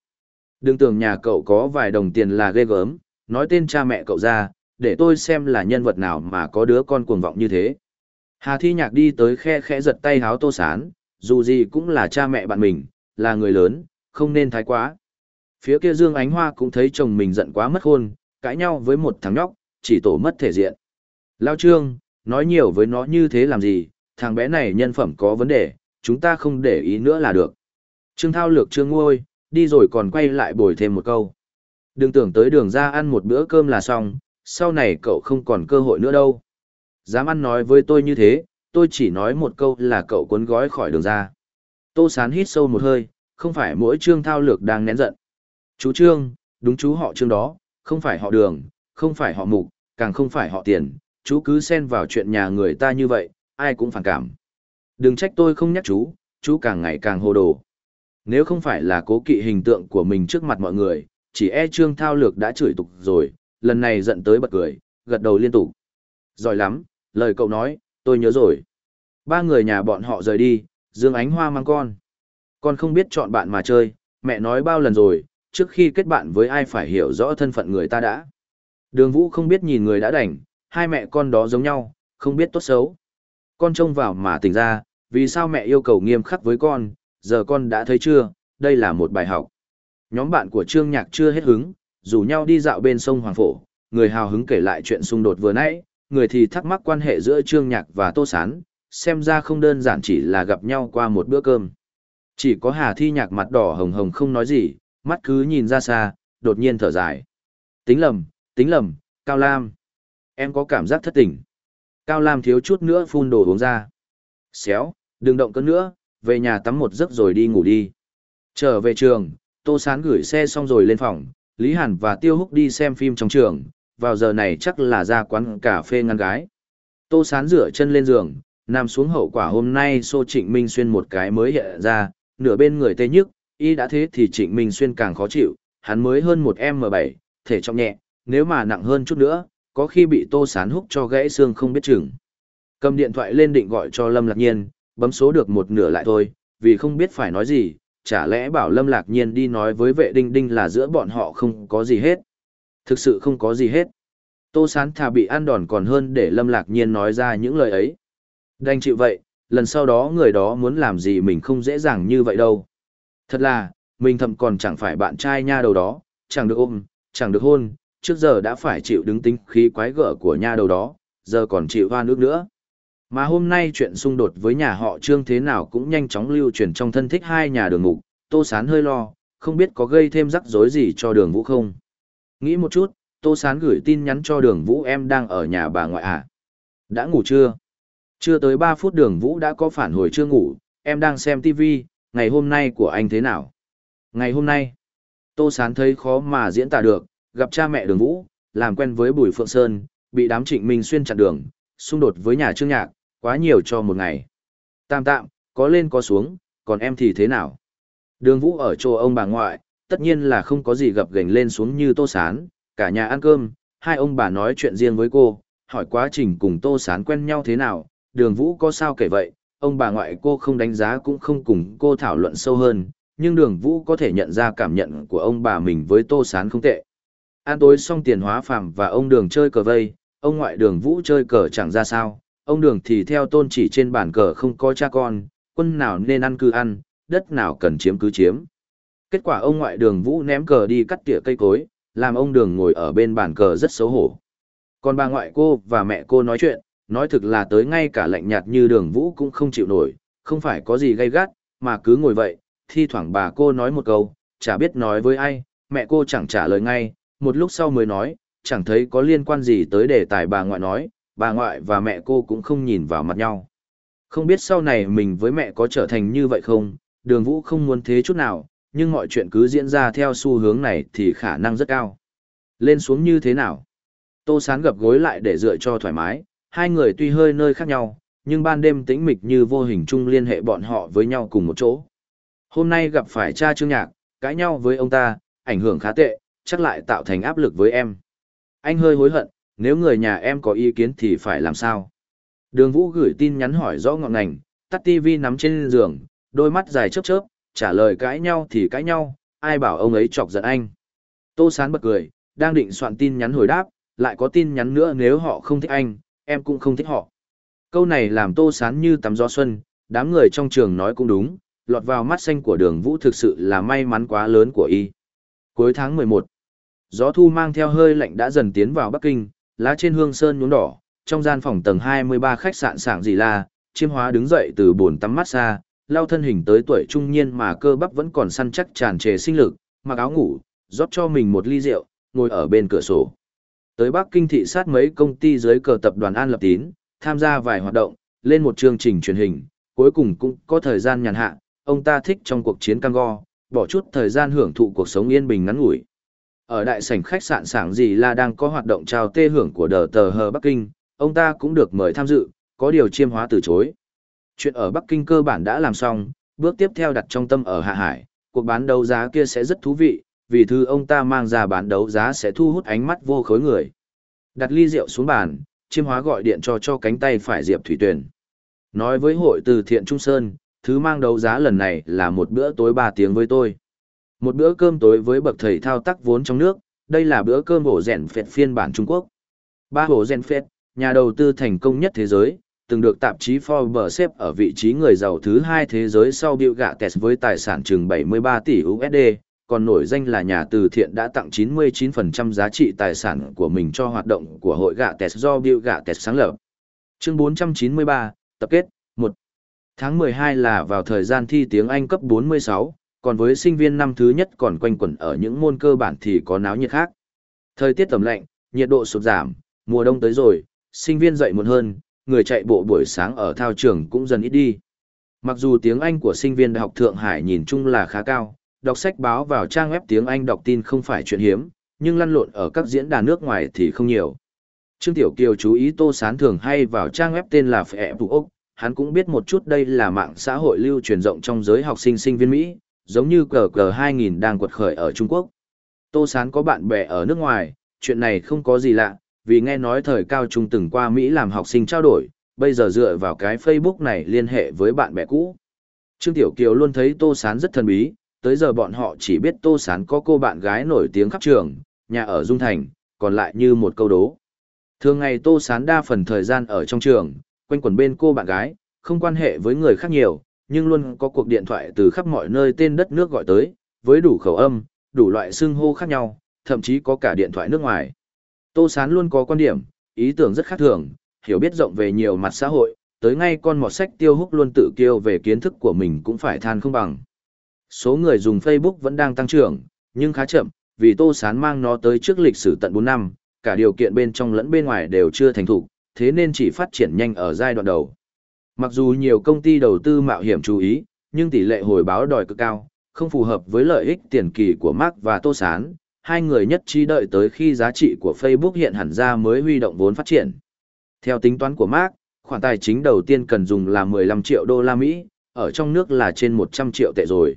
Đừng tưởng nhà cậu có vài đồng tiền là ghê gớm, nói tên cha mẹ cậu ra, để tôi xem là nhân vật nào mà có đứa con cuồng vọng như thế. Hà Thi Nhạc đi tới khe khẽ giật tay háo tô sán, dù gì cũng là cha mẹ bạn mình, là người lớn, không nên thái quá. Phía kia Dương Ánh Hoa cũng thấy chồng mình giận quá mất hôn, cãi nhau với một thằng nhóc, chỉ tổ mất thể diện. Lao Trương, nói nhiều với nó như thế làm gì, thằng bé này nhân phẩm có vấn đề, chúng ta không để ý nữa là được. Trương Thao lược Trương Ngôi, đi rồi còn quay lại bồi thêm một câu. Đừng tưởng tới đường ra ăn một bữa cơm là xong, sau này cậu không còn cơ hội nữa đâu. Dám ăn nói với tôi như thế, tôi chỉ nói một câu là cậu cuốn gói khỏi đường ra. Tô Sán hít sâu một hơi, không phải mỗi Trương Thao lược đang nén giận. Chú Trương, đúng chú họ Trương đó, không phải họ đường, không phải họ mục, càng không phải họ tiền, chú cứ xen vào chuyện nhà người ta như vậy, ai cũng phản cảm. Đừng trách tôi không nhắc chú, chú càng ngày càng hồ đồ. Nếu không phải là cố kỵ hình tượng của mình trước mặt mọi người, chỉ e trương thao lược đã chửi tục rồi, lần này giận tới bật cười, gật đầu liên tục. Giỏi lắm, lời cậu nói, tôi nhớ rồi. Ba người nhà bọn họ rời đi, Dương Ánh Hoa mang con. Con không biết chọn bạn mà chơi, mẹ nói bao lần rồi, trước khi kết bạn với ai phải hiểu rõ thân phận người ta đã. Đường Vũ không biết nhìn người đã đành, hai mẹ con đó giống nhau, không biết tốt xấu. Con trông vào mà tỉnh ra, vì sao mẹ yêu cầu nghiêm khắc với con, giờ con đã thấy chưa, đây là một bài học. Nhóm bạn của Trương Nhạc chưa hết hứng, rủ nhau đi dạo bên sông Hoàng Phổ, người hào hứng kể lại chuyện xung đột vừa nãy, người thì thắc mắc quan hệ giữa Trương Nhạc và Tô Sán, xem ra không đơn giản chỉ là gặp nhau qua một bữa cơm. Chỉ có Hà Thi Nhạc mặt đỏ hồng hồng không nói gì, mắt cứ nhìn ra xa, đột nhiên thở dài. Tính lầm, tính lầm, Cao Lam. Em có cảm giác thất tình. Cao Lam thiếu chút nữa phun đồ uống ra. Xéo, đừng động cơn nữa, về nhà tắm một giấc rồi đi ngủ đi. Trở về trường, Tô Sán gửi xe xong rồi lên phòng, Lý Hàn và Tiêu Húc đi xem phim trong trường, vào giờ này chắc là ra quán cà phê ngăn gái. Tô Sán rửa chân lên giường, nằm xuống hậu quả hôm nay Xô Trịnh Minh Xuyên một cái mới hiện ra, nửa bên người tê nhức, y đã thế thì Trịnh Minh Xuyên càng khó chịu, hắn mới hơn một M7, thể trọng nhẹ, nếu mà nặng hơn chút nữa, có khi bị Tô Sán húc cho gãy xương không biết chừng. Cầm điện thoại lên định gọi cho Lâm Lạc Nhiên, bấm số được một nửa lại thôi, vì không biết phải nói gì, chả lẽ bảo Lâm Lạc Nhiên đi nói với vệ đinh đinh là giữa bọn họ không có gì hết. Thực sự không có gì hết. Tô Sán thà bị ăn đòn còn hơn để Lâm Lạc Nhiên nói ra những lời ấy. Đành chịu vậy, lần sau đó người đó muốn làm gì mình không dễ dàng như vậy đâu. Thật là, mình thậm còn chẳng phải bạn trai nha đầu đó, chẳng được ôm, chẳng được hôn, trước giờ đã phải chịu đứng tính khí quái gở của nha đầu đó, giờ còn chịu hoa nước nữa. Mà hôm nay chuyện xung đột với nhà họ Trương thế nào cũng nhanh chóng lưu truyền trong thân thích hai nhà đường ngục, Tô Sán hơi lo, không biết có gây thêm rắc rối gì cho đường vũ không. Nghĩ một chút, Tô Sán gửi tin nhắn cho đường vũ em đang ở nhà bà ngoại à. Đã ngủ chưa? Chưa tới 3 phút đường vũ đã có phản hồi chưa ngủ, em đang xem TV, ngày hôm nay của anh thế nào? Ngày hôm nay, Tô Sán thấy khó mà diễn tả được, gặp cha mẹ đường vũ, làm quen với Bùi Phượng Sơn, bị đám trịnh minh xuyên chặn đường, xung đột với nhà trương nhạc, quá nhiều cho một ngày. Tam tạm, có lên có xuống, còn em thì thế nào? Đường vũ ở chỗ ông bà ngoại, tất nhiên là không có gì gập gành lên xuống như Tô Sán, cả nhà ăn cơm, hai ông bà nói chuyện riêng với cô, hỏi quá trình cùng Tô Sán quen nhau thế nào, đường vũ có sao kể vậy, ông bà ngoại cô không đánh giá cũng không cùng cô thảo luận sâu hơn, nhưng đường vũ có thể nhận ra cảm nhận của ông bà mình với Tô Sán không tệ. An tối xong tiền hóa phàm và ông đường chơi cờ vây, ông ngoại đường vũ chơi cờ chẳng ra sao, ông đường thì theo tôn chỉ trên bàn cờ không có cha con, quân nào nên ăn cứ ăn, đất nào cần chiếm cứ chiếm. Kết quả ông ngoại đường vũ ném cờ đi cắt tỉa cây cối, làm ông đường ngồi ở bên bàn cờ rất xấu hổ. Còn bà ngoại cô và mẹ cô nói chuyện, nói thực là tới ngay cả lạnh nhạt như đường vũ cũng không chịu nổi, không phải có gì gay gắt, mà cứ ngồi vậy, thi thoảng bà cô nói một câu, chả biết nói với ai, mẹ cô chẳng trả lời ngay, một lúc sau mới nói, chẳng thấy có liên quan gì tới đề tài bà ngoại nói, bà ngoại và mẹ cô cũng không nhìn vào mặt nhau. Không biết sau này mình với mẹ có trở thành như vậy không, đường vũ không muốn thế chút nào, nhưng mọi chuyện cứ diễn ra theo xu hướng này thì khả năng rất cao. Lên xuống như thế nào? Tô sán gập gối lại để dựa cho thoải mái, hai người tuy hơi nơi khác nhau, nhưng ban đêm tĩnh mịch như vô hình chung liên hệ bọn họ với nhau cùng một chỗ. Hôm nay gặp phải cha Trương Nhạc, cãi nhau với ông ta, ảnh hưởng khá tệ, chắc lại tạo thành áp lực với em. Anh hơi hối hận, nếu người nhà em có ý kiến thì phải làm sao? Đường Vũ gửi tin nhắn hỏi rõ ngọn ngành, tắt TV nắm trên giường, đôi mắt dài chớp chớp, trả lời cãi nhau thì cãi nhau, ai bảo ông ấy chọc giận anh. Tô Sán bật cười, đang định soạn tin nhắn hồi đáp, lại có tin nhắn nữa nếu họ không thích anh, em cũng không thích họ. Câu này làm Tô Sán như tắm gió xuân, đám người trong trường nói cũng đúng, lọt vào mắt xanh của đường Vũ thực sự là may mắn quá lớn của y. Cuối tháng 11, gió thu mang theo hơi lạnh đã dần tiến vào Bắc Kinh, lá trên hương sơn nhuốm đỏ, trong gian phòng tầng 23 khách sạn sảng gì là, chiêm hóa đứng dậy từ bồn tắm mát xa, lao thân hình tới tuổi trung niên mà cơ bắp vẫn còn săn chắc tràn trề sinh lực, mặc áo ngủ, rót cho mình một ly rượu, ngồi ở bên cửa sổ. Tới Bắc Kinh thị sát mấy công ty dưới cờ tập đoàn An Lập Tín, tham gia vài hoạt động, lên một chương trình truyền hình, cuối cùng cũng có thời gian nhàn hạ, ông ta thích trong cuộc chiến cam go, bỏ chút thời gian hưởng thụ cuộc sống yên bình ngắn ngủi. Ở đại sảnh khách sạn sảng gì là đang có hoạt động chào tê hưởng của đờ tờ hờ Bắc Kinh, ông ta cũng được mời tham dự, có điều chiêm hóa từ chối. Chuyện ở Bắc Kinh cơ bản đã làm xong, bước tiếp theo đặt trong tâm ở Hạ Hải, cuộc bán đấu giá kia sẽ rất thú vị, vì thư ông ta mang ra bán đấu giá sẽ thu hút ánh mắt vô khối người. Đặt ly rượu xuống bàn, chiêm hóa gọi điện cho cho cánh tay phải Diệp Thủy Tuyền. Nói với hội từ thiện Trung Sơn, thứ mang đấu giá lần này là một bữa tối 3 tiếng với tôi. Một bữa cơm tối với bậc thầy thao tác vốn trong nước, đây là bữa cơm bổ rèn phệt phiên bản Trung Quốc. Ba bổ rèn phệt, nhà đầu tư thành công nhất thế giới, từng được tạp chí Forbes xếp ở vị trí người giàu thứ hai thế giới sau Bill Gates với tài sản chừng 73 tỷ USD, còn nổi danh là nhà từ thiện đã tặng 99% giá trị tài sản của mình cho hoạt động của hội gạ Gates do Bill Gates sáng lập. Chương 493, tập kết, 1. Tháng 12 là vào thời gian thi tiếng Anh cấp 46, còn với sinh viên năm thứ nhất còn quanh quẩn ở những môn cơ bản thì có náo nhiệt khác. Thời tiết tầm lạnh, nhiệt độ sụt giảm, mùa đông tới rồi, sinh viên dậy muộn hơn, người chạy bộ buổi sáng ở thao trường cũng dần ít đi. Mặc dù tiếng Anh của sinh viên Đại học Thượng Hải nhìn chung là khá cao, đọc sách báo vào trang web tiếng Anh đọc tin không phải chuyện hiếm, nhưng lăn lộn ở các diễn đàn nước ngoài thì không nhiều. Trương Tiểu Kiều chú ý Tô Sán thường hay vào trang web tên là Facebook, hắn cũng biết một chút đây là mạng xã hội lưu truyền rộng trong giới học sinh sinh viên Mỹ, giống như cờ cờ 2000 đang quật khởi ở Trung Quốc. Tô Sán có bạn bè ở nước ngoài, chuyện này không có gì lạ, vì nghe nói thời cao trung từng qua Mỹ làm học sinh trao đổi, bây giờ dựa vào cái Facebook này liên hệ với bạn bè cũ. Trương Tiểu Kiều luôn thấy Tô Sán rất thần bí, tới giờ bọn họ chỉ biết Tô Sán có cô bạn gái nổi tiếng khắp trường, nhà ở Dung Thành, còn lại như một câu đố. Thường ngày Tô Sán đa phần thời gian ở trong trường, quanh quẩn bên cô bạn gái, không quan hệ với người khác nhiều, nhưng luôn có cuộc điện thoại từ khắp mọi nơi tên đất nước gọi tới, với đủ khẩu âm, đủ loại xưng hô khác nhau, thậm chí có cả điện thoại nước ngoài. Tô Sán luôn có quan điểm, ý tưởng rất khác thường, hiểu biết rộng về nhiều mặt xã hội, tới ngay con mọt sách tiêu húc luôn tự kiêu về kiến thức của mình cũng phải than không bằng. Số người dùng Facebook vẫn đang tăng trưởng, nhưng khá chậm, vì Tô Sán mang nó tới trước lịch sử tận 4 năm, cả điều kiện bên trong lẫn bên ngoài đều chưa thành thục, thế nên chỉ phát triển nhanh ở giai đoạn đầu. Mặc dù nhiều công ty đầu tư mạo hiểm chú ý, nhưng tỷ lệ hồi báo đòi cực cao, không phù hợp với lợi ích tiền kỳ của Mark và Tô Sán, hai người nhất trí đợi tới khi giá trị của Facebook hiện hẳn ra mới huy động vốn phát triển. Theo tính toán của Mark, khoản tài chính đầu tiên cần dùng là 15 triệu đô la Mỹ, ở trong nước là trên 100 triệu tệ rồi.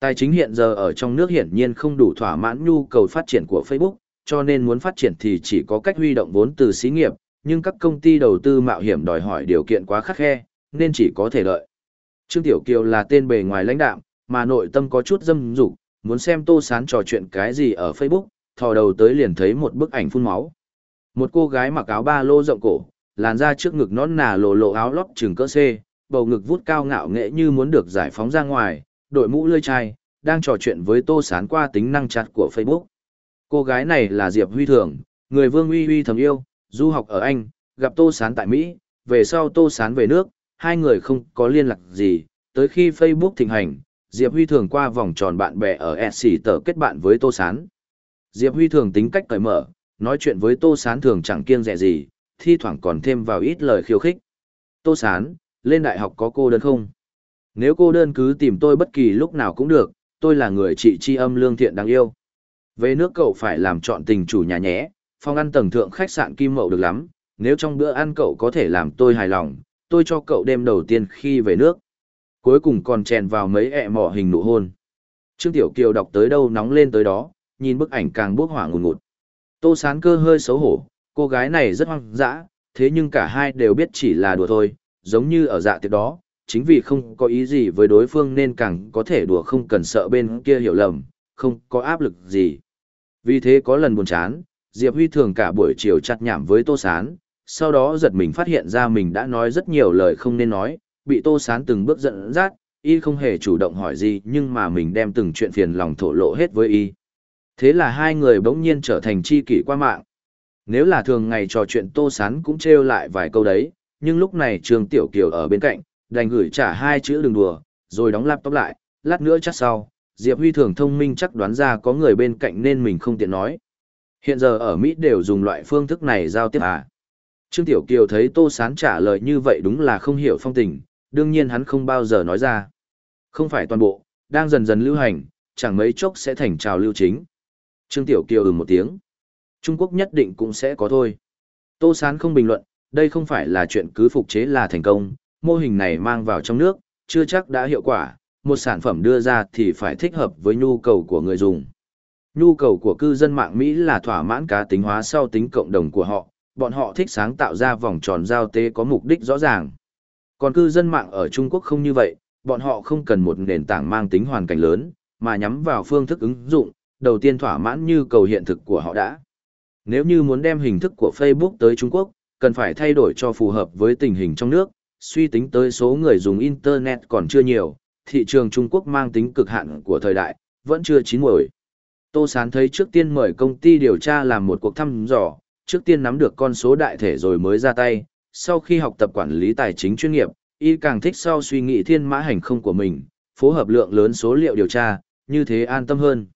Tài chính hiện giờ ở trong nước hiển nhiên không đủ thỏa mãn nhu cầu phát triển của Facebook, cho nên muốn phát triển thì chỉ có cách huy động vốn từ xí nghiệp, nhưng các công ty đầu tư mạo hiểm đòi hỏi điều kiện quá khắc khe, nên chỉ có thể đợi. Trương Tiểu Kiều là tên bề ngoài lãnh đạm, mà nội tâm có chút dâm dục, muốn xem Tô Sán trò chuyện cái gì ở Facebook, thò đầu tới liền thấy một bức ảnh phun máu. Một cô gái mặc áo ba lô rộng cổ, làn da trước ngực nón nà lộ lộ áo lót trừng cỡ C, bầu ngực vút cao ngạo nghệ như muốn được giải phóng ra ngoài, đội mũ lươi chai, đang trò chuyện với Tô Sán qua tính năng chặt của Facebook. Cô gái này là Diệp Huy Thường, người Vương Uy Uy thầm yêu, du học ở Anh, gặp Tô Sán tại Mỹ, về sau Tô Sán về nước, hai người không có liên lạc gì, tới khi Facebook thịnh hành, Diệp Huy thường qua vòng tròn bạn bè ở SC tờ kết bạn với Tô Sán. Diệp Huy thường tính cách cởi mở, nói chuyện với Tô Sán thường chẳng kiêng dè gì, thi thoảng còn thêm vào ít lời khiêu khích. Tô Sán, lên đại học có cô đơn không? Nếu cô đơn cứ tìm tôi bất kỳ lúc nào cũng được, tôi là người chị tri âm lương thiện đáng yêu. Về nước cậu phải làm chọn tình chủ nhà nhé, phòng ăn tầng thượng khách sạn Kim Mậu được lắm, nếu trong bữa ăn cậu có thể làm tôi hài lòng, tôi cho cậu đêm đầu tiên khi về nước. Cuối cùng còn chèn vào mấy ẹ mỏ hình nụ hôn. Trương Tiểu Kiều đọc tới đâu nóng lên tới đó, nhìn bức ảnh càng bốc hỏa ngùn ngụt. Tô sán cơ hơi xấu hổ, cô gái này rất hoang dã, thế nhưng cả hai đều biết chỉ là đùa thôi, giống như ở dạ tiệc đó, chính vì không có ý gì với đối phương nên càng có thể đùa không cần sợ bên kia hiểu lầm, không có áp lực gì. Vì thế có lần buồn chán, Diệp Huy thường cả buổi chiều chặt nhảm với Tô Sán, sau đó giật mình phát hiện ra mình đã nói rất nhiều lời không nên nói, bị Tô Sán từng bước giận dắt, y không hề chủ động hỏi gì nhưng mà mình đem từng chuyện phiền lòng thổ lộ hết với y. Thế là hai người bỗng nhiên trở thành chi kỷ qua mạng. Nếu là thường ngày trò chuyện Tô Sán cũng trêu lại vài câu đấy, nhưng lúc này Trương Tiểu Kiều ở bên cạnh, đành gửi trả hai chữ đừng đùa, rồi đóng laptop lại, lát nữa chắc sau, Diệp Huy thường thông minh chắc đoán ra có người bên cạnh nên mình không tiện nói. Hiện giờ ở Mỹ đều dùng loại phương thức này giao tiếp à. Trương Tiểu Kiều thấy Tô Sán trả lời như vậy đúng là không hiểu phong tình, đương nhiên hắn không bao giờ nói ra. Không phải toàn bộ, đang dần dần lưu hành, chẳng mấy chốc sẽ thành trào lưu chính. Trương Tiểu Kiều ừ một tiếng. Trung Quốc nhất định cũng sẽ có thôi. Tô Sán không bình luận, đây không phải là chuyện cứ phục chế là thành công, mô hình này mang vào trong nước, chưa chắc đã hiệu quả, một sản phẩm đưa ra thì phải thích hợp với nhu cầu của người dùng. Nhu cầu của cư dân mạng Mỹ là thỏa mãn cá tính hóa sau tính cộng đồng của họ, bọn họ thích sáng tạo ra vòng tròn giao tế có mục đích rõ ràng. Còn cư dân mạng ở Trung Quốc không như vậy, bọn họ không cần một nền tảng mang tính hoàn cảnh lớn, mà nhắm vào phương thức ứng dụng, đầu tiên thỏa mãn nhu cầu hiện thực của họ đã. Nếu như muốn đem hình thức của Facebook tới Trung Quốc, cần phải thay đổi cho phù hợp với tình hình trong nước, suy tính tới số người dùng Internet còn chưa nhiều, thị trường Trung Quốc mang tính cực hạn của thời đại, vẫn chưa chín muồi. Tô Sán thấy trước tiên mời công ty điều tra làm một cuộc thăm dò, trước tiên nắm được con số đại thể rồi mới ra tay, sau khi học tập quản lý tài chính chuyên nghiệp, y càng thích sau suy nghĩ thiên mã hành không của mình, phối hợp lượng lớn số liệu điều tra, như thế an tâm hơn.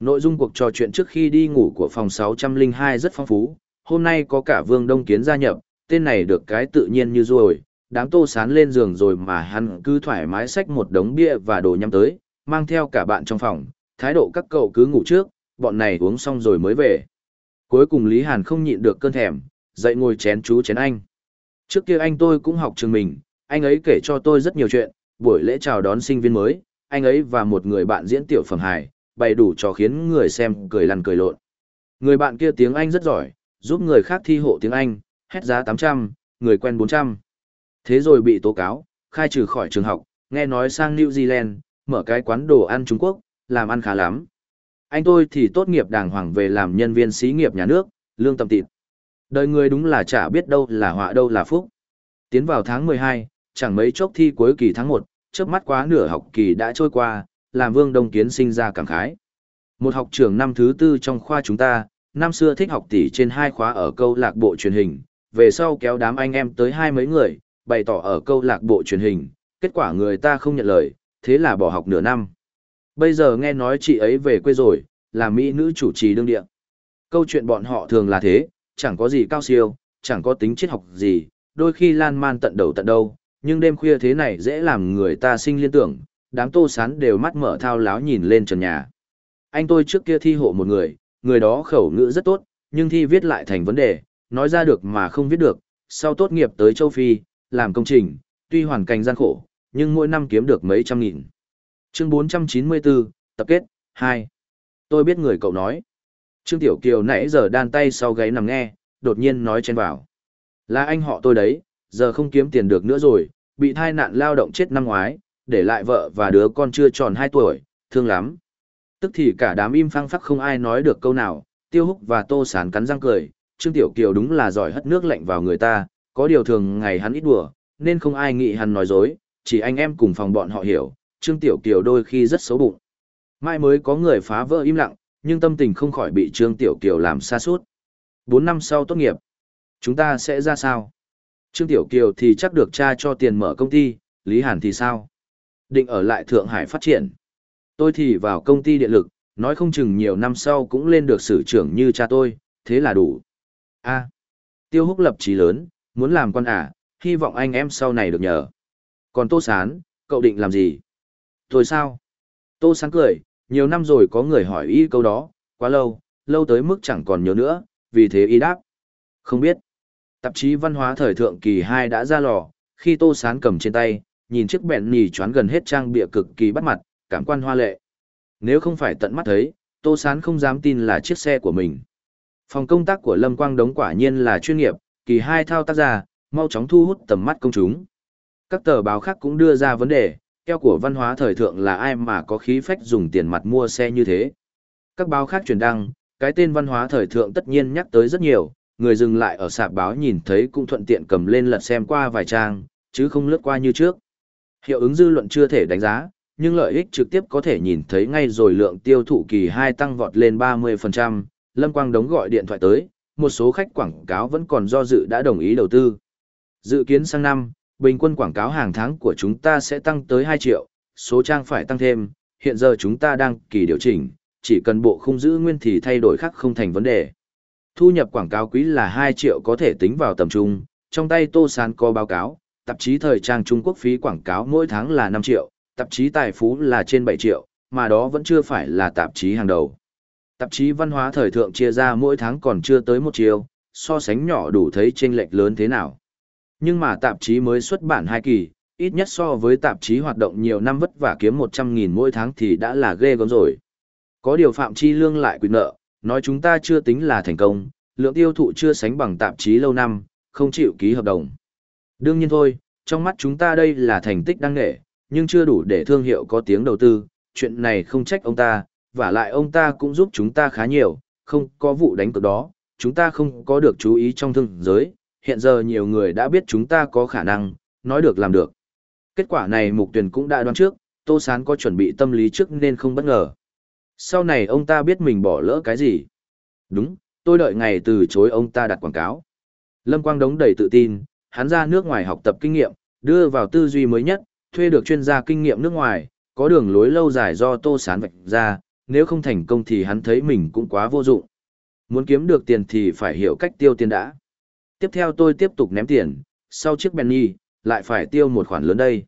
Nội dung cuộc trò chuyện trước khi đi ngủ của phòng 602 rất phong phú, hôm nay có cả Vương Đông Kiến gia nhập, tên này được cái tự nhiên như rồi, đám tô sán lên giường rồi mà hắn cứ thoải mái xách một đống bia và đồ nhắm tới, mang theo cả bạn trong phòng, thái độ các cậu cứ ngủ trước, bọn này uống xong rồi mới về. Cuối cùng Lý Hàn không nhịn được cơn thèm, dậy ngồi chén chú chén anh. Trước kia anh tôi cũng học trường mình, anh ấy kể cho tôi rất nhiều chuyện, buổi lễ chào đón sinh viên mới, anh ấy và một người bạn diễn tiểu phẩm hài, bày đủ trò khiến người xem cười lăn cười lộn. Người bạn kia tiếng Anh rất giỏi, giúp người khác thi hộ tiếng Anh, hết giá 800, người quen 400. Thế rồi bị tố cáo, khai trừ khỏi trường học, nghe nói sang New Zealand, mở cái quán đồ ăn Trung Quốc, làm ăn khá lắm. Anh tôi thì tốt nghiệp đàng hoàng về làm nhân viên xí nghiệp nhà nước, lương tầm tịt. Đời người đúng là chả biết đâu là họa đâu là phúc. Tiến vào tháng 12, chẳng mấy chốc thi cuối kỳ tháng 1, trước mắt quá nửa học kỳ đã trôi qua, làm Vương Đông Kiến sinh ra cảm khái. Một học trưởng năm thứ tư trong khoa chúng ta, năm xưa thích học tỷ trên hai khóa ở câu lạc bộ truyền hình, về sau kéo đám anh em tới hai mấy người, bày tỏ ở câu lạc bộ truyền hình, kết quả người ta không nhận lời, thế là bỏ học nửa năm. Bây giờ nghe nói chị ấy về quê rồi, là mỹ nữ chủ trì đương địa. Câu chuyện bọn họ thường là thế, chẳng có gì cao siêu, chẳng có tính triết học gì, đôi khi lan man tận đầu tận đâu, nhưng đêm khuya thế này dễ làm người ta sinh liên tưởng, đám tô sán đều mắt mở thao láo nhìn lên trần nhà. Anh tôi trước kia thi hộ một người, người đó khẩu ngữ rất tốt, nhưng thi viết lại thành vấn đề, nói ra được mà không viết được, sau tốt nghiệp tới châu Phi, làm công trình, tuy hoàn cảnh gian khổ, nhưng mỗi năm kiếm được mấy trăm nghìn. Chương 494, tập kết, 2. Tôi biết người cậu nói. Trương Tiểu Kiều nãy giờ đan tay sau gáy nằm nghe, đột nhiên nói chen vào. Là anh họ tôi đấy, giờ không kiếm tiền được nữa rồi, bị thai nạn lao động chết năm ngoái, để lại vợ và đứa con chưa tròn 2 tuổi, thương lắm. Tức thì cả đám im phăng phắc không ai nói được câu nào, tiêu húc và tô sán cắn răng cười, Trương Tiểu Kiều đúng là giỏi hất nước lạnh vào người ta, có điều thường ngày hắn ít đùa, nên không ai nghĩ hắn nói dối, chỉ anh em cùng phòng bọn họ hiểu, Trương Tiểu Kiều đôi khi rất xấu bụng. Mai mới có người phá vỡ im lặng, nhưng tâm tình không khỏi bị Trương Tiểu Kiều làm xa suốt. Bốn năm sau tốt nghiệp, chúng ta sẽ ra sao? Trương Tiểu Kiều thì chắc được cha cho tiền mở công ty, Lý Hàn thì sao? Định ở lại Thượng Hải phát triển. Tôi thì vào công ty điện lực, nói không chừng nhiều năm sau cũng lên được sử trưởng như cha tôi, thế là đủ. A. Tiêu húc lập trí lớn, muốn làm con à, hy vọng anh em sau này được nhờ. Còn Tô Sán, cậu định làm gì? thôi sao? Tô Sán cười, nhiều năm rồi có người hỏi y câu đó, quá lâu, lâu tới mức chẳng còn nhớ nữa, vì thế y đáp. Không biết. Tạp chí văn hóa thời thượng kỳ 2 đã ra lò, khi Tô Sán cầm trên tay, nhìn chiếc bẹn nì choán gần hết trang bịa cực kỳ bắt mặt, cảm quan hoa lệ. Nếu không phải tận mắt thấy, Tô Sán không dám tin là chiếc xe của mình. Phòng công tác của Lâm Quang Đống quả nhiên là chuyên nghiệp, kỳ hai thao tác ra, mau chóng thu hút tầm mắt công chúng. Các tờ báo khác cũng đưa ra vấn đề, keo của văn hóa thời thượng là ai mà có khí phách dùng tiền mặt mua xe như thế. Các báo khác truyền đăng, cái tên văn hóa thời thượng tất nhiên nhắc tới rất nhiều, người dừng lại ở sạp báo nhìn thấy cũng thuận tiện cầm lên lật xem qua vài trang, chứ không lướt qua như trước. Hiệu ứng dư luận chưa thể đánh giá, nhưng lợi ích trực tiếp có thể nhìn thấy ngay rồi lượng tiêu thụ kỳ 2 tăng vọt lên 30%, Lâm Quang Đống gọi điện thoại tới, một số khách quảng cáo vẫn còn do dự đã đồng ý đầu tư. Dự kiến sang năm, bình quân quảng cáo hàng tháng của chúng ta sẽ tăng tới 2 triệu, số trang phải tăng thêm, hiện giờ chúng ta đang kỳ điều chỉnh, chỉ cần bộ khung giữ nguyên thì thay đổi khác không thành vấn đề. Thu nhập quảng cáo quý là 2 triệu có thể tính vào tầm trung, trong tay Tô Sán có báo cáo, tạp chí thời trang Trung Quốc phí quảng cáo mỗi tháng là 5 triệu, tạp chí tài phú là trên 7 triệu, mà đó vẫn chưa phải là tạp chí hàng đầu. Tạp chí văn hóa thời thượng chia ra mỗi tháng còn chưa tới một triệu, so sánh nhỏ đủ thấy chênh lệch lớn thế nào. Nhưng mà tạp chí mới xuất bản hai kỳ, ít nhất so với tạp chí hoạt động nhiều năm vất vả kiếm 100.000 mỗi tháng thì đã là ghê gớm rồi. Có điều Phạm Chi Lương lại quyền nợ, nói chúng ta chưa tính là thành công, lượng tiêu thụ chưa sánh bằng tạp chí lâu năm, không chịu ký hợp đồng. Đương nhiên thôi, trong mắt chúng ta đây là thành tích đáng nghệ, nhưng chưa đủ để thương hiệu có tiếng đầu tư, chuyện này không trách ông ta, và lại ông ta cũng giúp chúng ta khá nhiều, không có vụ đánh cược đó, chúng ta không có được chú ý trong thương giới, hiện giờ nhiều người đã biết chúng ta có khả năng, nói được làm được. Kết quả này mục tuyển cũng đã đoán trước, Tô Sán có chuẩn bị tâm lý trước nên không bất ngờ. Sau này ông ta biết mình bỏ lỡ cái gì. Đúng, tôi đợi ngày từ chối ông ta đặt quảng cáo. Lâm Quang Đống đầy tự tin, hắn ra nước ngoài học tập kinh nghiệm, đưa vào tư duy mới nhất, thuê được chuyên gia kinh nghiệm nước ngoài, có đường lối lâu dài do Tô Sán vạch ra, nếu không thành công thì hắn thấy mình cũng quá vô dụng. Muốn kiếm được tiền thì phải hiểu cách tiêu tiền đã. Tiếp theo tôi tiếp tục ném tiền, sau chiếc Benny, lại phải tiêu một khoản lớn đây.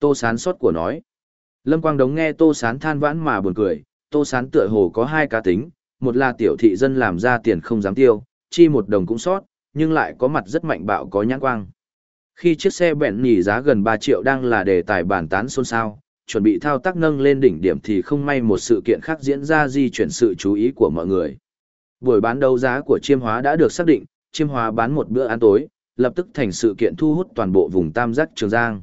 Tô Sán sót của nói. Lâm Quang Đống nghe Tô Sán than vãn mà buồn cười, Tô Sán tựa hồ có hai cá tính, một là tiểu thị dân làm ra tiền không dám tiêu, chi một đồng cũng sót, nhưng lại có mặt rất mạnh bạo có nhãn quang. Khi chiếc xe bẹn nhì giá gần 3 triệu đang là đề tài bàn tán xôn xao, chuẩn bị thao tác nâng lên đỉnh điểm thì không may một sự kiện khác diễn ra di chuyển sự chú ý của mọi người. Buổi bán đấu giá của chiêm hóa đã được xác định, chiêm hóa bán một bữa ăn tối, lập tức thành sự kiện thu hút toàn bộ vùng tam giác Trường Giang.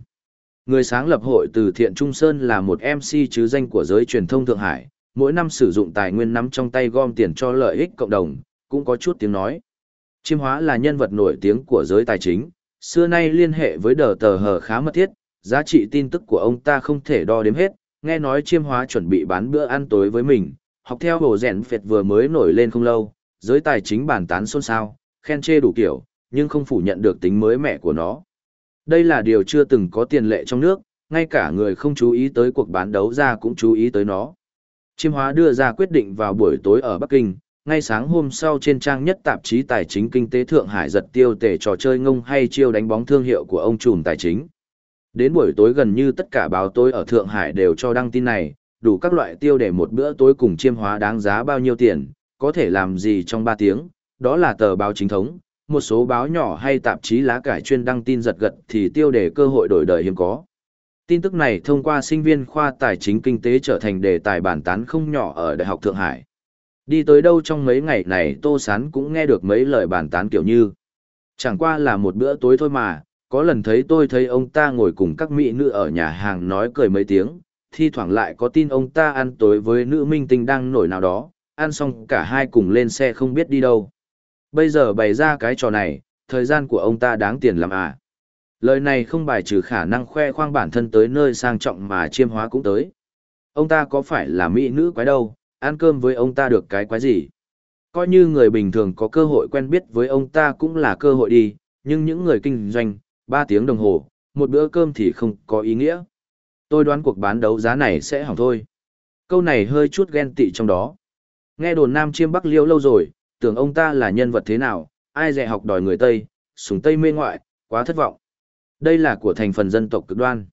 Người sáng lập hội từ Thiện Trung Sơn là một MC chứ danh của giới truyền thông Thượng Hải, mỗi năm sử dụng tài nguyên nắm trong tay gom tiền cho lợi ích cộng đồng, cũng có chút tiếng nói. Chiêm hóa là nhân vật nổi tiếng của giới tài chính, xưa nay liên hệ với đờ tờ hờ khá mật thiết, giá trị tin tức của ông ta không thể đo đếm hết, nghe nói chiêm hóa chuẩn bị bán bữa ăn tối với mình, học theo hồ rèn phệt vừa mới nổi lên không lâu, giới tài chính bàn tán xôn xao, khen chê đủ kiểu, nhưng không phủ nhận được tính mới mẻ của nó. Đây là điều chưa từng có tiền lệ trong nước, ngay cả người không chú ý tới cuộc bán đấu ra cũng chú ý tới nó. Chiêm hóa đưa ra quyết định vào buổi tối ở Bắc Kinh, ngay sáng hôm sau trên trang nhất tạp chí tài chính kinh tế Thượng Hải giật tiêu tể trò chơi ngông hay chiêu đánh bóng thương hiệu của ông trùm tài chính. Đến buổi tối gần như tất cả báo tối ở Thượng Hải đều cho đăng tin này, đủ các loại tiêu để một bữa tối cùng chiêm hóa đáng giá bao nhiêu tiền, có thể làm gì trong 3 tiếng, đó là tờ báo chính thống, một số báo nhỏ hay tạp chí lá cải chuyên đăng tin giật gật thì tiêu đề cơ hội đổi đời hiếm có. Tin tức này thông qua sinh viên khoa tài chính kinh tế trở thành đề tài bàn tán không nhỏ ở Đại học Thượng Hải. Đi tới đâu trong mấy ngày này Tô Sán cũng nghe được mấy lời bàn tán kiểu như Chẳng qua là một bữa tối thôi mà, có lần thấy tôi thấy ông ta ngồi cùng các mỹ nữ ở nhà hàng nói cười mấy tiếng, thi thoảng lại có tin ông ta ăn tối với nữ minh tinh đang nổi nào đó, ăn xong cả hai cùng lên xe không biết đi đâu. Bây giờ bày ra cái trò này, thời gian của ông ta đáng tiền làm à. Lời này không bài trừ khả năng khoe khoang bản thân tới nơi sang trọng mà chiêm hóa cũng tới. Ông ta có phải là mỹ nữ quái đâu, ăn cơm với ông ta được cái quái gì. Coi như người bình thường có cơ hội quen biết với ông ta cũng là cơ hội đi, nhưng những người kinh doanh, Ba tiếng đồng hồ, một bữa cơm thì không có ý nghĩa. Tôi đoán cuộc bán đấu giá này sẽ hỏng thôi. Câu này hơi chút ghen tị trong đó. Nghe đồn Nam Chiêm Bắc Liêu lâu rồi, tưởng ông ta là nhân vật thế nào, ai dạy học đòi người Tây, súng Tây mê ngoại, quá thất vọng. Đây là của thành phần dân tộc cực đoan.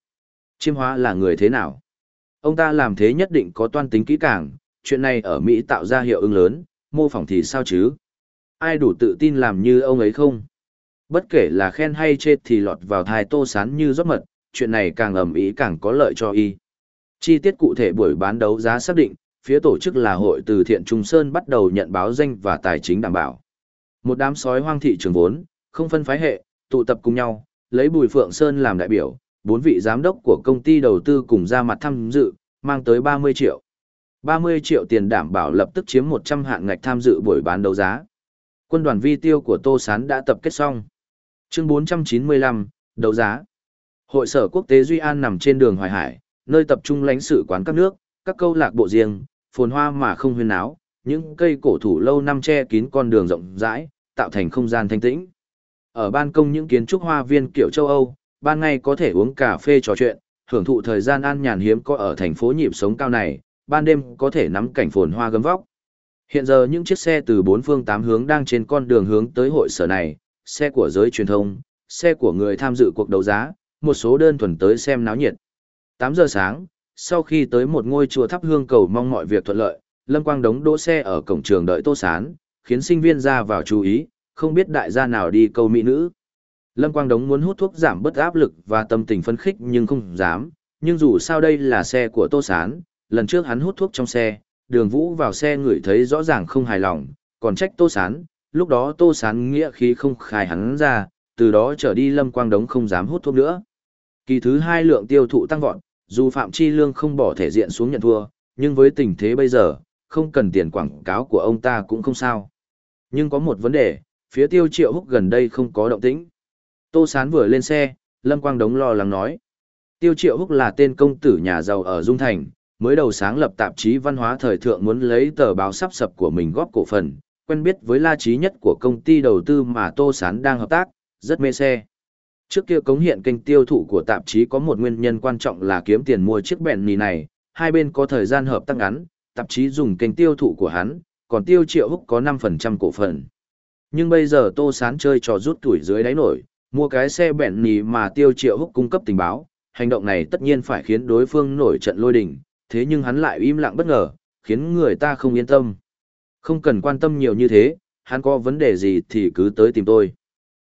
Chiêm hóa là người thế nào? Ông ta làm thế nhất định có toan tính kỹ càng, chuyện này ở Mỹ tạo ra hiệu ứng lớn, mô phỏng thì sao chứ? Ai đủ tự tin làm như ông ấy không? Bất kể là khen hay chê thì lọt vào thai tô sán như rót mật, chuyện này càng ầm ĩ càng có lợi cho y. Chi tiết cụ thể buổi bán đấu giá xác định, phía tổ chức là hội từ thiện Trung Sơn bắt đầu nhận báo danh và tài chính đảm bảo. Một đám sói hoang thị trường vốn, không phân phái hệ, tụ tập cùng nhau, lấy Bùi Phượng Sơn làm đại biểu, bốn vị giám đốc của công ty đầu tư cùng ra mặt tham dự, mang tới 30 triệu. 30 triệu tiền đảm bảo lập tức chiếm 100 hạng ngạch tham dự buổi bán đấu giá. Quân đoàn vi tiêu của Tô Sán đã tập kết xong. Chương 495, đấu giá. Hội sở quốc tế Duy An nằm trên đường Hoài Hải, nơi tập trung lãnh sự quán các nước, các câu lạc bộ riêng, phồn hoa mà không huyên náo, những cây cổ thụ lâu năm che kín con đường rộng rãi, tạo thành không gian thanh tĩnh. Ở ban công những kiến trúc hoa viên kiểu châu Âu, ban ngày có thể uống cà phê trò chuyện, hưởng thụ thời gian an nhàn hiếm có ở thành phố nhịp sống cao này, ban đêm có thể nắm cảnh phồn hoa gấm vóc. Hiện giờ những chiếc xe từ bốn phương tám hướng đang trên con đường hướng tới hội sở này, xe của giới truyền thông, xe của người tham dự cuộc đấu giá, một số đơn thuần tới xem náo nhiệt. 8 giờ sáng, sau khi tới một ngôi chùa thắp hương cầu mong mọi việc thuận lợi, Lâm Quang đống đỗ xe ở cổng trường đợi Tô Sán, khiến sinh viên ra vào chú ý, không biết đại gia nào đi câu mỹ nữ. Lâm Quang đống muốn hút thuốc giảm bớt áp lực và tâm tình phấn khích nhưng không dám, nhưng dù sao đây là xe của Tô Sán, lần trước hắn hút thuốc trong xe, đường vũ vào xe ngửi thấy rõ ràng không hài lòng, còn trách Tô Sán, lúc đó Tô Sán nghĩa khí không khai hắn ra, từ đó trở đi Lâm Quang đống không dám hút thuốc nữa. Kỳ thứ hai lượng tiêu thụ tăng vọt, dù Phạm Chi Lương không bỏ thể diện xuống nhận thua, nhưng với tình thế bây giờ, không cần tiền quảng cáo của ông ta cũng không sao. Nhưng có một vấn đề, phía tiêu triệu húc gần đây không có động tĩnh. Tô Sán vừa lên xe, Lâm Quang Đống lo lắng nói. Tiêu triệu húc là tên công tử nhà giàu ở Dung Thành, mới đầu sáng lập tạp chí văn hóa thời thượng muốn lấy tờ báo sắp sập của mình góp cổ phần, quen biết với la trí nhất của công ty đầu tư mà Tô Sán đang hợp tác, rất mê xe. Trước kia cống hiện kênh tiêu thụ của tạp chí có một nguyên nhân quan trọng là kiếm tiền mua chiếc bèn nì này, hai bên có thời gian hợp tác ngắn, tạp chí dùng kênh tiêu thụ của hắn, còn tiêu triệu húc có 5% cổ phần. Nhưng bây giờ Tô Sán chơi trò rút tuổi dưới đáy nổi, mua cái xe bèn nì mà tiêu triệu húc cung cấp tình báo, hành động này tất nhiên phải khiến đối phương nổi trận lôi đình, thế nhưng hắn lại im lặng bất ngờ, khiến người ta không yên tâm. Không cần quan tâm nhiều như thế, hắn có vấn đề gì thì cứ tới tìm tôi.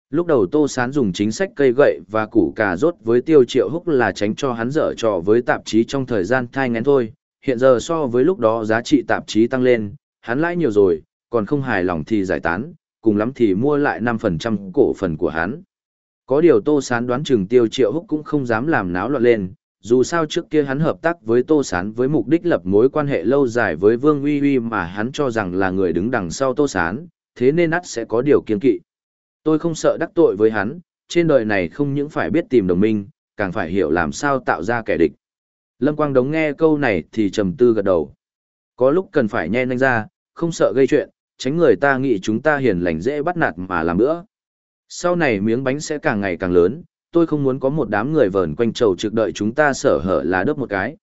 Lúc đầu Tô Sán dùng chính sách cây gậy và củ cà rốt với tiêu triệu húc là tránh cho hắn dở trò với tạp chí trong thời gian thai ngén thôi. Hiện giờ so với lúc đó giá trị tạp chí tăng lên, hắn lãi nhiều rồi, còn không hài lòng thì giải tán, cùng lắm thì mua lại 5% cổ phần của hắn. Có điều Tô Sán đoán chừng Tiêu Triệu Húc cũng không dám làm náo loạn lên, dù sao trước kia hắn hợp tác với Tô Sán với mục đích lập mối quan hệ lâu dài với Vương Uy Uy mà hắn cho rằng là người đứng đằng sau Tô Sán, thế nên ắt sẽ có điều kiên kỵ. Tôi không sợ đắc tội với hắn, trên đời này không những phải biết tìm đồng minh, càng phải hiểu làm sao tạo ra kẻ địch. Lâm Quang Đống nghe câu này thì trầm tư gật đầu. Có lúc cần phải nhen nhanh ra, không sợ gây chuyện, tránh người ta nghĩ chúng ta hiền lành dễ bắt nạt mà làm nữa. Sau này miếng bánh sẽ càng ngày càng lớn, tôi không muốn có một đám người vờn quanh trầu trực đợi chúng ta sở hở là đớp một cái.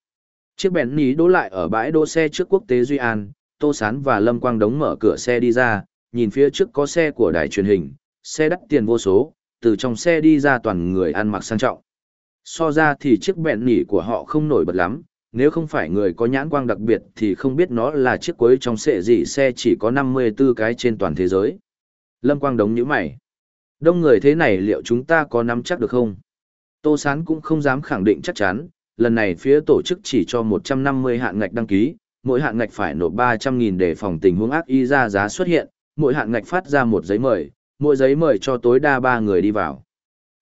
Chiếc bèn ní đỗ lại ở bãi đỗ xe trước quốc tế Duy An, Tô Sán và Lâm Quang Đống mở cửa xe đi ra, nhìn phía trước có xe của đài truyền hình, xe đắt tiền vô số, từ trong xe đi ra toàn người ăn mặc sang trọng. So ra thì chiếc bẹn nỉ của họ không nổi bật lắm, nếu không phải người có nhãn quang đặc biệt thì không biết nó là chiếc cuối trong sệ gì xe chỉ có 54 cái trên toàn thế giới. Lâm Quang đống nhíu mày. Đông người thế này liệu chúng ta có nắm chắc được không? Tô Sán cũng không dám khẳng định chắc chắn, lần này phía tổ chức chỉ cho 150 hạng ngạch đăng ký, mỗi hạng ngạch phải nộp 300.000 để phòng tình huống ác y ra giá xuất hiện, mỗi hạng ngạch phát ra một giấy mời, mỗi giấy mời cho tối đa 3 người đi vào.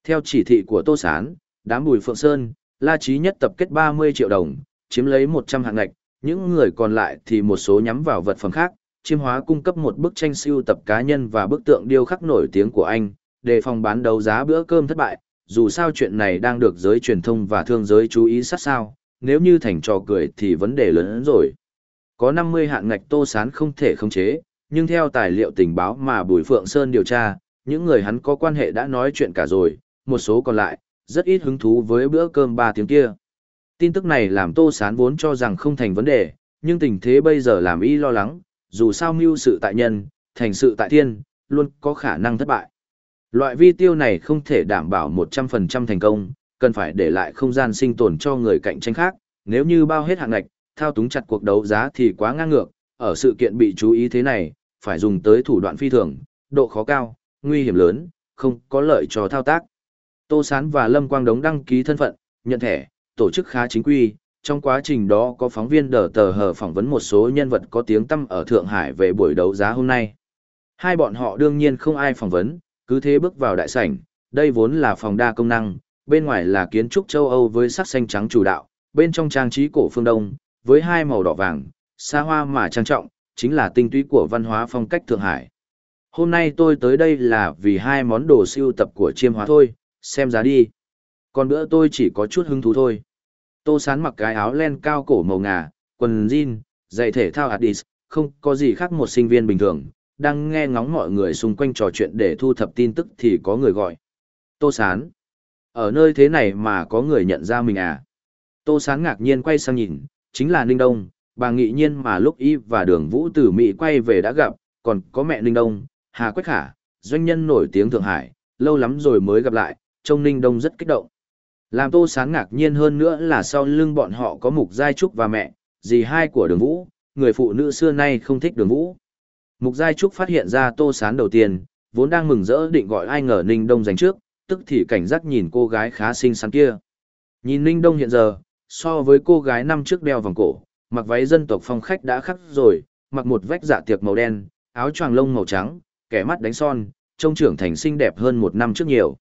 Theo chỉ thị của Tô Sán, đám bùi phượng sơn, La Chí nhất tập kết 30 triệu đồng, chiếm lấy 100 hạng ngạch, những người còn lại thì một số nhắm vào vật phẩm khác, chiêm hóa cung cấp một bức tranh siêu tập cá nhân và bức tượng điêu khắc nổi tiếng của anh, đề phòng bán đấu giá bữa cơm thất bại, dù sao chuyện này đang được giới truyền thông và thương giới chú ý sát sao, nếu như thành trò cười thì vấn đề lớn hơn rồi. Có 50 hạng ngạch Tô Sán không thể khống chế, nhưng theo tài liệu tình báo mà Bùi Phượng Sơn điều tra, những người hắn có quan hệ đã nói chuyện cả rồi, một số còn lại, rất ít hứng thú với bữa cơm ba tiếng kia. Tin tức này làm Tô Sán vốn cho rằng không thành vấn đề, nhưng tình thế bây giờ làm y lo lắng, dù sao mưu sự tại nhân, thành sự tại thiên, luôn có khả năng thất bại. Loại vi tiêu này không thể đảm bảo 100% thành công, cần phải để lại không gian sinh tồn cho người cạnh tranh khác, nếu như bao hết hạng ngạch, thao túng chặt cuộc đấu giá thì quá ngang ngược, ở sự kiện bị chú ý thế này, phải dùng tới thủ đoạn phi thường, độ khó cao, nguy hiểm lớn, không có lợi cho thao tác. Tô Sán và Lâm Quang Đống đăng ký thân phận, nhận thẻ, tổ chức khá chính quy, trong quá trình đó có phóng viên đờ tờ hờ phỏng vấn một số nhân vật có tiếng tăm ở Thượng Hải về buổi đấu giá hôm nay. Hai bọn họ đương nhiên không ai phỏng vấn, cứ thế bước vào đại sảnh, đây vốn là phòng đa công năng, bên ngoài là kiến trúc châu Âu với sắc xanh trắng chủ đạo, bên trong trang trí cổ phương Đông, với hai màu đỏ vàng, xa hoa mà trang trọng, chính là tinh túy của văn hóa phong cách Thượng Hải. Hôm nay tôi tới đây là vì hai món đồ siêu tập của chiêm hóa thôi, xem giá đi. Còn bữa tôi chỉ có chút hứng thú thôi. Tô sán mặc cái áo len cao cổ màu ngà, quần jean, giày thể thao Adidas, không có gì khác một sinh viên bình thường, đang nghe ngóng mọi người xung quanh trò chuyện để thu thập tin tức thì có người gọi. Tô sán. Ở nơi thế này mà có người nhận ra mình à? Tô sán ngạc nhiên quay sang nhìn, chính là Ninh Đông, bà nghị nhiên mà lúc y và đường vũ từ Mỹ quay về đã gặp, còn có mẹ Ninh Đông, Hà Quách Khả, doanh nhân nổi tiếng Thượng Hải, lâu lắm rồi mới gặp lại, trông Ninh Đông rất kích động. Làm Tô Sán ngạc nhiên hơn nữa là sau lưng bọn họ có Mục Giai Trúc và mẹ, dì hai của đường Vũ, người phụ nữ xưa nay không thích đường Vũ. Mục Giai Trúc phát hiện ra Tô Sán đầu tiên, vốn đang mừng rỡ định gọi ai ngờ Ninh Đông giành trước, tức thì cảnh giác nhìn cô gái khá xinh xắn kia. Nhìn Ninh Đông hiện giờ, so với cô gái năm trước đeo vòng cổ, mặc váy dân tộc phong khách đã khắc rồi, mặc một vách dạ tiệc màu đen, áo choàng lông màu trắng, kẻ mắt đánh son, trông trưởng thành xinh đẹp hơn một năm trước nhiều.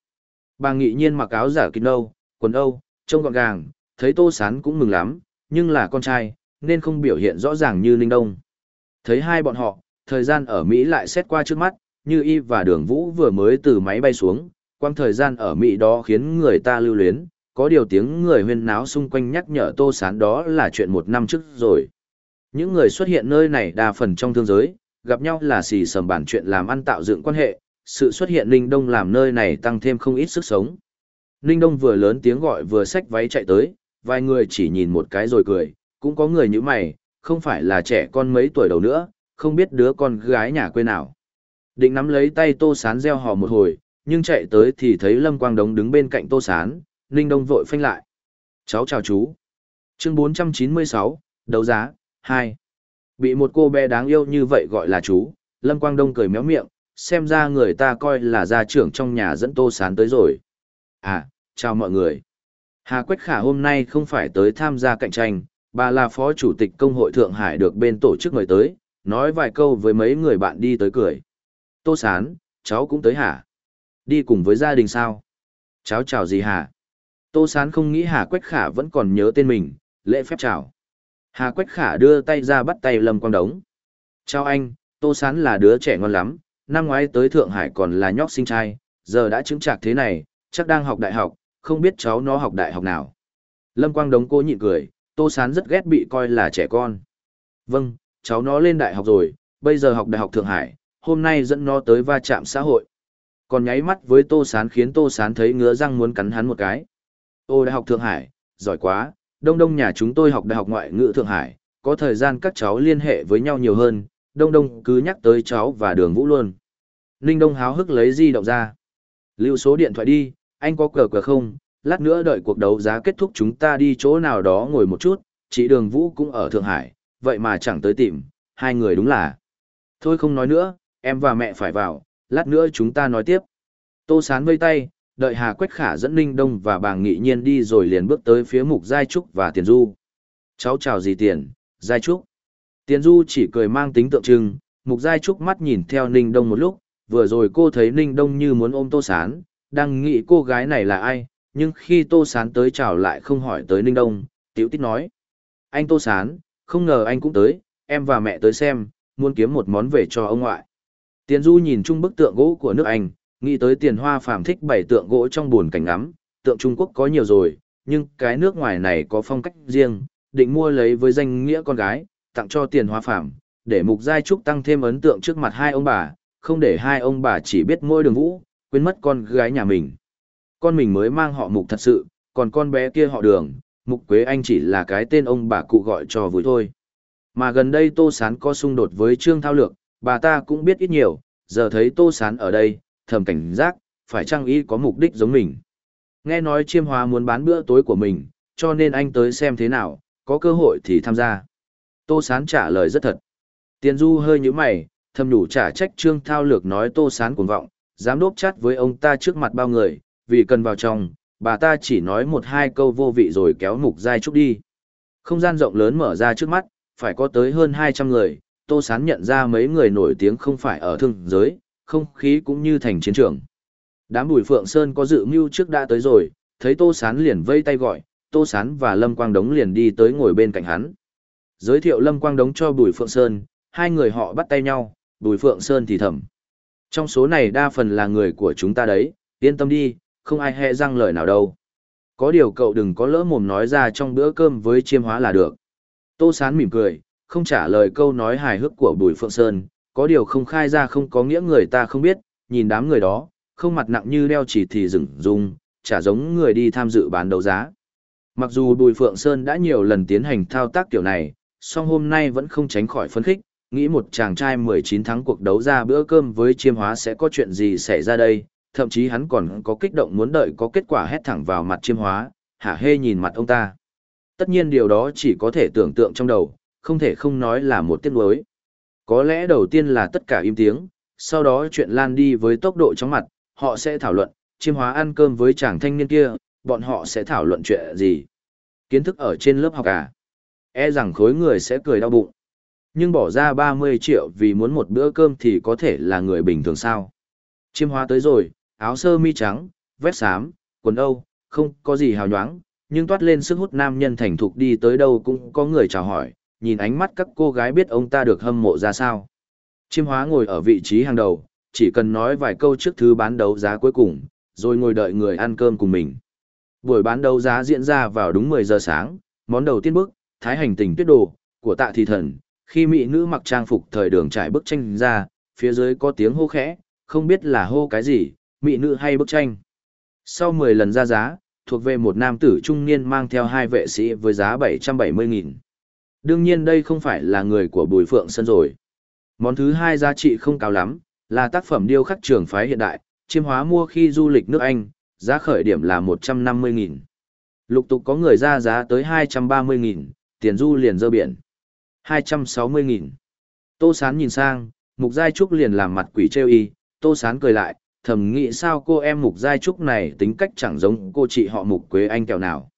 Bà nghị nhiên mặc áo giả kín âu, quần âu, trông gọn gàng, thấy tô sán cũng mừng lắm, nhưng là con trai, nên không biểu hiện rõ ràng như Ninh Đông. Thấy hai bọn họ, thời gian ở Mỹ lại xét qua trước mắt, như Y và Đường Vũ vừa mới từ máy bay xuống, quang thời gian ở Mỹ đó khiến người ta lưu luyến, có điều tiếng người huyên náo xung quanh nhắc nhở tô sán đó là chuyện một năm trước rồi. Những người xuất hiện nơi này đa phần trong thương giới, gặp nhau là xì sầm bản chuyện làm ăn tạo dựng quan hệ, sự xuất hiện Ninh Đông làm nơi này tăng thêm không ít sức sống. Ninh Đông vừa lớn tiếng gọi vừa xách váy chạy tới, vài người chỉ nhìn một cái rồi cười, cũng có người như mày, không phải là trẻ con mấy tuổi đầu nữa, không biết đứa con gái nhà quê nào. Định nắm lấy tay Tô Sán reo hò một hồi, nhưng chạy tới thì thấy Lâm Quang Đống đứng bên cạnh Tô Sán, Ninh Đông vội phanh lại. Cháu chào chú. Chương 496, đấu giá, 2. Bị một cô bé đáng yêu như vậy gọi là chú, Lâm Quang Đông cười méo miệng, xem ra người ta coi là gia trưởng trong nhà dẫn Tô Sán tới rồi. À, chào mọi người. Hà Quách Khả hôm nay không phải tới tham gia cạnh tranh, bà là phó chủ tịch công hội Thượng Hải được bên tổ chức mời tới, nói vài câu với mấy người bạn đi tới cười. Tô Sán, cháu cũng tới hả? Đi cùng với gia đình sao? Cháu chào gì hả? Tô Sán không nghĩ Hà Quách Khả vẫn còn nhớ tên mình, lễ phép chào. Hà Quách Khả đưa tay ra bắt tay Lâm Quang Đống. Chào anh, Tô Sán là đứa trẻ ngon lắm, năm ngoái tới Thượng Hải còn là nhóc sinh trai, giờ đã chứng trạc thế này, chắc đang học đại học, không biết cháu nó học đại học nào. Lâm Quang Đống cô nhịn cười, Tô Sán rất ghét bị coi là trẻ con. Vâng, cháu nó lên đại học rồi, bây giờ học đại học Thượng Hải, hôm nay dẫn nó tới va chạm xã hội. Còn nháy mắt với Tô Sán khiến Tô Sán thấy ngứa răng muốn cắn hắn một cái. Ô đại học Thượng Hải, giỏi quá, đông đông nhà chúng tôi học đại học ngoại ngữ Thượng Hải, có thời gian các cháu liên hệ với nhau nhiều hơn, đông đông cứ nhắc tới cháu và đường vũ luôn. Ninh Đông háo hức lấy di động ra. Lưu số điện thoại đi, anh có cờ cờ không, lát nữa đợi cuộc đấu giá kết thúc chúng ta đi chỗ nào đó ngồi một chút, chị đường vũ cũng ở Thượng Hải, vậy mà chẳng tới tìm, hai người đúng là. Thôi không nói nữa, em và mẹ phải vào, lát nữa chúng ta nói tiếp. Tô Sán vây tay, đợi Hà Quách Khả dẫn Ninh Đông và bàng nghị nhiên đi rồi liền bước tới phía mục Giai Trúc và Tiền Du. Cháu chào gì Tiền, Giai Trúc. Tiền Du chỉ cười mang tính tượng trưng, mục Giai Trúc mắt nhìn theo Ninh Đông một lúc, vừa rồi cô thấy Ninh Đông như muốn ôm Tô Sán, đang nghĩ cô gái này là ai, nhưng khi Tô Sán tới chào lại không hỏi tới Ninh Đông, Tiểu Tích nói. Anh Tô Sán, không ngờ anh cũng tới, em và mẹ tới xem, muốn kiếm một món về cho ông ngoại. Tiền Du nhìn chung bức tượng gỗ của nước Anh, nghĩ tới tiền hoa phàm thích bày tượng gỗ trong buồn cảnh ngắm, tượng Trung Quốc có nhiều rồi, nhưng cái nước ngoài này có phong cách riêng, định mua lấy với danh nghĩa con gái, tặng cho tiền hoa phàm, để mục giai trúc tăng thêm ấn tượng trước mặt hai ông bà, không để hai ông bà chỉ biết môi đường vũ, quên mất con gái nhà mình. Con mình mới mang họ mục thật sự, còn con bé kia họ đường, mục quế anh chỉ là cái tên ông bà cụ gọi cho vui thôi. Mà gần đây Tô Sán có xung đột với Trương Thao Lược, bà ta cũng biết ít nhiều, giờ thấy Tô Sán ở đây, thầm cảnh giác, phải chăng y có mục đích giống mình. Nghe nói chiêm hóa muốn bán bữa tối của mình, cho nên anh tới xem thế nào, có cơ hội thì tham gia. Tô Sán trả lời rất thật. Tiền Du hơi như mày, thầm đủ trả trách Trương Thao Lược nói Tô Sán cuồng vọng, dám đốp chắt với ông ta trước mặt bao người, vì cần vào trong, bà ta chỉ nói một hai câu vô vị rồi kéo mục giai trúc đi. Không gian rộng lớn mở ra trước mắt, phải có tới hơn 200 người, Tô Sán nhận ra mấy người nổi tiếng không phải ở thương giới, không khí cũng như thành chiến trường. Đám bùi phượng sơn có dự mưu trước đã tới rồi, thấy Tô Sán liền vây tay gọi, Tô Sán và Lâm Quang Đống liền đi tới ngồi bên cạnh hắn. Giới thiệu Lâm Quang Đống cho bùi phượng sơn, hai người họ bắt tay nhau, bùi phượng sơn thì thầm. Trong số này đa phần là người của chúng ta đấy, yên tâm đi, không ai hẹ răng lời nào đâu. Có điều cậu đừng có lỡ mồm nói ra trong bữa cơm với chiêm hóa là được. Tô Sán mỉm cười, không trả lời câu nói hài hước của Bùi Phượng Sơn, có điều không khai ra không có nghĩa người ta không biết, nhìn đám người đó, không mặt nặng như đeo chỉ thì rừng rung, chả giống người đi tham dự bán đấu giá. Mặc dù Bùi Phượng Sơn đã nhiều lần tiến hành thao tác kiểu này, song hôm nay vẫn không tránh khỏi phấn khích, nghĩ một chàng trai 19 tháng cuộc đấu ra bữa cơm với chiêm hóa sẽ có chuyện gì xảy ra đây, thậm chí hắn còn có kích động muốn đợi có kết quả hét thẳng vào mặt chiêm hóa, hả hê nhìn mặt ông ta. Tất nhiên điều đó chỉ có thể tưởng tượng trong đầu, không thể không nói là một tiếc nuối. Có lẽ đầu tiên là tất cả im tiếng, sau đó chuyện lan đi với tốc độ chóng mặt, họ sẽ thảo luận, chiêm hóa ăn cơm với chàng thanh niên kia, bọn họ sẽ thảo luận chuyện gì. Kiến thức ở trên lớp học à? E rằng khối người sẽ cười đau bụng. Nhưng bỏ ra 30 triệu vì muốn một bữa cơm thì có thể là người bình thường sao. Chiêm hóa tới rồi, áo sơ mi trắng, vest xám, quần âu, không có gì hào nhoáng, nhưng toát lên sức hút nam nhân thành thục đi tới đâu cũng có người chào hỏi, nhìn ánh mắt các cô gái biết ông ta được hâm mộ ra sao. Chiêm hóa ngồi ở vị trí hàng đầu, chỉ cần nói vài câu trước thứ bán đấu giá cuối cùng, rồi ngồi đợi người ăn cơm cùng mình. Buổi bán đấu giá diễn ra vào đúng 10 giờ sáng, món đầu tiên bức, Thái hành tình tuyết đồ, của tạ thị thần, khi mỹ nữ mặc trang phục thời đường trải bức tranh ra, phía dưới có tiếng hô khẽ, không biết là hô cái gì, mỹ nữ hay bức tranh. Sau 10 lần ra giá, thuộc về một nam tử trung niên mang theo hai vệ sĩ với giá 770.000. Đương nhiên đây không phải là người của Bùi Phượng Sơn rồi. Món thứ hai giá trị không cao lắm, là tác phẩm điêu khắc trường phái hiện đại, chiêm hóa mua khi du lịch nước Anh, giá khởi điểm là 150.000. Lục tục có người ra giá tới 230.000, tiền du liền dơ biển. 260.000. Tô Sán nhìn sang, Mục Giai Trúc liền làm mặt quỷ treo y, Tô Sán cười lại, thầm nghĩ sao cô em Mục Giai Trúc này tính cách chẳng giống cô chị họ Mục Quế Anh kẹo nào.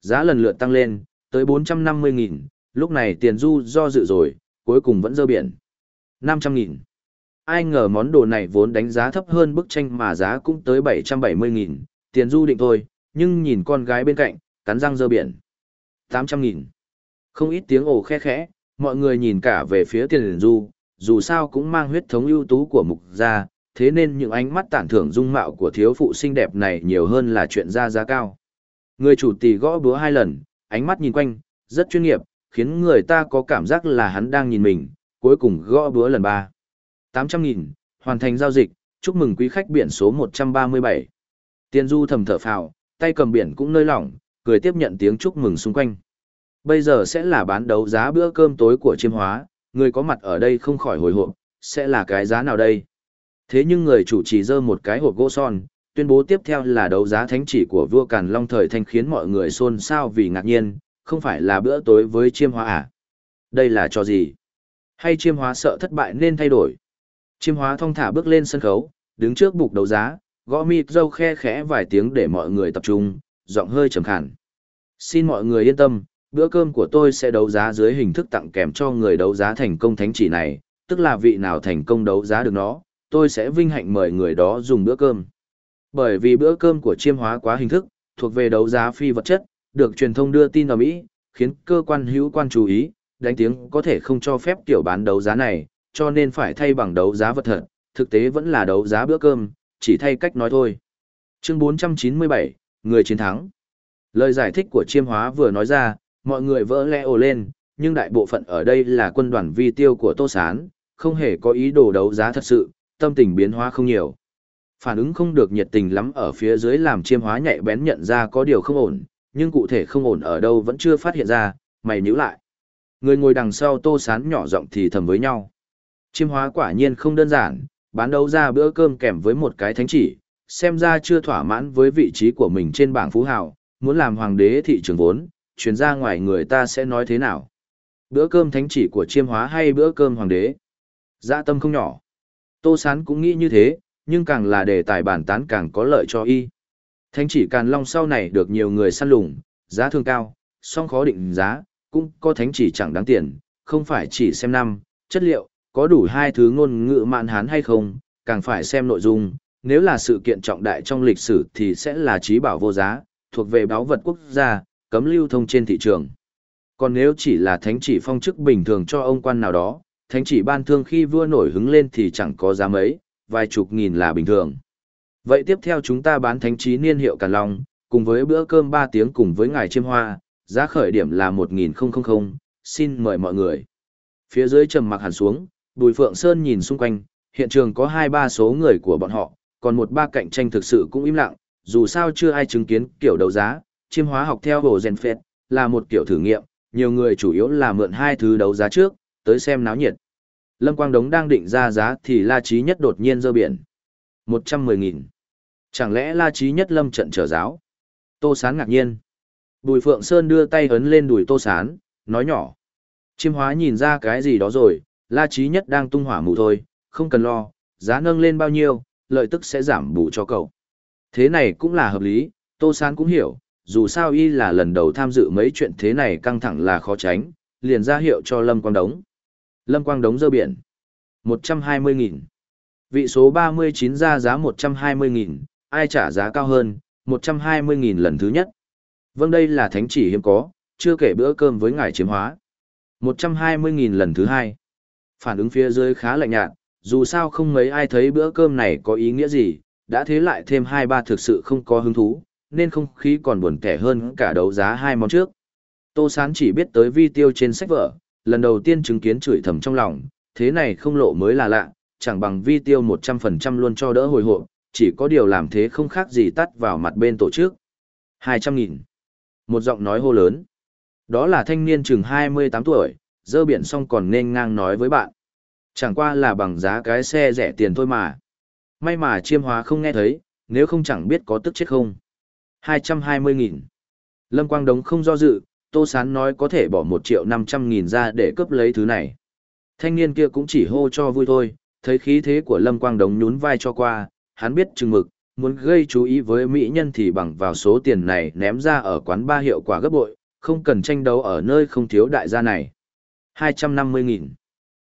Giá lần lượt tăng lên, tới 450.000, lúc này tiền du do dự rồi, cuối cùng vẫn dơ biển. 500.000. Ai ngờ món đồ này vốn đánh giá thấp hơn bức tranh mà giá cũng tới 770.000, tiền du định thôi, nhưng nhìn con gái bên cạnh, cắn răng dơ biển. 800.000. Không ít tiếng ồ khe khẽ, mọi người nhìn cả về phía tiền du, dù sao cũng mang huyết thống ưu tú của mục gia, thế nên những ánh mắt tản thưởng dung mạo của thiếu phụ xinh đẹp này nhiều hơn là chuyện ra giá cao. Người chủ tỷ gõ búa hai lần, ánh mắt nhìn quanh, rất chuyên nghiệp, khiến người ta có cảm giác là hắn đang nhìn mình, cuối cùng gõ búa lần ba. 800.000, hoàn thành giao dịch, chúc mừng quý khách biển số 137. Tiên du thầm thở phào, tay cầm biển cũng nơi lỏng, cười tiếp nhận tiếng chúc mừng xung quanh. Bây giờ sẽ là bán đấu giá bữa cơm tối của chiêm hóa, người có mặt ở đây không khỏi hồi hộp, sẽ là cái giá nào đây? Thế nhưng người chủ trì dơ một cái hộp gỗ son, tuyên bố tiếp theo là đấu giá thánh chỉ của vua Càn Long thời thanh khiến mọi người xôn xao vì ngạc nhiên, không phải là bữa tối với chiêm hóa à? Đây là cho gì? Hay chiêm hóa sợ thất bại nên thay đổi? Chiêm hóa thong thả bước lên sân khấu, đứng trước bục đấu giá, gõ mịt dâu khe khẽ vài tiếng để mọi người tập trung, giọng hơi trầm khàn. Xin mọi người yên tâm, bữa cơm của tôi sẽ đấu giá dưới hình thức tặng kèm cho người đấu giá thành công thánh chỉ này, tức là vị nào thành công đấu giá được nó, tôi sẽ vinh hạnh mời người đó dùng bữa cơm. Bởi vì bữa cơm của chiêm hóa quá hình thức, thuộc về đấu giá phi vật chất, được truyền thông đưa tin ở Mỹ, khiến cơ quan hữu quan chú ý, đánh tiếng có thể không cho phép tiểu bán đấu giá này, cho nên phải thay bằng đấu giá vật thật, thực tế vẫn là đấu giá bữa cơm, chỉ thay cách nói thôi. Chương 497, Người chiến thắng. Lời giải thích của chiêm hóa vừa nói ra, mọi người vỡ lẽ ồ lên, nhưng đại bộ phận ở đây là quân đoàn vi tiêu của Tô Sán, không hề có ý đồ đấu giá thật sự, tâm tình biến hóa không nhiều. Phản ứng không được nhiệt tình lắm ở phía dưới làm chiêm hóa nhạy bén nhận ra có điều không ổn, nhưng cụ thể không ổn ở đâu vẫn chưa phát hiện ra, mày nhíu lại. Người ngồi đằng sau Tô Sán nhỏ giọng thì thầm với nhau. Chiêm hóa quả nhiên không đơn giản, bán đấu ra bữa cơm kèm với một cái thánh chỉ, xem ra chưa thỏa mãn với vị trí của mình trên bảng phú hào, muốn làm hoàng đế thị trường vốn, chuyển ra ngoài người ta sẽ nói thế nào. Bữa cơm thánh chỉ của chiêm hóa hay bữa cơm hoàng đế? Dạ tâm không nhỏ. Tô Sán cũng nghĩ như thế, nhưng càng là đề tài bản tán càng có lợi cho y. Thánh chỉ càn long sau này được nhiều người săn lùng, giá thương cao, song khó định giá, cũng có thánh chỉ chẳng đáng tiền, không phải chỉ xem năm, chất liệu, có đủ hai thứ ngôn ngữ mạn hán hay không, càng phải xem nội dung, nếu là sự kiện trọng đại trong lịch sử thì sẽ là trí bảo vô giá, thuộc về báo vật quốc gia, cấm lưu thông trên thị trường. Còn nếu chỉ là thánh chỉ phong chức bình thường cho ông quan nào đó, thánh chỉ ban thương khi vua nổi hứng lên thì chẳng có giá mấy, vài chục nghìn là bình thường. Vậy tiếp theo chúng ta bán thánh trí niên hiệu Càn Long, cùng với bữa cơm 3 tiếng cùng với ngài chiêm hoa, giá khởi điểm là 1.000, xin mời mọi người. Phía dưới trầm mặc hẳn xuống, Bùi Phượng Sơn nhìn xung quanh, hiện trường có 2-3 số người của bọn họ, còn một ba cạnh tranh thực sự cũng im lặng, dù sao chưa ai chứng kiến kiểu đấu giá, chiêm hóa học theo hồ rèn phết, là một kiểu thử nghiệm, nhiều người chủ yếu là mượn hai thứ đấu giá trước, tới xem náo nhiệt. Lâm Quang Đống đang định ra giá thì La Chí Nhất đột nhiên dơ biển. 110.000. Chẳng lẽ La Chí Nhất lâm trận trở giáo? Tô Sán ngạc nhiên. Bùi Phượng Sơn đưa tay ấn lên đùi Tô Sán, nói nhỏ. Chiêm hóa nhìn ra cái gì đó rồi, La Chí Nhất đang tung hỏa mù thôi, không cần lo, giá nâng lên bao nhiêu, lợi tức sẽ giảm bù cho cậu. Thế này cũng là hợp lý, Tô Sán cũng hiểu, dù sao y là lần đầu tham dự mấy chuyện thế này căng thẳng là khó tránh, liền ra hiệu cho Lâm Quang Đống. Lâm Quang Đống dơ biển. 120.000. Vị số 39 ra giá 120.000, ai trả giá cao hơn, 120.000 lần thứ nhất. Vâng đây là thánh chỉ hiếm có, chưa kể bữa cơm với ngài chiếm hóa. 120.000 lần thứ hai. Phản ứng phía dưới khá lạnh nhạt, dù sao không mấy ai thấy bữa cơm này có ý nghĩa gì, đã thế lại thêm hai ba thực sự không có hứng thú, nên không khí còn buồn kẻ hơn cả đấu giá hai món trước. Tô Sán chỉ biết tới vi tiêu trên sách vở, lần đầu tiên chứng kiến chửi thầm trong lòng, thế này không lộ mới là lạ, chẳng bằng vi tiêu 100% luôn cho đỡ hồi hộp, chỉ có điều làm thế không khác gì tắt vào mặt bên tổ chức. 200.000. Một giọng nói hô lớn. Đó là thanh niên chừng 28 tuổi, dơ biển xong còn nên ngang nói với bạn. Chẳng qua là bằng giá cái xe rẻ tiền thôi mà. May mà chiêm hóa không nghe thấy, nếu không chẳng biết có tức chết không. 220.000. Lâm Quang Đống không do dự, Tô Sán nói có thể bỏ một triệu 500 nghìn ra để cướp lấy thứ này. Thanh niên kia cũng chỉ hô cho vui thôi, thấy khí thế của Lâm Quang Đống nhún vai cho qua, hắn biết chừng mực, muốn gây chú ý với mỹ nhân thì bằng vào số tiền này ném ra ở quán ba hiệu quả gấp bội, không cần tranh đấu ở nơi không thiếu đại gia này. 250.000.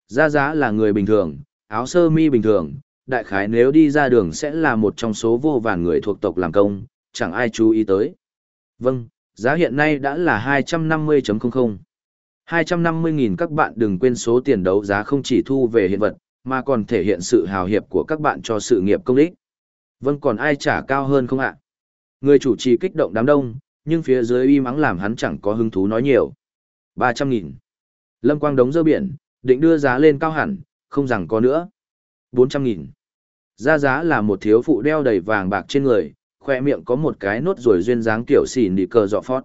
Gia giá là người bình thường, áo sơ mi bình thường, đại khái nếu đi ra đường sẽ là một trong số vô vàn người thuộc tộc làm công, chẳng ai chú ý tới. Vâng, giá hiện nay đã là 250.00. 250.000 các bạn đừng quên số tiền đấu giá không chỉ thu về hiện vật, mà còn thể hiện sự hào hiệp của các bạn cho sự nghiệp công ích. Vâng còn ai trả cao hơn không ạ? Người chủ trì kích động đám đông, nhưng phía dưới uy mắng làm hắn chẳng có hứng thú nói nhiều. 300.000. Lâm Quang đống dơ biển, định đưa giá lên cao hẳn, không rằng có nữa. 400.000. Ra giá là một thiếu phụ đeo đầy vàng bạc trên người, khoe miệng có một cái nốt ruồi duyên dáng kiểu xỉ nị cờ dọ phót.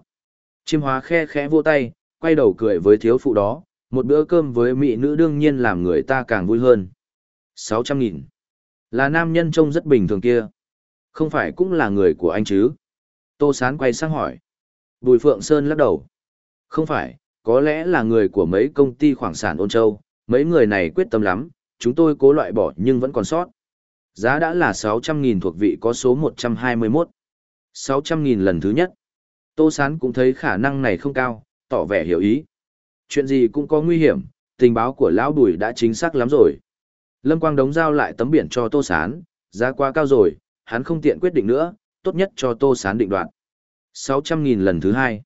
Chiêm hóa khe khẽ vô tay, quay đầu cười với thiếu phụ đó, một bữa cơm với mỹ nữ đương nhiên làm người ta càng vui hơn. 600.000. Là nam nhân trông rất bình thường kia. Không phải cũng là người của anh chứ? Tô Sán quay sang hỏi. Bùi Phượng Sơn lắc đầu. Không phải, có lẽ là người của mấy công ty khoảng sản ôn châu, mấy người này quyết tâm lắm, chúng tôi cố loại bỏ nhưng vẫn còn sót. Giá đã là 600.000 thuộc vị có số 121. 600.000 lần thứ nhất. Tô Sán cũng thấy khả năng này không cao, tỏ vẻ hiểu ý. Chuyện gì cũng có nguy hiểm, tình báo của Lão Bùi đã chính xác lắm rồi. Lâm Quang đóng giao lại tấm biển cho Tô Sán, giá quá cao rồi, hắn không tiện quyết định nữa, tốt nhất cho Tô Sán định đoạt. 600.000 lần thứ hai.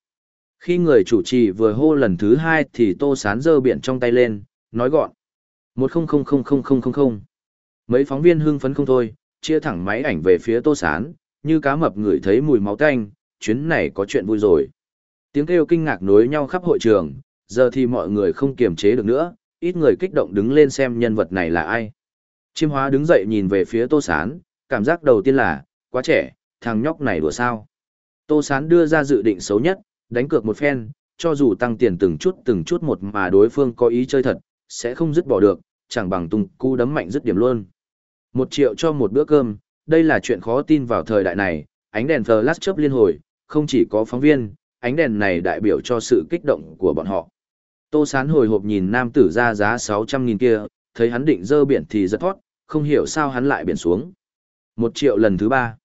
Khi người chủ trì vừa hô lần thứ hai thì Tô Sán giơ biển trong tay lên, nói gọn. 1000000. Mấy phóng viên hưng phấn không thôi, chia thẳng máy ảnh về phía Tô Sán, như cá mập ngửi thấy mùi máu tanh, chuyến này có chuyện vui rồi. Tiếng kêu kinh ngạc nối nhau khắp hội trường, giờ thì mọi người không kiềm chế được nữa, ít người kích động đứng lên xem nhân vật này là ai. Chiêm hóa đứng dậy nhìn về phía Tô Sán, cảm giác đầu tiên là, quá trẻ, thằng nhóc này đùa sao. Tô Sán đưa ra dự định xấu nhất, đánh cược một phen, cho dù tăng tiền từng chút từng chút một mà đối phương có ý chơi thật, sẽ không dứt bỏ được, chẳng bằng tung cu đấm mạnh dứt điểm luôn. Một triệu cho một bữa cơm, đây là chuyện khó tin vào thời đại này, ánh đèn flash chớp liên hồi, không chỉ có phóng viên, ánh đèn này đại biểu cho sự kích động của bọn họ. Tô Sán hồi hộp nhìn nam tử ra giá 600.000 kia, thấy hắn định dơ biển thì rất thoát, không hiểu sao hắn lại biển xuống. Một triệu lần thứ ba.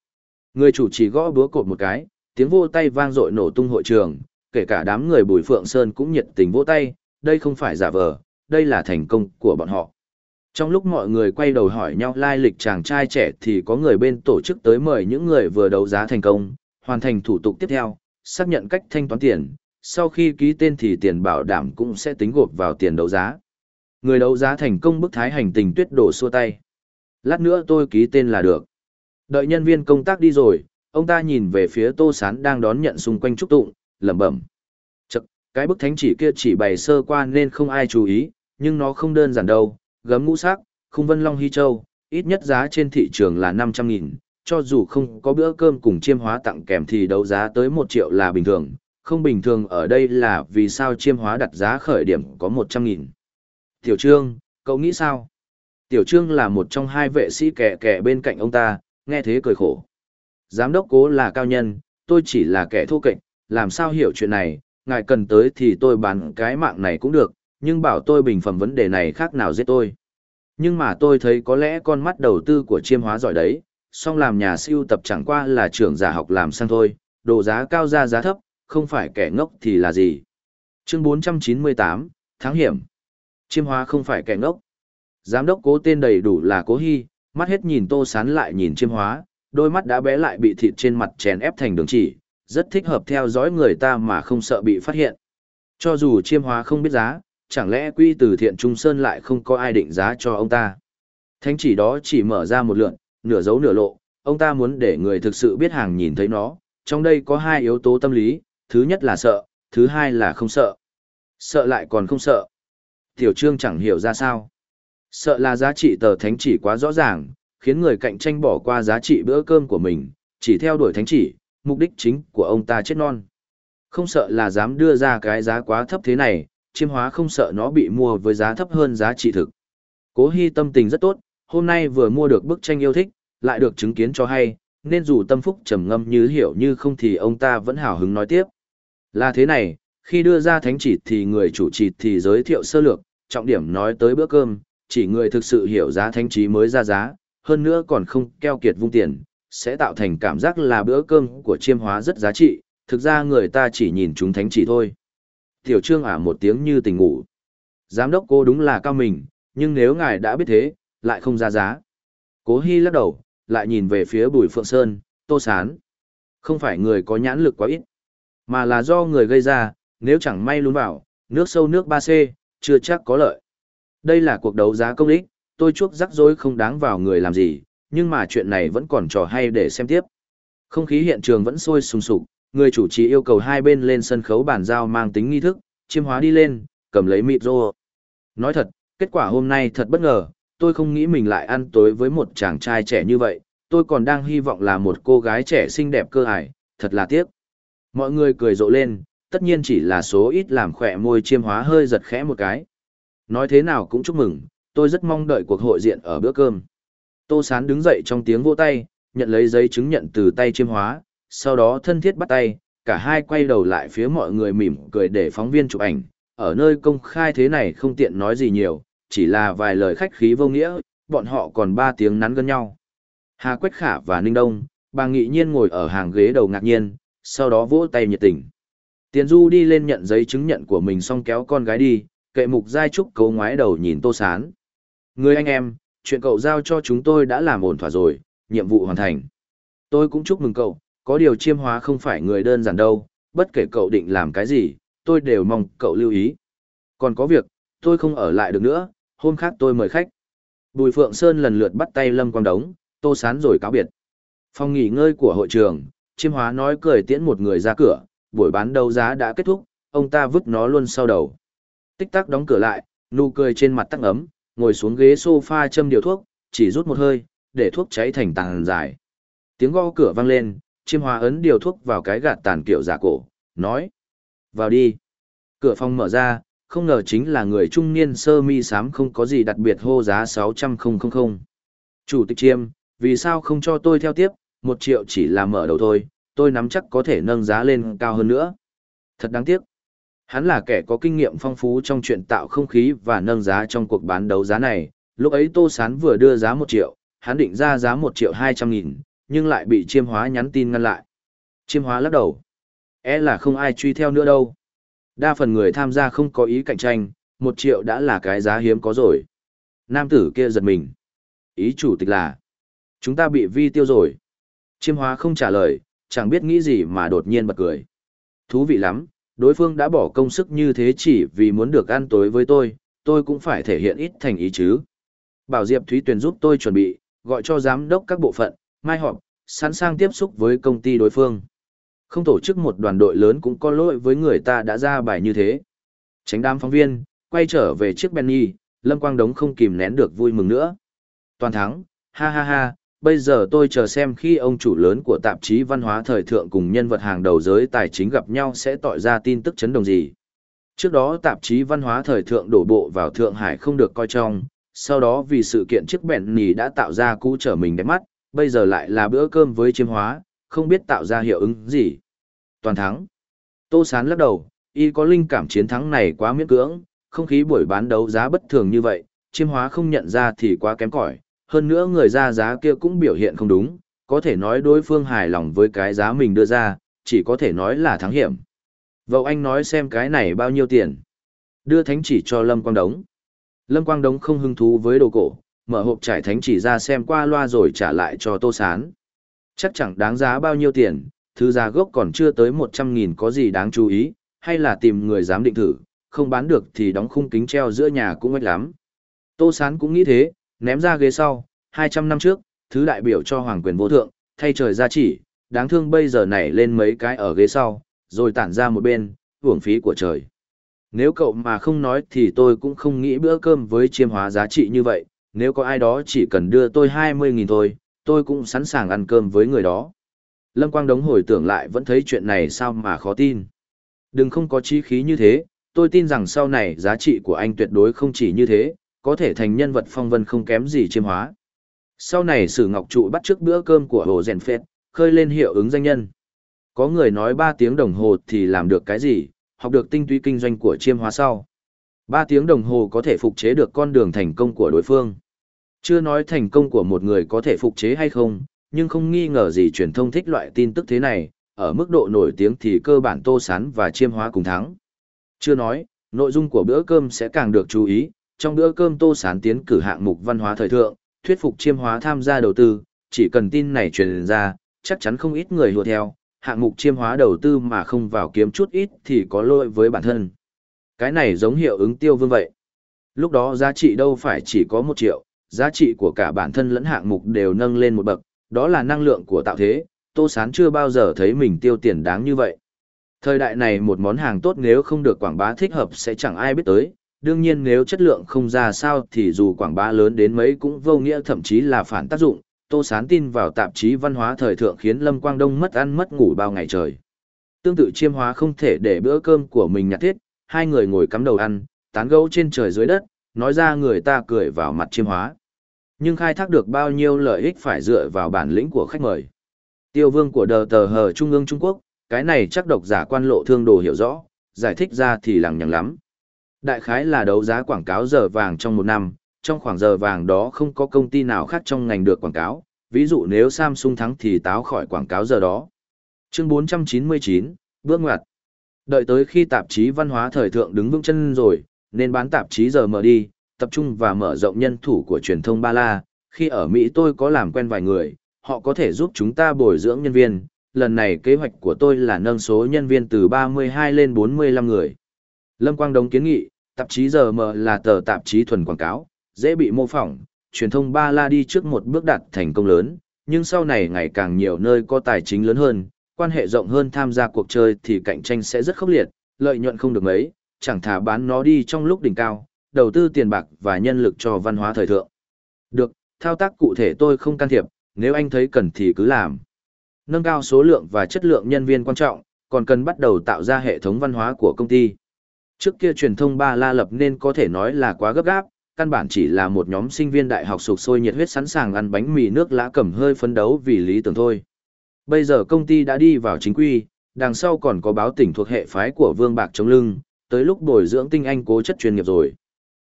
Người chủ chỉ gõ búa cột một cái, tiếng vô tay vang dội nổ tung hội trường, kể cả đám người Bùi Phượng Sơn cũng nhiệt tình vỗ tay, đây không phải giả vờ, đây là thành công của bọn họ. Trong lúc mọi người quay đầu hỏi nhau lai lịch chàng trai trẻ thì có người bên tổ chức tới mời những người vừa đấu giá thành công, hoàn thành thủ tục tiếp theo, xác nhận cách thanh toán tiền, sau khi ký tên thì tiền bảo đảm cũng sẽ tính gộp vào tiền đấu giá. Người đấu giá thành công bức thái hành tình tuyết đổ xua tay. Lát nữa tôi ký tên là được. Đợi nhân viên công tác đi rồi, ông ta nhìn về phía Tô Sán đang đón nhận xung quanh trúc tụng, lẩm bẩm. Chật, cái bức thánh chỉ kia chỉ bày sơ qua nên không ai chú ý, nhưng nó không đơn giản đâu, gấm ngũ sắc, khung vân long hy châu, ít nhất giá trên thị trường là 500.000, cho dù không có bữa cơm cùng chiêm hóa tặng kèm thì đấu giá tới 1 triệu là bình thường, không bình thường ở đây là vì sao chiêm hóa đặt giá khởi điểm có 100.000. Tiểu Trương, cậu nghĩ sao? Tiểu Trương là một trong hai vệ sĩ kẻ kẻ bên cạnh ông ta, nghe thế cười khổ. Giám đốc cố là cao nhân, tôi chỉ là kẻ thô kệch, làm sao hiểu chuyện này, ngài cần tới thì tôi bán cái mạng này cũng được, nhưng bảo tôi bình phẩm vấn đề này khác nào giết tôi. Nhưng mà tôi thấy có lẽ con mắt đầu tư của chiêm hóa giỏi đấy, song làm nhà siêu tập chẳng qua là trưởng giả học làm sang thôi, đồ giá cao ra giá thấp, không phải kẻ ngốc thì là gì. Chương 498, Tháng Hiểm Chiêm hóa không phải kẻ ngốc. Giám đốc cố tên đầy đủ là cố hy, mắt hết nhìn tô sán lại nhìn chiêm hóa, đôi mắt đã bé lại bị thịt trên mặt chèn ép thành đường chỉ, rất thích hợp theo dõi người ta mà không sợ bị phát hiện. Cho dù chiêm hóa không biết giá, chẳng lẽ quy từ thiện trung sơn lại không có ai định giá cho ông ta. Thánh chỉ đó chỉ mở ra một lượn, nửa dấu nửa lộ, ông ta muốn để người thực sự biết hàng nhìn thấy nó, trong đây có hai yếu tố tâm lý, thứ nhất là sợ, thứ hai là không sợ. Sợ lại còn không sợ. Tiểu trương chẳng hiểu ra sao. Sợ là giá trị tờ thánh chỉ quá rõ ràng, khiến người cạnh tranh bỏ qua giá trị bữa cơm của mình, chỉ theo đuổi thánh chỉ, mục đích chính của ông ta chết non. Không sợ là dám đưa ra cái giá quá thấp thế này, chiêm hóa không sợ nó bị mua với giá thấp hơn giá trị thực. Cố Hy tâm tình rất tốt, hôm nay vừa mua được bức tranh yêu thích, lại được chứng kiến cho hay, nên dù tâm phúc trầm ngâm như hiểu như không thì ông ta vẫn hào hứng nói tiếp. Là thế này, khi đưa ra thánh chỉ thì người chủ trì thì giới thiệu sơ lược, trọng điểm nói tới bữa cơm, chỉ người thực sự hiểu giá thánh chỉ mới ra giá, hơn nữa còn không keo kiệt vung tiền, sẽ tạo thành cảm giác là bữa cơm của chiêm hóa rất giá trị, thực ra người ta chỉ nhìn chúng thánh chỉ thôi. Tiểu trương ả một tiếng như tỉnh ngủ. Giám đốc cô đúng là cao mình, nhưng nếu ngài đã biết thế, lại không ra giá. Cố Hi lắc đầu, lại nhìn về phía Bùi Phượng Sơn, Tô Sán. Không phải người có nhãn lực quá ít, mà là do người gây ra, nếu chẳng may lún vào, nước sâu nước 3C, chưa chắc có lợi. Đây là cuộc đấu giá công ích, tôi chuốc rắc rối không đáng vào người làm gì, nhưng mà chuyện này vẫn còn trò hay để xem tiếp. Không khí hiện trường vẫn sôi sùng sục, người chủ trì yêu cầu hai bên lên sân khấu bàn giao mang tính nghi thức, chiêm hóa đi lên, cầm lấy mịt rô. Nói thật, kết quả hôm nay thật bất ngờ, tôi không nghĩ mình lại ăn tối với một chàng trai trẻ như vậy, tôi còn đang hy vọng là một cô gái trẻ xinh đẹp cơ ải, thật là tiếc. Mọi người cười rộ lên, tất nhiên chỉ là số ít làm khỏe môi chiêm hóa hơi giật khẽ một cái. Nói thế nào cũng chúc mừng, tôi rất mong đợi cuộc hội diện ở bữa cơm. Tô Sán đứng dậy trong tiếng vỗ tay, nhận lấy giấy chứng nhận từ tay chiêm hóa, sau đó thân thiết bắt tay, cả hai quay đầu lại phía mọi người mỉm cười để phóng viên chụp ảnh. Ở nơi công khai thế này không tiện nói gì nhiều, chỉ là vài lời khách khí vô nghĩa, bọn họ còn ba tiếng nắn gân nhau. Hà Quách Khả và Ninh Đông, bà nghị nhiên ngồi ở hàng ghế đầu ngạc nhiên, sau đó vỗ tay nhiệt tình. Tiền Du đi lên nhận giấy chứng nhận của mình xong kéo con gái đi, kệ mục giai trúc cấu ngoái đầu nhìn Tô Sán. Người anh em, chuyện cậu giao cho chúng tôi đã làm ổn thỏa rồi, nhiệm vụ hoàn thành. Tôi cũng chúc mừng cậu, có điều chiêm hóa không phải người đơn giản đâu, bất kể cậu định làm cái gì, tôi đều mong cậu lưu ý. Còn có việc, tôi không ở lại được nữa, hôm khác tôi mời khách. Bùi Phượng Sơn lần lượt bắt tay Lâm Quang Đống, Tô Sán rồi cáo biệt. Phòng nghỉ ngơi của hội trường, chiêm hóa nói cười tiễn một người ra cửa, buổi bán đấu giá đã kết thúc, ông ta vứt nó luôn sau đầu. Tích tắc đóng cửa lại, nụ cười trên mặt tắc ấm, ngồi xuống ghế sofa châm điều thuốc, chỉ rút một hơi, để thuốc cháy thành tàn dài. Tiếng gõ cửa vang lên, chiêm hóa ấn điều thuốc vào cái gạt tàn kiểu giả cổ, nói. Vào đi. Cửa phòng mở ra, không ngờ chính là người trung niên sơ mi sám không có gì đặc biệt hô giá 600 Chủ tịch chiêm, vì sao không cho tôi theo tiếp, một triệu chỉ là mở đầu thôi, tôi nắm chắc có thể nâng giá lên cao hơn nữa. Thật đáng tiếc. Hắn là kẻ có kinh nghiệm phong phú trong chuyện tạo không khí và nâng giá trong cuộc bán đấu giá này, lúc ấy Tô Sán vừa đưa giá một triệu, hắn định ra giá một triệu hai trăm nghìn, nhưng lại bị chiêm hóa nhắn tin ngăn lại. Chiêm hóa lắc đầu. é là không ai truy theo nữa đâu. Đa phần người tham gia không có ý cạnh tranh, một triệu đã là cái giá hiếm có rồi. Nam tử kia giật mình. Ý chủ tịch là, chúng ta bị vi tiêu rồi. Chiêm hóa không trả lời, chẳng biết nghĩ gì mà đột nhiên bật cười. Thú vị lắm, đối phương đã bỏ công sức như thế chỉ vì muốn được ăn tối với tôi, tôi cũng phải thể hiện ít thành ý chứ. Bảo Diệp Thúy Tuyền giúp tôi chuẩn bị, gọi cho giám đốc các bộ phận, mai họp, sẵn sàng tiếp xúc với công ty đối phương. Không tổ chức một đoàn đội lớn cũng có lỗi với người ta đã ra bài như thế. Tránh đám phóng viên, quay trở về chiếc Benny, Lâm Quang Đống không kìm nén được vui mừng nữa. Toàn thắng, ha ha ha, bây giờ tôi chờ xem khi ông chủ lớn của tạp chí văn hóa thời thượng cùng nhân vật hàng đầu giới tài chính gặp nhau sẽ tỏ ra tin tức chấn động gì. Trước đó tạp chí văn hóa thời thượng đổ bộ vào Thượng Hải không được coi trọng, sau đó vì sự kiện chiếc bẹn nì đã tạo ra cú trở mình đẹp mắt, bây giờ lại là bữa cơm với chiêm hóa, không biết tạo ra hiệu ứng gì. Toàn thắng. Tô Sán lắc đầu, y có linh cảm chiến thắng này quá miễn cưỡng, không khí buổi bán đấu giá bất thường như vậy, chiêm hóa không nhận ra thì quá kém cỏi. Hơn nữa người ra giá kia cũng biểu hiện không đúng, có thể nói đối phương hài lòng với cái giá mình đưa ra, chỉ có thể nói là thắng hiểm. Vậu anh nói xem cái này bao nhiêu tiền. Đưa thánh chỉ cho Lâm Quang Đống. Lâm Quang Đống không hứng thú với đồ cổ, mở hộp trải thánh chỉ ra xem qua loa rồi trả lại cho Tô Sán. Chắc chẳng đáng giá bao nhiêu tiền, thứ giá gốc còn chưa tới một trăm nghìn có gì đáng chú ý, hay là tìm người dám định thử, không bán được thì đóng khung kính treo giữa nhà cũng ếch lắm. Tô Sán cũng nghĩ thế, ném ra ghế sau, hai trăm năm trước, thứ đại biểu cho hoàng quyền vô thượng, thay trời ra chỉ, đáng thương bây giờ nảy lên mấy cái ở ghế sau, rồi tản ra một bên, hưởng phí của trời. Nếu cậu mà không nói thì tôi cũng không nghĩ bữa cơm với chiêm hóa giá trị như vậy, nếu có ai đó chỉ cần đưa tôi 20.000 thôi, tôi cũng sẵn sàng ăn cơm với người đó. Lâm Quang Đống hồi tưởng lại vẫn thấy chuyện này sao mà khó tin. Đừng không có chí khí như thế, tôi tin rằng sau này giá trị của anh tuyệt đối không chỉ như thế, có thể thành nhân vật phong vân không kém gì chiêm hóa. Sau này Sử Ngọc Trụ bắt trước bữa cơm của Hồ Rèn Phết, khơi lên hiệu ứng danh nhân. Có người nói 3 tiếng đồng hồ thì làm được cái gì, học được tinh túy kinh doanh của chiêm hóa sau. Ba tiếng đồng hồ có thể phục chế được con đường thành công của đối phương. Chưa nói thành công của một người có thể phục chế hay không, nhưng không nghi ngờ gì truyền thông thích loại tin tức thế này, ở mức độ nổi tiếng thì cơ bản tô sán và chiêm hóa cùng thắng. Chưa nói, nội dung của bữa cơm sẽ càng được chú ý, trong bữa cơm tô sán tiến cử hạng mục văn hóa thời thượng, thuyết phục chiêm hóa tham gia đầu tư, chỉ cần tin này truyền ra, chắc chắn không ít người hùa theo, hạng mục chiêm hóa đầu tư mà không vào kiếm chút ít thì có lỗi với bản thân. Cái này giống hiệu ứng tiêu vương vậy. Lúc đó giá trị đâu phải chỉ có một triệu, giá trị của cả bản thân lẫn hạng mục đều nâng lên một bậc, đó là năng lượng của tạo thế, Tô Sán chưa bao giờ thấy mình tiêu tiền đáng như vậy. Thời đại này một món hàng tốt nếu không được quảng bá thích hợp sẽ chẳng ai biết tới, đương nhiên nếu chất lượng không ra sao thì dù quảng bá lớn đến mấy cũng vô nghĩa thậm chí là phản tác dụng. Tô Sán tin vào tạp chí văn hóa thời thượng khiến Lâm Quang Đông mất ăn mất ngủ bao ngày trời. Tương tự chiêm hóa không thể để bữa cơm của mình nhặt thiết, hai người ngồi cắm đầu ăn, tán gẫu trên trời dưới đất, nói ra người ta cười vào mặt chiêm hóa. Nhưng khai thác được bao nhiêu lợi ích phải dựa vào bản lĩnh của khách mời. Tiêu vương của đờ tờ hờ Trung ương Trung Quốc, cái này chắc độc giả quan lộ thương đồ hiểu rõ, giải thích ra thì lằng nhằng lắm. Đại khái là đấu giá quảng cáo giờ vàng trong một năm, trong khoảng giờ vàng đó không có công ty nào khác trong ngành được quảng cáo, ví dụ nếu Samsung thắng thì táo khỏi quảng cáo giờ đó. Chương 499, bước ngoặt. Đợi tới khi tạp chí văn hóa thời thượng đứng vững chân rồi, nên bán tạp chí giờ mở đi, tập trung và mở rộng nhân thủ của truyền thông Ba La. Khi ở Mỹ tôi có làm quen vài người, họ có thể giúp chúng ta bồi dưỡng nhân viên. Lần này kế hoạch của tôi là nâng số nhân viên từ 32 lên 45 người. Lâm Quang Đông kiến nghị, tạp chí giờ mở là tờ tạp chí thuần quảng cáo, dễ bị mô phỏng, truyền thông Ba La đi trước một bước đạt thành công lớn, nhưng sau này ngày càng nhiều nơi có tài chính lớn hơn, quan hệ rộng hơn tham gia cuộc chơi thì cạnh tranh sẽ rất khốc liệt, lợi nhuận không được mấy, chẳng thà bán nó đi trong lúc đỉnh cao, đầu tư tiền bạc và nhân lực cho văn hóa thời thượng. Được, thao tác cụ thể tôi không can thiệp, nếu anh thấy cần thì cứ làm. Nâng cao số lượng và chất lượng nhân viên quan trọng, còn cần bắt đầu tạo ra hệ thống văn hóa của công ty. Trước kia truyền thông ba la lập nên có thể nói là quá gấp gáp, căn bản chỉ là một nhóm sinh viên đại học sục sôi nhiệt huyết sẵn sàng ăn bánh mì nước lã cầm hơi phấn đấu vì lý tưởng thôi. Bây giờ công ty đã đi vào chính quy, đằng sau còn có báo tỉnh thuộc hệ phái của Vương Bạc chống lưng, tới lúc bồi dưỡng tinh anh cố chất chuyên nghiệp rồi.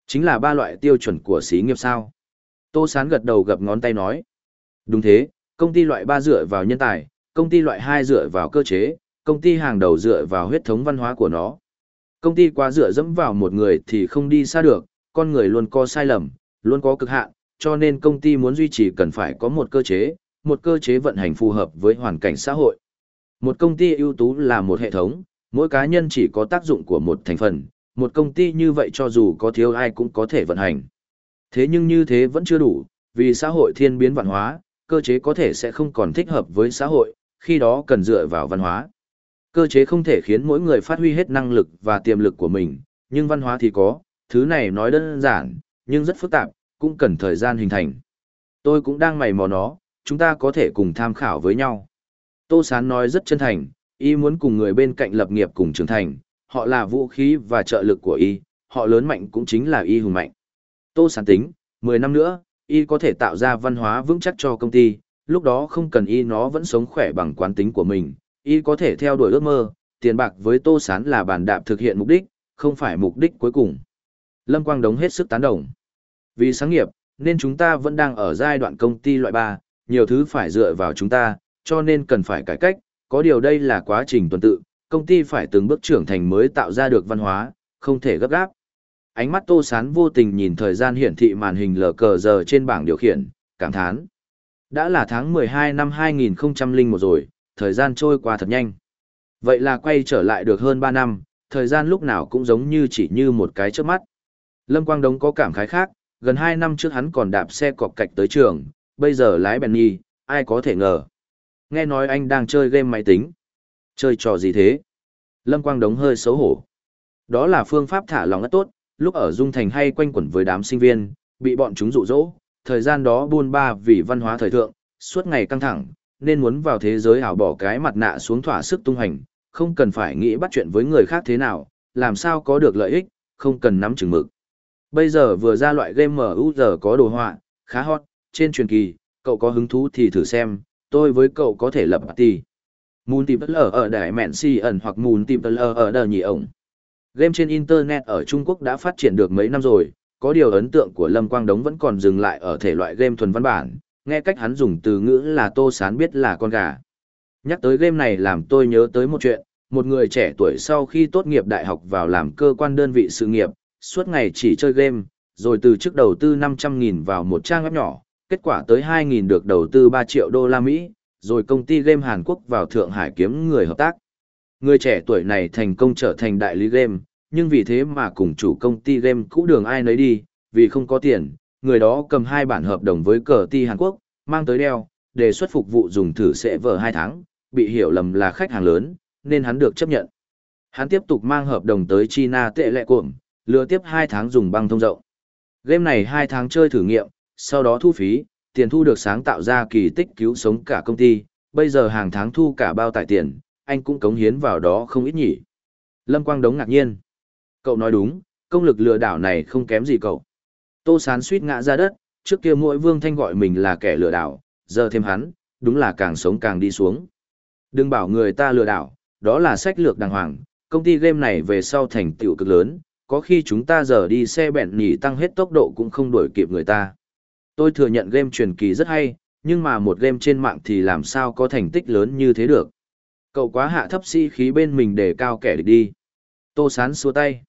Chính là ba loại tiêu chuẩn của xí nghiệp sao. Tô Sán gật đầu gập ngón tay nói. Đúng thế, công ty loại ba dựa vào nhân tài, công ty loại hai dựa vào cơ chế, công ty hàng đầu dựa vào huyết thống văn hóa của nó. Công ty quá dựa dẫm vào một người thì không đi xa được, con người luôn có sai lầm, luôn có cực hạn, cho nên công ty muốn duy trì cần phải có một cơ chế, một cơ chế vận hành phù hợp với hoàn cảnh xã hội. Một công ty ưu tú là một hệ thống, mỗi cá nhân chỉ có tác dụng của một thành phần, một công ty như vậy cho dù có thiếu ai cũng có thể vận hành. Thế nhưng như thế vẫn chưa đủ, vì xã hội thiên biến văn hóa, cơ chế có thể sẽ không còn thích hợp với xã hội, khi đó cần dựa vào văn hóa. Cơ chế không thể khiến mỗi người phát huy hết năng lực và tiềm lực của mình, nhưng văn hóa thì có, thứ này nói đơn giản, nhưng rất phức tạp, cũng cần thời gian hình thành. Tôi cũng đang mày mò nó, chúng ta có thể cùng tham khảo với nhau. Tô Sán nói rất chân thành, y muốn cùng người bên cạnh lập nghiệp cùng trưởng thành, họ là vũ khí và trợ lực của y, họ lớn mạnh cũng chính là y hùng mạnh. Tô Sán tính, 10 năm nữa, y có thể tạo ra văn hóa vững chắc cho công ty, lúc đó không cần y nó vẫn sống khỏe bằng quán tính của mình, y có thể theo đuổi ước mơ, tiền bạc với Tô Sán là bàn đạp thực hiện mục đích, không phải mục đích cuối cùng. Lâm Quang Đống hết sức tán đồng. Vì sáng nghiệp, nên chúng ta vẫn đang ở giai đoạn công ty loại 3, nhiều thứ phải dựa vào chúng ta, cho nên cần phải cải cách, có điều đây là quá trình tuần tự, công ty phải từng bước trưởng thành mới tạo ra được văn hóa, không thể gấp gáp. Ánh mắt Tô Sán vô tình nhìn thời gian hiển thị màn hình lờ cờ giờ trên bảng điều khiển, cảm thán. Đã là tháng 12 năm 2001 rồi, thời gian trôi qua thật nhanh. Vậy là quay trở lại được hơn 3 năm, thời gian lúc nào cũng giống như chỉ như một cái trước mắt. Lâm Quang Đống có cảm khái khác, gần 2 năm trước hắn còn đạp xe cọp cạch tới trường, bây giờ lái Benny, ai có thể ngờ. Nghe nói anh đang chơi game máy tính. Chơi trò gì thế? Lâm Quang Đống hơi xấu hổ. Đó là phương pháp thả lòng rất tốt, lúc ở Dung Thành hay quanh quẩn với đám sinh viên, bị bọn chúng dụ dỗ, thời gian đó buôn ba vì văn hóa thời thượng, suốt ngày căng thẳng, nên muốn vào thế giới ảo bỏ cái mặt nạ xuống thỏa sức tung hành, không cần phải nghĩ bắt chuyện với người khác thế nào, làm sao có được lợi ích, không cần nắm chừng mực. Bây giờ vừa ra loại game MU giờ có đồ họa, khá hot, trên truyền kỳ, cậu có hứng thú thì thử xem, tôi với cậu có thể lập party. Muốn tìm lờ ở đại mẹn si ẩn hoặc muốn tìm lờ ở đờ nhị ổng. Game trên Internet ở Trung Quốc đã phát triển được mấy năm rồi, có điều ấn tượng của Lâm Quang Đống vẫn còn dừng lại ở thể loại game thuần văn bản, nghe cách hắn dùng từ ngữ là tô sán biết là con gà. Nhắc tới game này làm tôi nhớ tới một chuyện, một người trẻ tuổi sau khi tốt nghiệp đại học vào làm cơ quan đơn vị sự nghiệp, suốt ngày chỉ chơi game, rồi từ chức đầu tư 500.000 vào một trang web nhỏ, kết quả tới 2.000 được đầu tư 3 triệu đô la Mỹ, rồi công ty game Hàn Quốc vào Thượng Hải kiếm người hợp tác. Người trẻ tuổi này thành công trở thành đại lý game, nhưng vì thế mà cùng chủ công ty game cũ đường ai nấy đi, vì không có tiền, người đó cầm hai bản hợp đồng với cờ ti Hàn Quốc, mang tới đeo, đề xuất phục vụ dùng thử sẽ vở hai tháng, bị hiểu lầm là khách hàng lớn, nên hắn được chấp nhận. Hắn tiếp tục mang hợp đồng tới China tệ lệ cuộm, lừa tiếp 2 tháng dùng băng thông rộng. Game này 2 tháng chơi thử nghiệm, sau đó thu phí, tiền thu được sáng tạo ra kỳ tích cứu sống cả công ty, bây giờ hàng tháng thu cả bao tải tiền, anh cũng cống hiến vào đó không ít nhỉ. Lâm Quang Đống ngạc nhiên. Cậu nói đúng, công lực lừa đảo này không kém gì cậu. Tô Sán suýt ngã ra đất, trước kia mỗi Vương Thanh gọi mình là kẻ lừa đảo, giờ thêm hắn, đúng là càng sống càng đi xuống. Đừng bảo người ta lừa đảo, đó là sách lược đàng hoàng, công ty game này về sau thành tựu cực lớn, có khi chúng ta giờ đi xe bẹn nhỉ tăng hết tốc độ cũng không đuổi kịp người ta. Tôi thừa nhận game truyền kỳ rất hay, nhưng mà một game trên mạng thì làm sao có thành tích lớn như thế được. Cậu quá hạ thấp sĩ si khí bên mình để cao kẻ địch đi. Tô sán xua tay.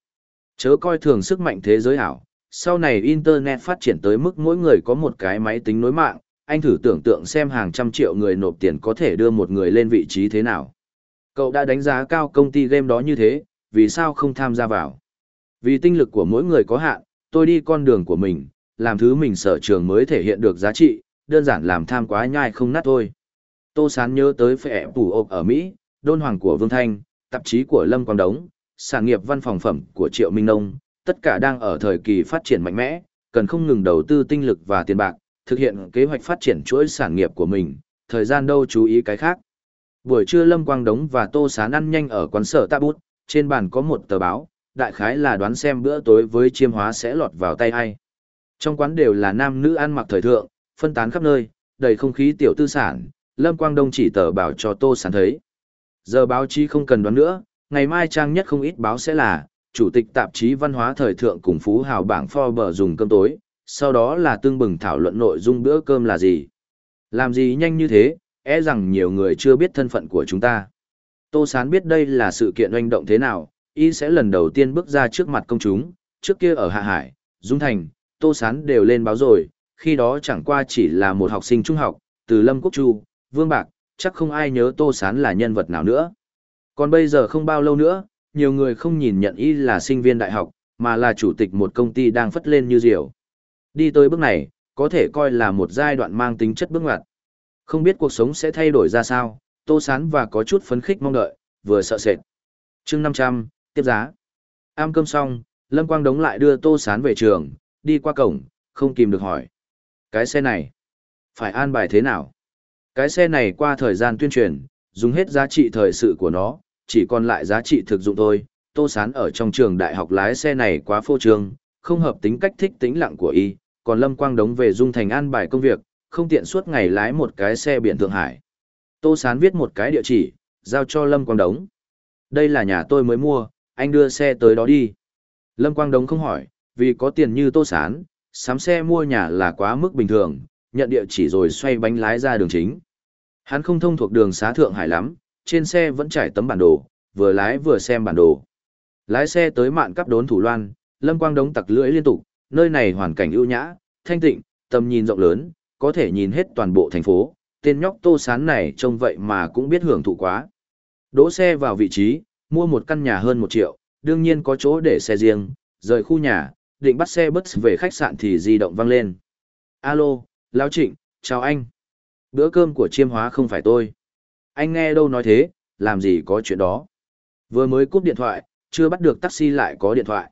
Chớ coi thường sức mạnh thế giới ảo. Sau này Internet phát triển tới mức mỗi người có một cái máy tính nối mạng, anh thử tưởng tượng xem hàng trăm triệu người nộp tiền có thể đưa một người lên vị trí thế nào. Cậu đã đánh giá cao công ty game đó như thế, vì sao không tham gia vào? Vì tinh lực của mỗi người có hạn, tôi đi con đường của mình, làm thứ mình sở trường mới thể hiện được giá trị, đơn giản làm tham quá nhai không nát thôi. Tô Sán nhớ tới phệ phủ ộp ở Mỹ, đôn hoàng của Vương Thanh, tạp chí của Lâm Quang Đống, sản nghiệp văn phòng phẩm của Triệu Minh Nông, tất cả đang ở thời kỳ phát triển mạnh mẽ, cần không ngừng đầu tư tinh lực và tiền bạc, thực hiện kế hoạch phát triển chuỗi sản nghiệp của mình, thời gian đâu chú ý cái khác. Buổi trưa Lâm Quang Đống và Tô Sán ăn nhanh ở quán sở tạ bút, trên bàn có một tờ báo, đại khái là đoán xem bữa tối với chiêm hóa sẽ lọt vào tay ai. Trong quán đều là nam nữ ăn mặc thời thượng, phân tán khắp nơi, đầy không khí tiểu tư sản, Lâm Quang Đông chỉ tờ bảo cho Tô Sán thấy. Giờ báo chí không cần đoán nữa, ngày mai trang nhất không ít báo sẽ là, Chủ tịch tạp chí văn hóa thời thượng cùng Phú Hào bảng Forbes dùng cơm tối, sau đó là tương bừng thảo luận nội dung bữa cơm là gì. Làm gì nhanh như thế, e rằng nhiều người chưa biết thân phận của chúng ta. Tô Sán biết đây là sự kiện oanh động thế nào, y sẽ lần đầu tiên bước ra trước mặt công chúng, trước kia ở Hạ Hải, Dung Thành, Tô Sán đều lên báo rồi, khi đó chẳng qua chỉ là một học sinh trung học, từ Lâm Quốc Chu, Vương Bạc, chắc không ai nhớ Tô Sán là nhân vật nào nữa. Còn bây giờ không bao lâu nữa, nhiều người không nhìn nhận y là sinh viên đại học, mà là chủ tịch một công ty đang phất lên như diều. Đi tới bước này, có thể coi là một giai đoạn mang tính chất bước ngoặt. Không biết cuộc sống sẽ thay đổi ra sao, Tô Sán và có chút phấn khích mong đợi, vừa sợ sệt. chương 500, tiếp giá. Am cơm xong, Lâm Quang Đống lại đưa Tô Sán về trường, đi qua cổng, không kìm được hỏi. Cái xe này, phải an bài thế nào? Cái xe này qua thời gian tuyên truyền, dùng hết giá trị thời sự của nó, chỉ còn lại giá trị thực dụng thôi. Tô Sán ở trong trường đại học lái xe này quá phô trương, không hợp tính cách thích tính lặng của y, còn Lâm Quang Đống về dung thành an bài công việc, không tiện suốt ngày lái một cái xe biển Thượng Hải. Tô Sán viết một cái địa chỉ, giao cho Lâm Quang Đống. Đây là nhà tôi mới mua, anh đưa xe tới đó đi. Lâm Quang Đống không hỏi, vì có tiền như Tô Sán, sắm xe mua nhà là quá mức bình thường, nhận địa chỉ rồi xoay bánh lái ra đường chính. Hắn không thông thuộc đường xá Thượng Hải lắm, trên xe vẫn trải tấm bản đồ, vừa lái vừa xem bản đồ. Lái xe tới mạn cắp đốn thủ loan, Lâm Quang Đống tặc lưỡi liên tục, nơi này hoàn cảnh ưu nhã, thanh tịnh, tầm nhìn rộng lớn, có thể nhìn hết toàn bộ thành phố, tên nhóc tô sán này trông vậy mà cũng biết hưởng thụ quá. Đỗ xe vào vị trí, mua một căn nhà hơn một triệu, đương nhiên có chỗ để xe riêng, rời khu nhà, định bắt xe bus về khách sạn thì di động vang lên. Alo, Lão Trịnh, chào anh. Bữa cơm của chiêm hóa không phải tôi. Anh nghe đâu nói thế, làm gì có chuyện đó. Vừa mới cúp điện thoại, chưa bắt được taxi lại có điện thoại.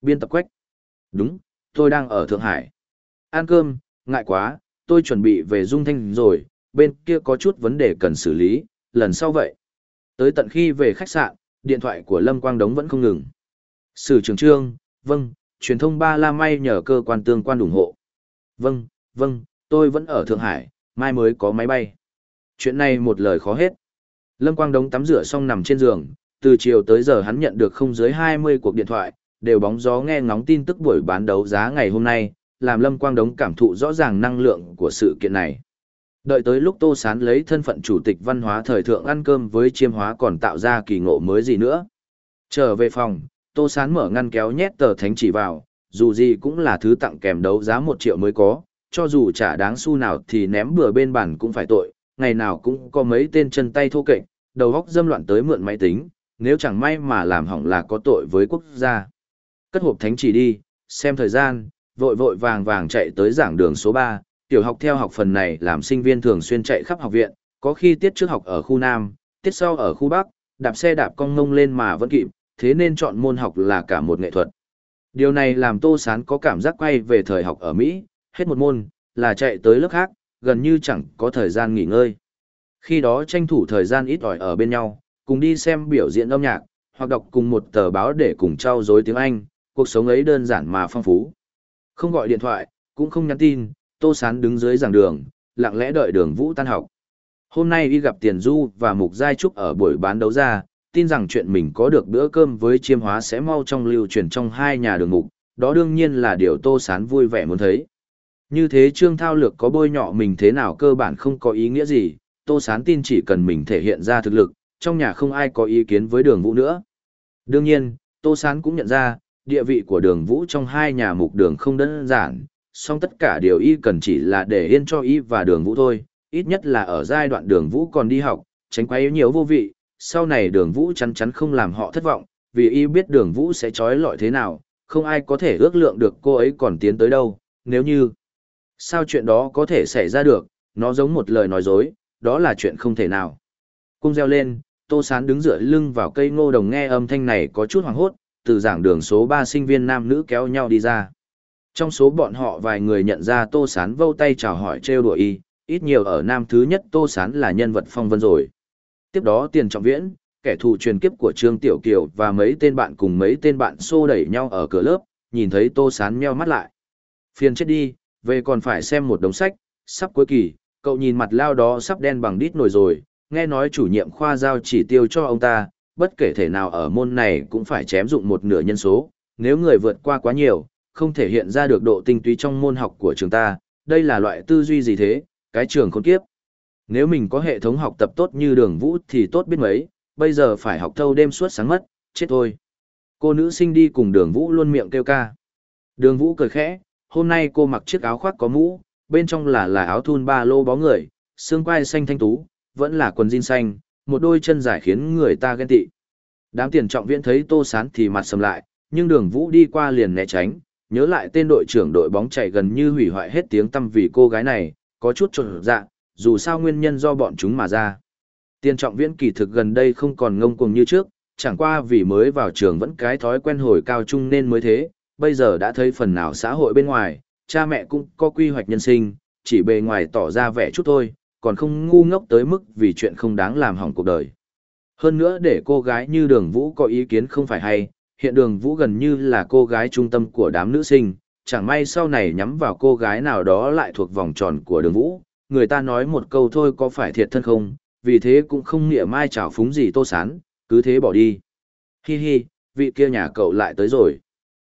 Biên tập quách. Đúng, tôi đang ở Thượng Hải. Ăn cơm, ngại quá, tôi chuẩn bị về Dung Thanh rồi, bên kia có chút vấn đề cần xử lý, lần sau vậy. Tới tận khi về khách sạn, điện thoại của Lâm Quang Đống vẫn không ngừng. Sử trường trương, vâng, truyền thông ba la may nhờ cơ quan tương quan ủng hộ. Vâng, vâng, tôi vẫn ở Thượng Hải, mai mới có máy bay. Chuyện này một lời khó hết. Lâm Quang Đống tắm rửa xong nằm trên giường, từ chiều tới giờ hắn nhận được không dưới 20 cuộc điện thoại, đều bóng gió nghe ngóng tin tức buổi bán đấu giá ngày hôm nay, làm Lâm Quang Đống cảm thụ rõ ràng năng lượng của sự kiện này. Đợi tới lúc Tô Sán lấy thân phận chủ tịch văn hóa thời thượng ăn cơm với chiêm hóa còn tạo ra kỳ ngộ mới gì nữa. Trở về phòng, Tô Sán mở ngăn kéo nhét tờ thánh chỉ vào, dù gì cũng là thứ tặng kèm đấu giá một triệu mới có, cho dù trả đáng xu nào thì ném bừa bên bàn cũng phải tội, ngày nào cũng có mấy tên chân tay thô kệch, đầu góc dâm loạn tới mượn máy tính, nếu chẳng may mà làm hỏng là có tội với quốc gia. Cất hộp thánh chỉ đi, xem thời gian, vội vội vàng vàng chạy tới giảng đường số 3, tiểu học theo học phần này làm sinh viên thường xuyên chạy khắp học viện, có khi tiết trước học ở khu Nam, tiết sau ở khu Bắc, đạp xe đạp cong ngông lên mà vẫn kịp, thế nên chọn môn học là cả một nghệ thuật. Điều này làm Tô Sán có cảm giác quay về thời học ở Mỹ, hết một môn, là chạy tới lớp khác, gần như chẳng có thời gian nghỉ ngơi. Khi đó tranh thủ thời gian ít ỏi ở bên nhau, cùng đi xem biểu diễn âm nhạc, hoặc đọc cùng một tờ báo để cùng trao dối tiếng Anh, cuộc sống ấy đơn giản mà phong phú. Không gọi điện thoại, cũng không nhắn tin, Tô Sán đứng dưới giảng đường, lặng lẽ đợi đường Vũ tan học. Hôm nay y gặp Tiền Du và Mục Giai Trúc ở buổi bán đấu ra, tin rằng chuyện mình có được bữa cơm với chiêm hóa sẽ mau trong lưu truyền trong hai nhà đường mục, đó đương nhiên là điều Tô Sán vui vẻ muốn thấy. Như thế Trương Thao Lược có bôi nhọ mình thế nào cơ bản không có ý nghĩa gì, Tô Sán tin chỉ cần mình thể hiện ra thực lực, trong nhà không ai có ý kiến với đường vũ nữa. Đương nhiên, Tô Sán cũng nhận ra, địa vị của đường vũ trong hai nhà mục đường không đơn giản, song tất cả điều y cần chỉ là để yên cho y và đường vũ thôi, ít nhất là ở giai đoạn đường vũ còn đi học, tránh quay nhiều vô vị, sau này đường vũ chắn chắn không làm họ thất vọng, vì y biết đường vũ sẽ trói lọi thế nào, không ai có thể ước lượng được cô ấy còn tiến tới đâu, nếu như... Sao chuyện đó có thể xảy ra được, nó giống một lời nói dối, đó là chuyện không thể nào. Cung reo lên, Tô Sán đứng dựa lưng vào cây ngô đồng nghe âm thanh này có chút hoảng hốt, từ giảng đường số 3 sinh viên nam nữ kéo nhau đi ra. Trong số bọn họ vài người nhận ra Tô Sán vâu tay chào hỏi trêu đùa y, ít nhiều ở nam thứ nhất Tô Sán là nhân vật phong vân rồi. Tiếp đó Tiền Trọng Viễn, kẻ thù truyền kiếp của Trương Tiểu Kiều và mấy tên bạn cùng mấy tên bạn xô đẩy nhau ở cửa lớp, nhìn thấy Tô Sán meo mắt lại. Phiền chết đi, về còn phải xem một đống sách, sắp cuối kỳ, cậu nhìn mặt lao đó sắp đen bằng đít nổi rồi, nghe nói chủ nhiệm khoa giao chỉ tiêu cho ông ta, bất kể thể nào ở môn này cũng phải chém dụng một nửa nhân số, nếu người vượt qua quá nhiều, không thể hiện ra được độ tinh túy trong môn học của trường ta, đây là loại tư duy gì thế, cái trường khốn kiếp. Nếu mình có hệ thống học tập tốt như đường vũ thì tốt biết mấy, bây giờ phải học thâu đêm suốt sáng mất, chết thôi. Cô nữ sinh đi cùng đường vũ luôn miệng kêu ca. Đường vũ cười khẽ, hôm nay cô mặc chiếc áo khoác có mũ, bên trong là là áo thun ba lô bó người, xương quai xanh thanh tú, vẫn là quần jean xanh, một đôi chân dài khiến người ta ghen tị. Đám tiền trọng viễn thấy tô sán thì mặt sầm lại, nhưng đường vũ đi qua liền né tránh, nhớ lại tên đội trưởng đội bóng chạy gần như hủy hoại hết tiếng tâm vì cô gái này, có chút trộn dạ, dù sao nguyên nhân do bọn chúng mà ra. Tiền trọng viễn kỳ thực gần đây không còn ngông cuồng như trước, chẳng qua vì mới vào trường vẫn cái thói quen hồi cao trung nên mới thế, bây giờ đã thấy phần nào xã hội bên ngoài, cha mẹ cũng có quy hoạch nhân sinh, chỉ bề ngoài tỏ ra vẻ chút thôi, còn không ngu ngốc tới mức vì chuyện không đáng làm hỏng cuộc đời. Hơn nữa để cô gái như đường vũ có ý kiến không phải hay, hiện đường vũ gần như là cô gái trung tâm của đám nữ sinh, chẳng may sau này nhắm vào cô gái nào đó lại thuộc vòng tròn của đường vũ, người ta nói một câu thôi có phải thiệt thân không, vì thế cũng không nghĩa mai trào phúng gì tô sán, cứ thế bỏ đi. Hi hi, vị kia nhà cậu lại tới rồi.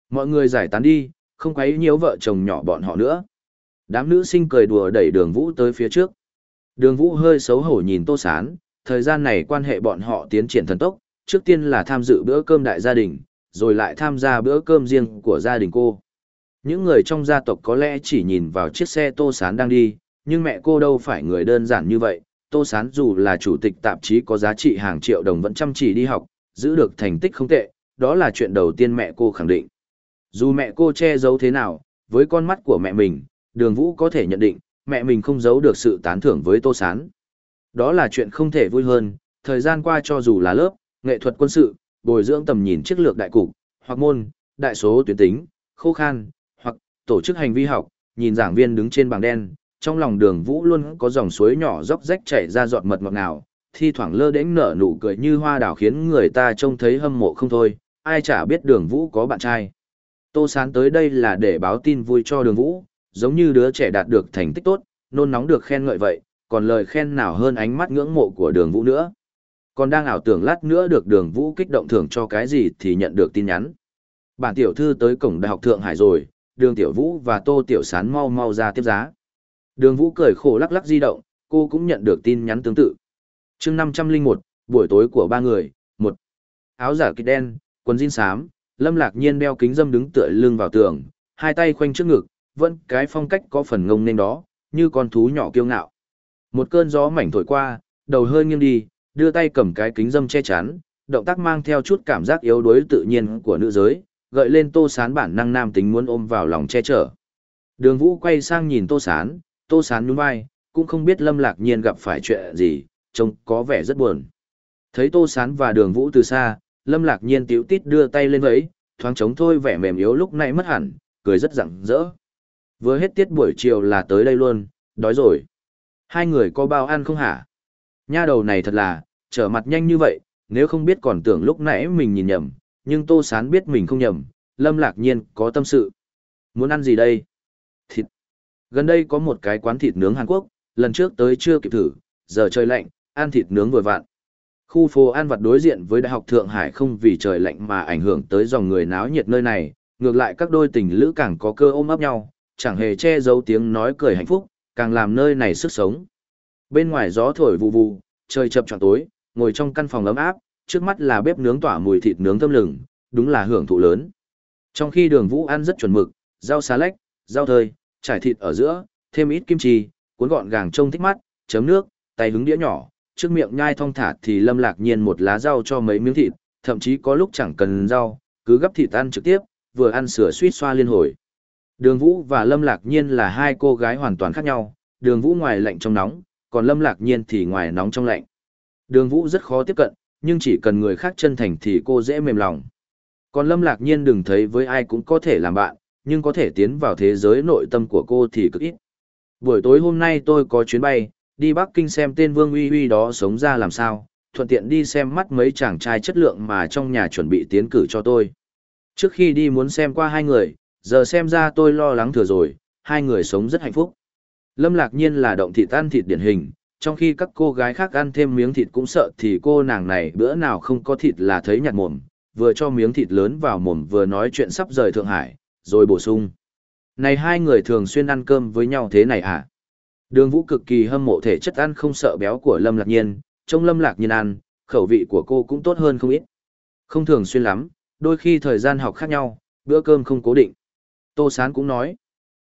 Mọi người giải tán đi, không quấy nhiễu vợ chồng nhỏ bọn họ nữa. Đám nữ sinh cười đùa đẩy đường vũ tới phía trước. Đường vũ hơi xấu hổ nhìn tô sán, thời gian này quan hệ bọn họ tiến triển thần tốc, trước tiên là tham dự bữa cơm đại gia đình, rồi lại tham gia bữa cơm riêng của gia đình cô. Những người trong gia tộc có lẽ chỉ nhìn vào chiếc xe tô sán đang đi, nhưng mẹ cô đâu phải người đơn giản như vậy. Tô Sán dù là chủ tịch tạp chí có giá trị hàng triệu đồng vẫn chăm chỉ đi học, giữ được thành tích không tệ, đó là chuyện đầu tiên mẹ cô khẳng định. Dù mẹ cô che giấu thế nào, với con mắt của mẹ mình, đường vũ có thể nhận định, mẹ mình không giấu được sự tán thưởng với Tô Sán. Đó là chuyện không thể vui hơn, thời gian qua cho dù là lớp, nghệ thuật quân sự, bồi dưỡng tầm nhìn chiến lược đại cục, hoặc môn, đại số tuyến tính, khô khan, hoặc tổ chức hành vi học, nhìn giảng viên đứng trên bảng đen, trong lòng đường vũ luôn có dòng suối nhỏ róc rách chảy ra giọt mật ngọt nào, thi thoảng lơ đễnh nở nụ cười như hoa đào khiến người ta trông thấy hâm mộ không thôi, ai chả biết đường vũ có bạn trai. Tô Sán tới đây là để báo tin vui cho đường vũ, giống như đứa trẻ đạt được thành tích tốt, nôn nóng được khen ngợi vậy, còn lời khen nào hơn ánh mắt ngưỡng mộ của đường vũ nữa. Còn đang ảo tưởng lát nữa được đường vũ kích động thưởng cho cái gì thì nhận được tin nhắn. Bản tiểu thư tới cổng đại học Thượng Hải rồi, đường tiểu vũ và tô tiểu sán mau mau ra tiếp giá. Đường vũ cười khổ lắc lắc di động, cô cũng nhận được tin nhắn tương tự. chương 501, buổi tối của ba người, một Áo giả kịch đen, quần jean xám, lâm lạc nhiên đeo kính dâm đứng tựa lưng vào tường, hai tay khoanh trước ngực, vẫn cái phong cách có phần ngông nên đó, như con thú nhỏ kiêu ngạo. Một cơn gió mảnh thổi qua, đầu hơi nghiêng đi, đưa tay cầm cái kính dâm che chắn, động tác mang theo chút cảm giác yếu đuối tự nhiên của nữ giới, gợi lên Tô Sán bản năng nam tính muốn ôm vào lòng che chở. Đường Vũ quay sang nhìn Tô Sán, Tô Sán nhún vai, cũng không biết Lâm Lạc Nhiên gặp phải chuyện gì, trông có vẻ rất buồn. Thấy Tô Sán và Đường Vũ từ xa, Lâm Lạc Nhiên tiểu tít đưa tay lên vẫy, thoáng trống thôi vẻ mềm yếu lúc nãy mất hẳn, cười rất rạng rỡ. Vừa hết tiết buổi chiều là tới đây luôn, đói rồi. Hai người có bao ăn không hả? Nha đầu này thật là, trở mặt nhanh như vậy, nếu không biết còn tưởng lúc nãy mình nhìn nhầm, nhưng Tô Sán biết mình không nhầm, Lâm Lạc Nhiên có tâm sự. Muốn ăn gì đây? Gần đây có một cái quán thịt nướng Hàn Quốc, lần trước tới chưa kịp thử, giờ trời lạnh, ăn thịt nướng vừa vặn. Khu phố An Vật đối diện với Đại học Thượng Hải không vì trời lạnh mà ảnh hưởng tới dòng người náo nhiệt nơi này, ngược lại các đôi tình lữ càng có cơ ôm ấp nhau, chẳng hề che giấu tiếng nói cười hạnh phúc, càng làm nơi này sức sống. Bên ngoài gió thổi vụ vụ, trời chập choạng tối, ngồi trong căn phòng ấm áp, trước mắt là bếp nướng tỏa mùi thịt nướng thơm lừng, đúng là hưởng thụ lớn. Trong khi Đường Vũ ăn rất chuẩn mực, rau xà lách, rau thơi, trải thịt ở giữa, thêm ít kim chi, cuốn gọn gàng trông thích mắt, chấm nước, tay hứng đĩa nhỏ, trước miệng nhai thong thả thì Lâm Lạc Nhiên một lá rau cho mấy miếng thịt, thậm chí có lúc chẳng cần rau, cứ gấp thịt ăn trực tiếp, vừa ăn sửa suýt xoa liên hồi. Đường Vũ và Lâm Lạc Nhiên là hai cô gái hoàn toàn khác nhau, Đường Vũ ngoài lạnh trong nóng, còn Lâm Lạc Nhiên thì ngoài nóng trong lạnh. Đường Vũ rất khó tiếp cận, nhưng chỉ cần người khác chân thành thì cô dễ mềm lòng. Còn Lâm Lạc Nhiên đừng thấy với ai cũng có thể làm bạn, nhưng có thể tiến vào thế giới nội tâm của cô thì cực ít. Buổi tối hôm nay tôi có chuyến bay, đi Bắc Kinh xem tên Vương Uy Uy đó sống ra làm sao, thuận tiện đi xem mắt mấy chàng trai chất lượng mà trong nhà chuẩn bị tiến cử cho tôi. Trước khi đi muốn xem qua hai người, giờ xem ra tôi lo lắng thừa rồi, hai người sống rất hạnh phúc. Lâm Lạc Nhiên là động thịt ăn thịt điển hình, trong khi các cô gái khác ăn thêm miếng thịt cũng sợ thì cô nàng này bữa nào không có thịt là thấy nhạt mồm, vừa cho miếng thịt lớn vào mồm vừa nói chuyện sắp rời Thượng Hải, rồi bổ sung. Này hai người thường xuyên ăn cơm với nhau thế này à? Đường Vũ cực kỳ hâm mộ thể chất ăn không sợ béo của Lâm Lạc Nhiên, trông Lâm Lạc Nhiên ăn, khẩu vị của cô cũng tốt hơn không ít. Không thường xuyên lắm, đôi khi thời gian học khác nhau, bữa cơm không cố định. Tô Sán cũng nói,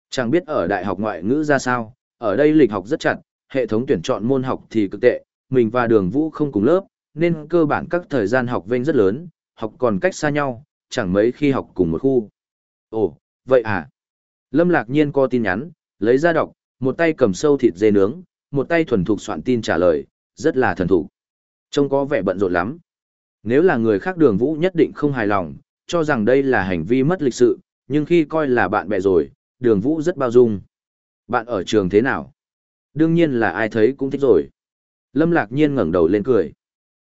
chẳng biết ở đại học ngoại ngữ ra sao, ở đây lịch học rất chặt, hệ thống tuyển chọn môn học thì cực tệ, mình và đường vũ không cùng lớp, nên cơ bản các thời gian học vênh rất lớn, học còn cách xa nhau, chẳng mấy khi học cùng một khu. Ồ, vậy à? Lâm lạc nhiên co tin nhắn, lấy ra đọc, một tay cầm sâu thịt dê nướng, một tay thuần thục soạn tin trả lời, rất là thần thục. Trông có vẻ bận rộn lắm. Nếu là người khác đường vũ nhất định không hài lòng, cho rằng đây là hành vi mất lịch sự, nhưng khi coi là bạn bè rồi, đường vũ rất bao dung. Bạn ở trường thế nào? Đương nhiên là ai thấy cũng thích rồi. Lâm lạc nhiên ngẩng đầu lên cười.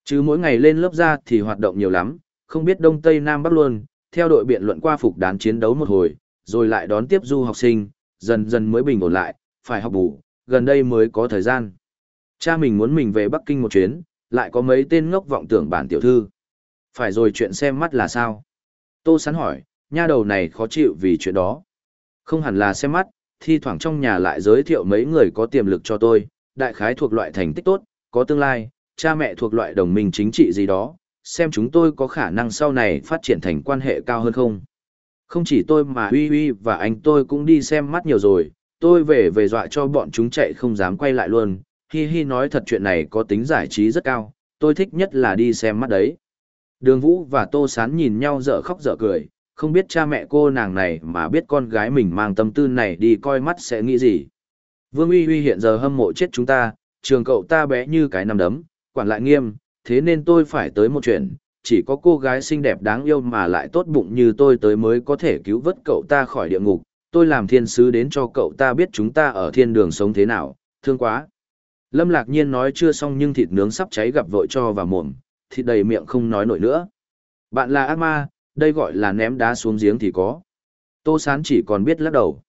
Chứ mỗi ngày lên lớp ra thì hoạt động nhiều lắm, không biết Đông Tây Nam Bắc luôn, theo đội biện luận qua phục đán chiến đấu một hồi, rồi lại đón tiếp du học sinh, dần dần mới bình ổn lại, phải học bù, gần đây mới có thời gian. Cha mình muốn mình về Bắc Kinh một chuyến, lại có mấy tên ngốc vọng tưởng bản tiểu thư. Phải rồi chuyện xem mắt là sao? Tô Sán hỏi, nha đầu này khó chịu vì chuyện đó. Không hẳn là xem mắt, thi thoảng trong nhà lại giới thiệu mấy người có tiềm lực cho tôi, đại khái thuộc loại thành tích tốt, có tương lai, cha mẹ thuộc loại đồng minh chính trị gì đó, xem chúng tôi có khả năng sau này phát triển thành quan hệ cao hơn không. Không chỉ tôi mà Huy Huy và anh tôi cũng đi xem mắt nhiều rồi, tôi về về dọa cho bọn chúng chạy không dám quay lại luôn, hi hi nói thật chuyện này có tính giải trí rất cao, tôi thích nhất là đi xem mắt đấy. Đường Vũ và Tô Sán nhìn nhau dở khóc dở cười, không biết cha mẹ cô nàng này mà biết con gái mình mang tâm tư này đi coi mắt sẽ nghĩ gì. Vương Uy Uy hiện giờ hâm mộ chết chúng ta, trường cậu ta bé như cái nằm đấm, quản lại nghiêm, thế nên tôi phải tới một chuyện, chỉ có cô gái xinh đẹp đáng yêu mà lại tốt bụng như tôi tới mới có thể cứu vớt cậu ta khỏi địa ngục, tôi làm thiên sứ đến cho cậu ta biết chúng ta ở thiên đường sống thế nào, thương quá. Lâm lạc nhiên nói chưa xong nhưng thịt nướng sắp cháy gặp vội cho vào mồm, thịt đầy miệng không nói nổi nữa. Bạn là ác ma, đây gọi là ném đá xuống giếng thì có. Tô Sán chỉ còn biết lắc đầu.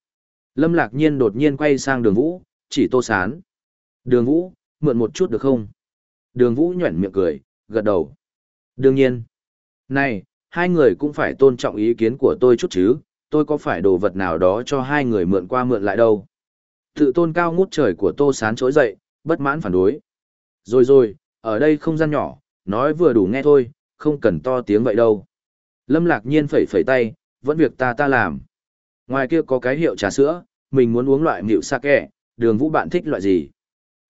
Lâm Lạc Nhiên đột nhiên quay sang đường Vũ, chỉ Tô Sán. Đường Vũ, mượn một chút được không? Đường Vũ nhuẩn miệng cười, gật đầu. Đương nhiên. Này, hai người cũng phải tôn trọng ý kiến của tôi chút chứ, tôi có phải đồ vật nào đó cho hai người mượn qua mượn lại đâu. Tự tôn cao ngút trời của Tô Sán trỗi dậy, bất mãn phản đối. Rồi rồi, ở đây không gian nhỏ, nói vừa đủ nghe thôi, không cần to tiếng vậy đâu. Lâm lạc nhiên phẩy phẩy tay, vẫn việc ta ta làm. Ngoài kia có cái hiệu trà sữa, mình muốn uống loại mịu sake, đường vũ bạn thích loại gì?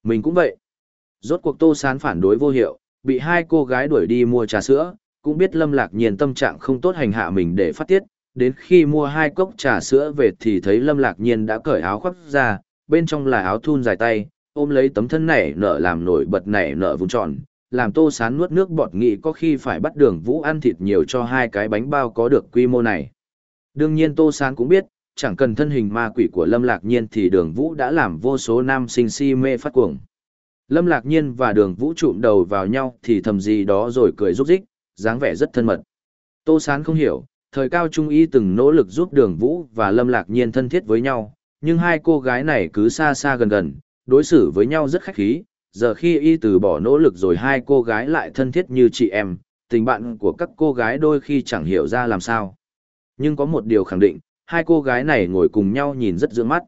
Mình cũng vậy. Rốt cuộc Tô Sán phản đối vô hiệu, bị hai cô gái đuổi đi mua trà sữa, cũng biết Lâm Lạc Nhiên tâm trạng không tốt hành hạ mình để phát tiết, đến khi mua hai cốc trà sữa về thì thấy Lâm Lạc Nhiên đã cởi áo khoác ra, bên trong là áo thun dài tay, ôm lấy tấm thân nảy nở làm nổi bật nảy nở vùng tròn, làm Tô Sán nuốt nước bọt nghĩ có khi phải bắt đường Vũ ăn thịt nhiều cho hai cái bánh bao có được quy mô này. Đương nhiên Tô Sán cũng biết, chẳng cần thân hình ma quỷ của Lâm Lạc Nhiên thì đường Vũ đã làm vô số nam sinh si mê phát cuồng. Lâm Lạc Nhiên và đường Vũ trụm đầu vào nhau thì thầm gì đó rồi cười rúc rích, dáng vẻ rất thân mật. Tô Sán không hiểu, thời cao trung y từng nỗ lực giúp đường Vũ và Lâm Lạc Nhiên thân thiết với nhau, nhưng hai cô gái này cứ xa xa gần gần, đối xử với nhau rất khách khí, giờ khi y từ bỏ nỗ lực rồi hai cô gái lại thân thiết như chị em, tình bạn của các cô gái đôi khi chẳng hiểu ra làm sao. Nhưng có một điều khẳng định, hai cô gái này ngồi cùng nhau nhìn rất dưỡng mắt.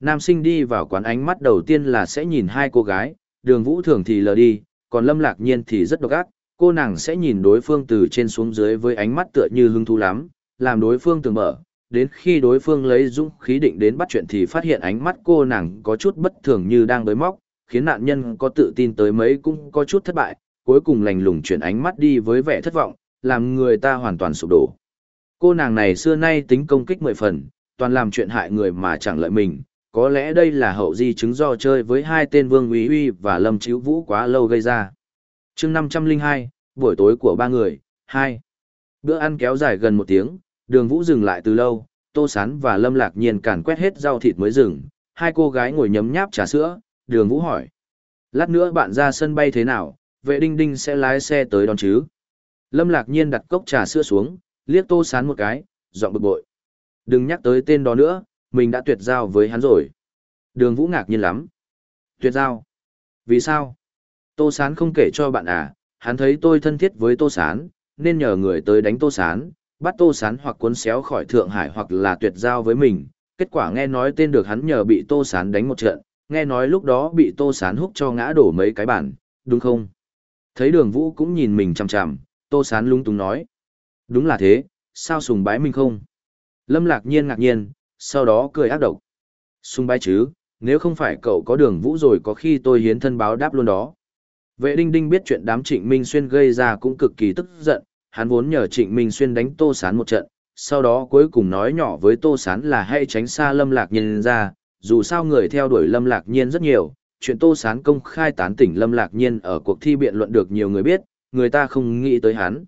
Nam sinh đi vào quán ánh mắt đầu tiên là sẽ nhìn hai cô gái, đường vũ thường thì lờ đi, còn lâm lạc nhiên thì rất độc ác, cô nàng sẽ nhìn đối phương từ trên xuống dưới với ánh mắt tựa như hứng thú lắm, làm đối phương tưởng mở, đến khi đối phương lấy dũng khí định đến bắt chuyện thì phát hiện ánh mắt cô nàng có chút bất thường như đang bới móc, khiến nạn nhân có tự tin tới mấy cũng có chút thất bại, cuối cùng lành lùng chuyển ánh mắt đi với vẻ thất vọng, làm người ta hoàn toàn sụp đổ. Cô nàng này xưa nay tính công kích mười phần, toàn làm chuyện hại người mà chẳng lợi mình, có lẽ đây là hậu di chứng do chơi với hai tên Vương Uy Uy và Lâm Chíu Vũ quá lâu gây ra. chương 502, buổi tối của ba người, hai Bữa ăn kéo dài gần một tiếng, đường Vũ dừng lại từ lâu, Tô Sán và Lâm Lạc Nhiên càn quét hết rau thịt mới dừng, hai cô gái ngồi nhấm nháp trà sữa, đường Vũ hỏi. Lát nữa bạn ra sân bay thế nào, vệ đinh đinh sẽ lái xe tới đón chứ? Lâm Lạc Nhiên đặt cốc trà sữa xuống, liếc Tô Sán một cái, giọng bực bội. Đừng nhắc tới tên đó nữa, mình đã tuyệt giao với hắn rồi. Đường Vũ ngạc nhiên lắm. Tuyệt giao? Vì sao? Tô Sán không kể cho bạn à, hắn thấy tôi thân thiết với Tô Sán, nên nhờ người tới đánh Tô Sán, bắt Tô Sán hoặc cuốn xéo khỏi Thượng Hải hoặc là tuyệt giao với mình. Kết quả nghe nói tên được hắn nhờ bị Tô Sán đánh một trận, nghe nói lúc đó bị Tô Sán húc cho ngã đổ mấy cái bản, đúng không? Thấy đường Vũ cũng nhìn mình chằm chằm, Tô Sán lung túng nói. Đúng là thế, sao sùng bái mình không? Lâm lạc nhiên ngạc nhiên, sau đó cười ác độc. xung bái chứ, nếu không phải cậu có đường vũ rồi có khi tôi hiến thân báo đáp luôn đó. Vệ đinh đinh biết chuyện đám trịnh Minh Xuyên gây ra cũng cực kỳ tức giận, hắn vốn nhờ trịnh Minh Xuyên đánh Tô Sán một trận, sau đó cuối cùng nói nhỏ với Tô Sán là hãy tránh xa lâm lạc nhiên ra, dù sao người theo đuổi lâm lạc nhiên rất nhiều, chuyện Tô Sán công khai tán tỉnh lâm lạc nhiên ở cuộc thi biện luận được nhiều người biết, người ta không nghĩ tới hắn.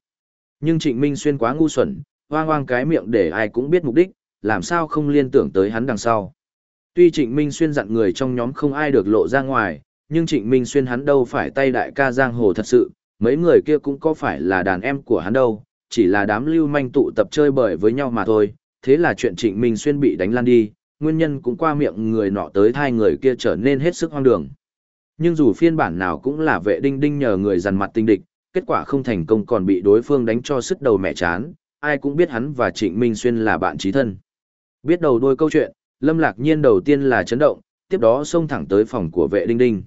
Nhưng Trịnh Minh Xuyên quá ngu xuẩn, hoang hoang cái miệng để ai cũng biết mục đích, làm sao không liên tưởng tới hắn đằng sau. Tuy Trịnh Minh Xuyên dặn người trong nhóm không ai được lộ ra ngoài, nhưng Trịnh Minh Xuyên hắn đâu phải tay đại ca giang hồ thật sự, mấy người kia cũng có phải là đàn em của hắn đâu, chỉ là đám lưu manh tụ tập chơi bời với nhau mà thôi, thế là chuyện Trịnh Minh Xuyên bị đánh lan đi, nguyên nhân cũng qua miệng người nọ tới thai người kia trở nên hết sức hoang đường. Nhưng dù phiên bản nào cũng là vệ đinh đinh nhờ người dằn mặt tinh địch, kết quả không thành công còn bị đối phương đánh cho sức đầu mẹ chán, ai cũng biết hắn và Trịnh Minh Xuyên là bạn trí thân. Biết đầu đuôi câu chuyện, Lâm Lạc Nhiên đầu tiên là chấn động, tiếp đó xông thẳng tới phòng của vệ đinh đinh.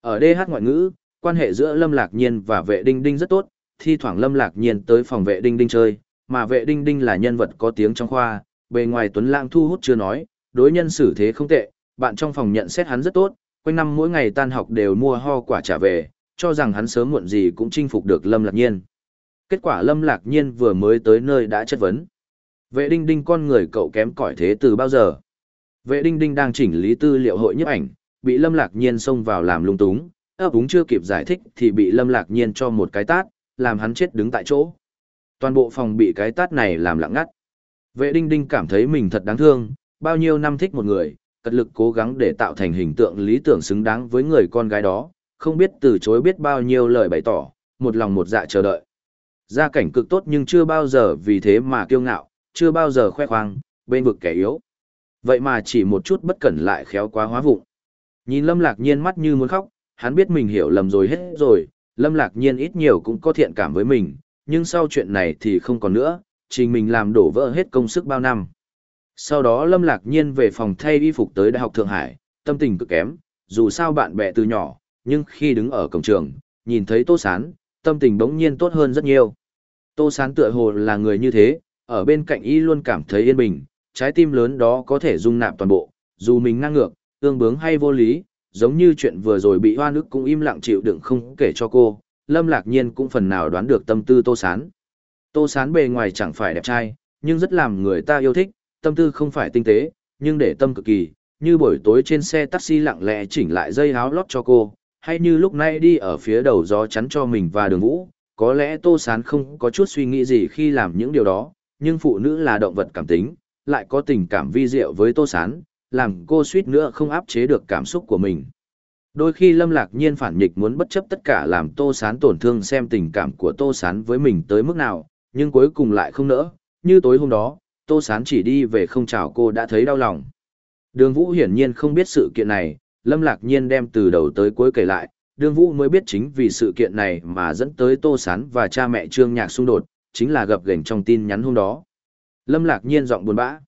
Ở DH ngoại ngữ, quan hệ giữa Lâm Lạc Nhiên và vệ đinh đinh rất tốt, thi thoảng Lâm Lạc Nhiên tới phòng vệ đinh đinh chơi, mà vệ đinh đinh là nhân vật có tiếng trong khoa, bề ngoài Tuấn Lãng thu hút chưa nói, đối nhân xử thế không tệ, bạn trong phòng nhận xét hắn rất tốt, quanh năm mỗi ngày tan học đều mua ho quả trả về, cho rằng hắn sớm muộn gì cũng chinh phục được Lâm Lạc Nhiên. Kết quả Lâm Lạc Nhiên vừa mới tới nơi đã chất vấn. Vệ đinh đinh con người cậu kém cỏi thế từ bao giờ? Vệ đinh đinh đang chỉnh lý tư liệu hội nhiếp ảnh, bị Lâm Lạc Nhiên xông vào làm lung túng, ấp úng chưa kịp giải thích thì bị Lâm Lạc Nhiên cho một cái tát, làm hắn chết đứng tại chỗ. Toàn bộ phòng bị cái tát này làm lặng ngắt. Vệ đinh đinh cảm thấy mình thật đáng thương, bao nhiêu năm thích một người, cật lực cố gắng để tạo thành hình tượng lý tưởng xứng đáng với người con gái đó, không biết từ chối biết bao nhiêu lời bày tỏ, một lòng một dạ chờ đợi. Gia cảnh cực tốt nhưng chưa bao giờ vì thế mà kiêu ngạo, chưa bao giờ khoe khoang, bên vực kẻ yếu. Vậy mà chỉ một chút bất cẩn lại khéo quá hóa vụng. Nhìn Lâm Lạc Nhiên mắt như muốn khóc, hắn biết mình hiểu lầm rồi hết rồi, Lâm Lạc Nhiên ít nhiều cũng có thiện cảm với mình, nhưng sau chuyện này thì không còn nữa, trình mình làm đổ vỡ hết công sức bao năm. Sau đó Lâm Lạc Nhiên về phòng thay y phục tới Đại học Thượng Hải, tâm tình cực kém, dù sao bạn bè từ nhỏ, nhưng khi đứng ở cổng trường, nhìn thấy Tô Sán, tâm tình bỗng nhiên tốt hơn rất nhiều. Tô Sán tựa hồ là người như thế, ở bên cạnh y luôn cảm thấy yên bình, trái tim lớn đó có thể dung nạp toàn bộ, dù mình ngang ngược, tương bướng hay vô lý, giống như chuyện vừa rồi bị hoa nước cũng im lặng chịu đựng không kể cho cô, Lâm Lạc Nhiên cũng phần nào đoán được tâm tư Tô Sán. Tô Sán bề ngoài chẳng phải đẹp trai, nhưng rất làm người ta yêu thích, tâm tư không phải tinh tế, nhưng để tâm cực kỳ, như buổi tối trên xe taxi lặng lẽ chỉnh lại dây áo lót cho cô, hay như lúc nay đi ở phía đầu gió chắn cho mình và đường vũ, có lẽ Tô Sán không có chút suy nghĩ gì khi làm những điều đó, nhưng phụ nữ là động vật cảm tính, lại có tình cảm vi diệu với Tô Sán, làm cô suýt nữa không áp chế được cảm xúc của mình. Đôi khi Lâm Lạc Nhiên phản nghịch muốn bất chấp tất cả làm Tô Sán tổn thương xem tình cảm của Tô Sán với mình tới mức nào, nhưng cuối cùng lại không nỡ, như tối hôm đó, Tô Sán chỉ đi về không chào cô đã thấy đau lòng. Đường Vũ hiển nhiên không biết sự kiện này, Lâm Lạc Nhiên đem từ đầu tới cuối kể lại, Đường Vũ mới biết chính vì sự kiện này mà dẫn tới Tô Sán và cha mẹ Trương Nhạc xung đột, chính là gặp gành trong tin nhắn hôm đó. Lâm Lạc Nhiên giọng buồn bã.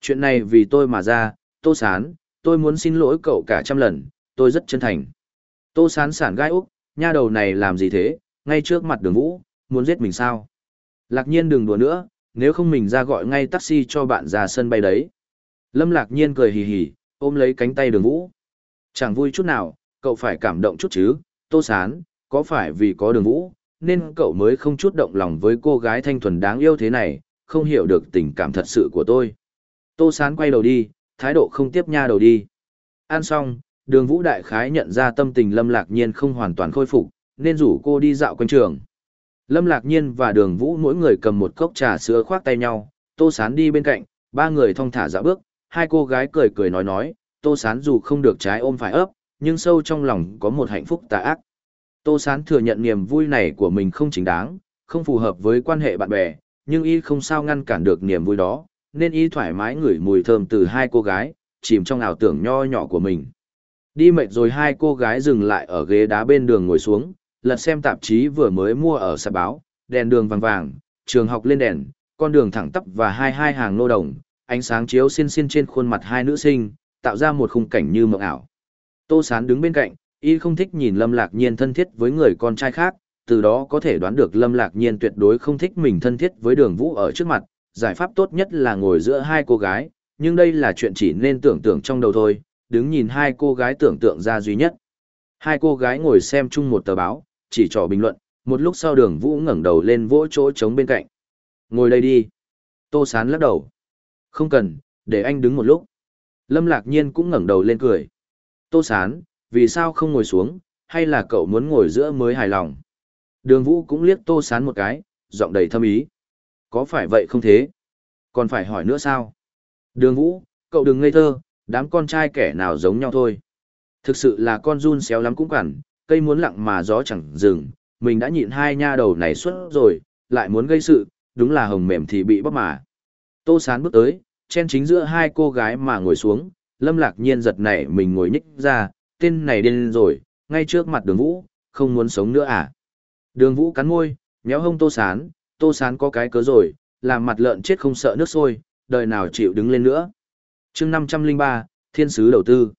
Chuyện này vì tôi mà ra, Tô Sán, tôi muốn xin lỗi cậu cả trăm lần, tôi rất chân thành. Tô Sán sản gai úc, nha đầu này làm gì thế, ngay trước mặt đường Vũ, muốn giết mình sao? Lạc Nhiên đừng đùa nữa, nếu không mình ra gọi ngay taxi cho bạn ra sân bay đấy. Lâm Lạc Nhiên cười hì hì, ôm lấy cánh tay đường Vũ. Chẳng vui chút nào, cậu phải cảm động chút chứ, Tô Sán, có phải vì có đường Vũ, nên cậu mới không chút động lòng với cô gái thanh thuần đáng yêu thế này, không hiểu được tình cảm thật sự của tôi. Tô Sán quay đầu đi, thái độ không tiếp nha đầu đi. Ăn xong, đường Vũ Đại Khái nhận ra tâm tình Lâm Lạc Nhiên không hoàn toàn khôi phục, nên rủ cô đi dạo quanh trường. Lâm Lạc Nhiên và đường Vũ mỗi người cầm một cốc trà sữa khoác tay nhau, Tô Sán đi bên cạnh, ba người thong thả dạo bước, hai cô gái cười cười nói nói, Tô Sán dù không được trái ôm phải ấp, nhưng sâu trong lòng có một hạnh phúc tà ác. Tô Sán thừa nhận niềm vui này của mình không chính đáng, không phù hợp với quan hệ bạn bè, nhưng y không sao ngăn cản được niềm vui đó, nên y thoải mái ngửi mùi thơm từ hai cô gái, chìm trong ảo tưởng nho nhỏ của mình. Đi mệt rồi hai cô gái dừng lại ở ghế đá bên đường ngồi xuống, lật xem tạp chí vừa mới mua ở sạp báo, đèn đường vàng vàng, trường học lên đèn, con đường thẳng tắp và hai hai hàng nô đồng, ánh sáng chiếu xiên xiên trên khuôn mặt hai nữ sinh, tạo ra một khung cảnh như mộng ảo. Tô Sán đứng bên cạnh, y không thích nhìn Lâm Lạc Nhiên thân thiết với người con trai khác, từ đó có thể đoán được Lâm Lạc Nhiên tuyệt đối không thích mình thân thiết với Đường Vũ ở trước mặt, giải pháp tốt nhất là ngồi giữa hai cô gái, nhưng đây là chuyện chỉ nên tưởng tượng trong đầu thôi, đứng nhìn hai cô gái tưởng tượng ra duy nhất. Hai cô gái ngồi xem chung một tờ báo, chỉ trò bình luận, một lúc sau đường vũ ngẩng đầu lên vỗ chỗ trống bên cạnh. Ngồi đây đi. Tô Sán lắc đầu. Không cần, để anh đứng một lúc. Lâm Lạc Nhiên cũng ngẩng đầu lên cười. Tô Sán, vì sao không ngồi xuống, hay là cậu muốn ngồi giữa mới hài lòng? Đường Vũ cũng liếc Tô Sán một cái, giọng đầy thâm ý. Có phải vậy không thế? Còn phải hỏi nữa sao? Đường Vũ, cậu đừng ngây thơ, đám con trai kẻ nào giống nhau thôi. Thực sự là con run xéo lắm cũng cản, cây muốn lặng mà gió chẳng dừng, mình đã nhịn hai nha đầu này suốt rồi, lại muốn gây sự, đúng là hồng mềm thì bị bóp mà. Tô Sán bước tới, chen chính giữa hai cô gái mà ngồi xuống, Lâm Lạc Nhiên giật nảy mình ngồi nhích ra, tên này điên rồi, ngay trước mặt đường vũ, không muốn sống nữa à. Đường vũ cắn môi, nhéo hông Tô Sán, Tô Sán có cái cớ rồi, làm mặt lợn chết không sợ nước sôi, đời nào chịu đứng lên nữa. chương 503, Thiên sứ đầu tư.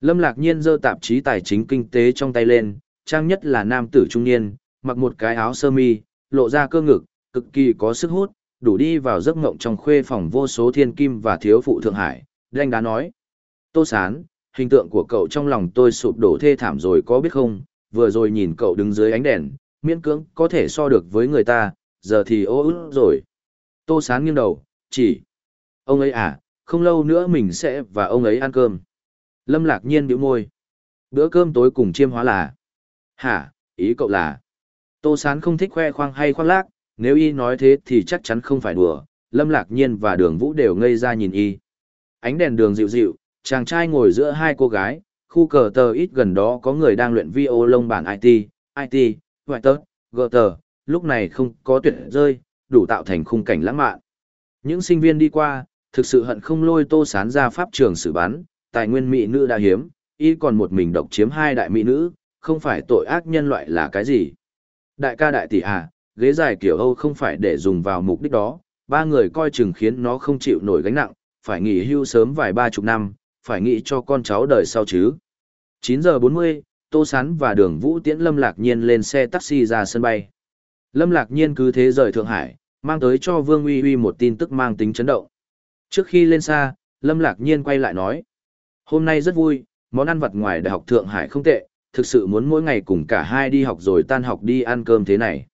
Lâm Lạc Nhiên giơ tạp chí tài chính kinh tế trong tay lên, trang nhất là nam tử trung niên, mặc một cái áo sơ mi, lộ ra cơ ngực, cực kỳ có sức hút, đủ đi vào giấc ngộng trong khuê phòng vô số thiên kim và thiếu phụ Thượng Hải. Đanh đá nói, Tô Sán, hình tượng của cậu trong lòng tôi sụp đổ thê thảm rồi có biết không, vừa rồi nhìn cậu đứng dưới ánh đèn, miễn cưỡng có thể so được với người ta, giờ thì ô ức rồi. Tô Sán nghiêng đầu, chỉ, ông ấy à, không lâu nữa mình sẽ và ông ấy ăn cơm. Lâm lạc nhiên biểu môi. Bữa cơm tối cùng chiêm hóa là. Hả, ý cậu là. Tô Sán không thích khoe khoang hay khoác lác, nếu y nói thế thì chắc chắn không phải đùa. Lâm lạc nhiên và đường vũ đều ngây ra nhìn y. Ánh đèn đường dịu dịu, chàng trai ngồi giữa hai cô gái, khu cờ tờ ít gần đó có người đang luyện vi ô lông bản IT, IT, ngoại tớ, gờ tờ, lúc này không có tuyệt rơi, đủ tạo thành khung cảnh lãng mạn. Những sinh viên đi qua, thực sự hận không lôi tô sán ra pháp trường xử bắn, tài nguyên mỹ nữ đã hiếm, y còn một mình độc chiếm hai đại mỹ nữ, không phải tội ác nhân loại là cái gì. Đại ca đại tỷ à, ghế dài kiểu Âu không phải để dùng vào mục đích đó, ba người coi chừng khiến nó không chịu nổi gánh nặng, phải nghỉ hưu sớm vài ba chục năm, phải nghĩ cho con cháu đời sau chứ. 9 giờ 40, Tô Sán và đường Vũ Tiễn Lâm Lạc Nhiên lên xe taxi ra sân bay. Lâm Lạc Nhiên cứ thế rời Thượng Hải, mang tới cho Vương Uy Uy một tin tức mang tính chấn động. Trước khi lên xa, Lâm Lạc Nhiên quay lại nói. Hôm nay rất vui, Món ăn vặt ngoài Đại học Thượng Hải không tệ, thực sự muốn mỗi ngày cùng cả hai đi học rồi tan học đi ăn cơm thế này.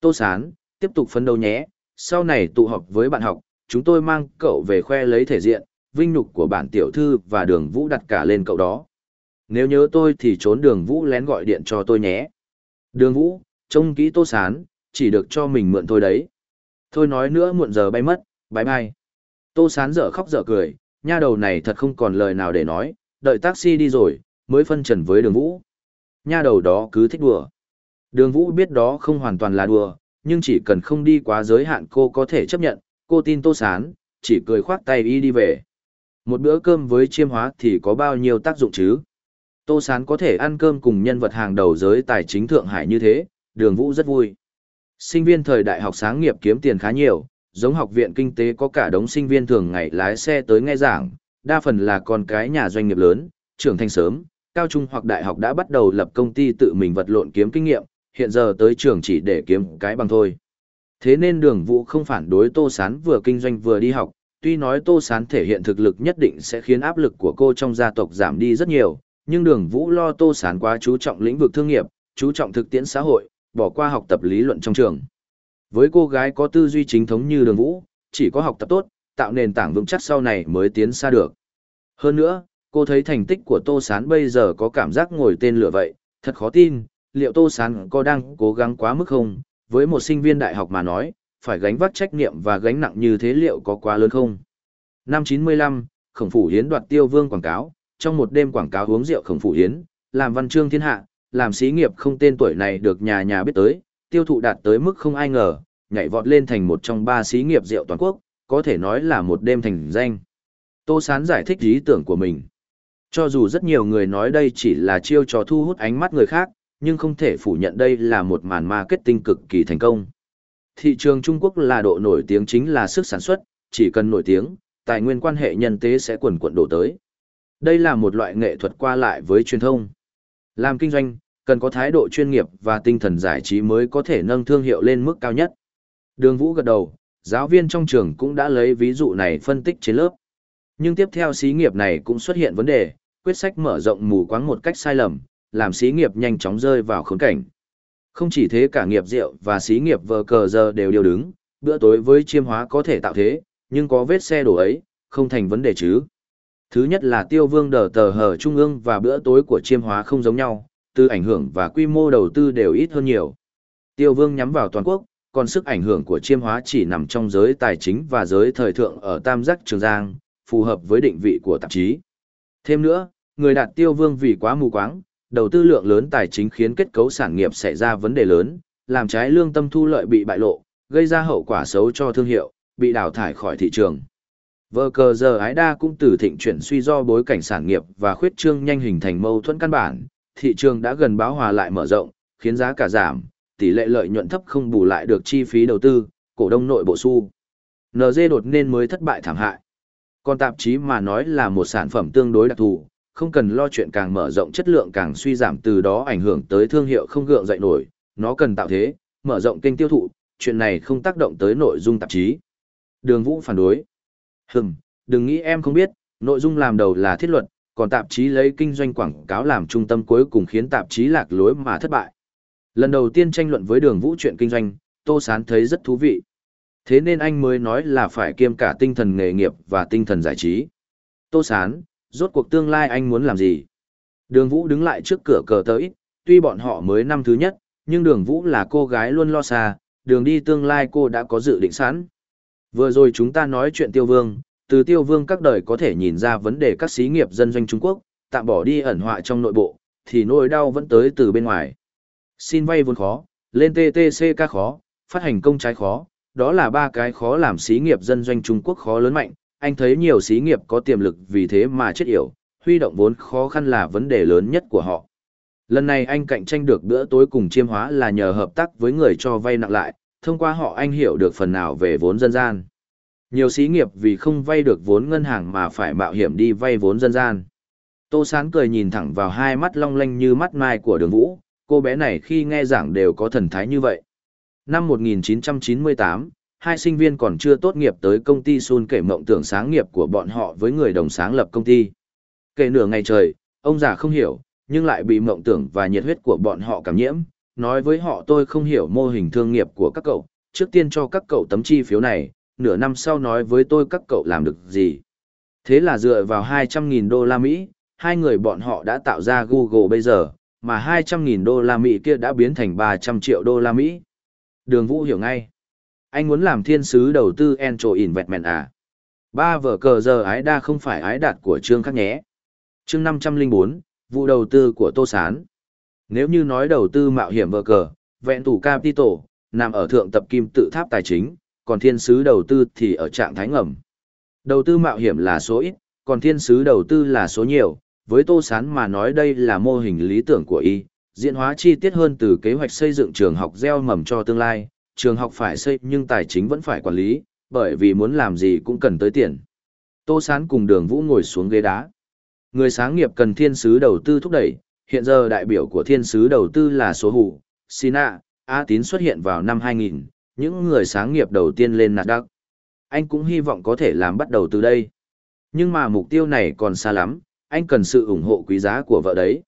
Tô Sán, tiếp tục phấn đấu nhé, sau này tụ họp với bạn học, chúng tôi mang cậu về khoe lấy thể diện, vinh nhục của bản tiểu thư và đường vũ đặt cả lên cậu đó. Nếu nhớ tôi thì trốn đường vũ lén gọi điện cho tôi nhé. Đường vũ, trông kỹ tô sán, chỉ được cho mình mượn thôi đấy. Thôi nói nữa muộn giờ bay mất, bye bye. Tô sán dở khóc dở cười, nha đầu này thật không còn lời nào để nói, đợi taxi đi rồi, mới phân trần với đường vũ. Nha đầu đó cứ thích đùa. Đường vũ biết đó không hoàn toàn là đùa, nhưng chỉ cần không đi quá giới hạn cô có thể chấp nhận, cô tin tô sán, chỉ cười khoác tay y đi về. Một bữa cơm với chiêm hóa thì có bao nhiêu tác dụng chứ? Tô Sán có thể ăn cơm cùng nhân vật hàng đầu giới tài chính Thượng Hải như thế, đường vũ rất vui. Sinh viên thời đại học sáng nghiệp kiếm tiền khá nhiều, giống học viện kinh tế có cả đống sinh viên thường ngày lái xe tới nghe giảng, đa phần là con cái nhà doanh nghiệp lớn, trưởng thành sớm, cao trung hoặc đại học đã bắt đầu lập công ty tự mình vật lộn kiếm kinh nghiệm, hiện giờ tới trường chỉ để kiếm cái bằng thôi. Thế nên đường vũ không phản đối Tô Sán vừa kinh doanh vừa đi học, tuy nói Tô Sán thể hiện thực lực nhất định sẽ khiến áp lực của cô trong gia tộc giảm đi rất nhiều, nhưng đường vũ lo Tô Sán quá chú trọng lĩnh vực thương nghiệp, chú trọng thực tiễn xã hội, bỏ qua học tập lý luận trong trường. Với cô gái có tư duy chính thống như đường vũ, chỉ có học tập tốt, tạo nền tảng vững chắc sau này mới tiến xa được. Hơn nữa, cô thấy thành tích của Tô Sán bây giờ có cảm giác ngồi tên lửa vậy, thật khó tin, liệu Tô Sán có đang cố gắng quá mức không? Với một sinh viên đại học mà nói, phải gánh vác trách nhiệm và gánh nặng như thế liệu có quá lớn không? Năm 95, Khổng Phủ Hiến đoạt tiêu vương quảng cáo, trong một đêm quảng cáo uống rượu Khổng Phủ Hiến, làm văn chương thiên hạ, làm xí nghiệp không tên tuổi này được nhà nhà biết tới, tiêu thụ đạt tới mức không ai ngờ, nhảy vọt lên thành một trong ba xí nghiệp rượu toàn quốc, có thể nói là một đêm thành danh. Tô Sán giải thích ý tưởng của mình. Cho dù rất nhiều người nói đây chỉ là chiêu trò thu hút ánh mắt người khác, nhưng không thể phủ nhận đây là một màn marketing cực kỳ thành công. Thị trường Trung Quốc là độ nổi tiếng chính là sức sản xuất, chỉ cần nổi tiếng, tài nguyên quan hệ nhân tế sẽ quần quận đổ tới. Đây là một loại nghệ thuật qua lại với truyền thông. Làm kinh doanh, cần có thái độ chuyên nghiệp và tinh thần giải trí mới có thể nâng thương hiệu lên mức cao nhất. Đường Vũ gật đầu, giáo viên trong trường cũng đã lấy ví dụ này phân tích trên lớp. Nhưng tiếp theo xí nghiệp này cũng xuất hiện vấn đề, quyết sách mở rộng mù quáng một cách sai lầm, làm xí nghiệp nhanh chóng rơi vào khốn cảnh. Không chỉ thế cả nghiệp rượu và xí nghiệp vờ cờ giờ đều điều đứng, bữa tối với chiêm hóa có thể tạo thế, nhưng có vết xe đổ ấy, không thành vấn đề chứ. Thứ nhất là tiêu vương đờ tờ hở trung ương và bữa tối của chiêm hóa không giống nhau, từ ảnh hưởng và quy mô đầu tư đều ít hơn nhiều. Tiêu vương nhắm vào toàn quốc, còn sức ảnh hưởng của chiêm hóa chỉ nằm trong giới tài chính và giới thời thượng ở Tam Giác Trường Giang, phù hợp với định vị của tạp chí. Thêm nữa, người đạt tiêu vương vì quá mù quáng, đầu tư lượng lớn tài chính khiến kết cấu sản nghiệp xảy ra vấn đề lớn, làm trái lương tâm thu lợi bị bại lộ, gây ra hậu quả xấu cho thương hiệu, bị đào thải khỏi thị trường. Vờ cờ giờ ái đa cũng từ thịnh chuyển suy do bối cảnh sản nghiệp và khuyết trương nhanh hình thành mâu thuẫn căn bản, thị trường đã gần báo hòa lại mở rộng, khiến giá cả giảm, tỷ lệ lợi nhuận thấp không bù lại được chi phí đầu tư, cổ đông nội bộ su. NG đột nên mới thất bại thảm hại. Còn tạp chí mà nói là một sản phẩm tương đối đặc thù, không cần lo chuyện càng mở rộng chất lượng càng suy giảm từ đó ảnh hưởng tới thương hiệu không gượng dậy nổi, nó cần tạo thế, mở rộng kênh tiêu thụ, chuyện này không tác động tới nội dung tạp chí. Đường Vũ phản đối. Hừm, đừng nghĩ em không biết, nội dung làm đầu là thiết luật, còn tạp chí lấy kinh doanh quảng cáo làm trung tâm cuối cùng khiến tạp chí lạc lối mà thất bại. Lần đầu tiên tranh luận với đường Vũ chuyện kinh doanh, Tô Sán thấy rất thú vị. Thế nên anh mới nói là phải kiêm cả tinh thần nghề nghiệp và tinh thần giải trí. Tô Sán, rốt cuộc tương lai anh muốn làm gì? Đường Vũ đứng lại trước cửa cờ tới, tuy bọn họ mới năm thứ nhất, nhưng đường Vũ là cô gái luôn lo xa, đường đi tương lai cô đã có dự định sẵn. Vừa rồi chúng ta nói chuyện tiêu vương, từ tiêu vương các đời có thể nhìn ra vấn đề các xí nghiệp dân doanh Trung Quốc, tạm bỏ đi ẩn họa trong nội bộ, thì nỗi đau vẫn tới từ bên ngoài. Xin vay vốn khó, lên TTCK khó, phát hành công trái khó, đó là ba cái khó làm xí nghiệp dân doanh Trung Quốc khó lớn mạnh, anh thấy nhiều xí nghiệp có tiềm lực vì thế mà chết yểu, huy động vốn khó khăn là vấn đề lớn nhất của họ. Lần này anh cạnh tranh được bữa tối cùng chiêm hóa là nhờ hợp tác với người cho vay nặng lại, thông qua họ anh hiểu được phần nào về vốn dân gian. Nhiều xí nghiệp vì không vay được vốn ngân hàng mà phải mạo hiểm đi vay vốn dân gian. Tô Sán cười nhìn thẳng vào hai mắt long lanh như mắt mai của đường vũ, cô bé này khi nghe giảng đều có thần thái như vậy. Năm 1998, hai sinh viên còn chưa tốt nghiệp tới công ty Sun kể mộng tưởng sáng nghiệp của bọn họ với người đồng sáng lập công ty. Kể nửa ngày trời, Ông già không hiểu, nhưng lại bị mộng tưởng và nhiệt huyết của bọn họ cảm nhiễm, nói với họ tôi không hiểu mô hình thương nghiệp của các cậu, trước tiên cho các cậu tấm chi phiếu này, nửa năm sau nói với tôi các cậu làm được gì. Thế là dựa vào 200.000 đô la Mỹ, hai người bọn họ đã tạo ra Google bây giờ, mà 200.000 đô la Mỹ kia đã biến thành 300 triệu đô la Mỹ. Đường Vũ hiểu ngay. Anh muốn làm thiên sứ đầu tư Encho Investment à? Ba vở cờ giờ ái đa không phải ái đạt của Trương Khắc nhé. Chương 504, vụ đầu tư của Tô Sán. Nếu như nói đầu tư mạo hiểm vở cờ, vẹn tủ capital, nằm ở thượng tập kim tự tháp tài chính, còn thiên sứ đầu tư thì ở trạng thái ngầm. Đầu tư mạo hiểm là số ít, còn thiên sứ đầu tư là số nhiều, với Tô Sán mà nói đây là mô hình lý tưởng của y, diễn hóa chi tiết hơn từ kế hoạch xây dựng trường học gieo mầm cho tương lai, trường học phải xây nhưng tài chính vẫn phải quản lý, bởi vì muốn làm gì cũng cần tới tiền. Tô Sán cùng đường Vũ ngồi xuống ghế đá. Người sáng nghiệp cần thiên sứ đầu tư thúc đẩy, hiện giờ đại biểu của thiên sứ đầu tư là số hủ, Sina, A Tín xuất hiện vào năm 2000, những người sáng nghiệp đầu tiên lên nạt đắc. Anh cũng hy vọng có thể làm bắt đầu từ đây. Nhưng mà mục tiêu này còn xa lắm, anh cần sự ủng hộ quý giá của vợ đấy.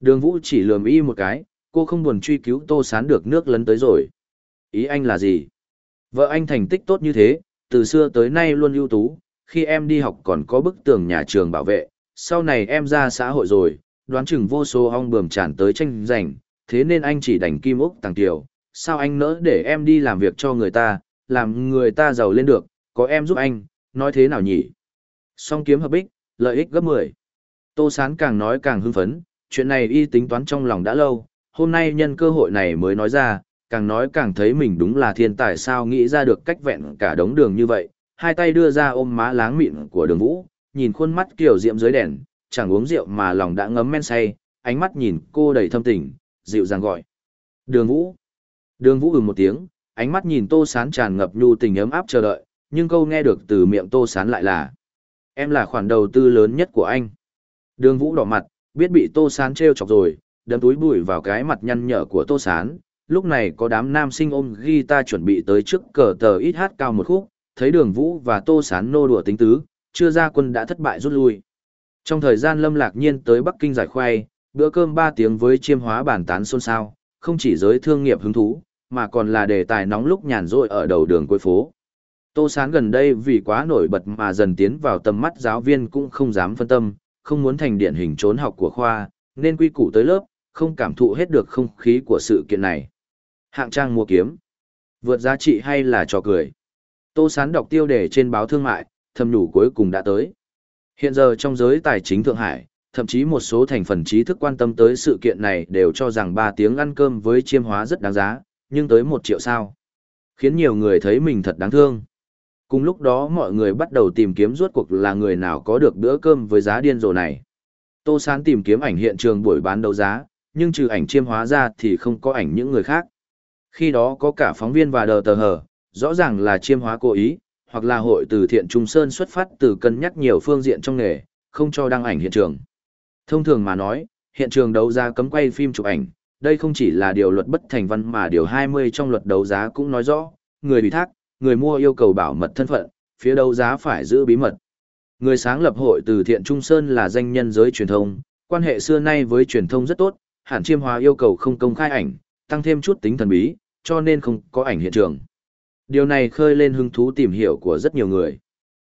Đường Vũ chỉ lườm y một cái, cô không buồn truy cứu Tô Sán được nước lấn tới rồi. Ý anh là gì? Vợ anh thành tích tốt như thế, từ xưa tới nay luôn ưu tú, khi em đi học còn có bức tường nhà trường bảo vệ, sau này em ra xã hội rồi, đoán chừng vô số ong bườm tràn tới tranh giành, thế nên anh chỉ đành kim ốc tàng tiểu, sao anh nỡ để em đi làm việc cho người ta, làm người ta giàu lên được, có em giúp anh, nói thế nào nhỉ? Song kiếm hợp bích, lợi ích gấp 10. Tô Sán càng nói càng hưng phấn, chuyện này y tính toán trong lòng đã lâu, hôm nay nhân cơ hội này mới nói ra, càng nói càng thấy mình đúng là thiên tài sao nghĩ ra được cách vẹn cả đống đường như vậy, hai tay đưa ra ôm má láng mịn của đường vũ, nhìn khuôn mắt kiểu diệm dưới đèn, chẳng uống rượu mà lòng đã ngấm men say, ánh mắt nhìn cô đầy thâm tình, dịu dàng gọi. Đường vũ. Đường vũ ừ một tiếng, ánh mắt nhìn tô sán tràn ngập nhu tình ấm áp chờ đợi, nhưng câu nghe được từ miệng tô sán lại là Em là khoản đầu tư lớn nhất của anh. Đường vũ đỏ mặt, biết bị tô sán trêu chọc rồi, đâm túi bụi vào cái mặt nhăn nhở của tô sán, lúc này có đám nam sinh ôm guitar chuẩn bị tới trước cờ tờ ít hát cao một khúc, thấy đường vũ và tô sán nô đùa tính tứ, chưa ra quân đã thất bại rút lui. Trong thời gian lâm lạc nhiên tới Bắc Kinh giải khoai, bữa cơm ba tiếng với chiêm hóa bản tán xôn xao, không chỉ giới thương nghiệp hứng thú, mà còn là đề tài nóng lúc nhàn rỗi ở đầu đường cuối phố. Tô Sán gần đây vì quá nổi bật mà dần tiến vào tầm mắt giáo viên cũng không dám phân tâm, không muốn thành điển hình trốn học của khoa, nên quy củ tới lớp, không cảm thụ hết được không khí của sự kiện này. Hạng trang mua kiếm. Vượt giá trị hay là trò cười. Tô Sán đọc tiêu đề trên báo thương mại, thầm nhủ cuối cùng đã tới. Hiện giờ trong giới tài chính Thượng Hải, thậm chí một số thành phần trí thức quan tâm tới sự kiện này đều cho rằng 3 tiếng ăn cơm với chiêm hóa rất đáng giá, nhưng tới 1 triệu sao. Khiến nhiều người thấy mình thật đáng thương. Cùng lúc đó mọi người bắt đầu tìm kiếm rốt cuộc là người nào có được bữa cơm với giá điên rồ này. Tô Sán tìm kiếm ảnh hiện trường buổi bán đấu giá, nhưng trừ ảnh chiêm hóa ra thì không có ảnh những người khác. Khi đó có cả phóng viên và đờ tờ hờ, rõ ràng là chiêm hóa cố ý, hoặc là hội từ thiện Trung Sơn xuất phát từ cân nhắc nhiều phương diện trong nghề, không cho đăng ảnh hiện trường. Thông thường mà nói, hiện trường đấu giá cấm quay phim chụp ảnh, đây không chỉ là điều luật bất thành văn mà điều 20 trong luật đấu giá cũng nói rõ, người ủy thác, người mua yêu cầu bảo mật thân phận, phía đấu giá phải giữ bí mật. Người sáng lập hội từ thiện Trung Sơn là danh nhân giới truyền thông, quan hệ xưa nay với truyền thông rất tốt, hẳn chiêm hóa yêu cầu không công khai ảnh, tăng thêm chút tính thần bí, cho nên không có ảnh hiện trường. Điều này khơi lên hứng thú tìm hiểu của rất nhiều người.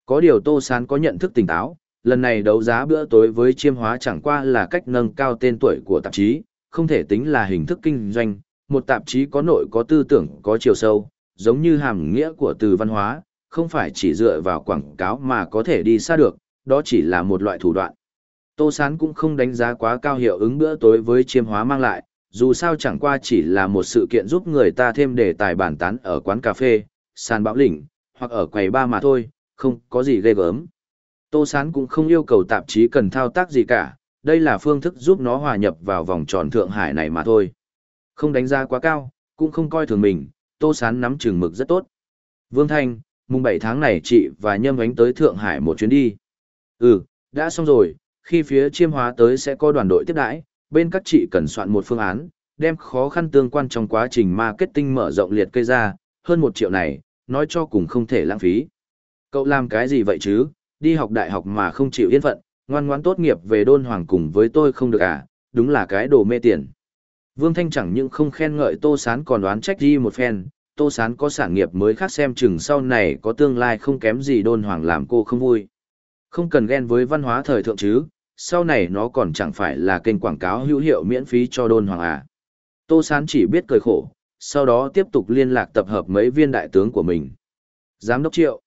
Có điều Tô Sán có nhận thức tỉnh táo, lần này đấu giá bữa tối với chiêm hóa chẳng qua là cách nâng cao tên tuổi của tạp chí, không thể tính là hình thức kinh doanh, một tạp chí có nội có tư tưởng có chiều sâu, giống như hàm nghĩa của từ văn hóa, không phải chỉ dựa vào quảng cáo mà có thể đi xa được, đó chỉ là một loại thủ đoạn. Tô Sán cũng không đánh giá quá cao hiệu ứng bữa tối với chiêm hóa mang lại, dù sao chẳng qua chỉ là một sự kiện giúp người ta thêm đề tài bản tán ở quán cà phê, sàn bão lĩnh, hoặc ở quầy ba mà thôi, không có gì ghê gớm. Tô Sán cũng không yêu cầu tạp chí cần thao tác gì cả, đây là phương thức giúp nó hòa nhập vào vòng tròn Thượng Hải này mà thôi. Không đánh giá quá cao, cũng không coi thường mình, Tô Sán nắm chừng mực rất tốt. Vương Thanh, mùng 7 tháng này chị và Nhâm ánh tới Thượng Hải một chuyến đi. Ừ, đã xong rồi, khi phía chiêm hóa tới sẽ có đoàn đội tiếp đãi, bên các chị cần soạn một phương án, đem khó khăn tương quan trong quá trình marketing mở rộng liệt kê ra, hơn một triệu này, nói cho cùng không thể lãng phí. Cậu làm cái gì vậy chứ, đi học đại học mà không chịu yên phận, Ngoan ngoãn tốt nghiệp về đôn hoàng cùng với tôi không được à, đúng là cái đồ mê tiền. Vương Thanh chẳng những không khen ngợi Tô Sán còn đoán trách đi một phen, Tô Sán có sản nghiệp mới khác xem chừng sau này có tương lai không kém gì đôn hoàng làm cô không vui. Không cần ghen với văn hóa thời thượng chứ, sau này nó còn chẳng phải là kênh quảng cáo hữu hiệu miễn phí cho đôn hoàng à. Tô Sán chỉ biết cười khổ, sau đó tiếp tục liên lạc tập hợp mấy viên đại tướng của mình. Giám đốc Triệu,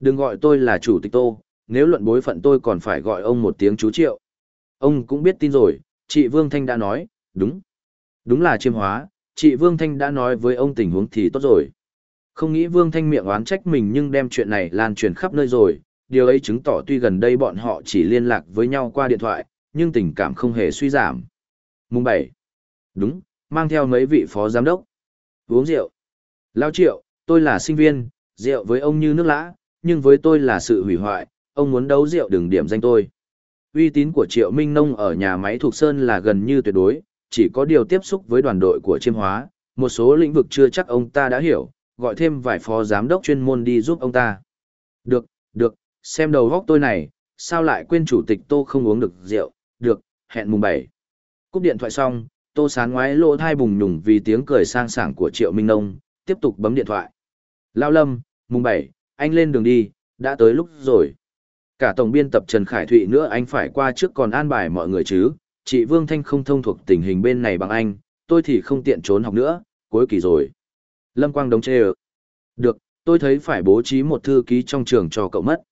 đừng gọi tôi là chủ tịch Tô, nếu luận bối phận tôi còn phải gọi ông một tiếng chú Triệu. Ông cũng biết tin rồi, chị Vương Thanh đã nói, đúng. Đúng là chiêm hóa, chị Vương Thanh đã nói với ông tình huống thì tốt rồi. Không nghĩ Vương Thanh miệng oán trách mình nhưng đem chuyện này lan truyền khắp nơi rồi, điều ấy chứng tỏ tuy gần đây bọn họ chỉ liên lạc với nhau qua điện thoại, nhưng tình cảm không hề suy giảm. Mùng 7. Đúng, mang theo mấy vị phó giám đốc. Uống rượu. Lao triệu, tôi là sinh viên, rượu với ông như nước lã, nhưng với tôi là sự hủy hoại, ông muốn đấu rượu đừng điểm danh tôi. Uy tín của Triệu Minh Nông ở nhà máy thuộc Sơn là gần như tuyệt đối, chỉ có điều tiếp xúc với đoàn đội của chiêm hóa, một số lĩnh vực chưa chắc ông ta đã hiểu, gọi thêm vài phó giám đốc chuyên môn đi giúp ông ta. Được, được, xem đầu góc tôi này, sao lại quên chủ tịch Tô không uống được rượu, được, hẹn mùng 7. Cúp điện thoại xong, Tô sán ngoái lỗ thai bùng nhùng vì tiếng cười sang sảng của Triệu Minh Nông, tiếp tục bấm điện thoại. Lao Lâm, mùng 7, anh lên đường đi, đã tới lúc rồi. Cả tổng biên tập Trần Khải Thụy nữa anh phải qua trước còn an bài mọi người chứ, chị Vương Thanh không thông thuộc tình hình bên này bằng anh, tôi thì không tiện trốn học nữa, cuối kỳ rồi. Lâm Quang Đống chê ợ. Được, tôi thấy phải bố trí một thư ký trong trường cho cậu mất.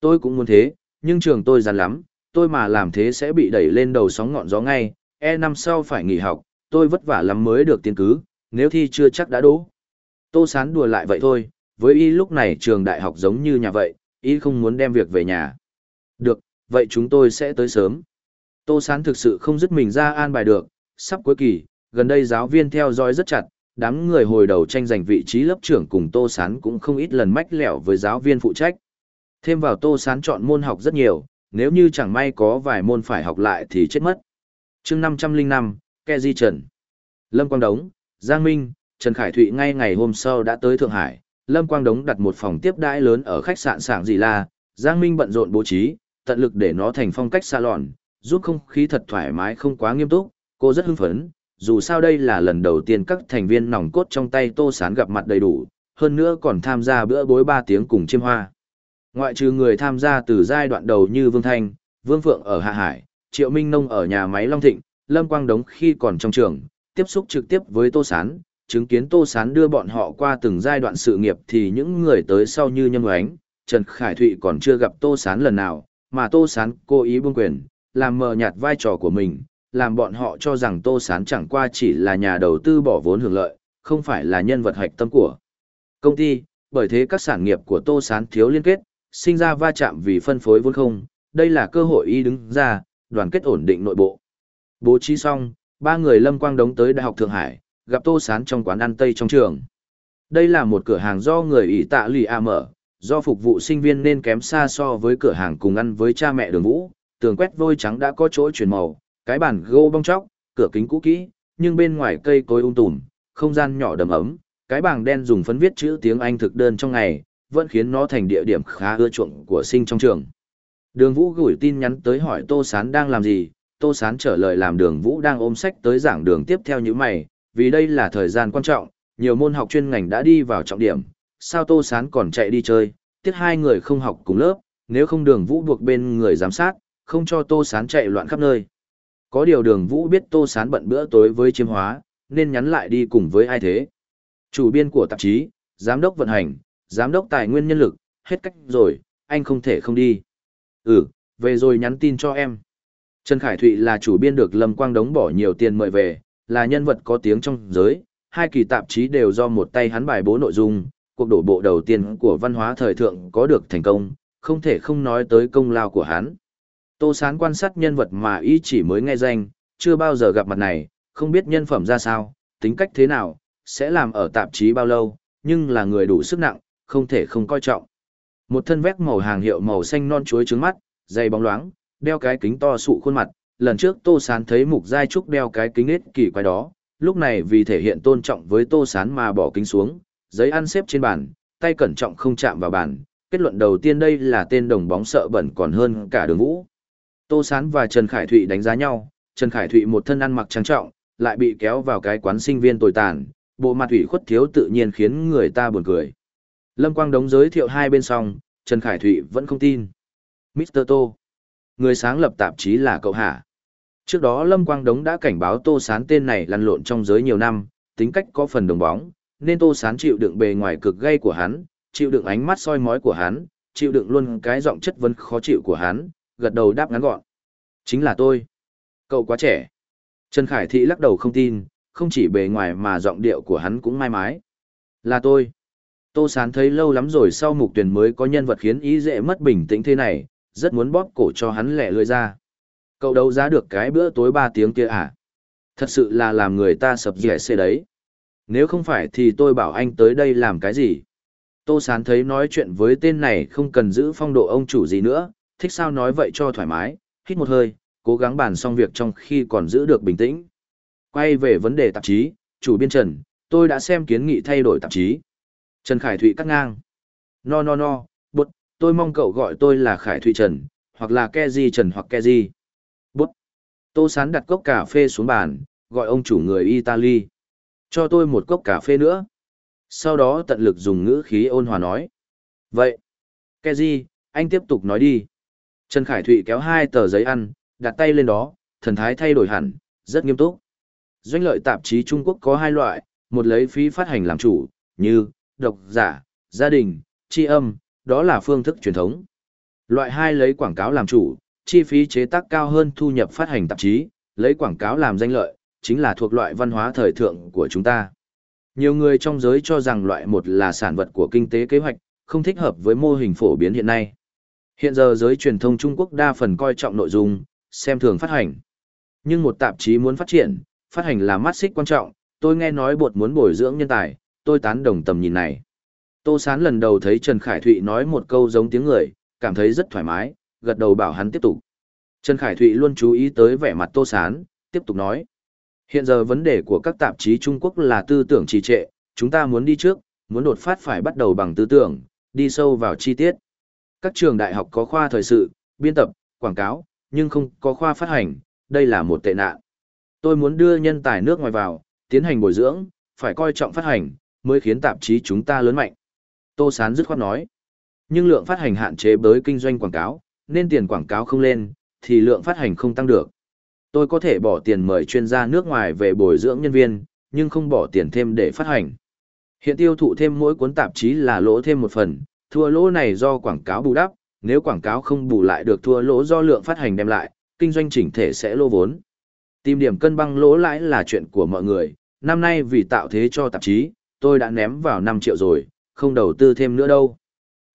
Tôi cũng muốn thế, nhưng trường tôi dàn lắm, tôi mà làm thế sẽ bị đẩy lên đầu sóng ngọn gió ngay, e năm sau phải nghỉ học, tôi vất vả lắm mới được tiến cứ, nếu thi chưa chắc đã đỗ. Tô sán đùa lại vậy thôi, với y lúc này trường đại học giống như nhà vậy, y không muốn đem việc về nhà. Được, vậy chúng tôi sẽ tới sớm. Tô Sán thực sự không dứt mình ra an bài được, sắp cuối kỳ, gần đây giáo viên theo dõi rất chặt, đám người hồi đầu tranh giành vị trí lớp trưởng cùng Tô Sán cũng không ít lần mách lẻo với giáo viên phụ trách. Thêm vào Tô Sán chọn môn học rất nhiều, nếu như chẳng may có vài môn phải học lại thì chết mất. chương 505, Ke Di Trần. Lâm Quang Đống, Giang Minh, Trần Khải Thụy ngay ngày hôm sau đã tới Thượng Hải. Lâm Quang Đống đặt một phòng tiếp đãi lớn ở khách sạn Sảng Dì La, Giang Minh bận rộn bố trí, tận lực để nó thành phong cách salon, giúp không khí thật thoải mái không quá nghiêm túc, cô rất hưng phấn, dù sao đây là lần đầu tiên các thành viên nòng cốt trong tay Tô Sán gặp mặt đầy đủ, hơn nữa còn tham gia bữa bối 3 tiếng cùng chiêm hoa. Ngoại trừ người tham gia từ giai đoạn đầu như Vương Thanh, Vương Phượng ở Hạ Hải, Triệu Minh Nông ở nhà máy Long Thịnh, Lâm Quang Đống khi còn trong trường, tiếp xúc trực tiếp với Tô Sán, chứng kiến Tô Sán đưa bọn họ qua từng giai đoạn sự nghiệp thì những người tới sau như Nhâm Ngoánh, Trần Khải Thụy còn chưa gặp Tô Sán lần nào, mà Tô Sán cố ý buông quyền, làm mờ nhạt vai trò của mình, làm bọn họ cho rằng Tô Sán chẳng qua chỉ là nhà đầu tư bỏ vốn hưởng lợi, không phải là nhân vật hạch tâm của công ty, bởi thế các sản nghiệp của Tô Sán thiếu liên kết, sinh ra va chạm vì phân phối vốn không, đây là cơ hội y đứng ra, đoàn kết ổn định nội bộ. Bố trí xong, ba người Lâm Quang đống tới Đại học Thượng Hải, gặp Tô Sán trong quán ăn Tây trong trường. Đây là một cửa hàng do người ỷ tạ lì A mở, do phục vụ sinh viên nên kém xa so với cửa hàng cùng ăn với cha mẹ đường vũ, tường quét vôi trắng đã có chỗ chuyển màu, cái bàn gỗ bong chóc, cửa kính cũ kỹ, nhưng bên ngoài cây cối um tùm, không gian nhỏ đầm ấm, cái bảng đen dùng phấn viết chữ tiếng Anh thực đơn trong ngày, vẫn khiến nó thành địa điểm khá ưa chuộng của sinh trong trường. Đường Vũ gửi tin nhắn tới hỏi Tô Sán đang làm gì, Tô Sán trả lời làm Đường Vũ đang ôm sách tới giảng đường tiếp theo như mày, vì đây là thời gian quan trọng, nhiều môn học chuyên ngành đã đi vào trọng điểm, sao Tô Sán còn chạy đi chơi, Tiết hai người không học cùng lớp, nếu không Đường Vũ buộc bên người giám sát, không cho Tô Sán chạy loạn khắp nơi. Có điều đường Vũ biết Tô Sán bận bữa tối với chiêm hóa, nên nhắn lại đi cùng với ai thế. Chủ biên của tạp chí, giám đốc vận hành, giám đốc tài nguyên nhân lực, hết cách rồi, anh không thể không đi. Ừ, về rồi nhắn tin cho em. Trần Khải Thụy là chủ biên được Lâm Quang Đống bỏ nhiều tiền mời về, là nhân vật có tiếng trong giới, hai kỳ tạp chí đều do một tay hắn bài bố nội dung, cuộc đổ bộ đầu tiên của văn hóa thời thượng có được thành công, không thể không nói tới công lao của hắn. Tô Sán quan sát nhân vật mà y chỉ mới nghe danh, chưa bao giờ gặp mặt này, không biết nhân phẩm ra sao, tính cách thế nào, sẽ làm ở tạp chí bao lâu, nhưng là người đủ sức nặng, không thể không coi trọng. Một thân vét màu hàng hiệu màu xanh non chuối trứng mắt, dày bóng loáng, đeo cái kính to sụ khuôn mặt, lần trước Tô Sán thấy Mục Giai Trúc đeo cái kính ít kỳ quái đó, lúc này vì thể hiện tôn trọng với Tô Sán mà bỏ kính xuống, giấy ăn xếp trên bàn, tay cẩn trọng không chạm vào bàn, kết luận đầu tiên đây là tên đồng bóng sợ bẩn còn hơn cả đường vũ. Tô Sán và Trần Khải Thụy đánh giá nhau, Trần Khải Thụy một thân ăn mặc trang trọng, lại bị kéo vào cái quán sinh viên tồi tàn, bộ mặt ủy khuất thiếu tự nhiên khiến người ta buồn cười. Lâm Quang Đống giới thiệu hai bên xong, Trần Khải Thụy vẫn không tin. Mr. Tô. Người sáng lập tạp chí là cậu hả? Trước đó Lâm Quang Đống đã cảnh báo Tô Sán tên này lăn lộn trong giới nhiều năm, tính cách có phần đồng bóng, nên Tô Sán chịu đựng bề ngoài cực gay của hắn, chịu đựng ánh mắt soi mói của hắn, chịu đựng luôn cái giọng chất vấn khó chịu của hắn, gật đầu đáp ngắn gọn. Chính là tôi. Cậu quá trẻ. Trần Khải Thị lắc đầu không tin, không chỉ bề ngoài mà giọng điệu của hắn cũng mai mái. Là tôi. Tô Sán thấy lâu lắm rồi sau mục tuyển mới có nhân vật khiến ý dễ mất bình tĩnh thế này, rất muốn bóp cổ cho hắn lẻ lưỡi ra. Cậu đấu giá được cái bữa tối 3 tiếng kia à? Thật sự là làm người ta sập dẻ xê đấy. Nếu không phải thì tôi bảo anh tới đây làm cái gì? Tô Sán thấy nói chuyện với tên này không cần giữ phong độ ông chủ gì nữa, thích sao nói vậy cho thoải mái, hít một hơi, cố gắng bàn xong việc trong khi còn giữ được bình tĩnh. Quay về vấn đề tạp chí, chủ biên Trần, tôi đã xem kiến nghị thay đổi tạp chí. Trần Khải Thụy cắt ngang. No no no, bút, tôi mong cậu gọi tôi là Khải Thụy Trần, hoặc là Keji Trần hoặc Keji. Bút. Tô Sán đặt cốc cà phê xuống bàn, gọi ông chủ người Italy. Cho tôi một cốc cà phê nữa. Sau đó tận lực dùng ngữ khí ôn hòa nói. Vậy, Keji, anh tiếp tục nói đi. Trần Khải Thụy kéo hai tờ giấy ăn, đặt tay lên đó, thần thái thay đổi hẳn, rất nghiêm túc. Doanh lợi tạp chí Trung Quốc có hai loại, một lấy phí phát hành làm chủ, như độc giả, gia đình, chi âm, đó là phương thức truyền thống. Loại hai lấy quảng cáo làm chủ, chi phí chế tác cao hơn thu nhập phát hành tạp chí, lấy quảng cáo làm danh lợi, chính là thuộc loại văn hóa thời thượng của chúng ta. Nhiều người trong giới cho rằng loại một là sản vật của kinh tế kế hoạch, không thích hợp với mô hình phổ biến hiện nay. Hiện giờ giới truyền thông Trung Quốc đa phần coi trọng nội dung, xem thường phát hành. Nhưng một tạp chí muốn phát triển, phát hành là mắt xích quan trọng, tôi nghe nói bột muốn bồi dưỡng nhân tài, tôi tán đồng tầm nhìn này. Tô Sán lần đầu thấy Trần Khải Thụy nói một câu giống tiếng người, cảm thấy rất thoải mái, gật đầu bảo hắn tiếp tục. Trần Khải Thụy luôn chú ý tới vẻ mặt Tô Sán, tiếp tục nói. Hiện giờ vấn đề của các tạp chí Trung Quốc là tư tưởng trì trệ, chúng ta muốn đi trước, muốn đột phát phải bắt đầu bằng tư tưởng, đi sâu vào chi tiết. Các trường đại học có khoa thời sự, biên tập, quảng cáo, nhưng không có khoa phát hành, đây là một tệ nạn. Tôi muốn đưa nhân tài nước ngoài vào, tiến hành bồi dưỡng, phải coi trọng phát hành, mới khiến tạp chí chúng ta lớn mạnh. Tô Sán dứt khoát nói. Nhưng lượng phát hành hạn chế với kinh doanh quảng cáo, nên tiền quảng cáo không lên, thì lượng phát hành không tăng được. Tôi có thể bỏ tiền mời chuyên gia nước ngoài về bồi dưỡng nhân viên, nhưng không bỏ tiền thêm để phát hành. Hiện tiêu thụ thêm mỗi cuốn tạp chí là lỗ thêm một phần, thua lỗ này do quảng cáo bù đắp, nếu quảng cáo không bù lại được thua lỗ do lượng phát hành đem lại, kinh doanh chỉnh thể sẽ lỗ vốn. Tìm điểm cân bằng lỗ lãi là chuyện của mọi người, năm nay vì tạo thế cho tạp chí, tôi đã ném vào 5 triệu rồi, không đầu tư thêm nữa đâu.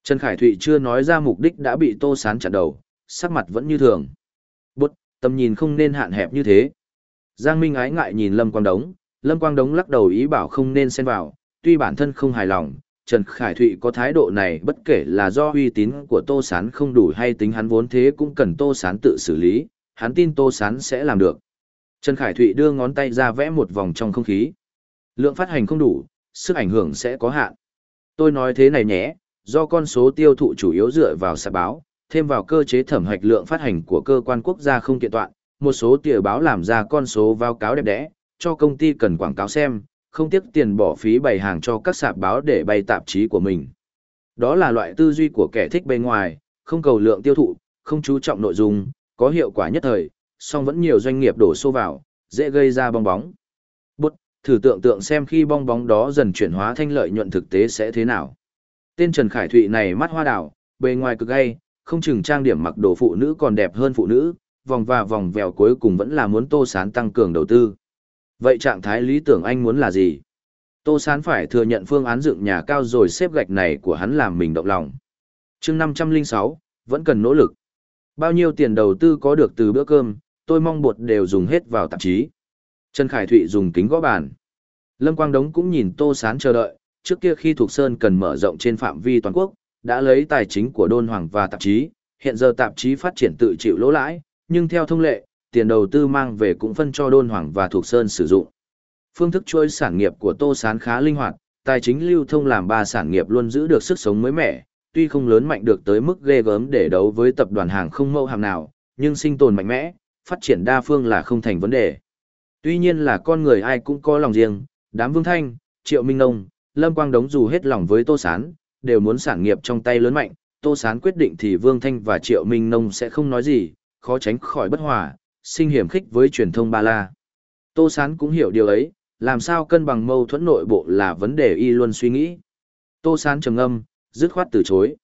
Trần Khải Thụy chưa nói ra mục đích đã bị Tô Sán chặn đầu, sắc mặt vẫn như thường. Bút, tầm nhìn không nên hạn hẹp như thế. Giang Minh ái ngại nhìn Lâm Quang Đống, Lâm Quang Đống lắc đầu ý bảo không nên xen vào, tuy bản thân không hài lòng, Trần Khải Thụy có thái độ này bất kể là do uy tín của Tô Sán không đủ hay tính hắn vốn thế cũng cần Tô Sán tự xử lý, hắn tin Tô Sán sẽ làm được. Trần Khải Thụy đưa ngón tay ra vẽ một vòng trong không khí. Lượng phát hành không đủ, sức ảnh hưởng sẽ có hạn. Tôi nói thế này nhé, do con số tiêu thụ chủ yếu dựa vào sạp báo, thêm vào cơ chế thẩm hạch lượng phát hành của cơ quan quốc gia không kiện toàn, một số tỉa báo làm ra con số báo cáo đẹp đẽ, cho công ty cần quảng cáo xem, không tiếc tiền bỏ phí bày hàng cho các sạp báo để bày tạp chí của mình. Đó là loại tư duy của kẻ thích bề ngoài, không cầu lượng tiêu thụ, không chú trọng nội dung, có hiệu quả nhất thời, song vẫn nhiều doanh nghiệp đổ xô vào, dễ gây ra bong bóng. Thử tưởng tượng xem khi bong bóng đó dần chuyển hóa thanh lợi nhuận thực tế sẽ thế nào. Tên Trần Khải Thụy này mắt hoa đảo, bề ngoài cực gay, không chừng trang điểm mặc đồ phụ nữ còn đẹp hơn phụ nữ, vòng và vòng vèo cuối cùng vẫn là muốn Tô Sán tăng cường đầu tư. Vậy trạng thái lý tưởng anh muốn là gì? Tô Sán phải thừa nhận phương án dựng nhà cao rồi xếp gạch này của hắn làm mình động lòng. chương 506, vẫn cần nỗ lực. Bao nhiêu tiền đầu tư có được từ bữa cơm, tôi mong bột đều dùng hết vào tạp chí. Trần Khải Thụy dùng kính gõ bàn. Lâm Quang Đống cũng nhìn Tô Sán chờ đợi, trước kia khi Thục Sơn cần mở rộng trên phạm vi toàn quốc, đã lấy tài chính của Đôn Hoàng và tạp chí, hiện giờ tạp chí phát triển tự chịu lỗ lãi, nhưng theo thông lệ, tiền đầu tư mang về cũng phân cho Đôn Hoàng và Thục Sơn sử dụng. Phương thức chuỗi sản nghiệp của Tô Sán khá linh hoạt, tài chính lưu thông làm ba sản nghiệp luôn giữ được sức sống mới mẻ, tuy không lớn mạnh được tới mức ghê gớm để đấu với tập đoàn hàng không mẫu hàng nào, nhưng sinh tồn mạnh mẽ, phát triển đa phương là không thành vấn đề. Tuy nhiên là con người ai cũng có lòng riêng, đám Vương Thanh, Triệu Minh Nông, Lâm Quang Đống dù hết lòng với Tô Sán, đều muốn sản nghiệp trong tay lớn mạnh, Tô Sán quyết định thì Vương Thanh và Triệu Minh Nông sẽ không nói gì, khó tránh khỏi bất hòa, sinh hiểm khích với truyền thông Ba La. Tô Sán cũng hiểu điều ấy, làm sao cân bằng mâu thuẫn nội bộ là vấn đề y luôn suy nghĩ. Tô Sán trầm âm, dứt khoát từ chối.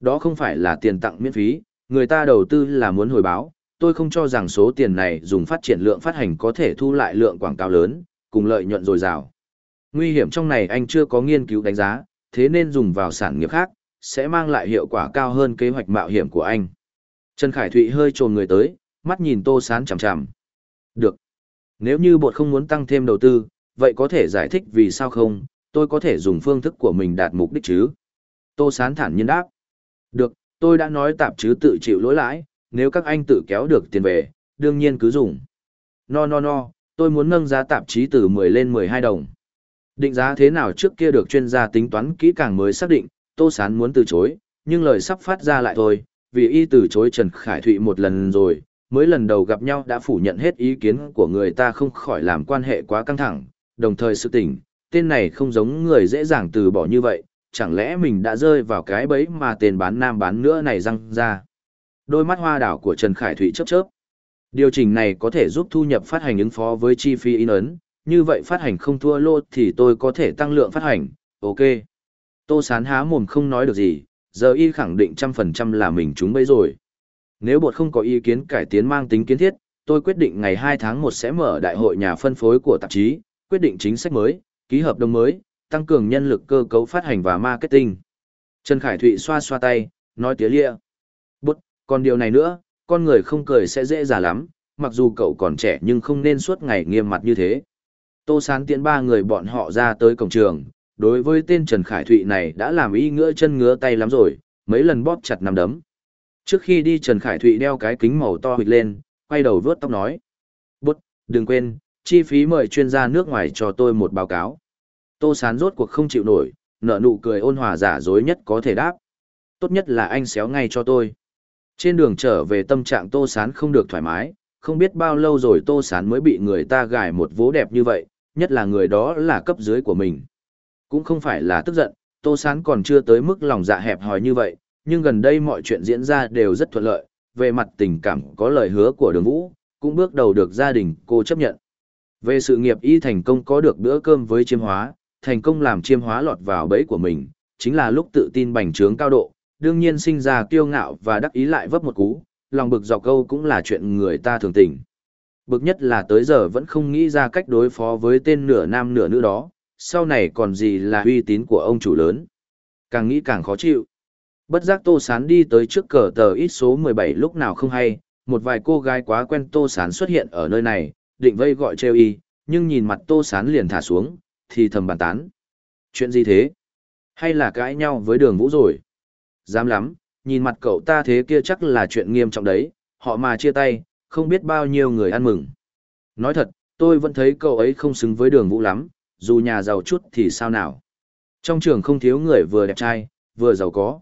Đó không phải là tiền tặng miễn phí, người ta đầu tư là muốn hồi báo, tôi không cho rằng số tiền này dùng phát triển lượng phát hành có thể thu lại lượng quảng cáo lớn, cùng lợi nhuận dồi dào. Nguy hiểm trong này anh chưa có nghiên cứu đánh giá, thế nên dùng vào sản nghiệp khác, sẽ mang lại hiệu quả cao hơn kế hoạch mạo hiểm của anh. Trần Khải Thụy hơi trồn người tới, mắt nhìn Tô Sán chằm chằm. Được. Nếu như bột không muốn tăng thêm đầu tư, vậy có thể giải thích vì sao không, tôi có thể dùng phương thức của mình đạt mục đích chứ. Tô Sán thản nhiên đáp. Được, tôi đã nói tạp chứ tự chịu lỗi lãi, nếu các anh tự kéo được tiền về, đương nhiên cứ dùng. No no no, tôi muốn nâng giá tạp chí từ 10 lên 12 đồng. Định giá thế nào trước kia được chuyên gia tính toán kỹ càng mới xác định, Tô Sán muốn từ chối, nhưng lời sắp phát ra lại thôi, vì y từ chối Trần Khải Thụy một lần rồi, mới lần đầu gặp nhau đã phủ nhận hết ý kiến của người ta không khỏi làm quan hệ quá căng thẳng, đồng thời sự tỉnh, tên này không giống người dễ dàng từ bỏ như vậy, chẳng lẽ mình đã rơi vào cái bẫy mà tên bán nam bán nữa này răng ra. Đôi mắt hoa đảo của Trần Khải Thụy chớp chớp. Điều chỉnh này có thể giúp thu nhập phát hành ứng phó với chi phí in ấn, như vậy phát hành không thua lô thì tôi có thể tăng lượng phát hành, ok. Tô Sán há mồm không nói được gì, giờ y khẳng định trăm phần trăm là mình trúng bấy rồi. Nếu bột không có ý kiến cải tiến mang tính kiến thiết, tôi quyết định ngày 2 tháng 1 sẽ mở đại hội nhà phân phối của tạp chí, quyết định chính sách mới, ký hợp đồng mới, tăng cường nhân lực cơ cấu phát hành và marketing. Trần Khải Thụy xoa xoa tay, nói tía lia. Còn điều này nữa, con người không cười sẽ dễ già lắm, mặc dù cậu còn trẻ nhưng không nên suốt ngày nghiêm mặt như thế. Tô Sán tiễn ba người bọn họ ra tới cổng trường, đối với tên Trần Khải Thụy này đã làm ý ngựa chân ngứa tay lắm rồi, mấy lần bóp chặt nằm đấm. Trước khi đi Trần Khải Thụy đeo cái kính màu to hịch lên, quay đầu vướt tóc nói. Bút, đừng quên, chi phí mời chuyên gia nước ngoài cho tôi một báo cáo. Tô Sán rốt cuộc không chịu nổi, nở nụ cười ôn hòa giả dối nhất có thể đáp. Tốt nhất là anh xéo ngay cho tôi. Trên đường trở về tâm trạng Tô Sán không được thoải mái, không biết bao lâu rồi Tô Sán mới bị người ta gài một vố đẹp như vậy, nhất là người đó là cấp dưới của mình. Cũng không phải là tức giận, Tô Sán còn chưa tới mức lòng dạ hẹp hòi như vậy, nhưng gần đây mọi chuyện diễn ra đều rất thuận lợi, về mặt tình cảm có lời hứa của đường vũ, cũng bước đầu được gia đình cô chấp nhận. Về sự nghiệp y thành công có được bữa cơm với chiêm hóa, thành công làm chiêm hóa lọt vào bẫy của mình, chính là lúc tự tin bành trướng cao độ, đương nhiên sinh ra kiêu ngạo và đắc ý lại vấp một cú, lòng bực dọc câu cũng là chuyện người ta thường tình. Bực nhất là tới giờ vẫn không nghĩ ra cách đối phó với tên nửa nam nửa nữ đó, sau này còn gì là uy tín của ông chủ lớn. Càng nghĩ càng khó chịu. Bất giác Tô Sán đi tới trước cờ tờ ít số 17 lúc nào không hay, một vài cô gái quá quen Tô Sán xuất hiện ở nơi này, định vây gọi treo y, nhưng nhìn mặt Tô Sán liền thả xuống, thì thầm bàn tán. Chuyện gì thế? Hay là cãi nhau với đường vũ rồi? Dám lắm, nhìn mặt cậu ta thế kia chắc là chuyện nghiêm trọng đấy, họ mà chia tay, không biết bao nhiêu người ăn mừng. Nói thật, tôi vẫn thấy cậu ấy không xứng với đường vũ lắm, dù nhà giàu chút thì sao nào. Trong trường không thiếu người vừa đẹp trai, vừa giàu có.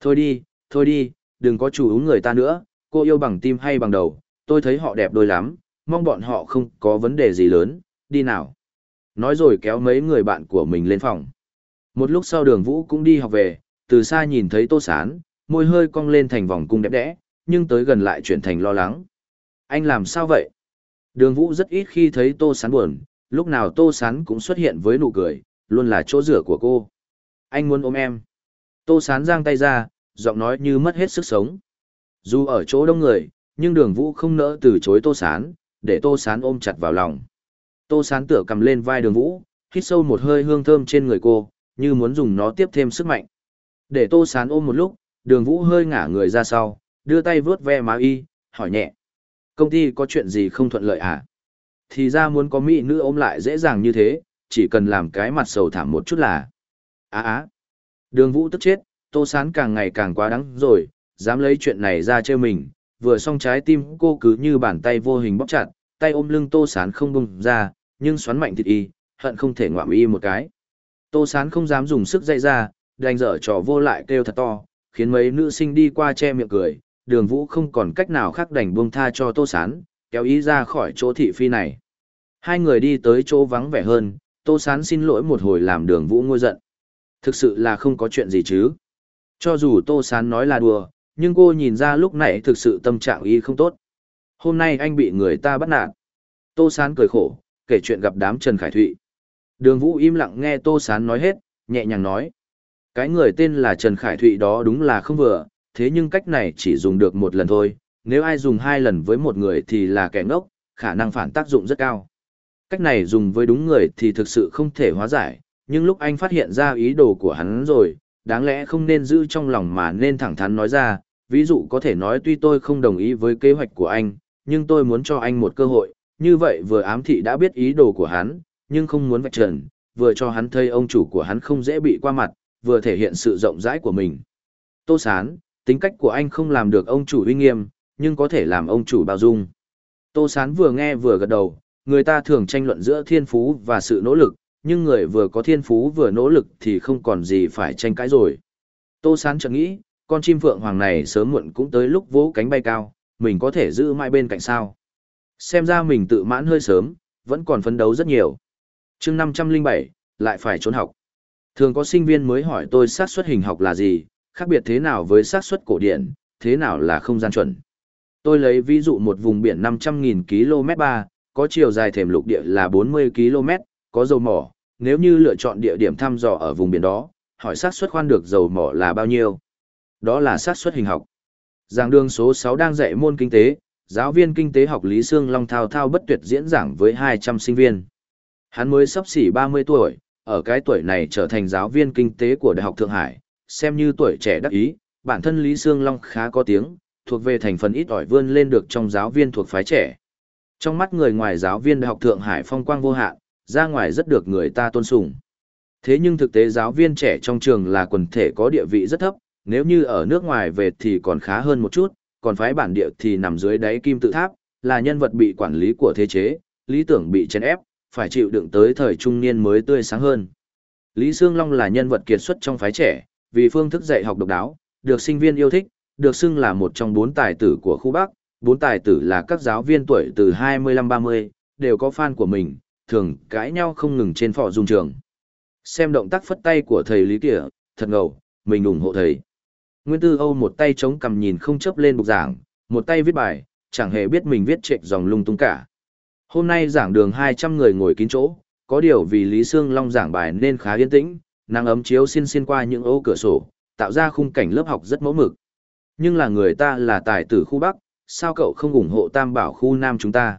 Thôi đi, thôi đi, đừng có chủ ứng người ta nữa, cô yêu bằng tim hay bằng đầu, tôi thấy họ đẹp đôi lắm, mong bọn họ không có vấn đề gì lớn, đi nào. Nói rồi kéo mấy người bạn của mình lên phòng. Một lúc sau đường vũ cũng đi học về, từ xa nhìn thấy tô sán, môi hơi cong lên thành vòng cung đẹp đẽ, nhưng tới gần lại chuyển thành lo lắng. Anh làm sao vậy? Đường vũ rất ít khi thấy tô sán buồn, lúc nào tô sán cũng xuất hiện với nụ cười, luôn là chỗ rửa của cô. Anh muốn ôm em. Tô sán giang tay ra, giọng nói như mất hết sức sống. Dù ở chỗ đông người, nhưng đường vũ không nỡ từ chối tô sán, để tô sán ôm chặt vào lòng. Tô sán tựa cầm lên vai đường vũ, hít sâu một hơi hương thơm trên người cô, như muốn dùng nó tiếp thêm sức mạnh. Để tô sán ôm một lúc, đường vũ hơi ngả người ra sau, đưa tay vướt ve má y, hỏi nhẹ. Công ty có chuyện gì không thuận lợi à? Thì ra muốn có mỹ nữ ôm lại dễ dàng như thế, chỉ cần làm cái mặt sầu thảm một chút là. Á á. Đường vũ tức chết, tô sán càng ngày càng quá đắng rồi, dám lấy chuyện này ra chơi mình, vừa xong trái tim cô cứ như bàn tay vô hình bóp chặt, tay ôm lưng tô sán không bung ra, nhưng xoắn mạnh thịt y, hận không thể ngoạm y một cái. Tô sán không dám dùng sức dây ra, đành dở trò vô lại kêu thật to, khiến mấy nữ sinh đi qua che miệng cười, đường vũ không còn cách nào khác đành buông tha cho tô sán kéo ý ra khỏi chỗ thị phi này. Hai người đi tới chỗ vắng vẻ hơn tô sán xin lỗi một hồi làm đường vũ ngôi giận. Thực sự là không có chuyện gì chứ. Cho dù tô sán nói là đùa nhưng cô nhìn ra lúc này thực sự tâm trạng y không tốt. Hôm nay anh bị người ta bắt nạt. Tô sán cười khổ kể chuyện gặp đám trần khải thụy. Đường vũ im lặng nghe tô sán nói hết nhẹ nhàng nói cái người tên là trần khải thụy đó đúng là không vừa thế nhưng cách này chỉ dùng được một lần thôi, nếu ai dùng hai lần với một người thì là kẻ ngốc, khả năng phản tác dụng rất cao. Cách này dùng với đúng người thì thực sự không thể hóa giải, nhưng lúc anh phát hiện ra ý đồ của hắn rồi, đáng lẽ không nên giữ trong lòng mà nên thẳng thắn nói ra, ví dụ có thể nói tuy tôi không đồng ý với kế hoạch của anh, nhưng tôi muốn cho anh một cơ hội, như vậy vừa ám thị đã biết ý đồ của hắn, nhưng không muốn vạch trần, vừa cho hắn thấy ông chủ của hắn không dễ bị qua mặt, vừa thể hiện sự rộng rãi của mình. Tô Sán, tính cách của anh không làm được ông chủ uy nghiêm, nhưng có thể làm ông chủ bao dung. Tô Sán vừa nghe vừa gật đầu, người ta thường tranh luận giữa thiên phú và sự nỗ lực, nhưng người vừa có thiên phú vừa nỗ lực thì không còn gì phải tranh cãi rồi. Tô Sán chẳng nghĩ, con chim phượng hoàng này sớm muộn cũng tới lúc vỗ cánh bay cao, mình có thể giữ mãi bên cạnh sao. Xem ra mình tự mãn hơi sớm, vẫn còn phấn đấu rất nhiều. chương 507, lại phải trốn học. Thường có sinh viên mới hỏi tôi xác suất hình học là gì, khác biệt thế nào với xác suất cổ điển, thế nào là không gian chuẩn. Tôi lấy ví dụ một vùng biển 500.000 km 3, có chiều dài thềm lục địa là 40 km, có dầu mỏ, nếu như lựa chọn địa điểm thăm dò ở vùng biển đó, hỏi xác suất khoan được dầu mỏ là bao nhiêu? Đó là xác suất hình học. Giảng đường số 6 đang dạy môn kinh tế, giáo viên kinh tế học Lý Sương Long thao thao bất tuyệt diễn giảng với 200 sinh viên. Hắn mới sắp xỉ 30 tuổi, ở cái tuổi này trở thành giáo viên kinh tế của Đại học Thượng Hải, xem như tuổi trẻ đắc ý, bản thân Lý Sương Long khá có tiếng, thuộc về thành phần ít ỏi vươn lên được trong giáo viên thuộc phái trẻ. Trong mắt người ngoài giáo viên Đại học Thượng Hải phong quang vô hạn, ra ngoài rất được người ta tôn sùng. Thế nhưng thực tế giáo viên trẻ trong trường là quần thể có địa vị rất thấp, nếu như ở nước ngoài về thì còn khá hơn một chút, còn phái bản địa thì nằm dưới đáy kim tự tháp, là nhân vật bị quản lý của thế chế, lý tưởng bị chèn ép, phải chịu đựng tới thời trung niên mới tươi sáng hơn. Lý Sương Long là nhân vật kiệt xuất trong phái trẻ, vì phương thức dạy học độc đáo, được sinh viên yêu thích, được xưng là một trong bốn tài tử của khu Bắc. Bốn tài tử là các giáo viên tuổi từ 25-30, đều có fan của mình, thường cãi nhau không ngừng trên phỏ dung trường. Xem động tác phất tay của thầy Lý Kìa, thật ngầu, mình ủng hộ thầy. Nguyên Tư Âu một tay chống cầm nhìn không chấp lên bục giảng, một tay viết bài, chẳng hề biết mình viết trệch dòng lung tung cả. Hôm nay giảng đường 200 người ngồi kín chỗ, có điều vì Lý Sương Long giảng bài nên khá yên tĩnh, nắng ấm chiếu xin xin qua những ô cửa sổ, tạo ra khung cảnh lớp học rất mẫu mực. Nhưng là người ta là tài tử khu Bắc, sao cậu không ủng hộ tam bảo khu Nam chúng ta?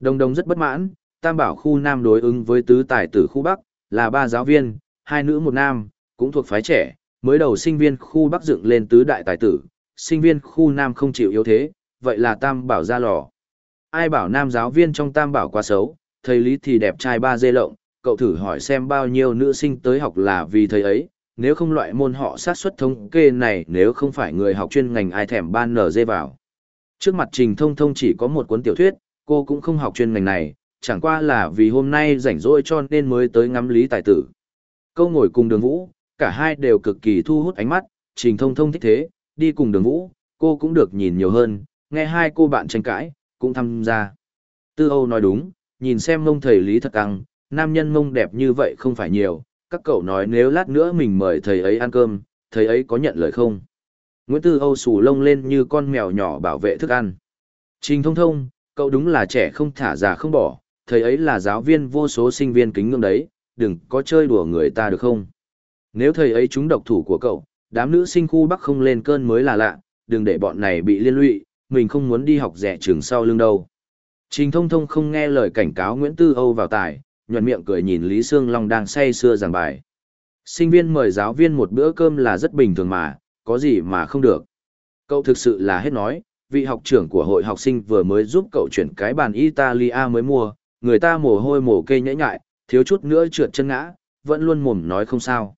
Đồng đồng rất bất mãn, tam bảo khu Nam đối ứng với tứ tài tử khu Bắc, là ba giáo viên, hai nữ một nam, cũng thuộc phái trẻ, mới đầu sinh viên khu Bắc dựng lên tứ đại tài tử, sinh viên khu Nam không chịu yếu thế, vậy là tam bảo ra lò. Ai bảo nam giáo viên trong tam bảo quá xấu, thầy lý thì đẹp trai ba dê lộng, cậu thử hỏi xem bao nhiêu nữ sinh tới học là vì thầy ấy, nếu không loại môn họ sát xuất thống kê này nếu không phải người học chuyên ngành ai thèm ban nở dê vào. Trước mặt Trình Thông Thông chỉ có một cuốn tiểu thuyết, cô cũng không học chuyên ngành này, chẳng qua là vì hôm nay rảnh rỗi cho nên mới tới ngắm lý tài tử. Câu ngồi cùng đường vũ, cả hai đều cực kỳ thu hút ánh mắt, Trình Thông Thông thích thế, đi cùng đường vũ, cô cũng được nhìn nhiều hơn, nghe hai cô bạn tranh cãi, cũng tham gia. Tư Âu nói đúng, nhìn xem mông thầy Lý thật căng, nam nhân mông đẹp như vậy không phải nhiều, các cậu nói nếu lát nữa mình mời thầy ấy ăn cơm, thầy ấy có nhận lời không? Nguyễn Tư Âu sù lông lên như con mèo nhỏ bảo vệ thức ăn. Trình thông thông, cậu đúng là trẻ không thả già không bỏ, thầy ấy là giáo viên vô số sinh viên kính ngưỡng đấy, đừng có chơi đùa người ta được không? Nếu thầy ấy trúng độc thủ của cậu, đám nữ sinh khu Bắc không lên cơn mới là lạ, đừng để bọn này bị liên lụy, mình không muốn đi học rẻ trường sau lưng đâu. Trình thông thông không nghe lời cảnh cáo Nguyễn Tư Âu vào tài, nhuận miệng cười nhìn Lý Sương Long đang say sưa giảng bài. Sinh viên mời giáo viên một bữa cơm là rất bình thường mà, có gì mà không được. Cậu thực sự là hết nói, vị học trưởng của hội học sinh vừa mới giúp cậu chuyển cái bàn Italia mới mua, người ta mồ hôi mồ kê nhễ nhại, thiếu chút nữa trượt chân ngã, vẫn luôn mồm nói không sao.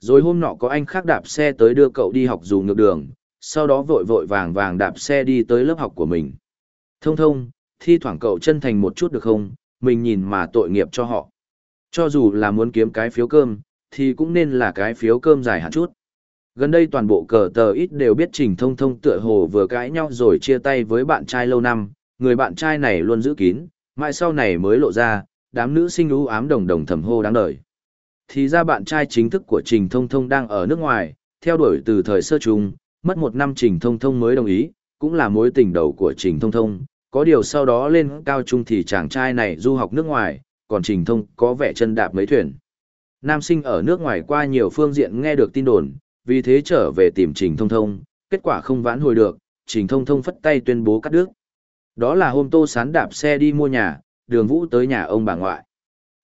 Rồi hôm nọ có anh khác đạp xe tới đưa cậu đi học dù ngược đường, sau đó vội vội vàng vàng đạp xe đi tới lớp học của mình. Thông thông, thi thoảng cậu chân thành một chút được không, mình nhìn mà tội nghiệp cho họ. Cho dù là muốn kiếm cái phiếu cơm, thì cũng nên là cái phiếu cơm dài hạn chút. Gần đây toàn bộ cờ tờ ít đều biết Trình Thông Thông tựa hồ vừa cãi nhau rồi chia tay với bạn trai lâu năm, người bạn trai này luôn giữ kín, mãi sau này mới lộ ra, đám nữ sinh ú ám đồng đồng thầm hô đáng đời. Thì ra bạn trai chính thức của Trình Thông Thông đang ở nước ngoài, theo đuổi từ thời sơ trung, mất một năm Trình Thông Thông mới đồng ý, cũng là mối tình đầu của Trình Thông Thông. Có điều sau đó lên cao trung thì chàng trai này du học nước ngoài, còn Trình Thông có vẻ chân đạp mấy thuyền. Nam sinh ở nước ngoài qua nhiều phương diện nghe được tin đồn, vì thế trở về tìm Trình Thông Thông, kết quả không vãn hồi được, Trình Thông Thông phất tay tuyên bố cắt đứt. Đó là hôm Tô Sán đạp xe đi mua nhà, đường vũ tới nhà ông bà ngoại.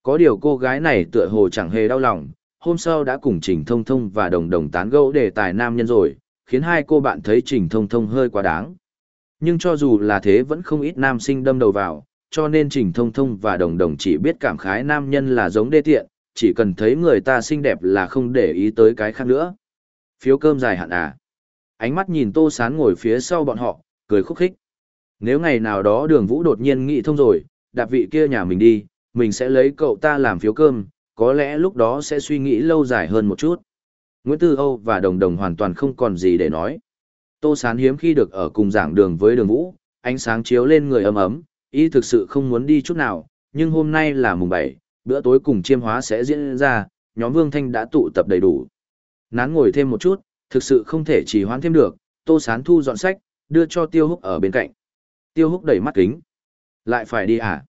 Có điều cô gái này tựa hồ chẳng hề đau lòng, hôm sau đã cùng Trình Thông Thông và Đồng Đồng tán gẫu đề tài nam nhân rồi, khiến hai cô bạn thấy Trình Thông Thông hơi quá đáng. Nhưng cho dù là thế vẫn không ít nam sinh đâm đầu vào, cho nên Trình Thông Thông và Đồng Đồng chỉ biết cảm khái nam nhân là giống đê tiện, chỉ cần thấy người ta xinh đẹp là không để ý tới cái khác nữa. Phiếu cơm dài hạn à. Ánh mắt nhìn Tô Sán ngồi phía sau bọn họ, cười khúc khích. Nếu ngày nào đó đường vũ đột nhiên nghĩ thông rồi, đạp vị kia nhà mình đi, mình sẽ lấy cậu ta làm phiếu cơm, có lẽ lúc đó sẽ suy nghĩ lâu dài hơn một chút. Nguyễn Tư Âu và Đồng Đồng hoàn toàn không còn gì để nói. Tô Sán hiếm khi được ở cùng giảng đường với đường vũ, ánh sáng chiếu lên người ấm ấm, y thực sự không muốn đi chút nào, nhưng hôm nay là mùng 7, bữa tối cùng chiêm hóa sẽ diễn ra, nhóm Vương Thanh đã tụ tập đầy đủ. Nán ngồi thêm một chút, thực sự không thể trì hoãn thêm được, Tô Sán thu dọn sách, đưa cho Tiêu Húc ở bên cạnh. Tiêu Húc đẩy mắt kính. Lại phải đi à?